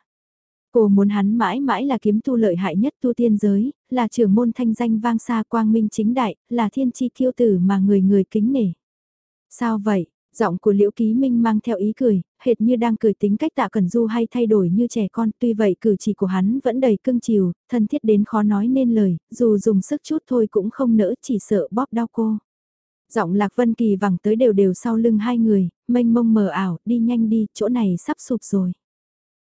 Cô muốn hắn mãi mãi là kiếm tu lợi hại nhất tu tiên giới, là trưởng môn thanh danh vang xa quang minh chính đại, là thiên chi kiêu tử mà người người kính nể. Sao vậy? Giọng của Liễu Ký Minh mang theo ý cười, hệt như đang cười tính cách tạ cần du hay thay đổi như trẻ con, tuy vậy cử chỉ của hắn vẫn đầy cưng chiều, thân thiết đến khó nói nên lời, dù dùng sức chút thôi cũng không nỡ chỉ sợ bóp đau cô. Giọng Lạc Vân Kỳ vẳng tới đều đều sau lưng hai người, mênh mông mờ ảo, đi nhanh đi, chỗ này sắp sụp rồi.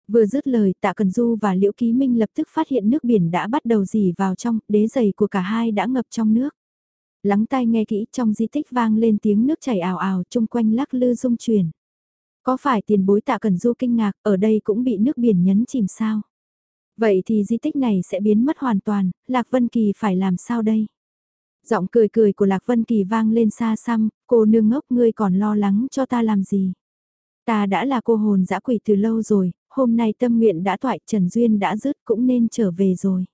Vừa dứt lời tạ Cần Du và Liễu Ký Minh lập tức phát hiện nước biển đã bắt đầu dì vào trong, đế giày của cả hai đã ngập trong nước. Lắng tai nghe kỹ trong di tích vang lên tiếng nước chảy ào ào chung quanh lắc lư rung chuyển. Có phải tiền bối tạ Cần Du kinh ngạc ở đây cũng bị nước biển nhấn chìm sao? Vậy thì di tích này sẽ biến mất hoàn toàn, Lạc Vân Kỳ phải làm sao đây? Giọng cười cười của Lạc Vân Kỳ vang lên xa xăm, cô nương ngốc ngươi còn lo lắng cho ta làm gì? Ta đã là cô hồn dã quỷ từ lâu rồi, hôm nay tâm nguyện đã thoại Trần Duyên đã dứt cũng nên trở về rồi.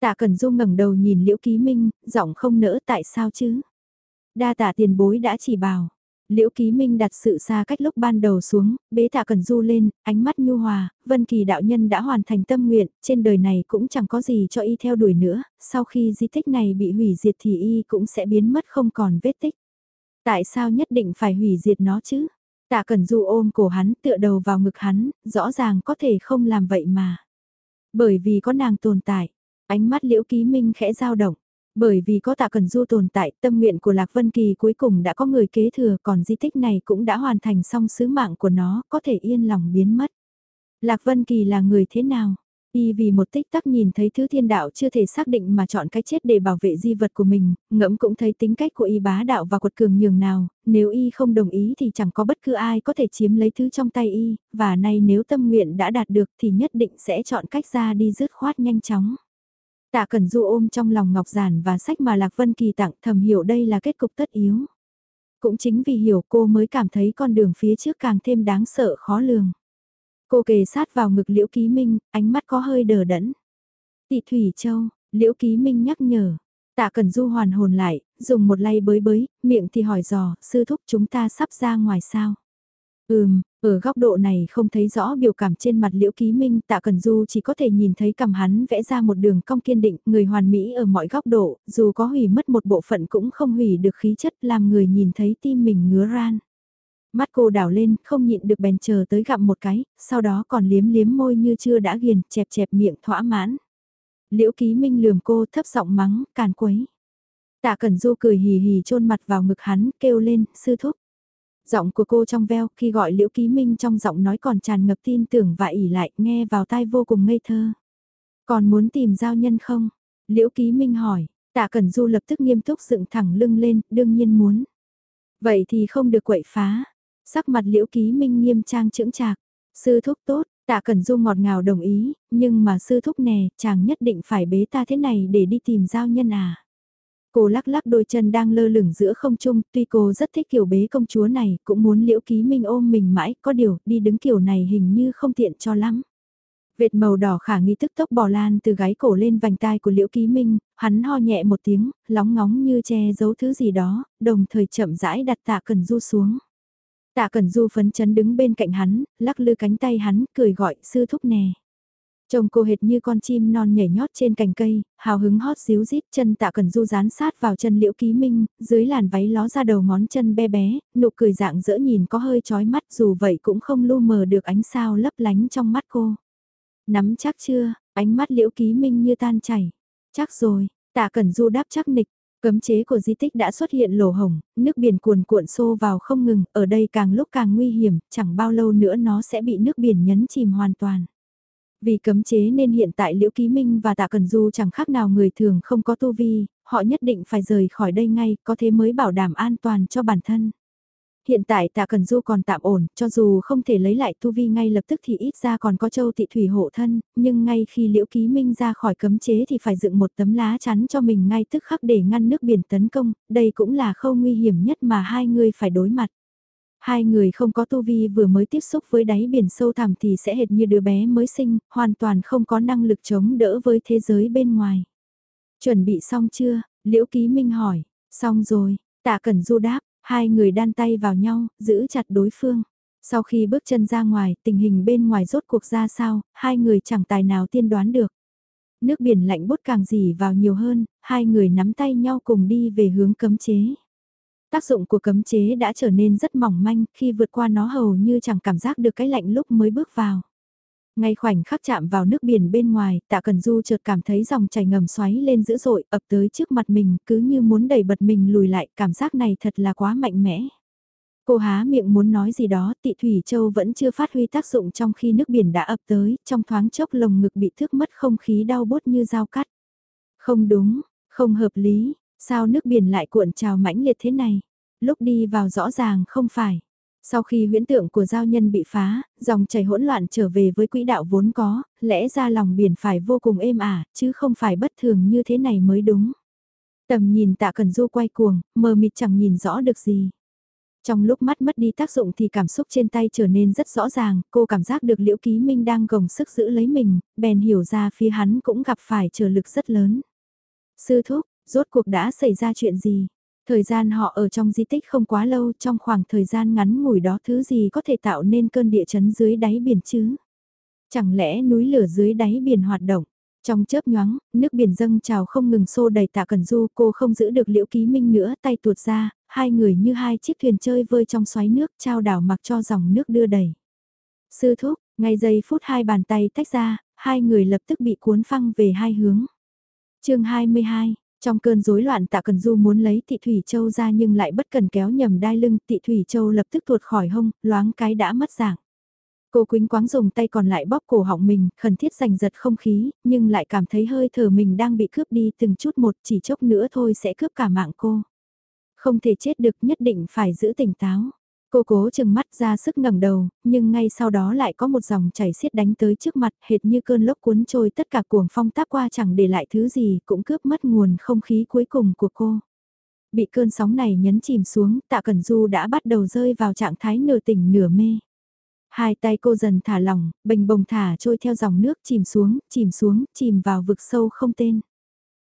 Tạ Cần Du ngẩng đầu nhìn Liễu Ký Minh, giọng không nỡ tại sao chứ? Đa tạ tiền bối đã chỉ bảo. Liễu Ký Minh đặt sự xa cách lúc ban đầu xuống, bế Tạ Cần Du lên, ánh mắt nhu hòa, Vân Kỳ đạo nhân đã hoàn thành tâm nguyện, trên đời này cũng chẳng có gì cho y theo đuổi nữa, sau khi di tích này bị hủy diệt thì y cũng sẽ biến mất không còn vết tích. Tại sao nhất định phải hủy diệt nó chứ? Tạ Cần Du ôm cổ hắn tựa đầu vào ngực hắn, rõ ràng có thể không làm vậy mà. Bởi vì có nàng tồn tại, ánh mắt liễu ký minh khẽ dao động. Bởi vì có tạ cần du tồn tại, tâm nguyện của Lạc Vân Kỳ cuối cùng đã có người kế thừa, còn di tích này cũng đã hoàn thành xong sứ mạng của nó, có thể yên lòng biến mất. Lạc Vân Kỳ là người thế nào? Y vì một tích tắc nhìn thấy thứ thiên đạo chưa thể xác định mà chọn cái chết để bảo vệ di vật của mình, ngẫm cũng thấy tính cách của y bá đạo và quật cường nhường nào, nếu y không đồng ý thì chẳng có bất cứ ai có thể chiếm lấy thứ trong tay y, và nay nếu tâm nguyện đã đạt được thì nhất định sẽ chọn cách ra đi dứt khoát nhanh chóng. Tạ Cẩn Du ôm trong lòng Ngọc Giản và sách mà Lạc Vân Kỳ tặng thầm hiểu đây là kết cục tất yếu. Cũng chính vì hiểu cô mới cảm thấy con đường phía trước càng thêm đáng sợ khó lường. Cô kề sát vào ngực Liễu Ký Minh, ánh mắt có hơi đờ đẫn. Tị Thủy Châu, Liễu Ký Minh nhắc nhở. Tạ Cẩn Du hoàn hồn lại, dùng một lay bới bới, miệng thì hỏi dò, sư thúc chúng ta sắp ra ngoài sao. Ừm, ở góc độ này không thấy rõ biểu cảm trên mặt Liễu Ký Minh, Tạ Cần Du chỉ có thể nhìn thấy cầm hắn vẽ ra một đường cong kiên định, người hoàn mỹ ở mọi góc độ, dù có hủy mất một bộ phận cũng không hủy được khí chất làm người nhìn thấy tim mình ngứa ran. Mắt cô đảo lên, không nhịn được bèn chờ tới gặm một cái, sau đó còn liếm liếm môi như chưa đã ghiền, chẹp chẹp miệng thỏa mãn. Liễu Ký Minh lườm cô thấp giọng mắng, càn quấy. Tạ Cẩn Du cười hì hì chôn mặt vào ngực hắn, kêu lên, sư thúc. Giọng của cô trong veo khi gọi Liễu Ký Minh trong giọng nói còn tràn ngập tin tưởng và ỉ lại nghe vào tai vô cùng ngây thơ. Còn muốn tìm giao nhân không? Liễu Ký Minh hỏi, tạ Cẩn Du lập tức nghiêm túc dựng thẳng lưng lên, đương nhiên muốn. Vậy thì không được quậy phá. Sắc mặt Liễu Ký Minh nghiêm trang chững trạc Sư thúc tốt, tạ Cẩn Du ngọt ngào đồng ý, nhưng mà sư thúc nè, chàng nhất định phải bế ta thế này để đi tìm giao nhân à. Cô lắc lắc đôi chân đang lơ lửng giữa không trung, tuy cô rất thích kiểu bế công chúa này, cũng muốn liễu ký minh ôm mình mãi, có điều, đi đứng kiểu này hình như không tiện cho lắm. Vệt màu đỏ khả nghi tức tốc bò lan từ gáy cổ lên vành tai của liễu ký minh, hắn ho nhẹ một tiếng, lóng ngóng như che giấu thứ gì đó, đồng thời chậm rãi đặt tạ cần du xuống. Tạ cần du phấn chấn đứng bên cạnh hắn, lắc lư cánh tay hắn, cười gọi sư thúc nè. Trông cô hệt như con chim non nhảy nhót trên cành cây, hào hứng hót xíu rít chân tạ cần du dán sát vào chân liễu ký minh, dưới làn váy ló ra đầu ngón chân bé bé, nụ cười dạng dỡ nhìn có hơi chói mắt dù vậy cũng không lu mờ được ánh sao lấp lánh trong mắt cô. Nắm chắc chưa, ánh mắt liễu ký minh như tan chảy. Chắc rồi, tạ cần du đáp chắc nịch, Cấm chế của di tích đã xuất hiện lỗ hồng, nước biển cuồn cuộn xô vào không ngừng, ở đây càng lúc càng nguy hiểm, chẳng bao lâu nữa nó sẽ bị nước biển nhấn chìm hoàn toàn. Vì cấm chế nên hiện tại Liễu Ký Minh và Tạ Cần Du chẳng khác nào người thường không có tu vi, họ nhất định phải rời khỏi đây ngay, có thế mới bảo đảm an toàn cho bản thân hiện tại tạ cần du còn tạm ổn, cho dù không thể lấy lại tu vi ngay lập tức thì ít ra còn có châu tị thủy hộ thân, nhưng ngay khi liễu ký minh ra khỏi cấm chế thì phải dựng một tấm lá chắn cho mình ngay tức khắc để ngăn nước biển tấn công, đây cũng là khâu nguy hiểm nhất mà hai người phải đối mặt. Hai người không có tu vi vừa mới tiếp xúc với đáy biển sâu thẳm thì sẽ hệt như đứa bé mới sinh, hoàn toàn không có năng lực chống đỡ với thế giới bên ngoài. Chuẩn bị xong chưa? Liễu Ký Minh hỏi. Xong rồi, tạ cẩn du đáp, hai người đan tay vào nhau, giữ chặt đối phương. Sau khi bước chân ra ngoài, tình hình bên ngoài rốt cuộc ra sao, hai người chẳng tài nào tiên đoán được. Nước biển lạnh bút càng dì vào nhiều hơn, hai người nắm tay nhau cùng đi về hướng cấm chế. Tác dụng của cấm chế đã trở nên rất mỏng manh, khi vượt qua nó hầu như chẳng cảm giác được cái lạnh lúc mới bước vào. Ngay khoảnh khắc chạm vào nước biển bên ngoài, tạ cần du chợt cảm thấy dòng chảy ngầm xoáy lên dữ dội, ập tới trước mặt mình, cứ như muốn đẩy bật mình lùi lại, cảm giác này thật là quá mạnh mẽ. Cô há miệng muốn nói gì đó, tị Thủy Châu vẫn chưa phát huy tác dụng trong khi nước biển đã ập tới, trong thoáng chốc lồng ngực bị thước mất không khí đau bốt như dao cắt. Không đúng, không hợp lý, sao nước biển lại cuộn trào mãnh liệt thế này? Lúc đi vào rõ ràng không phải. Sau khi huyễn tượng của giao nhân bị phá, dòng chảy hỗn loạn trở về với quỹ đạo vốn có, lẽ ra lòng biển phải vô cùng êm ả, chứ không phải bất thường như thế này mới đúng. Tầm nhìn tạ cần du quay cuồng, mờ mịt chẳng nhìn rõ được gì. Trong lúc mắt mất đi tác dụng thì cảm xúc trên tay trở nên rất rõ ràng, cô cảm giác được liễu ký minh đang gồng sức giữ lấy mình, bèn hiểu ra phía hắn cũng gặp phải trở lực rất lớn. Sư thúc, rốt cuộc đã xảy ra chuyện gì? Thời gian họ ở trong di tích không quá lâu trong khoảng thời gian ngắn ngủi đó thứ gì có thể tạo nên cơn địa chấn dưới đáy biển chứ? Chẳng lẽ núi lửa dưới đáy biển hoạt động? Trong chớp nhoáng, nước biển dâng trào không ngừng xô đầy tạ cần du cô không giữ được liễu ký minh nữa tay tuột ra, hai người như hai chiếc thuyền chơi vơi trong xoáy nước trao đảo mặc cho dòng nước đưa đẩy. Sư thúc, ngay giây phút hai bàn tay tách ra, hai người lập tức bị cuốn phăng về hai hướng. chương 22, trong cơn rối loạn tạ cần du muốn lấy tị Thủy Châu ra nhưng lại bất cần kéo nhầm đai lưng tị Thủy Châu lập tức tuột khỏi hông, loáng cái đã mất dạng. Cô quýnh quáng dùng tay còn lại bóp cổ họng mình, khẩn thiết giành giật không khí, nhưng lại cảm thấy hơi thở mình đang bị cướp đi từng chút một chỉ chốc nữa thôi sẽ cướp cả mạng cô. Không thể chết được nhất định phải giữ tỉnh táo. Cô cố chừng mắt ra sức ngẩng đầu, nhưng ngay sau đó lại có một dòng chảy xiết đánh tới trước mặt, hệt như cơn lốc cuốn trôi tất cả cuồng phong táp qua chẳng để lại thứ gì, cũng cướp mất nguồn không khí cuối cùng của cô. Bị cơn sóng này nhấn chìm xuống, tạ Cẩn Du đã bắt đầu rơi vào trạng thái nửa tỉnh nửa mê. Hai tay cô dần thả lỏng, bình bồng thả trôi theo dòng nước chìm xuống, chìm xuống, chìm vào vực sâu không tên.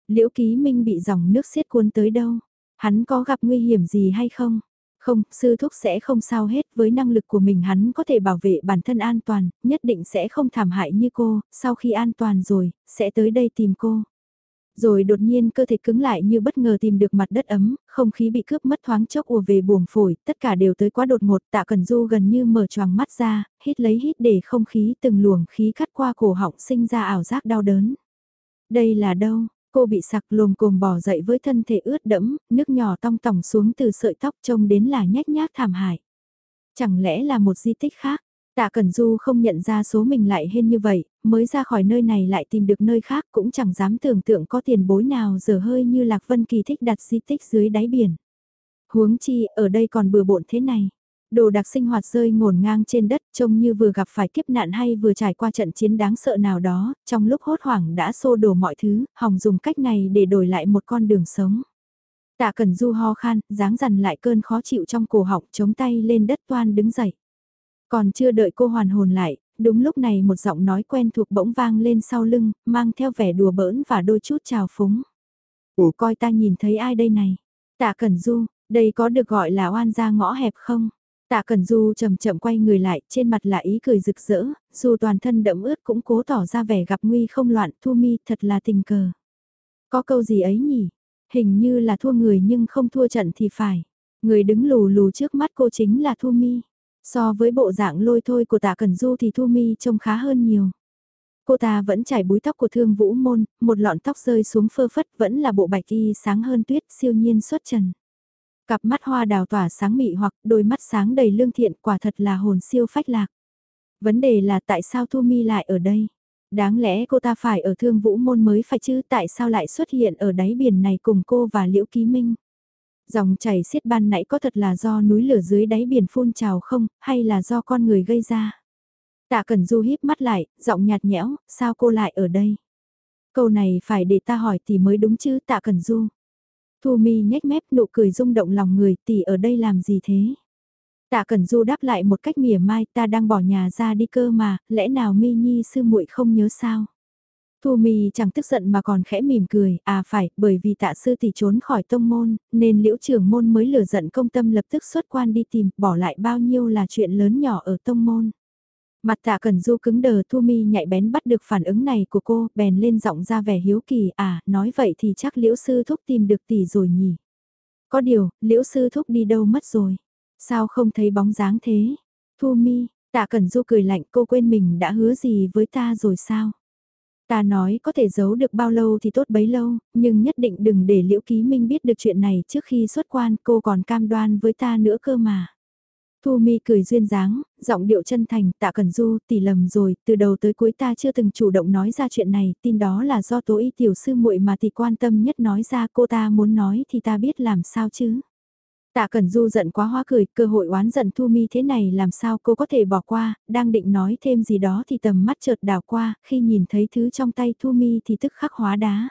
Liễu Ký Minh bị dòng nước xiết cuốn tới đâu? Hắn có gặp nguy hiểm gì hay không? Không, sư thúc sẽ không sao hết, với năng lực của mình hắn có thể bảo vệ bản thân an toàn, nhất định sẽ không thảm hại như cô, sau khi an toàn rồi, sẽ tới đây tìm cô. Rồi đột nhiên cơ thể cứng lại như bất ngờ tìm được mặt đất ấm, không khí bị cướp mất thoáng chốc ùa về buồng phổi, tất cả đều tới quá đột ngột, tạ cần du gần như mở choàng mắt ra, hít lấy hít để không khí từng luồng khí cắt qua cổ họng sinh ra ảo giác đau đớn. Đây là đâu? Cô bị sặc lồm cồm bỏ dậy với thân thể ướt đẫm, nước nhỏ tong tỏng xuống từ sợi tóc trông đến là nhách nhác thảm hại. Chẳng lẽ là một di tích khác? Tạ Cẩn Du không nhận ra số mình lại hên như vậy, mới ra khỏi nơi này lại tìm được nơi khác cũng chẳng dám tưởng tượng có tiền bối nào giờ hơi như Lạc Vân Kỳ thích đặt di tích dưới đáy biển. Huống chi, ở đây còn bừa bộn thế này. Đồ đặc sinh hoạt rơi ngổn ngang trên đất trông như vừa gặp phải kiếp nạn hay vừa trải qua trận chiến đáng sợ nào đó, trong lúc hốt hoảng đã xô đổ mọi thứ, hòng dùng cách này để đổi lại một con đường sống. Tạ Cần Du ho khan, dáng dằn lại cơn khó chịu trong cổ họng chống tay lên đất toan đứng dậy. Còn chưa đợi cô hoàn hồn lại, đúng lúc này một giọng nói quen thuộc bỗng vang lên sau lưng, mang theo vẻ đùa bỡn và đôi chút trào phúng. Ủa coi ta nhìn thấy ai đây này? Tạ Cần Du, đây có được gọi là oan gia ngõ hẹp không? Tạ Cần Du chậm chậm quay người lại, trên mặt là ý cười rực rỡ, dù toàn thân đẫm ướt cũng cố tỏ ra vẻ gặp nguy không loạn, Thu Mi thật là tình cờ. Có câu gì ấy nhỉ? Hình như là thua người nhưng không thua trận thì phải. Người đứng lù lù trước mắt cô chính là Thu Mi. So với bộ dạng lôi thôi của Tạ Cần Du thì Thu Mi trông khá hơn nhiều. Cô ta vẫn trải búi tóc của thương vũ môn, một lọn tóc rơi xuống phơ phất vẫn là bộ bạch y sáng hơn tuyết siêu nhiên xuất trần. Cặp mắt hoa đào tỏa sáng mị hoặc đôi mắt sáng đầy lương thiện quả thật là hồn siêu phách lạc. Vấn đề là tại sao Thu Mi lại ở đây? Đáng lẽ cô ta phải ở thương vũ môn mới phải chứ tại sao lại xuất hiện ở đáy biển này cùng cô và Liễu Ký Minh? Dòng chảy xiết ban nãy có thật là do núi lửa dưới đáy biển phun trào không, hay là do con người gây ra? Tạ Cẩn Du híp mắt lại, giọng nhạt nhẽo, sao cô lại ở đây? Câu này phải để ta hỏi thì mới đúng chứ Tạ Cẩn Du. Thu Mi nhếch mép nụ cười rung động lòng người tỷ ở đây làm gì thế? Tạ Cẩn Du đáp lại một cách mỉa mai ta đang bỏ nhà ra đi cơ mà, lẽ nào Mi Nhi sư muội không nhớ sao? Thu Mi chẳng tức giận mà còn khẽ mỉm cười, à phải, bởi vì tạ sư tỷ trốn khỏi tông môn, nên liễu trưởng môn mới lừa giận công tâm lập tức xuất quan đi tìm, bỏ lại bao nhiêu là chuyện lớn nhỏ ở tông môn. Mặt tạ cẩn du cứng đờ Thu Mi nhạy bén bắt được phản ứng này của cô, bèn lên giọng ra vẻ hiếu kỳ, à, nói vậy thì chắc liễu sư thúc tìm được tỷ rồi nhỉ. Có điều, liễu sư thúc đi đâu mất rồi? Sao không thấy bóng dáng thế? Thu Mi, tạ cẩn du cười lạnh cô quên mình đã hứa gì với ta rồi sao? Ta nói có thể giấu được bao lâu thì tốt bấy lâu, nhưng nhất định đừng để Liễu Ký Minh biết được chuyện này trước khi xuất quan cô còn cam đoan với ta nữa cơ mà. Thu Mi cười duyên dáng, giọng điệu chân thành, tạ cần du, tỷ lầm rồi, từ đầu tới cuối ta chưa từng chủ động nói ra chuyện này, tin đó là do tố y tiểu sư muội mà tỷ quan tâm nhất nói ra cô ta muốn nói thì ta biết làm sao chứ. Tạ Cẩn Du giận quá hoa cười, cơ hội oán giận Thu Mi thế này làm sao cô có thể bỏ qua, đang định nói thêm gì đó thì tầm mắt chợt đảo qua, khi nhìn thấy thứ trong tay Thu Mi thì tức khắc hóa đá.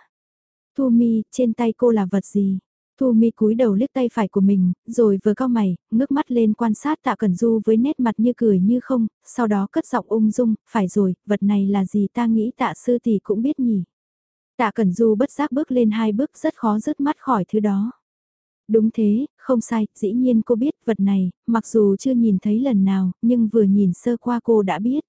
Thu Mi, trên tay cô là vật gì? Thu Mi cúi đầu liếc tay phải của mình, rồi vừa cao mày, ngước mắt lên quan sát Tạ Cẩn Du với nét mặt như cười như không, sau đó cất giọng ung dung, phải rồi, vật này là gì ta nghĩ Tạ Sư Tỷ cũng biết nhỉ. Tạ Cẩn Du bất giác bước lên hai bước rất khó rứt mắt khỏi thứ đó. Đúng thế, không sai, dĩ nhiên cô biết vật này, mặc dù chưa nhìn thấy lần nào, nhưng vừa nhìn sơ qua cô đã biết.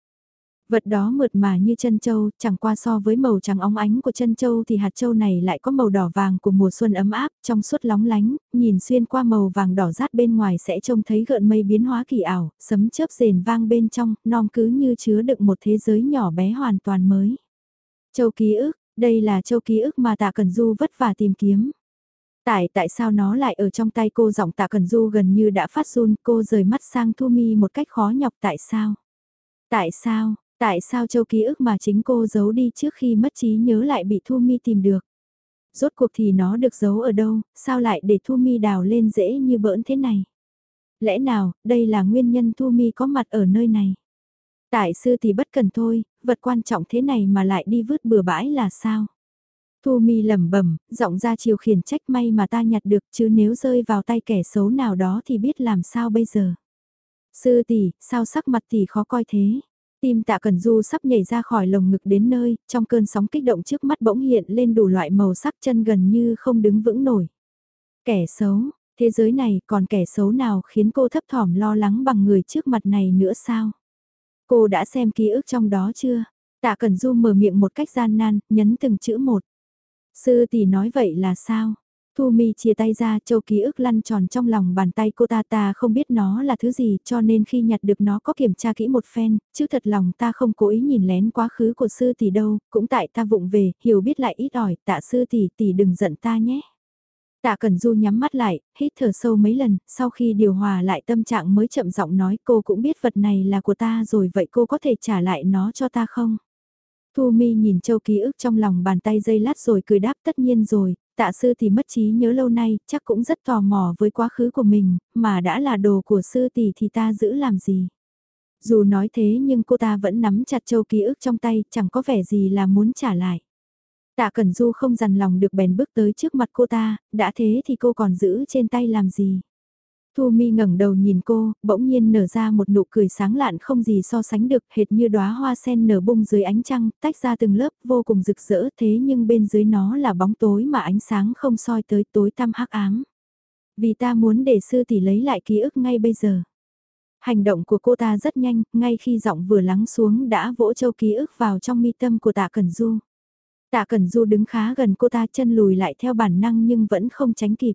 Vật đó mượt mà như chân châu, chẳng qua so với màu trắng óng ánh của chân châu thì hạt châu này lại có màu đỏ vàng của mùa xuân ấm áp, trong suốt lóng lánh, nhìn xuyên qua màu vàng đỏ rát bên ngoài sẽ trông thấy gợn mây biến hóa kỳ ảo, sấm chớp rền vang bên trong, non cứ như chứa đựng một thế giới nhỏ bé hoàn toàn mới. Châu ký ức, đây là châu ký ức mà tạ cần du vất vả tìm kiếm. Tại tại sao nó lại ở trong tay cô giọng tạ cần du gần như đã phát run cô rời mắt sang Thu Mi một cách khó nhọc tại sao? Tại sao, tại sao châu ký ức mà chính cô giấu đi trước khi mất trí nhớ lại bị Thu Mi tìm được? Rốt cuộc thì nó được giấu ở đâu, sao lại để Thu Mi đào lên dễ như bỡn thế này? Lẽ nào, đây là nguyên nhân Thu Mi có mặt ở nơi này? Tại sư thì bất cần thôi, vật quan trọng thế này mà lại đi vứt bừa bãi là sao? Thu mi lẩm bẩm, giọng ra chiều khiển trách may mà ta nhặt được chứ nếu rơi vào tay kẻ xấu nào đó thì biết làm sao bây giờ. Sư tỷ, sao sắc mặt tỷ khó coi thế? Tim tạ cần du sắp nhảy ra khỏi lồng ngực đến nơi, trong cơn sóng kích động trước mắt bỗng hiện lên đủ loại màu sắc chân gần như không đứng vững nổi. Kẻ xấu, thế giới này còn kẻ xấu nào khiến cô thấp thỏm lo lắng bằng người trước mặt này nữa sao? Cô đã xem ký ức trong đó chưa? Tạ Cần Du mở miệng một cách gian nan, nhấn từng chữ một. Sư tỷ nói vậy là sao? Thu Mi chia tay ra châu ký ức lăn tròn trong lòng bàn tay cô ta ta không biết nó là thứ gì cho nên khi nhặt được nó có kiểm tra kỹ một phen, chứ thật lòng ta không cố ý nhìn lén quá khứ của sư tỷ đâu, cũng tại ta vụng về, hiểu biết lại ít ỏi, tạ sư tỷ tỷ đừng giận ta nhé. Tạ Cần Du nhắm mắt lại, hít thở sâu mấy lần, sau khi điều hòa lại tâm trạng mới chậm giọng nói cô cũng biết vật này là của ta rồi vậy cô có thể trả lại nó cho ta không? Thu Mi nhìn châu ký ức trong lòng bàn tay dây lát rồi cười đáp tất nhiên rồi, tạ sư thì mất trí nhớ lâu nay, chắc cũng rất tò mò với quá khứ của mình, mà đã là đồ của sư tỷ thì ta giữ làm gì. Dù nói thế nhưng cô ta vẫn nắm chặt châu ký ức trong tay, chẳng có vẻ gì là muốn trả lại. Tạ Cẩn Du không dằn lòng được bèn bước tới trước mặt cô ta, đã thế thì cô còn giữ trên tay làm gì. Thu Mi ngẩng đầu nhìn cô, bỗng nhiên nở ra một nụ cười sáng lạn không gì so sánh được, hệt như đóa hoa sen nở bung dưới ánh trăng, tách ra từng lớp vô cùng rực rỡ thế nhưng bên dưới nó là bóng tối mà ánh sáng không soi tới tối tăm hắc ám. Vì ta muốn để sư tỷ lấy lại ký ức ngay bây giờ. Hành động của cô ta rất nhanh, ngay khi giọng vừa lắng xuống đã vỗ châu ký ức vào trong mi tâm của tạ Cẩn Du. Tạ Cẩn Du đứng khá gần cô ta chân lùi lại theo bản năng nhưng vẫn không tránh kịp.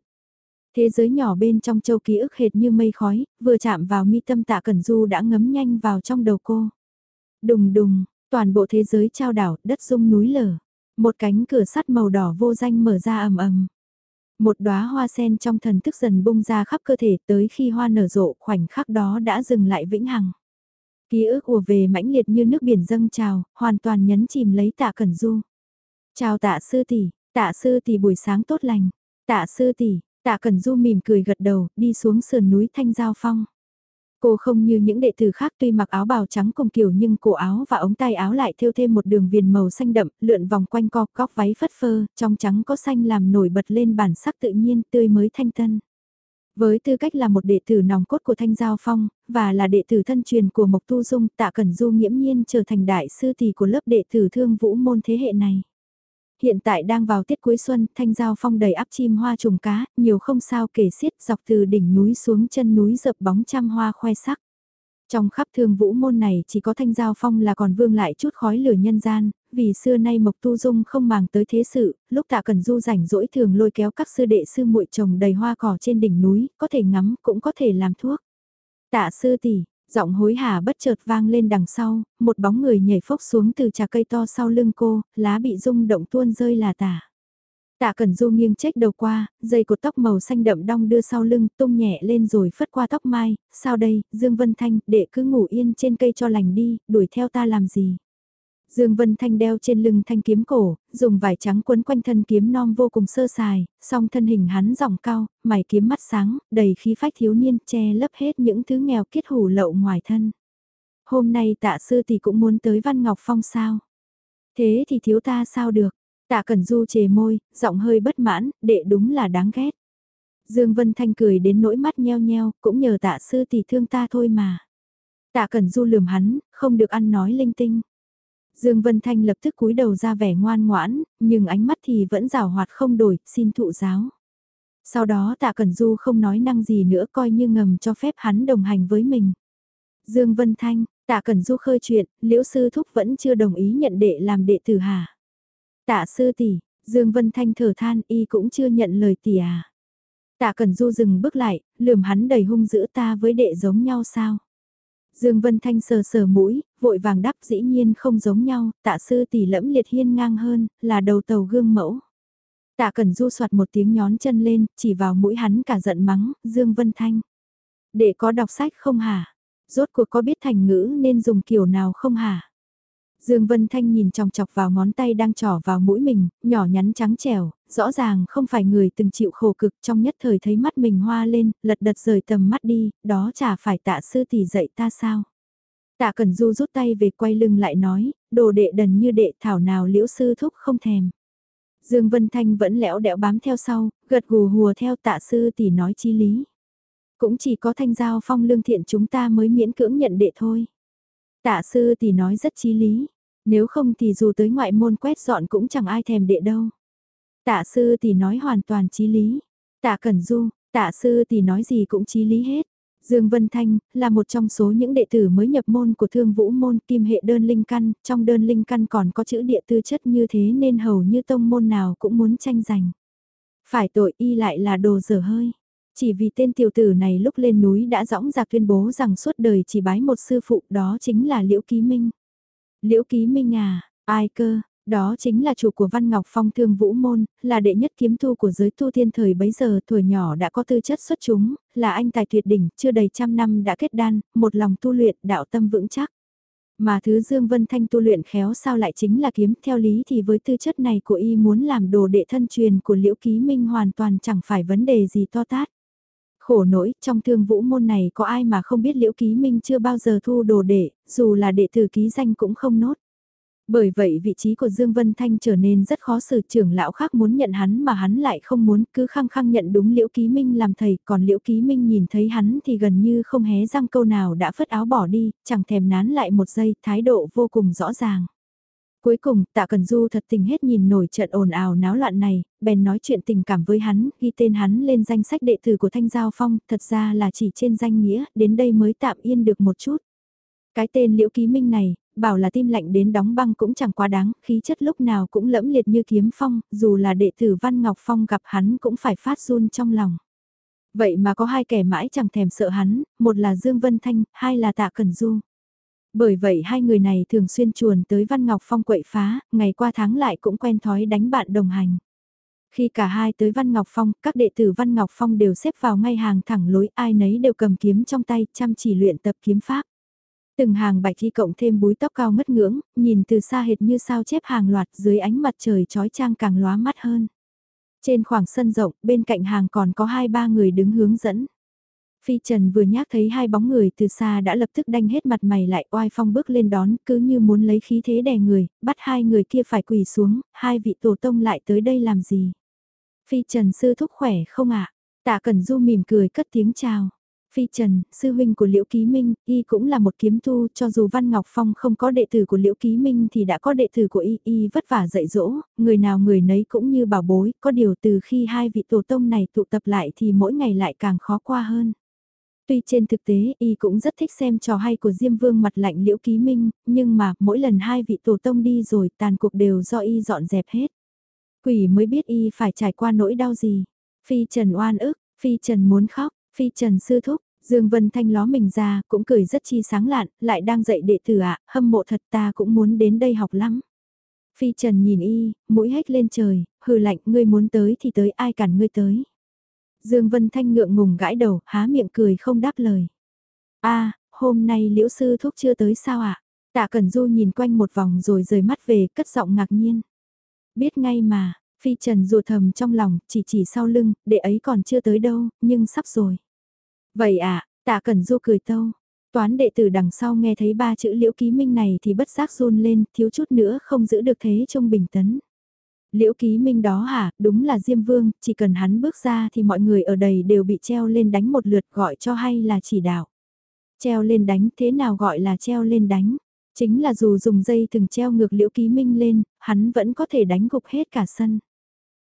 Thế giới nhỏ bên trong châu ký ức hệt như mây khói, vừa chạm vào mi tâm tạ cẩn du đã ngấm nhanh vào trong đầu cô. Đùng đùng, toàn bộ thế giới trao đảo, đất rung núi lở. Một cánh cửa sắt màu đỏ vô danh mở ra ầm ầm. Một đóa hoa sen trong thần thức dần bung ra khắp cơ thể tới khi hoa nở rộ khoảnh khắc đó đã dừng lại vĩnh hằng. Ký ức ùa về mãnh liệt như nước biển dâng trào, hoàn toàn nhấn chìm lấy tạ cẩn du. Chào tạ sư tỷ, tạ sư tỷ buổi sáng tốt lành, tạ sư tỷ, Tạ Cẩn Du mỉm cười gật đầu, đi xuống sườn núi Thanh Giao Phong. Cô không như những đệ tử khác tuy mặc áo bào trắng cùng kiểu nhưng cổ áo và ống tay áo lại thêu thêm một đường viền màu xanh đậm, lượn vòng quanh co, góc váy phất phơ, trong trắng có xanh làm nổi bật lên bản sắc tự nhiên tươi mới thanh tân. Với tư cách là một đệ tử nòng cốt của Thanh Giao Phong, và là đệ tử thân truyền của Mộc Tu Dung, Tạ Cẩn Du nghiễm nhiên trở thành đại sư tỷ của lớp đệ tử thương vũ môn thế hệ này. Hiện tại đang vào tiết cuối xuân, Thanh Giao Phong đầy áp chim hoa trùng cá, nhiều không sao kể xiết dọc từ đỉnh núi xuống chân núi dập bóng trăm hoa khoe sắc. Trong khắp thương vũ môn này chỉ có thanh giao phong là còn vương lại chút khói lửa nhân gian, vì xưa nay Mộc Tu Dung không màng tới thế sự, lúc tạ cần du rảnh rỗi thường lôi kéo các sư đệ sư muội trồng đầy hoa cỏ trên đỉnh núi, có thể ngắm cũng có thể làm thuốc. Tạ sư tỷ, giọng hối hả bất chợt vang lên đằng sau, một bóng người nhảy phốc xuống từ trà cây to sau lưng cô, lá bị rung động tuôn rơi là tả. Tạ Cẩn Du nghiêng chết đầu qua, dây cột tóc màu xanh đậm đong đưa sau lưng, tung nhẹ lên rồi phất qua tóc mai, sao đây, Dương Vân Thanh, đệ cứ ngủ yên trên cây cho lành đi, đuổi theo ta làm gì. Dương Vân Thanh đeo trên lưng thanh kiếm cổ, dùng vải trắng quấn quanh thân kiếm non vô cùng sơ sài, song thân hình hắn ròng cao, mày kiếm mắt sáng, đầy khí phách thiếu niên, che lấp hết những thứ nghèo kiết hủ lậu ngoài thân. Hôm nay tạ sư thì cũng muốn tới Văn Ngọc Phong sao? Thế thì thiếu ta sao được? Tạ Cẩn Du chề môi, giọng hơi bất mãn, đệ đúng là đáng ghét. Dương Vân Thanh cười đến nỗi mắt nheo nheo, cũng nhờ tạ sư tỷ thương ta thôi mà. Tạ Cẩn Du lườm hắn, không được ăn nói linh tinh. Dương Vân Thanh lập tức cúi đầu ra vẻ ngoan ngoãn, nhưng ánh mắt thì vẫn rào hoạt không đổi, xin thụ giáo. Sau đó Tạ Cẩn Du không nói năng gì nữa coi như ngầm cho phép hắn đồng hành với mình. Dương Vân Thanh, Tạ Cẩn Du khơi chuyện, liễu sư thúc vẫn chưa đồng ý nhận đệ làm đệ tử hả? Tạ sư tỷ, Dương Vân Thanh thở than y cũng chưa nhận lời tỷ à. Tạ Cẩn Du dừng bước lại, lườm hắn đầy hung dữ ta với đệ giống nhau sao? Dương Vân Thanh sờ sờ mũi, vội vàng đáp dĩ nhiên không giống nhau, tạ sư tỷ lẫm liệt hiên ngang hơn, là đầu tàu gương mẫu. Tạ Cẩn Du soạt một tiếng nhón chân lên, chỉ vào mũi hắn cả giận mắng, Dương Vân Thanh. Để có đọc sách không hả? Rốt cuộc có biết thành ngữ nên dùng kiểu nào không hả? Dương Vân Thanh nhìn chòng chọc vào ngón tay đang trỏ vào mũi mình, nhỏ nhắn trắng trẻo, rõ ràng không phải người từng chịu khổ cực trong nhất thời thấy mắt mình hoa lên, lật đật rời tầm mắt đi, đó chả phải tạ sư tỷ dạy ta sao. Tạ Cẩn Du rút tay về quay lưng lại nói, đồ đệ đần như đệ thảo nào liễu sư thúc không thèm. Dương Vân Thanh vẫn lẽo đẽo bám theo sau, gật gù hùa theo tạ sư tỷ nói chi lý. Cũng chỉ có thanh giao phong lương thiện chúng ta mới miễn cưỡng nhận đệ thôi. Tạ sư thì nói rất chí lý, nếu không thì dù tới ngoại môn quét dọn cũng chẳng ai thèm đệ đâu. Tạ sư thì nói hoàn toàn chí lý. Tạ Cẩn Du, tạ sư thì nói gì cũng chí lý hết. Dương Vân Thanh là một trong số những đệ tử mới nhập môn của Thương Vũ môn kim hệ đơn linh căn, trong đơn linh căn còn có chữ địa tư chất như thế nên hầu như tông môn nào cũng muốn tranh giành. Phải tội y lại là đồ dở hơi. Chỉ vì tên tiểu tử này lúc lên núi đã dõng dạc tuyên bố rằng suốt đời chỉ bái một sư phụ đó chính là Liễu Ký Minh. Liễu Ký Minh à, ai cơ, đó chính là chủ của Văn Ngọc Phong Thương Vũ Môn, là đệ nhất kiếm tu của giới tu thiên thời bấy giờ tuổi nhỏ đã có tư chất xuất chúng, là anh tài tuyệt đỉnh, chưa đầy trăm năm đã kết đan, một lòng tu luyện đạo tâm vững chắc. Mà thứ Dương Vân Thanh tu luyện khéo sao lại chính là kiếm theo lý thì với tư chất này của y muốn làm đồ đệ thân truyền của Liễu Ký Minh hoàn toàn chẳng phải vấn đề gì to tát. Khổ nỗi, trong thương vũ môn này có ai mà không biết Liễu Ký Minh chưa bao giờ thu đồ đệ, dù là đệ tử ký danh cũng không nốt. Bởi vậy vị trí của Dương Vân Thanh trở nên rất khó xử trưởng lão khác muốn nhận hắn mà hắn lại không muốn cứ khăng khăng nhận đúng Liễu Ký Minh làm thầy còn Liễu Ký Minh nhìn thấy hắn thì gần như không hé răng câu nào đã phất áo bỏ đi, chẳng thèm nán lại một giây, thái độ vô cùng rõ ràng. Cuối cùng, tạ Cần Du thật tình hết nhìn nổi trận ồn ào náo loạn này, bèn nói chuyện tình cảm với hắn, ghi tên hắn lên danh sách đệ tử của Thanh Giao Phong, thật ra là chỉ trên danh nghĩa, đến đây mới tạm yên được một chút. Cái tên Liễu Ký Minh này, bảo là tim lạnh đến đóng băng cũng chẳng quá đáng, khí chất lúc nào cũng lẫm liệt như kiếm phong, dù là đệ tử Văn Ngọc Phong gặp hắn cũng phải phát run trong lòng. Vậy mà có hai kẻ mãi chẳng thèm sợ hắn, một là Dương Vân Thanh, hai là Tạ Cần Du. Bởi vậy hai người này thường xuyên chuồn tới Văn Ngọc Phong quậy phá, ngày qua tháng lại cũng quen thói đánh bạn đồng hành. Khi cả hai tới Văn Ngọc Phong, các đệ tử Văn Ngọc Phong đều xếp vào ngay hàng thẳng lối ai nấy đều cầm kiếm trong tay chăm chỉ luyện tập kiếm pháp. Từng hàng bạch thi cộng thêm búi tóc cao ngất ngưỡng, nhìn từ xa hệt như sao chép hàng loạt dưới ánh mặt trời trói trang càng lóa mắt hơn. Trên khoảng sân rộng, bên cạnh hàng còn có hai ba người đứng hướng dẫn. Phi Trần vừa nhác thấy hai bóng người từ xa đã lập tức đanh hết mặt mày lại oai phong bước lên đón cứ như muốn lấy khí thế đè người, bắt hai người kia phải quỳ xuống, hai vị tổ tông lại tới đây làm gì. Phi Trần sư thúc khỏe không ạ? Tạ Cẩn Du mỉm cười cất tiếng chào. Phi Trần, sư huynh của Liễu Ký Minh, y cũng là một kiếm tu, cho dù Văn Ngọc Phong không có đệ tử của Liễu Ký Minh thì đã có đệ tử của y, y vất vả dạy dỗ, người nào người nấy cũng như bảo bối, có điều từ khi hai vị tổ tông này tụ tập lại thì mỗi ngày lại càng khó qua hơn. Tuy trên thực tế y cũng rất thích xem trò hay của Diêm Vương mặt lạnh Liễu Ký Minh, nhưng mà mỗi lần hai vị tổ tông đi rồi tàn cuộc đều do y dọn dẹp hết. Quỷ mới biết y phải trải qua nỗi đau gì. Phi Trần oan ức, Phi Trần muốn khóc, Phi Trần sư thúc, Dương Vân Thanh ló mình ra, cũng cười rất chi sáng lạn, lại đang dạy đệ tử ạ, hâm mộ thật ta cũng muốn đến đây học lắm. Phi Trần nhìn y, mũi hét lên trời, hừ lạnh, ngươi muốn tới thì tới ai cản ngươi tới. Dương Vân Thanh ngượng ngùng gãi đầu, há miệng cười không đáp lời. a hôm nay liễu sư thúc chưa tới sao ạ? Tạ Cẩn Du nhìn quanh một vòng rồi rời mắt về, cất giọng ngạc nhiên. Biết ngay mà, Phi Trần rùa thầm trong lòng, chỉ chỉ sau lưng, đệ ấy còn chưa tới đâu, nhưng sắp rồi. Vậy à, tạ cẩn du cười tâu. Toán đệ tử đằng sau nghe thấy ba chữ liễu ký minh này thì bất giác run lên, thiếu chút nữa không giữ được thế trong bình tấn. Liễu ký minh đó hả, đúng là Diêm Vương, chỉ cần hắn bước ra thì mọi người ở đây đều bị treo lên đánh một lượt gọi cho hay là chỉ đạo. Treo lên đánh thế nào gọi là treo lên đánh? Chính là dù dùng dây từng treo ngược liễu ký minh lên, hắn vẫn có thể đánh gục hết cả sân.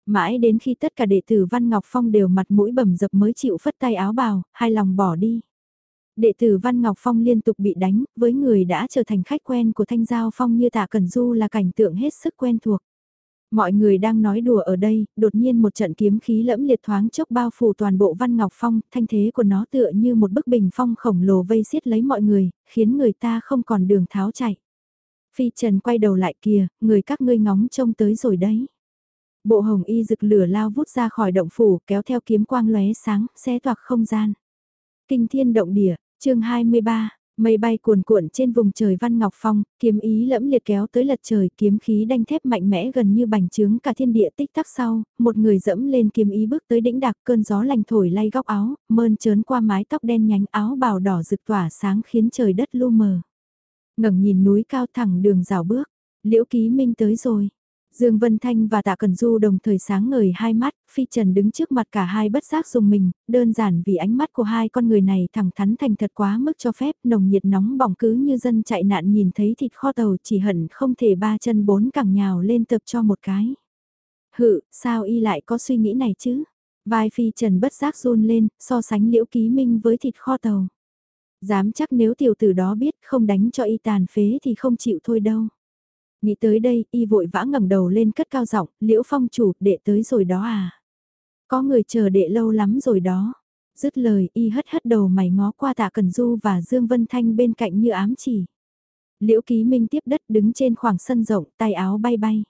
Mãi đến khi tất cả đệ tử Văn Ngọc Phong đều mặt mũi bầm dập mới chịu phất tay áo bào, hai lòng bỏ đi. Đệ tử Văn Ngọc Phong liên tục bị đánh, với người đã trở thành khách quen của Thanh Giao Phong như Tạ Cẩn Du là cảnh tượng hết sức quen thuộc. Mọi người đang nói đùa ở đây, đột nhiên một trận kiếm khí lẫm liệt thoáng chốc bao phủ toàn bộ Văn Ngọc Phong, thanh thế của nó tựa như một bức bình phong khổng lồ vây xiết lấy mọi người, khiến người ta không còn đường tháo chạy. Phi Trần quay đầu lại kìa, người các ngươi ngóng trông tới rồi đấy. Bộ hồng y rực lửa lao vút ra khỏi động phủ kéo theo kiếm quang lóe sáng, xé toạc không gian. Kinh thiên động địa, chương 23, mây bay cuồn cuộn trên vùng trời văn ngọc phong, kiếm ý lẫm liệt kéo tới lật trời, kiếm khí đanh thép mạnh mẽ gần như bành trướng cả thiên địa tích tắc sau, một người dẫm lên kiếm ý bước tới đỉnh đạc cơn gió lành thổi lay góc áo, mơn trớn qua mái tóc đen nhánh áo bào đỏ rực tỏa sáng khiến trời đất lu mờ. ngẩng nhìn núi cao thẳng đường rào bước, liễu ký minh tới rồi, Dương Vân Thanh và Tạ Cần Du đồng thời sáng ngời hai mắt, Phi Trần đứng trước mặt cả hai bất giác dùng mình, đơn giản vì ánh mắt của hai con người này thẳng thắn thành thật quá mức cho phép, nồng nhiệt nóng bỏng cứ như dân chạy nạn nhìn thấy thịt kho tàu chỉ hận không thể ba chân bốn cẳng nhào lên tập cho một cái. Hự, sao y lại có suy nghĩ này chứ? Vai Phi Trần bất giác run lên, so sánh liễu ký minh với thịt kho tàu. Dám chắc nếu tiểu tử đó biết không đánh cho y tàn phế thì không chịu thôi đâu. Nghĩ tới đây, y vội vã ngẩng đầu lên cất cao giọng, liễu phong chủ, đệ tới rồi đó à. Có người chờ đệ lâu lắm rồi đó. Dứt lời, y hất hất đầu mày ngó qua tạ Cần Du và Dương Vân Thanh bên cạnh như ám chỉ. Liễu Ký Minh tiếp đất đứng trên khoảng sân rộng, tay áo bay bay.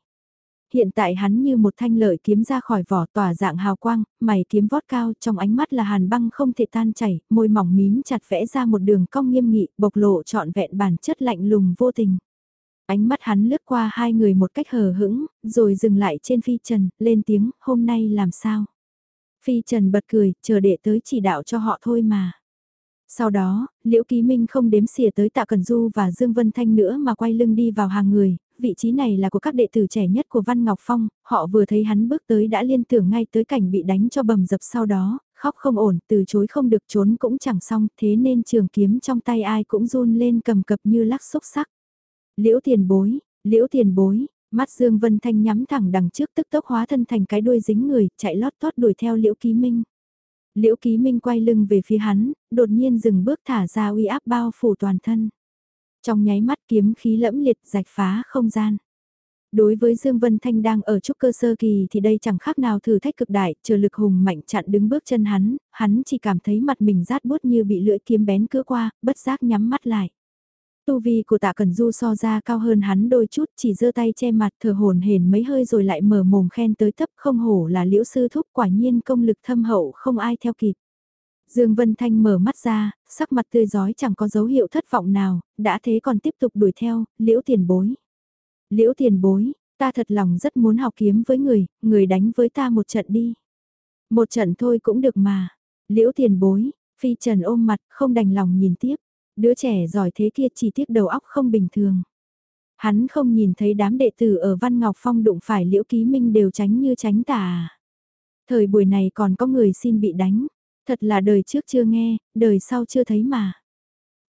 Hiện tại hắn như một thanh lợi kiếm ra khỏi vỏ tỏa dạng hào quang, mày kiếm vót cao trong ánh mắt là hàn băng không thể tan chảy, môi mỏng mím chặt vẽ ra một đường cong nghiêm nghị, bộc lộ trọn vẹn bản chất lạnh lùng vô tình. Ánh mắt hắn lướt qua hai người một cách hờ hững, rồi dừng lại trên Phi Trần, lên tiếng, hôm nay làm sao? Phi Trần bật cười, chờ đệ tới chỉ đạo cho họ thôi mà. Sau đó, Liễu Ký Minh không đếm xỉa tới Tạ Cần Du và Dương Vân Thanh nữa mà quay lưng đi vào hàng người, vị trí này là của các đệ tử trẻ nhất của Văn Ngọc Phong, họ vừa thấy hắn bước tới đã liên tưởng ngay tới cảnh bị đánh cho bầm dập sau đó, khóc không ổn, từ chối không được trốn cũng chẳng xong, thế nên trường kiếm trong tay ai cũng run lên cầm cập như lắc xúc sắc. Liễu tiền bối, liễu tiền bối, mắt Dương Vân Thanh nhắm thẳng đằng trước tức tốc hóa thân thành cái đuôi dính người, chạy lót tót đuổi theo Liễu Ký Minh. Liễu Ký Minh quay lưng về phía hắn, đột nhiên dừng bước thả ra uy áp bao phủ toàn thân. Trong nháy mắt kiếm khí lẫm liệt rạch phá không gian. Đối với Dương Vân Thanh đang ở trúc cơ sơ kỳ thì đây chẳng khác nào thử thách cực đại, chờ lực hùng mạnh chặn đứng bước chân hắn, hắn chỉ cảm thấy mặt mình rát bút như bị lưỡi kiếm bén cứa qua, bất giác nhắm mắt lại. Tu vi của tạ Cần Du so ra cao hơn hắn đôi chút chỉ giơ tay che mặt thở hồn hển mấy hơi rồi lại mở mồm khen tới thấp không hổ là liễu sư thúc quả nhiên công lực thâm hậu không ai theo kịp. Dương Vân Thanh mở mắt ra, sắc mặt tươi giói chẳng có dấu hiệu thất vọng nào, đã thế còn tiếp tục đuổi theo, liễu tiền bối. Liễu tiền bối, Ta thật lòng rất muốn học kiếm với người, người đánh với ta một trận đi. Một trận thôi cũng được mà. Liễu tiền bối, phi trần ôm mặt, không đành lòng nhìn tiếp. Đứa trẻ giỏi thế kia chỉ tiếc đầu óc không bình thường. Hắn không nhìn thấy đám đệ tử ở Văn Ngọc Phong đụng phải Liễu Ký Minh đều tránh như tránh tà. Thời buổi này còn có người xin bị đánh. Thật là đời trước chưa nghe, đời sau chưa thấy mà.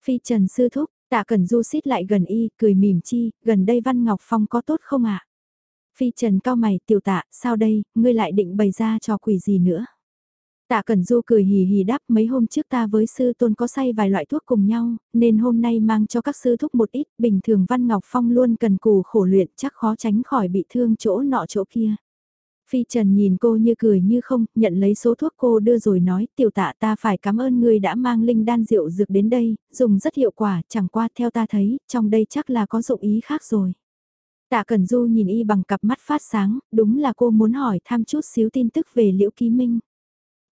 Phi Trần Sư Thúc, tạ cần du xít lại gần y, cười mỉm chi, gần đây Văn Ngọc Phong có tốt không ạ? Phi Trần cao mày, tiểu tạ, sao đây, ngươi lại định bày ra cho quỷ gì nữa? Tạ Cẩn Du cười hì hì đáp mấy hôm trước ta với sư tôn có say vài loại thuốc cùng nhau, nên hôm nay mang cho các sư thúc một ít, bình thường Văn Ngọc Phong luôn cần cù khổ luyện chắc khó tránh khỏi bị thương chỗ nọ chỗ kia. Phi Trần nhìn cô như cười như không, nhận lấy số thuốc cô đưa rồi nói, tiểu tạ ta phải cảm ơn người đã mang linh đan rượu dược đến đây, dùng rất hiệu quả, chẳng qua theo ta thấy, trong đây chắc là có dụng ý khác rồi. Tạ Cẩn Du nhìn y bằng cặp mắt phát sáng, đúng là cô muốn hỏi thăm chút xíu tin tức về Liễu Ký Minh.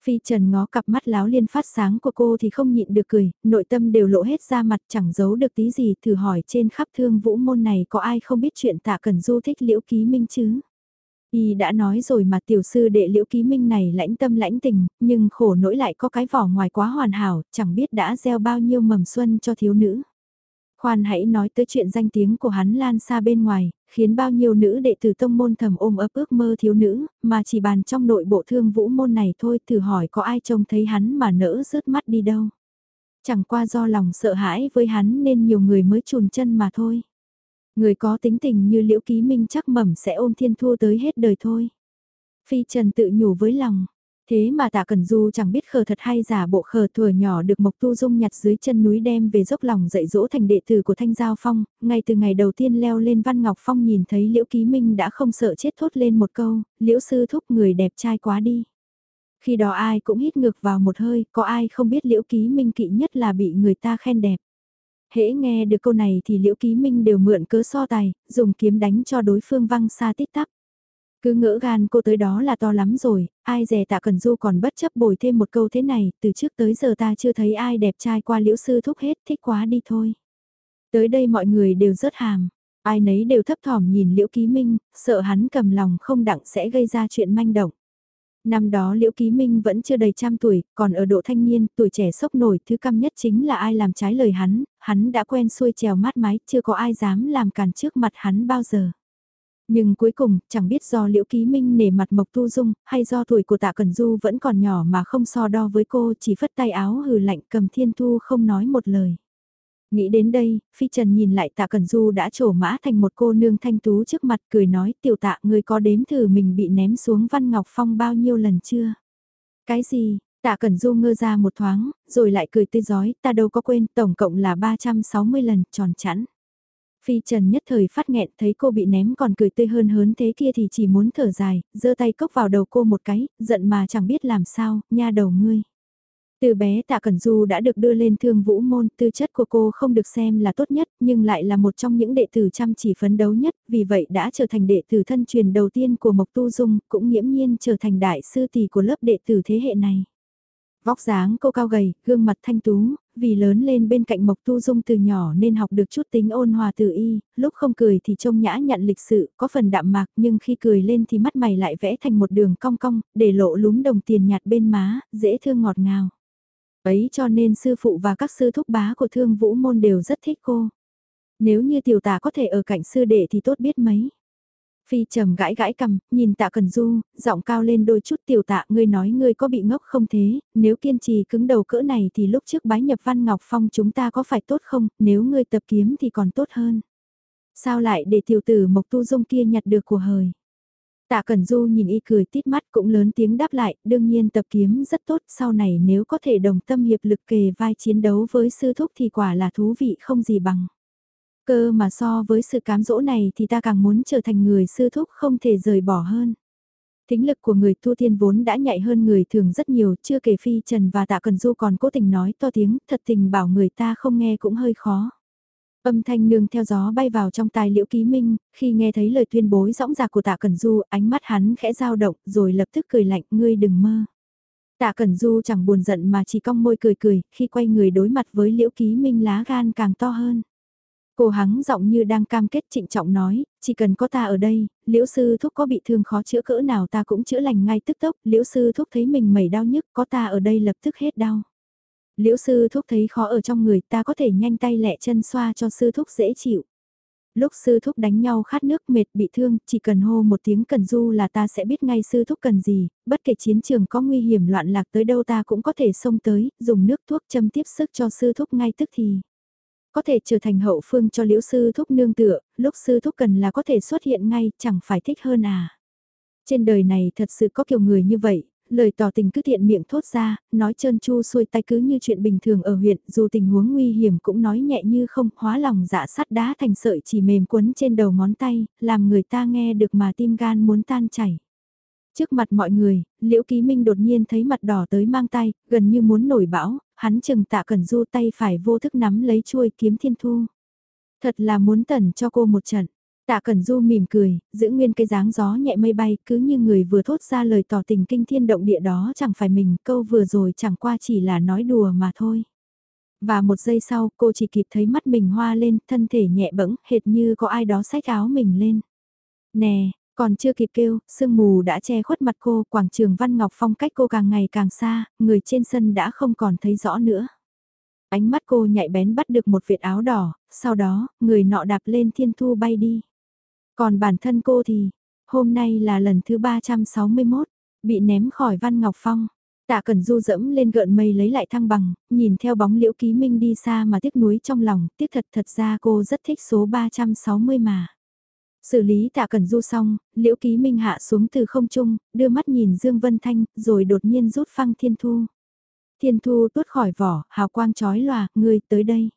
Phi Trần ngó cặp mắt láo liên phát sáng của cô thì không nhịn được cười, nội tâm đều lộ hết ra mặt chẳng giấu được tí gì thử hỏi trên khắp thương vũ môn này có ai không biết chuyện Tạ cần Du thích Liễu Ký Minh chứ. Y đã nói rồi mà tiểu sư đệ liễu ký minh này lãnh tâm lãnh tình, nhưng khổ nỗi lại có cái vỏ ngoài quá hoàn hảo, chẳng biết đã gieo bao nhiêu mầm xuân cho thiếu nữ. Khoan hãy nói tới chuyện danh tiếng của hắn lan xa bên ngoài, khiến bao nhiêu nữ đệ tử tông môn thầm ôm ấp ước mơ thiếu nữ, mà chỉ bàn trong nội bộ thương vũ môn này thôi thử hỏi có ai trông thấy hắn mà nỡ rớt mắt đi đâu. Chẳng qua do lòng sợ hãi với hắn nên nhiều người mới chùn chân mà thôi. Người có tính tình như liễu ký minh chắc mẩm sẽ ôm thiên thua tới hết đời thôi. Phi Trần tự nhủ với lòng. Thế mà tạ cần Du chẳng biết khờ thật hay giả bộ khờ thừa nhỏ được Mộc Tu Dung nhặt dưới chân núi đem về dốc lòng dạy dỗ thành đệ tử của Thanh Giao Phong, ngay từ ngày đầu tiên leo lên Văn Ngọc Phong nhìn thấy Liễu Ký Minh đã không sợ chết thốt lên một câu, Liễu Sư thúc người đẹp trai quá đi. Khi đó ai cũng hít ngược vào một hơi, có ai không biết Liễu Ký Minh kỵ nhất là bị người ta khen đẹp. Hễ nghe được câu này thì Liễu Ký Minh đều mượn cớ so tài, dùng kiếm đánh cho đối phương văng xa tít tắp. Cứ ngỡ gan cô tới đó là to lắm rồi, ai dè tạ cần du còn bất chấp bồi thêm một câu thế này, từ trước tới giờ ta chưa thấy ai đẹp trai qua liễu sư thúc hết, thích quá đi thôi. Tới đây mọi người đều rớt hàm, ai nấy đều thấp thỏm nhìn liễu ký minh, sợ hắn cầm lòng không đặng sẽ gây ra chuyện manh động. Năm đó Liễu Ký Minh vẫn chưa đầy trăm tuổi, còn ở độ thanh niên, tuổi trẻ sốc nổi, thứ căm nhất chính là ai làm trái lời hắn, hắn đã quen xuôi trèo mát mái, chưa có ai dám làm cản trước mặt hắn bao giờ. Nhưng cuối cùng, chẳng biết do Liễu Ký Minh nể mặt Mộc Tu Dung, hay do tuổi của Tạ Cẩn Du vẫn còn nhỏ mà không so đo với cô chỉ phất tay áo hừ lạnh cầm thiên thu không nói một lời. Nghĩ đến đây, Phi Trần nhìn lại tạ Cẩn Du đã trổ mã thành một cô nương thanh tú trước mặt cười nói tiểu tạ người có đếm thử mình bị ném xuống Văn Ngọc Phong bao nhiêu lần chưa? Cái gì? Tạ Cẩn Du ngơ ra một thoáng, rồi lại cười tươi giói, ta đâu có quên, tổng cộng là 360 lần, tròn chẵn. Phi Trần nhất thời phát nghẹn thấy cô bị ném còn cười tươi hơn hớn thế kia thì chỉ muốn thở dài, giơ tay cốc vào đầu cô một cái, giận mà chẳng biết làm sao, nha đầu ngươi. Từ bé Tạ Cẩn Du đã được đưa lên thương vũ môn, tư chất của cô không được xem là tốt nhất, nhưng lại là một trong những đệ tử chăm chỉ phấn đấu nhất, vì vậy đã trở thành đệ tử thân truyền đầu tiên của Mộc Tu Dung, cũng nghiễm nhiên trở thành đại sư tỷ của lớp đệ tử thế hệ này. Vóc dáng cô cao gầy, gương mặt thanh tú, vì lớn lên bên cạnh Mộc Tu Dung từ nhỏ nên học được chút tính ôn hòa từ y, lúc không cười thì trông nhã nhặn lịch sự, có phần đạm mạc nhưng khi cười lên thì mắt mày lại vẽ thành một đường cong cong, để lộ lúm đồng tiền nhạt bên má, dễ thương ngọt ngào. Ấy cho nên sư phụ và các sư thúc bá của thương vũ môn đều rất thích cô. Nếu như tiểu tả có thể ở cạnh sư đệ thì tốt biết mấy. Phi trầm gãi gãi cầm, nhìn tạ cần du, giọng cao lên đôi chút tiểu tạ ngươi nói ngươi có bị ngốc không thế, nếu kiên trì cứng đầu cỡ này thì lúc trước bái nhập văn ngọc phong chúng ta có phải tốt không, nếu ngươi tập kiếm thì còn tốt hơn. Sao lại để tiểu tử mộc tu dung kia nhặt được của hời. Tạ Cẩn Du nhìn y cười tít mắt cũng lớn tiếng đáp lại, đương nhiên tập kiếm rất tốt, sau này nếu có thể đồng tâm hiệp lực kề vai chiến đấu với sư thúc thì quả là thú vị không gì bằng. Cơ mà so với sự cám dỗ này thì ta càng muốn trở thành người sư thúc không thể rời bỏ hơn. Tính lực của người tu tiên vốn đã nhạy hơn người thường rất nhiều, chưa kể phi Trần và Tạ Cần Du còn cố tình nói to tiếng, thật tình bảo người ta không nghe cũng hơi khó. Âm thanh nương theo gió bay vào trong tai liễu ký minh, khi nghe thấy lời tuyên bố rõng rạc của tạ Cẩn Du, ánh mắt hắn khẽ dao động, rồi lập tức cười lạnh, ngươi đừng mơ. Tạ Cẩn Du chẳng buồn giận mà chỉ cong môi cười cười, khi quay người đối mặt với liễu ký minh lá gan càng to hơn. Cô hắng giọng như đang cam kết trịnh trọng nói, chỉ cần có ta ở đây, liễu sư thúc có bị thương khó chữa cỡ nào ta cũng chữa lành ngay tức tốc, liễu sư thúc thấy mình mẩy đau nhức, có ta ở đây lập tức hết đau. Liễu sư thúc thấy khó ở trong người ta có thể nhanh tay lẹ chân xoa cho sư thúc dễ chịu. Lúc sư thúc đánh nhau khát nước mệt bị thương, chỉ cần hô một tiếng cần du là ta sẽ biết ngay sư thúc cần gì, bất kể chiến trường có nguy hiểm loạn lạc tới đâu ta cũng có thể xông tới, dùng nước thuốc châm tiếp sức cho sư thúc ngay tức thì có thể trở thành hậu phương cho liễu sư thúc nương tựa, lúc sư thúc cần là có thể xuất hiện ngay, chẳng phải thích hơn à. Trên đời này thật sự có kiểu người như vậy, lời tỏ tình cứ thiện miệng thốt ra, nói trơn chu xuôi tay cứ như chuyện bình thường ở huyện, dù tình huống nguy hiểm cũng nói nhẹ như không, hóa lòng dạ sắt đá thành sợi chỉ mềm quấn trên đầu ngón tay, làm người ta nghe được mà tim gan muốn tan chảy. Trước mặt mọi người, Liễu Ký Minh đột nhiên thấy mặt đỏ tới mang tay, gần như muốn nổi bão, hắn chừng tạ cẩn du tay phải vô thức nắm lấy chuôi kiếm thiên thu. Thật là muốn tẩn cho cô một trận. Tạ Cẩn Du mỉm cười, giữ nguyên cái dáng gió nhẹ mây bay cứ như người vừa thốt ra lời tỏ tình kinh thiên động địa đó chẳng phải mình, câu vừa rồi chẳng qua chỉ là nói đùa mà thôi. Và một giây sau cô chỉ kịp thấy mắt mình hoa lên, thân thể nhẹ bẫng, hệt như có ai đó xách áo mình lên. Nè, còn chưa kịp kêu, sương mù đã che khuất mặt cô, quảng trường Văn Ngọc Phong cách cô càng ngày càng xa, người trên sân đã không còn thấy rõ nữa. Ánh mắt cô nhạy bén bắt được một việt áo đỏ, sau đó, người nọ đạp lên thiên thu bay đi. Còn bản thân cô thì, hôm nay là lần thứ 361, bị ném khỏi Văn Ngọc Phong. Tạ Cẩn Du dẫm lên gợn mây lấy lại thăng bằng, nhìn theo bóng Liễu Ký Minh đi xa mà tiếc nuối trong lòng, tiếc thật thật ra cô rất thích số 360 mà. Xử lý Tạ Cẩn Du xong, Liễu Ký Minh hạ xuống từ không trung, đưa mắt nhìn Dương Vân Thanh, rồi đột nhiên rút phăng Thiên Thu. Thiên Thu tuốt khỏi vỏ, hào quang chói lòa, người tới đây.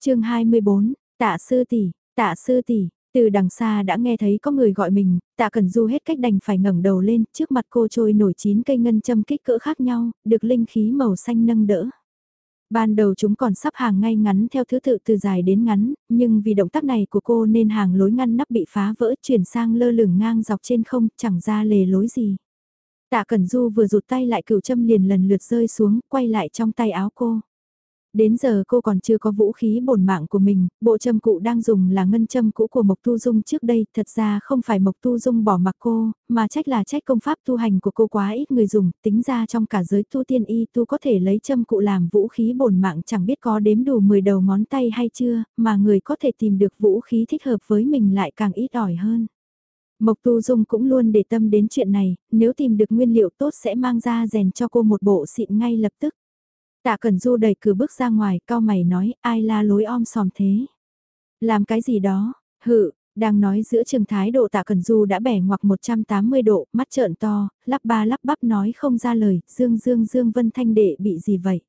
Chương 24, Tạ sư tỷ, Tạ sư tỷ, từ đằng xa đã nghe thấy có người gọi mình, tạ cần du hết cách đành phải ngẩng đầu lên, trước mặt cô trôi nổi chín cây ngân châm kích cỡ khác nhau, được linh khí màu xanh nâng đỡ. Ban đầu chúng còn sắp hàng ngay ngắn theo thứ tự từ dài đến ngắn, nhưng vì động tác này của cô nên hàng lối ngăn nắp bị phá vỡ chuyển sang lơ lửng ngang dọc trên không, chẳng ra lề lối gì. Tạ Cẩn Du vừa rụt tay lại cửu châm liền lần lượt rơi xuống, quay lại trong tay áo cô. Đến giờ cô còn chưa có vũ khí bổn mạng của mình, bộ châm cụ đang dùng là ngân châm cũ của Mộc Tu Dung trước đây, thật ra không phải Mộc Tu Dung bỏ mặc cô, mà trách là trách công pháp tu hành của cô quá ít người dùng, tính ra trong cả giới tu tiên y tu có thể lấy châm cụ làm vũ khí bổn mạng chẳng biết có đếm đủ 10 đầu ngón tay hay chưa, mà người có thể tìm được vũ khí thích hợp với mình lại càng ít ỏi hơn. Mộc Tu Dung cũng luôn để tâm đến chuyện này, nếu tìm được nguyên liệu tốt sẽ mang ra rèn cho cô một bộ xịn ngay lập tức. Tạ Cần Du đẩy cửa bước ra ngoài, cao mày nói, ai la lối om sòm thế? Làm cái gì đó? Hự, đang nói giữa trường thái độ Tạ Cần Du đã bẻ ngoặc 180 độ, mắt trợn to, lắp ba lắp bắp nói không ra lời, Dương Dương Dương Vân Thanh đệ bị gì vậy?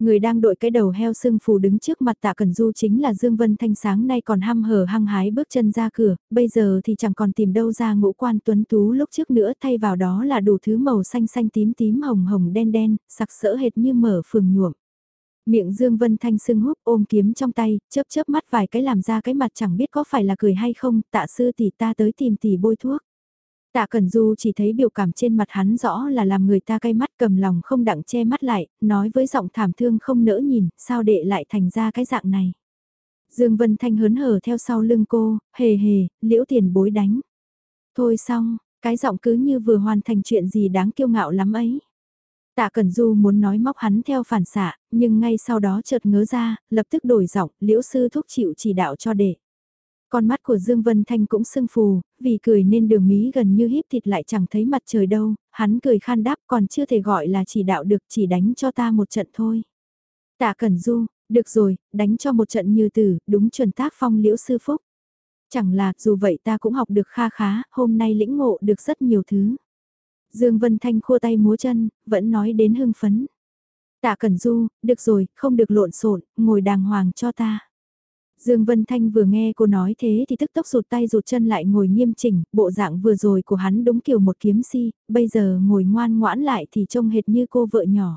Người đang đội cái đầu heo sưng phù đứng trước mặt tạ cần du chính là Dương Vân Thanh sáng nay còn hăm hở hăng hái bước chân ra cửa, bây giờ thì chẳng còn tìm đâu ra ngũ quan tuấn tú lúc trước nữa thay vào đó là đủ thứ màu xanh xanh tím tím hồng hồng đen đen, sặc sỡ hệt như mở phường nhuộm. Miệng Dương Vân Thanh sưng húp ôm kiếm trong tay, chớp chớp mắt vài cái làm ra cái mặt chẳng biết có phải là cười hay không, tạ sư tỷ ta tới tìm tỷ bôi thuốc. Tạ Cẩn Du chỉ thấy biểu cảm trên mặt hắn rõ là làm người ta cay mắt cầm lòng không đặng che mắt lại, nói với giọng thảm thương không nỡ nhìn, sao đệ lại thành ra cái dạng này. Dương Vân Thanh hớn hở theo sau lưng cô, hề hề, liễu tiền bối đánh. Thôi xong, cái giọng cứ như vừa hoàn thành chuyện gì đáng kiêu ngạo lắm ấy. Tạ Cẩn Du muốn nói móc hắn theo phản xạ, nhưng ngay sau đó chợt ngớ ra, lập tức đổi giọng, liễu sư thúc chịu chỉ đạo cho đệ. Con mắt của Dương Vân Thanh cũng sưng phù, vì cười nên đường mí gần như híp thịt lại chẳng thấy mặt trời đâu, hắn cười khan đáp còn chưa thể gọi là chỉ đạo được chỉ đánh cho ta một trận thôi. Tạ Cẩn Du, được rồi, đánh cho một trận như tử, đúng chuẩn tác phong liễu sư phúc. Chẳng là, dù vậy ta cũng học được kha khá, hôm nay lĩnh ngộ được rất nhiều thứ. Dương Vân Thanh khua tay múa chân, vẫn nói đến hưng phấn. Tạ Cẩn Du, được rồi, không được lộn xộn, ngồi đàng hoàng cho ta. Dương Vân Thanh vừa nghe cô nói thế thì tức tốc rụt tay rụt chân lại ngồi nghiêm chỉnh, bộ dạng vừa rồi của hắn đúng kiểu một kiếm si, bây giờ ngồi ngoan ngoãn lại thì trông hệt như cô vợ nhỏ.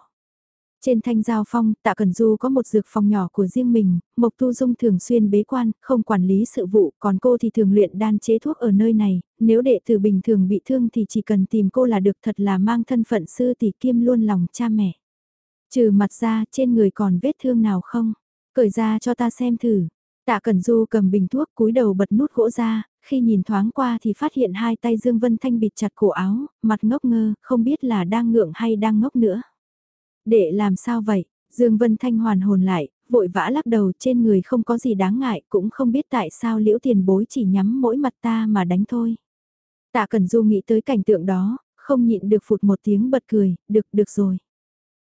Trên thanh giao phong, tạ Cần Du có một dược phòng nhỏ của riêng mình, Mộc Tu Dung thường xuyên bế quan, không quản lý sự vụ, còn cô thì thường luyện đan chế thuốc ở nơi này, nếu đệ tử bình thường bị thương thì chỉ cần tìm cô là được thật là mang thân phận sư tỷ kiêm luôn lòng cha mẹ. Trừ mặt ra, trên người còn vết thương nào không? Cởi ra cho ta xem thử. Tạ Cẩn Du cầm bình thuốc cúi đầu bật nút gỗ ra, khi nhìn thoáng qua thì phát hiện hai tay Dương Vân Thanh bịt chặt cổ áo, mặt ngốc ngơ, không biết là đang ngượng hay đang ngốc nữa. Để làm sao vậy? Dương Vân Thanh hoàn hồn lại, vội vã lắc đầu trên người không có gì đáng ngại, cũng không biết tại sao liễu tiền bối chỉ nhắm mỗi mặt ta mà đánh thôi. Tạ Cẩn Du nghĩ tới cảnh tượng đó, không nhịn được phụt một tiếng bật cười, được, được rồi.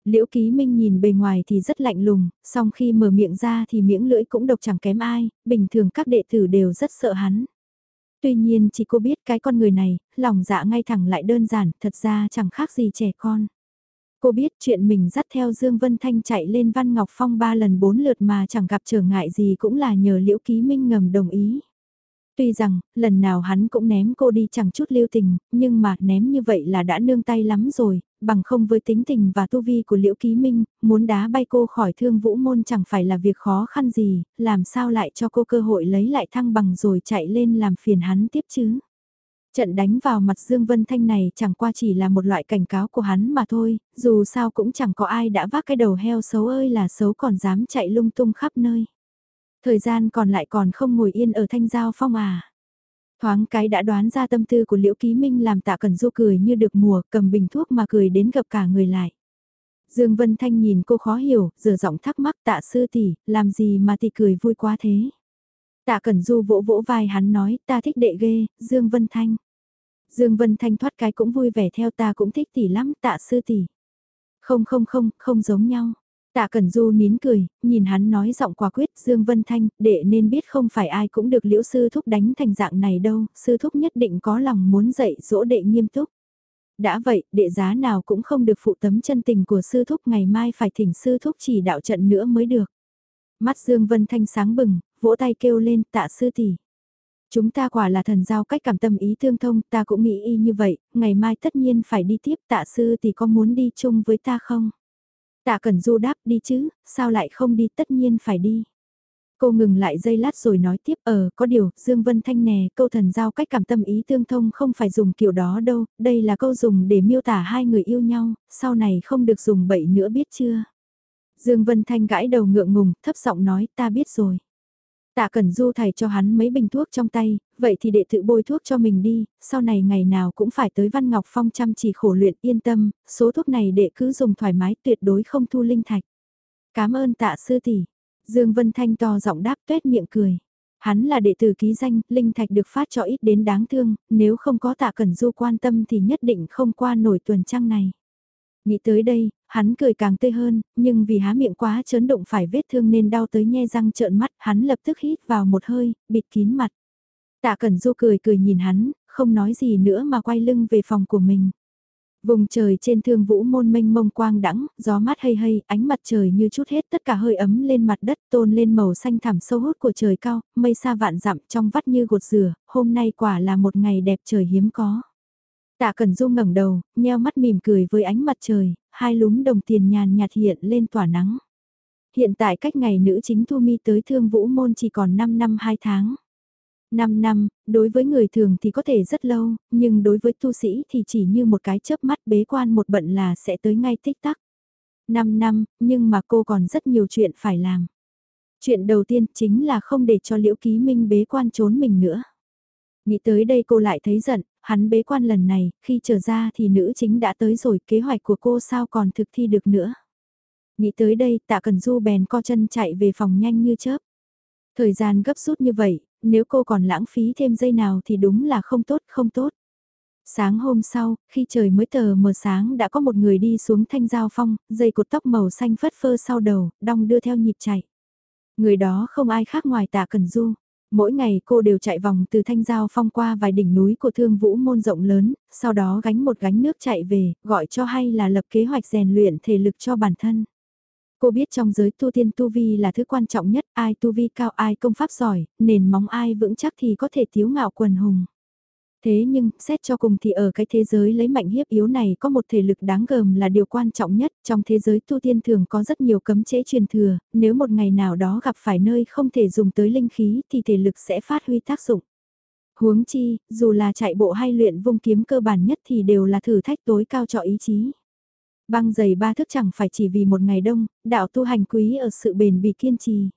Liễu Ký Minh nhìn bề ngoài thì rất lạnh lùng, song khi mở miệng ra thì miệng lưỡi cũng độc chẳng kém ai, bình thường các đệ tử đều rất sợ hắn. Tuy nhiên chỉ cô biết cái con người này, lòng dạ ngay thẳng lại đơn giản, thật ra chẳng khác gì trẻ con. Cô biết chuyện mình dắt theo Dương Vân Thanh chạy lên Văn Ngọc Phong ba lần bốn lượt mà chẳng gặp trở ngại gì cũng là nhờ Liễu Ký Minh ngầm đồng ý. Tuy rằng, lần nào hắn cũng ném cô đi chẳng chút lưu tình, nhưng mà ném như vậy là đã nương tay lắm rồi, bằng không với tính tình và tu vi của Liễu Ký Minh, muốn đá bay cô khỏi thương vũ môn chẳng phải là việc khó khăn gì, làm sao lại cho cô cơ hội lấy lại thăng bằng rồi chạy lên làm phiền hắn tiếp chứ. Trận đánh vào mặt Dương Vân Thanh này chẳng qua chỉ là một loại cảnh cáo của hắn mà thôi, dù sao cũng chẳng có ai đã vác cái đầu heo xấu ơi là xấu còn dám chạy lung tung khắp nơi. Thời gian còn lại còn không ngồi yên ở thanh giao phong à. Thoáng cái đã đoán ra tâm tư của Liễu Ký Minh làm tạ cần du cười như được mùa cầm bình thuốc mà cười đến gặp cả người lại. Dương Vân Thanh nhìn cô khó hiểu, giờ giọng thắc mắc tạ sư tỷ, làm gì mà tỷ cười vui quá thế. Tạ Cẩn Du vỗ vỗ vai hắn nói, ta thích đệ ghê, Dương Vân Thanh. Dương Vân Thanh thoát cái cũng vui vẻ theo ta cũng thích tỷ lắm, tạ sư tỷ. Không không không, không giống nhau. Tạ Cẩn Du nín cười, nhìn hắn nói giọng quả quyết Dương Vân Thanh, đệ nên biết không phải ai cũng được liễu sư thúc đánh thành dạng này đâu, sư thúc nhất định có lòng muốn dạy dỗ đệ nghiêm túc. Đã vậy, đệ giá nào cũng không được phụ tấm chân tình của sư thúc ngày mai phải thỉnh sư thúc chỉ đạo trận nữa mới được. Mắt Dương Vân Thanh sáng bừng, vỗ tay kêu lên tạ sư tỷ. Chúng ta quả là thần giao cách cảm tâm ý tương thông, ta cũng nghĩ y như vậy, ngày mai tất nhiên phải đi tiếp tạ sư tỷ có muốn đi chung với ta không? Tạ Cẩn Du đáp đi chứ, sao lại không đi tất nhiên phải đi. Cô ngừng lại giây lát rồi nói tiếp ờ có điều, Dương Vân Thanh nè, câu thần giao cách cảm tâm ý tương thông không phải dùng kiểu đó đâu, đây là câu dùng để miêu tả hai người yêu nhau, sau này không được dùng bậy nữa biết chưa. Dương Vân Thanh gãi đầu ngượng ngùng, thấp giọng nói ta biết rồi. Tạ Cẩn Du thầy cho hắn mấy bình thuốc trong tay, vậy thì đệ tự bôi thuốc cho mình đi, sau này ngày nào cũng phải tới Văn Ngọc Phong chăm chỉ khổ luyện yên tâm, số thuốc này đệ cứ dùng thoải mái tuyệt đối không thu linh thạch. Cảm ơn tạ sư tỷ. Dương Vân Thanh to giọng đáp tuét miệng cười. Hắn là đệ tử ký danh, linh thạch được phát cho ít đến đáng thương, nếu không có tạ Cẩn Du quan tâm thì nhất định không qua nổi tuần trăng này. Nghĩ tới đây, hắn cười càng tê hơn, nhưng vì há miệng quá chấn động phải vết thương nên đau tới nhe răng trợn mắt, hắn lập tức hít vào một hơi, bịt kín mặt. Tạ Cẩn Du cười cười nhìn hắn, không nói gì nữa mà quay lưng về phòng của mình. Vùng trời trên thương vũ môn mênh mông quang đãng, gió mát hay hay, ánh mặt trời như chút hết tất cả hơi ấm lên mặt đất tôn lên màu xanh thẳm sâu hút của trời cao, mây xa vạn dặm trong vắt như gột dừa, hôm nay quả là một ngày đẹp trời hiếm có. Tạ Cẩn Du ngẩng đầu, nheo mắt mỉm cười với ánh mặt trời, hai lúm đồng tiền nhàn nhạt hiện lên tỏa nắng. Hiện tại cách ngày nữ chính Thu Mi tới thương vũ môn chỉ còn 5 năm 2 tháng. 5 năm, đối với người thường thì có thể rất lâu, nhưng đối với tu sĩ thì chỉ như một cái chớp mắt bế quan một bận là sẽ tới ngay tích tắc. 5 năm, nhưng mà cô còn rất nhiều chuyện phải làm. Chuyện đầu tiên chính là không để cho Liễu Ký Minh bế quan trốn mình nữa. Nghĩ tới đây cô lại thấy giận, hắn bế quan lần này, khi trở ra thì nữ chính đã tới rồi, kế hoạch của cô sao còn thực thi được nữa. Nghĩ tới đây, tạ cần du bèn co chân chạy về phòng nhanh như chớp. Thời gian gấp rút như vậy, nếu cô còn lãng phí thêm giây nào thì đúng là không tốt, không tốt. Sáng hôm sau, khi trời mới tờ mờ sáng đã có một người đi xuống thanh giao phong, dây cột tóc màu xanh phất phơ sau đầu, đong đưa theo nhịp chạy. Người đó không ai khác ngoài tạ cần du. Mỗi ngày cô đều chạy vòng từ Thanh Giao phong qua vài đỉnh núi của thương vũ môn rộng lớn, sau đó gánh một gánh nước chạy về, gọi cho hay là lập kế hoạch rèn luyện thể lực cho bản thân. Cô biết trong giới tu tiên tu vi là thứ quan trọng nhất, ai tu vi cao ai công pháp giỏi, nền móng ai vững chắc thì có thể thiếu ngạo quần hùng. Thế nhưng, xét cho cùng thì ở cái thế giới lấy mạnh hiếp yếu này có một thể lực đáng gờm là điều quan trọng nhất. Trong thế giới tu tiên thường có rất nhiều cấm chế truyền thừa, nếu một ngày nào đó gặp phải nơi không thể dùng tới linh khí thì thể lực sẽ phát huy tác dụng. Huống chi, dù là chạy bộ hay luyện vung kiếm cơ bản nhất thì đều là thử thách tối cao cho ý chí. Băng giày ba thức chẳng phải chỉ vì một ngày đông, đạo tu hành quý ở sự bền bỉ kiên trì.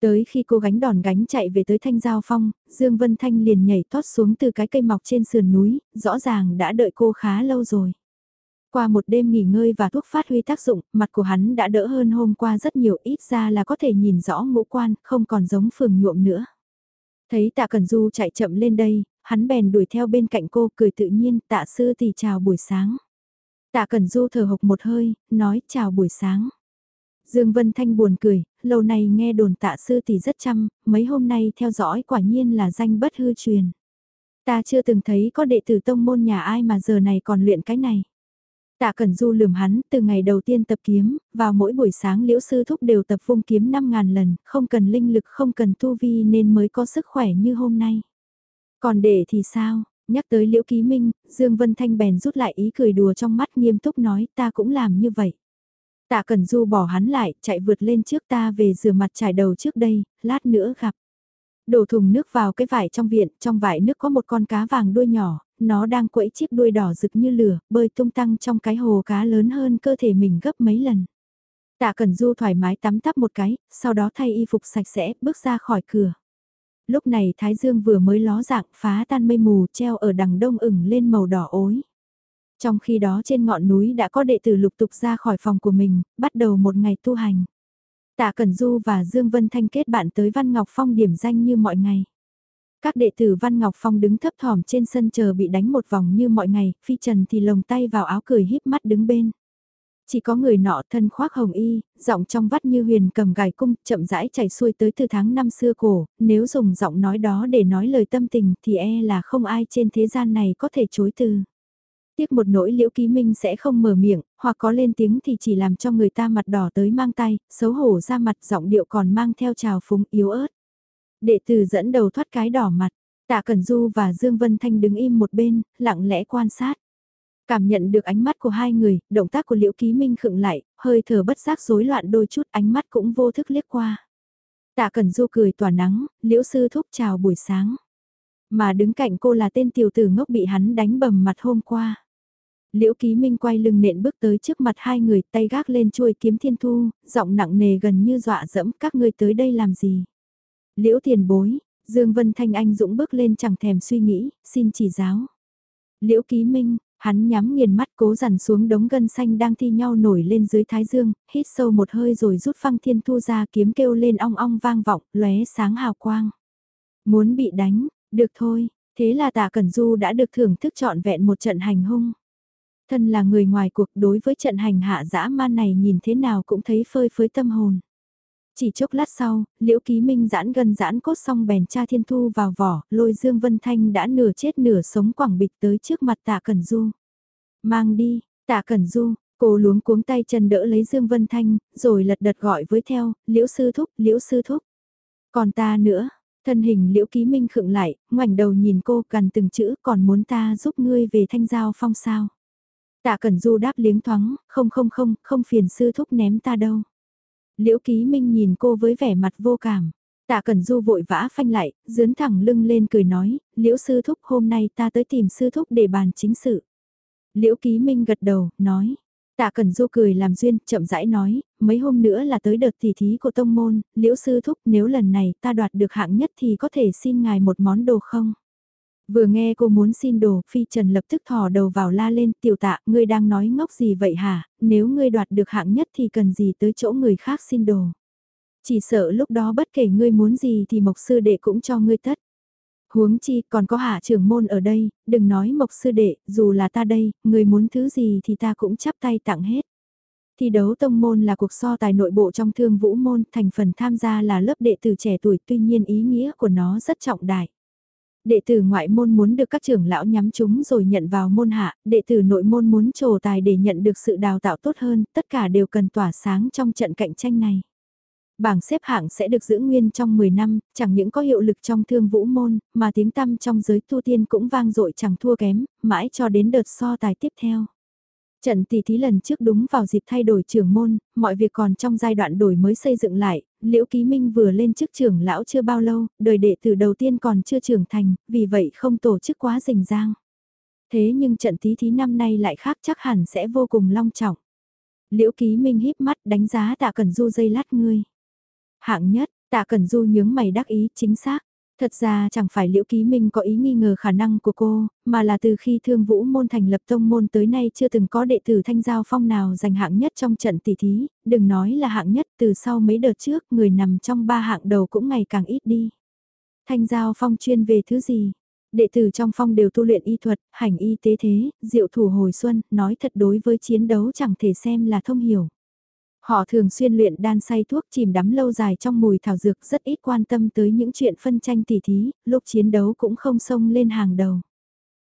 Tới khi cô gánh đòn gánh chạy về tới Thanh Giao Phong, Dương Vân Thanh liền nhảy tót xuống từ cái cây mọc trên sườn núi, rõ ràng đã đợi cô khá lâu rồi. Qua một đêm nghỉ ngơi và thuốc phát huy tác dụng, mặt của hắn đã đỡ hơn hôm qua rất nhiều ít ra là có thể nhìn rõ ngũ quan, không còn giống phường nhuộm nữa. Thấy tạ Cần Du chạy chậm lên đây, hắn bèn đuổi theo bên cạnh cô cười tự nhiên tạ sư thì chào buổi sáng. Tạ Cần Du thở hộc một hơi, nói chào buổi sáng. Dương Vân Thanh buồn cười, lâu nay nghe đồn tạ sư tỷ rất chăm, mấy hôm nay theo dõi quả nhiên là danh bất hư truyền. Ta chưa từng thấy có đệ tử tông môn nhà ai mà giờ này còn luyện cái này. Tạ Cẩn Du lườm hắn, từ ngày đầu tiên tập kiếm, vào mỗi buổi sáng liễu sư thúc đều tập vung kiếm 5.000 lần, không cần linh lực không cần tu vi nên mới có sức khỏe như hôm nay. Còn để thì sao, nhắc tới liễu ký minh, Dương Vân Thanh bèn rút lại ý cười đùa trong mắt nghiêm túc nói ta cũng làm như vậy. Tạ Cẩn Du bỏ hắn lại, chạy vượt lên trước ta về rửa mặt trải đầu trước đây, lát nữa gặp. Đổ thùng nước vào cái vải trong viện, trong vải nước có một con cá vàng đuôi nhỏ, nó đang quẫy chiếc đuôi đỏ rực như lửa, bơi tung tăng trong cái hồ cá lớn hơn cơ thể mình gấp mấy lần. Tạ Cẩn Du thoải mái tắm tắp một cái, sau đó thay y phục sạch sẽ, bước ra khỏi cửa. Lúc này Thái Dương vừa mới ló dạng phá tan mây mù treo ở đằng đông ửng lên màu đỏ ối. Trong khi đó trên ngọn núi đã có đệ tử lục tục ra khỏi phòng của mình, bắt đầu một ngày tu hành. Tạ Cẩn Du và Dương Vân Thanh kết bạn tới Văn Ngọc Phong điểm danh như mọi ngày. Các đệ tử Văn Ngọc Phong đứng thấp thỏm trên sân chờ bị đánh một vòng như mọi ngày, Phi Trần thì lồng tay vào áo cười híp mắt đứng bên. Chỉ có người nọ thân khoác hồng y, giọng trong vắt như huyền cầm gài cung, chậm rãi chảy xuôi tới từ tháng năm xưa cổ, nếu dùng giọng nói đó để nói lời tâm tình thì e là không ai trên thế gian này có thể chối từ. Tiếc một nỗi liễu ký minh sẽ không mở miệng, hoặc có lên tiếng thì chỉ làm cho người ta mặt đỏ tới mang tay, xấu hổ ra mặt giọng điệu còn mang theo trào phúng yếu ớt. Đệ tử dẫn đầu thoát cái đỏ mặt, tạ Cẩn Du và Dương Vân Thanh đứng im một bên, lặng lẽ quan sát. Cảm nhận được ánh mắt của hai người, động tác của Liễu Ký Minh khựng lại, hơi thở bất giác rối loạn đôi chút ánh mắt cũng vô thức liếc qua. Tạ Cẩn Du cười tỏa nắng, Liễu Sư Thúc chào buổi sáng. Mà đứng cạnh cô là tên tiểu tử ngốc bị hắn đánh bầm mặt hôm qua. Liễu Ký Minh quay lưng nện bước tới trước mặt hai người tay gác lên chuôi kiếm thiên thu, giọng nặng nề gần như dọa dẫm các ngươi tới đây làm gì. Liễu tiền bối, Dương Vân Thanh Anh dũng bước lên chẳng thèm suy nghĩ, xin chỉ giáo. Liễu Ký Minh, hắn nhắm nghiền mắt cố dằn xuống đống gân xanh đang thi nhau nổi lên dưới thái dương, hít sâu một hơi rồi rút phăng thiên thu ra kiếm kêu lên ong ong vang vọng, lóe sáng hào quang. Muốn bị đánh, được thôi, thế là tạ Cẩn Du đã được thưởng thức trọn vẹn một trận hành hung. Thân là người ngoài cuộc đối với trận hành hạ dã man này nhìn thế nào cũng thấy phơi phới tâm hồn. Chỉ chốc lát sau, Liễu Ký Minh giãn gần giãn cốt xong bèn cha Thiên Thu vào vỏ, lôi Dương Vân Thanh đã nửa chết nửa sống quảng bịch tới trước mặt tạ Cẩn Du. Mang đi, tạ Cẩn Du, cô luống cuống tay chân đỡ lấy Dương Vân Thanh, rồi lật đật gọi với theo, Liễu Sư Thúc, Liễu Sư Thúc. Còn ta nữa, thân hình Liễu Ký Minh khựng lại, ngoảnh đầu nhìn cô cần từng chữ còn muốn ta giúp ngươi về thanh giao phong sao. Tạ Cẩn Du đáp liếng thoáng, không không không, không phiền sư thúc ném ta đâu. Liễu Ký Minh nhìn cô với vẻ mặt vô cảm. Tạ Cẩn Du vội vã phanh lại, dướn thẳng lưng lên cười nói, Liễu sư thúc hôm nay ta tới tìm sư thúc để bàn chính sự. Liễu Ký Minh gật đầu, nói. Tạ Cẩn Du cười làm duyên, chậm rãi nói, mấy hôm nữa là tới đợt tỉ thí của tông môn, Liễu sư thúc nếu lần này ta đoạt được hạng nhất thì có thể xin ngài một món đồ không? Vừa nghe cô muốn xin đồ, Phi Trần lập tức thò đầu vào la lên, tiểu tạ, ngươi đang nói ngốc gì vậy hả, nếu ngươi đoạt được hạng nhất thì cần gì tới chỗ người khác xin đồ. Chỉ sợ lúc đó bất kể ngươi muốn gì thì mộc sư đệ cũng cho ngươi tất. Huống chi còn có hạ trưởng môn ở đây, đừng nói mộc sư đệ, dù là ta đây, ngươi muốn thứ gì thì ta cũng chắp tay tặng hết. Thi đấu tông môn là cuộc so tài nội bộ trong thương vũ môn, thành phần tham gia là lớp đệ tử trẻ tuổi tuy nhiên ý nghĩa của nó rất trọng đại. Đệ tử ngoại môn muốn được các trưởng lão nhắm chúng rồi nhận vào môn hạ, đệ tử nội môn muốn trổ tài để nhận được sự đào tạo tốt hơn, tất cả đều cần tỏa sáng trong trận cạnh tranh này. Bảng xếp hạng sẽ được giữ nguyên trong 10 năm, chẳng những có hiệu lực trong thương vũ môn, mà tiếng tăm trong giới tu tiên cũng vang dội chẳng thua kém, mãi cho đến đợt so tài tiếp theo. Trận tỷ thí lần trước đúng vào dịp thay đổi trưởng môn, mọi việc còn trong giai đoạn đổi mới xây dựng lại, Liễu Ký Minh vừa lên chức trưởng lão chưa bao lâu, đời đệ tử đầu tiên còn chưa trưởng thành, vì vậy không tổ chức quá rình rang. Thế nhưng trận tí thí năm nay lại khác chắc hẳn sẽ vô cùng long trọng. Liễu Ký Minh híp mắt đánh giá tạ Cẩn du dây lát ngươi. Hạng nhất, Tạ Cẩn Du nhướng mày đắc ý, chính xác. Thật ra chẳng phải Liễu Ký Minh có ý nghi ngờ khả năng của cô, mà là từ khi Thương Vũ môn thành lập tông môn tới nay chưa từng có đệ tử Thanh Giao Phong nào giành hạng nhất trong trận tỷ thí, đừng nói là hạng nhất từ sau mấy đợt trước người nằm trong ba hạng đầu cũng ngày càng ít đi. Thanh Giao Phong chuyên về thứ gì? Đệ tử trong phong đều tu luyện y thuật, hành y tế thế, diệu thủ hồi xuân, nói thật đối với chiến đấu chẳng thể xem là thông hiểu. Họ thường xuyên luyện đan say thuốc chìm đắm lâu dài trong mùi thảo dược rất ít quan tâm tới những chuyện phân tranh tỉ thí, lúc chiến đấu cũng không xông lên hàng đầu.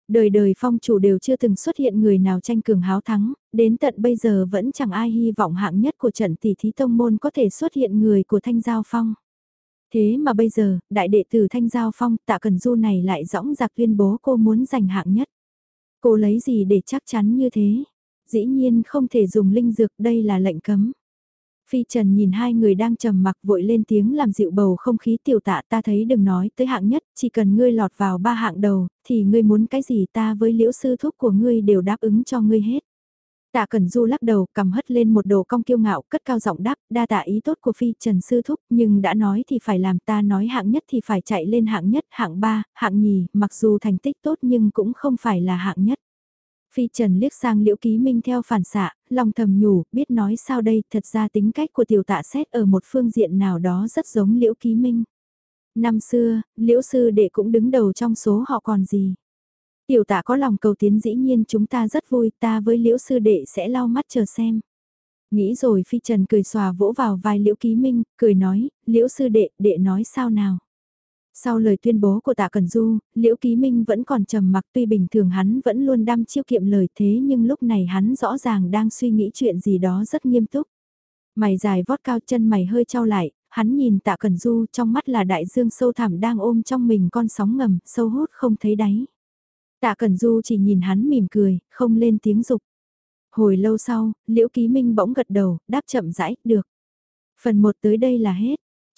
Đời đời phong chủ đều chưa từng xuất hiện người nào tranh cường háo thắng, đến tận bây giờ vẫn chẳng ai hy vọng hạng nhất của trận tỷ thí tông môn có thể xuất hiện người của thanh giao phong. Thế mà bây giờ, đại đệ tử Thanh Giao Phong tạ cần du này lại rõng giặc tuyên bố cô muốn giành hạng nhất. Cô lấy gì để chắc chắn như thế? Dĩ nhiên không thể dùng linh dược đây là lệnh cấm. Phi Trần nhìn hai người đang trầm mặc vội lên tiếng làm dịu bầu không khí tiểu tạ ta thấy đừng nói tới hạng nhất, chỉ cần ngươi lọt vào ba hạng đầu, thì ngươi muốn cái gì ta với liễu sư thúc của ngươi đều đáp ứng cho ngươi hết. Tạ Cẩn Du lắc đầu, cầm hất lên một đồ cong kiêu ngạo, cất cao giọng đáp, đa tạ ý tốt của Phi Trần Sư Thúc, nhưng đã nói thì phải làm ta nói hạng nhất thì phải chạy lên hạng nhất, hạng ba, hạng nhì, mặc dù thành tích tốt nhưng cũng không phải là hạng nhất. Phi Trần liếc sang Liễu Ký Minh theo phản xạ, lòng thầm nhủ, biết nói sao đây, thật ra tính cách của tiểu tạ xét ở một phương diện nào đó rất giống Liễu Ký Minh. Năm xưa, Liễu Sư Đệ cũng đứng đầu trong số họ còn gì. Tiểu tạ có lòng cầu tiến dĩ nhiên chúng ta rất vui, ta với liễu sư đệ sẽ lau mắt chờ xem. Nghĩ rồi phi trần cười xòa vỗ vào vai liễu ký minh, cười nói, liễu sư đệ, đệ nói sao nào. Sau lời tuyên bố của tạ Cần Du, Liễu Ký Minh vẫn còn trầm mặc tuy bình thường hắn vẫn luôn đăm chiêu kiệm lời thế nhưng lúc này hắn rõ ràng đang suy nghĩ chuyện gì đó rất nghiêm túc. Mày dài vót cao chân mày hơi trao lại, hắn nhìn tạ Cần Du trong mắt là đại dương sâu thẳm đang ôm trong mình con sóng ngầm, sâu hút không thấy đáy. Tạ Cẩn Du chỉ nhìn hắn mỉm cười, không lên tiếng dục. Hồi lâu sau, Liễu Ký Minh bỗng gật đầu, đáp chậm rãi, được. Phần 1 tới đây là hết.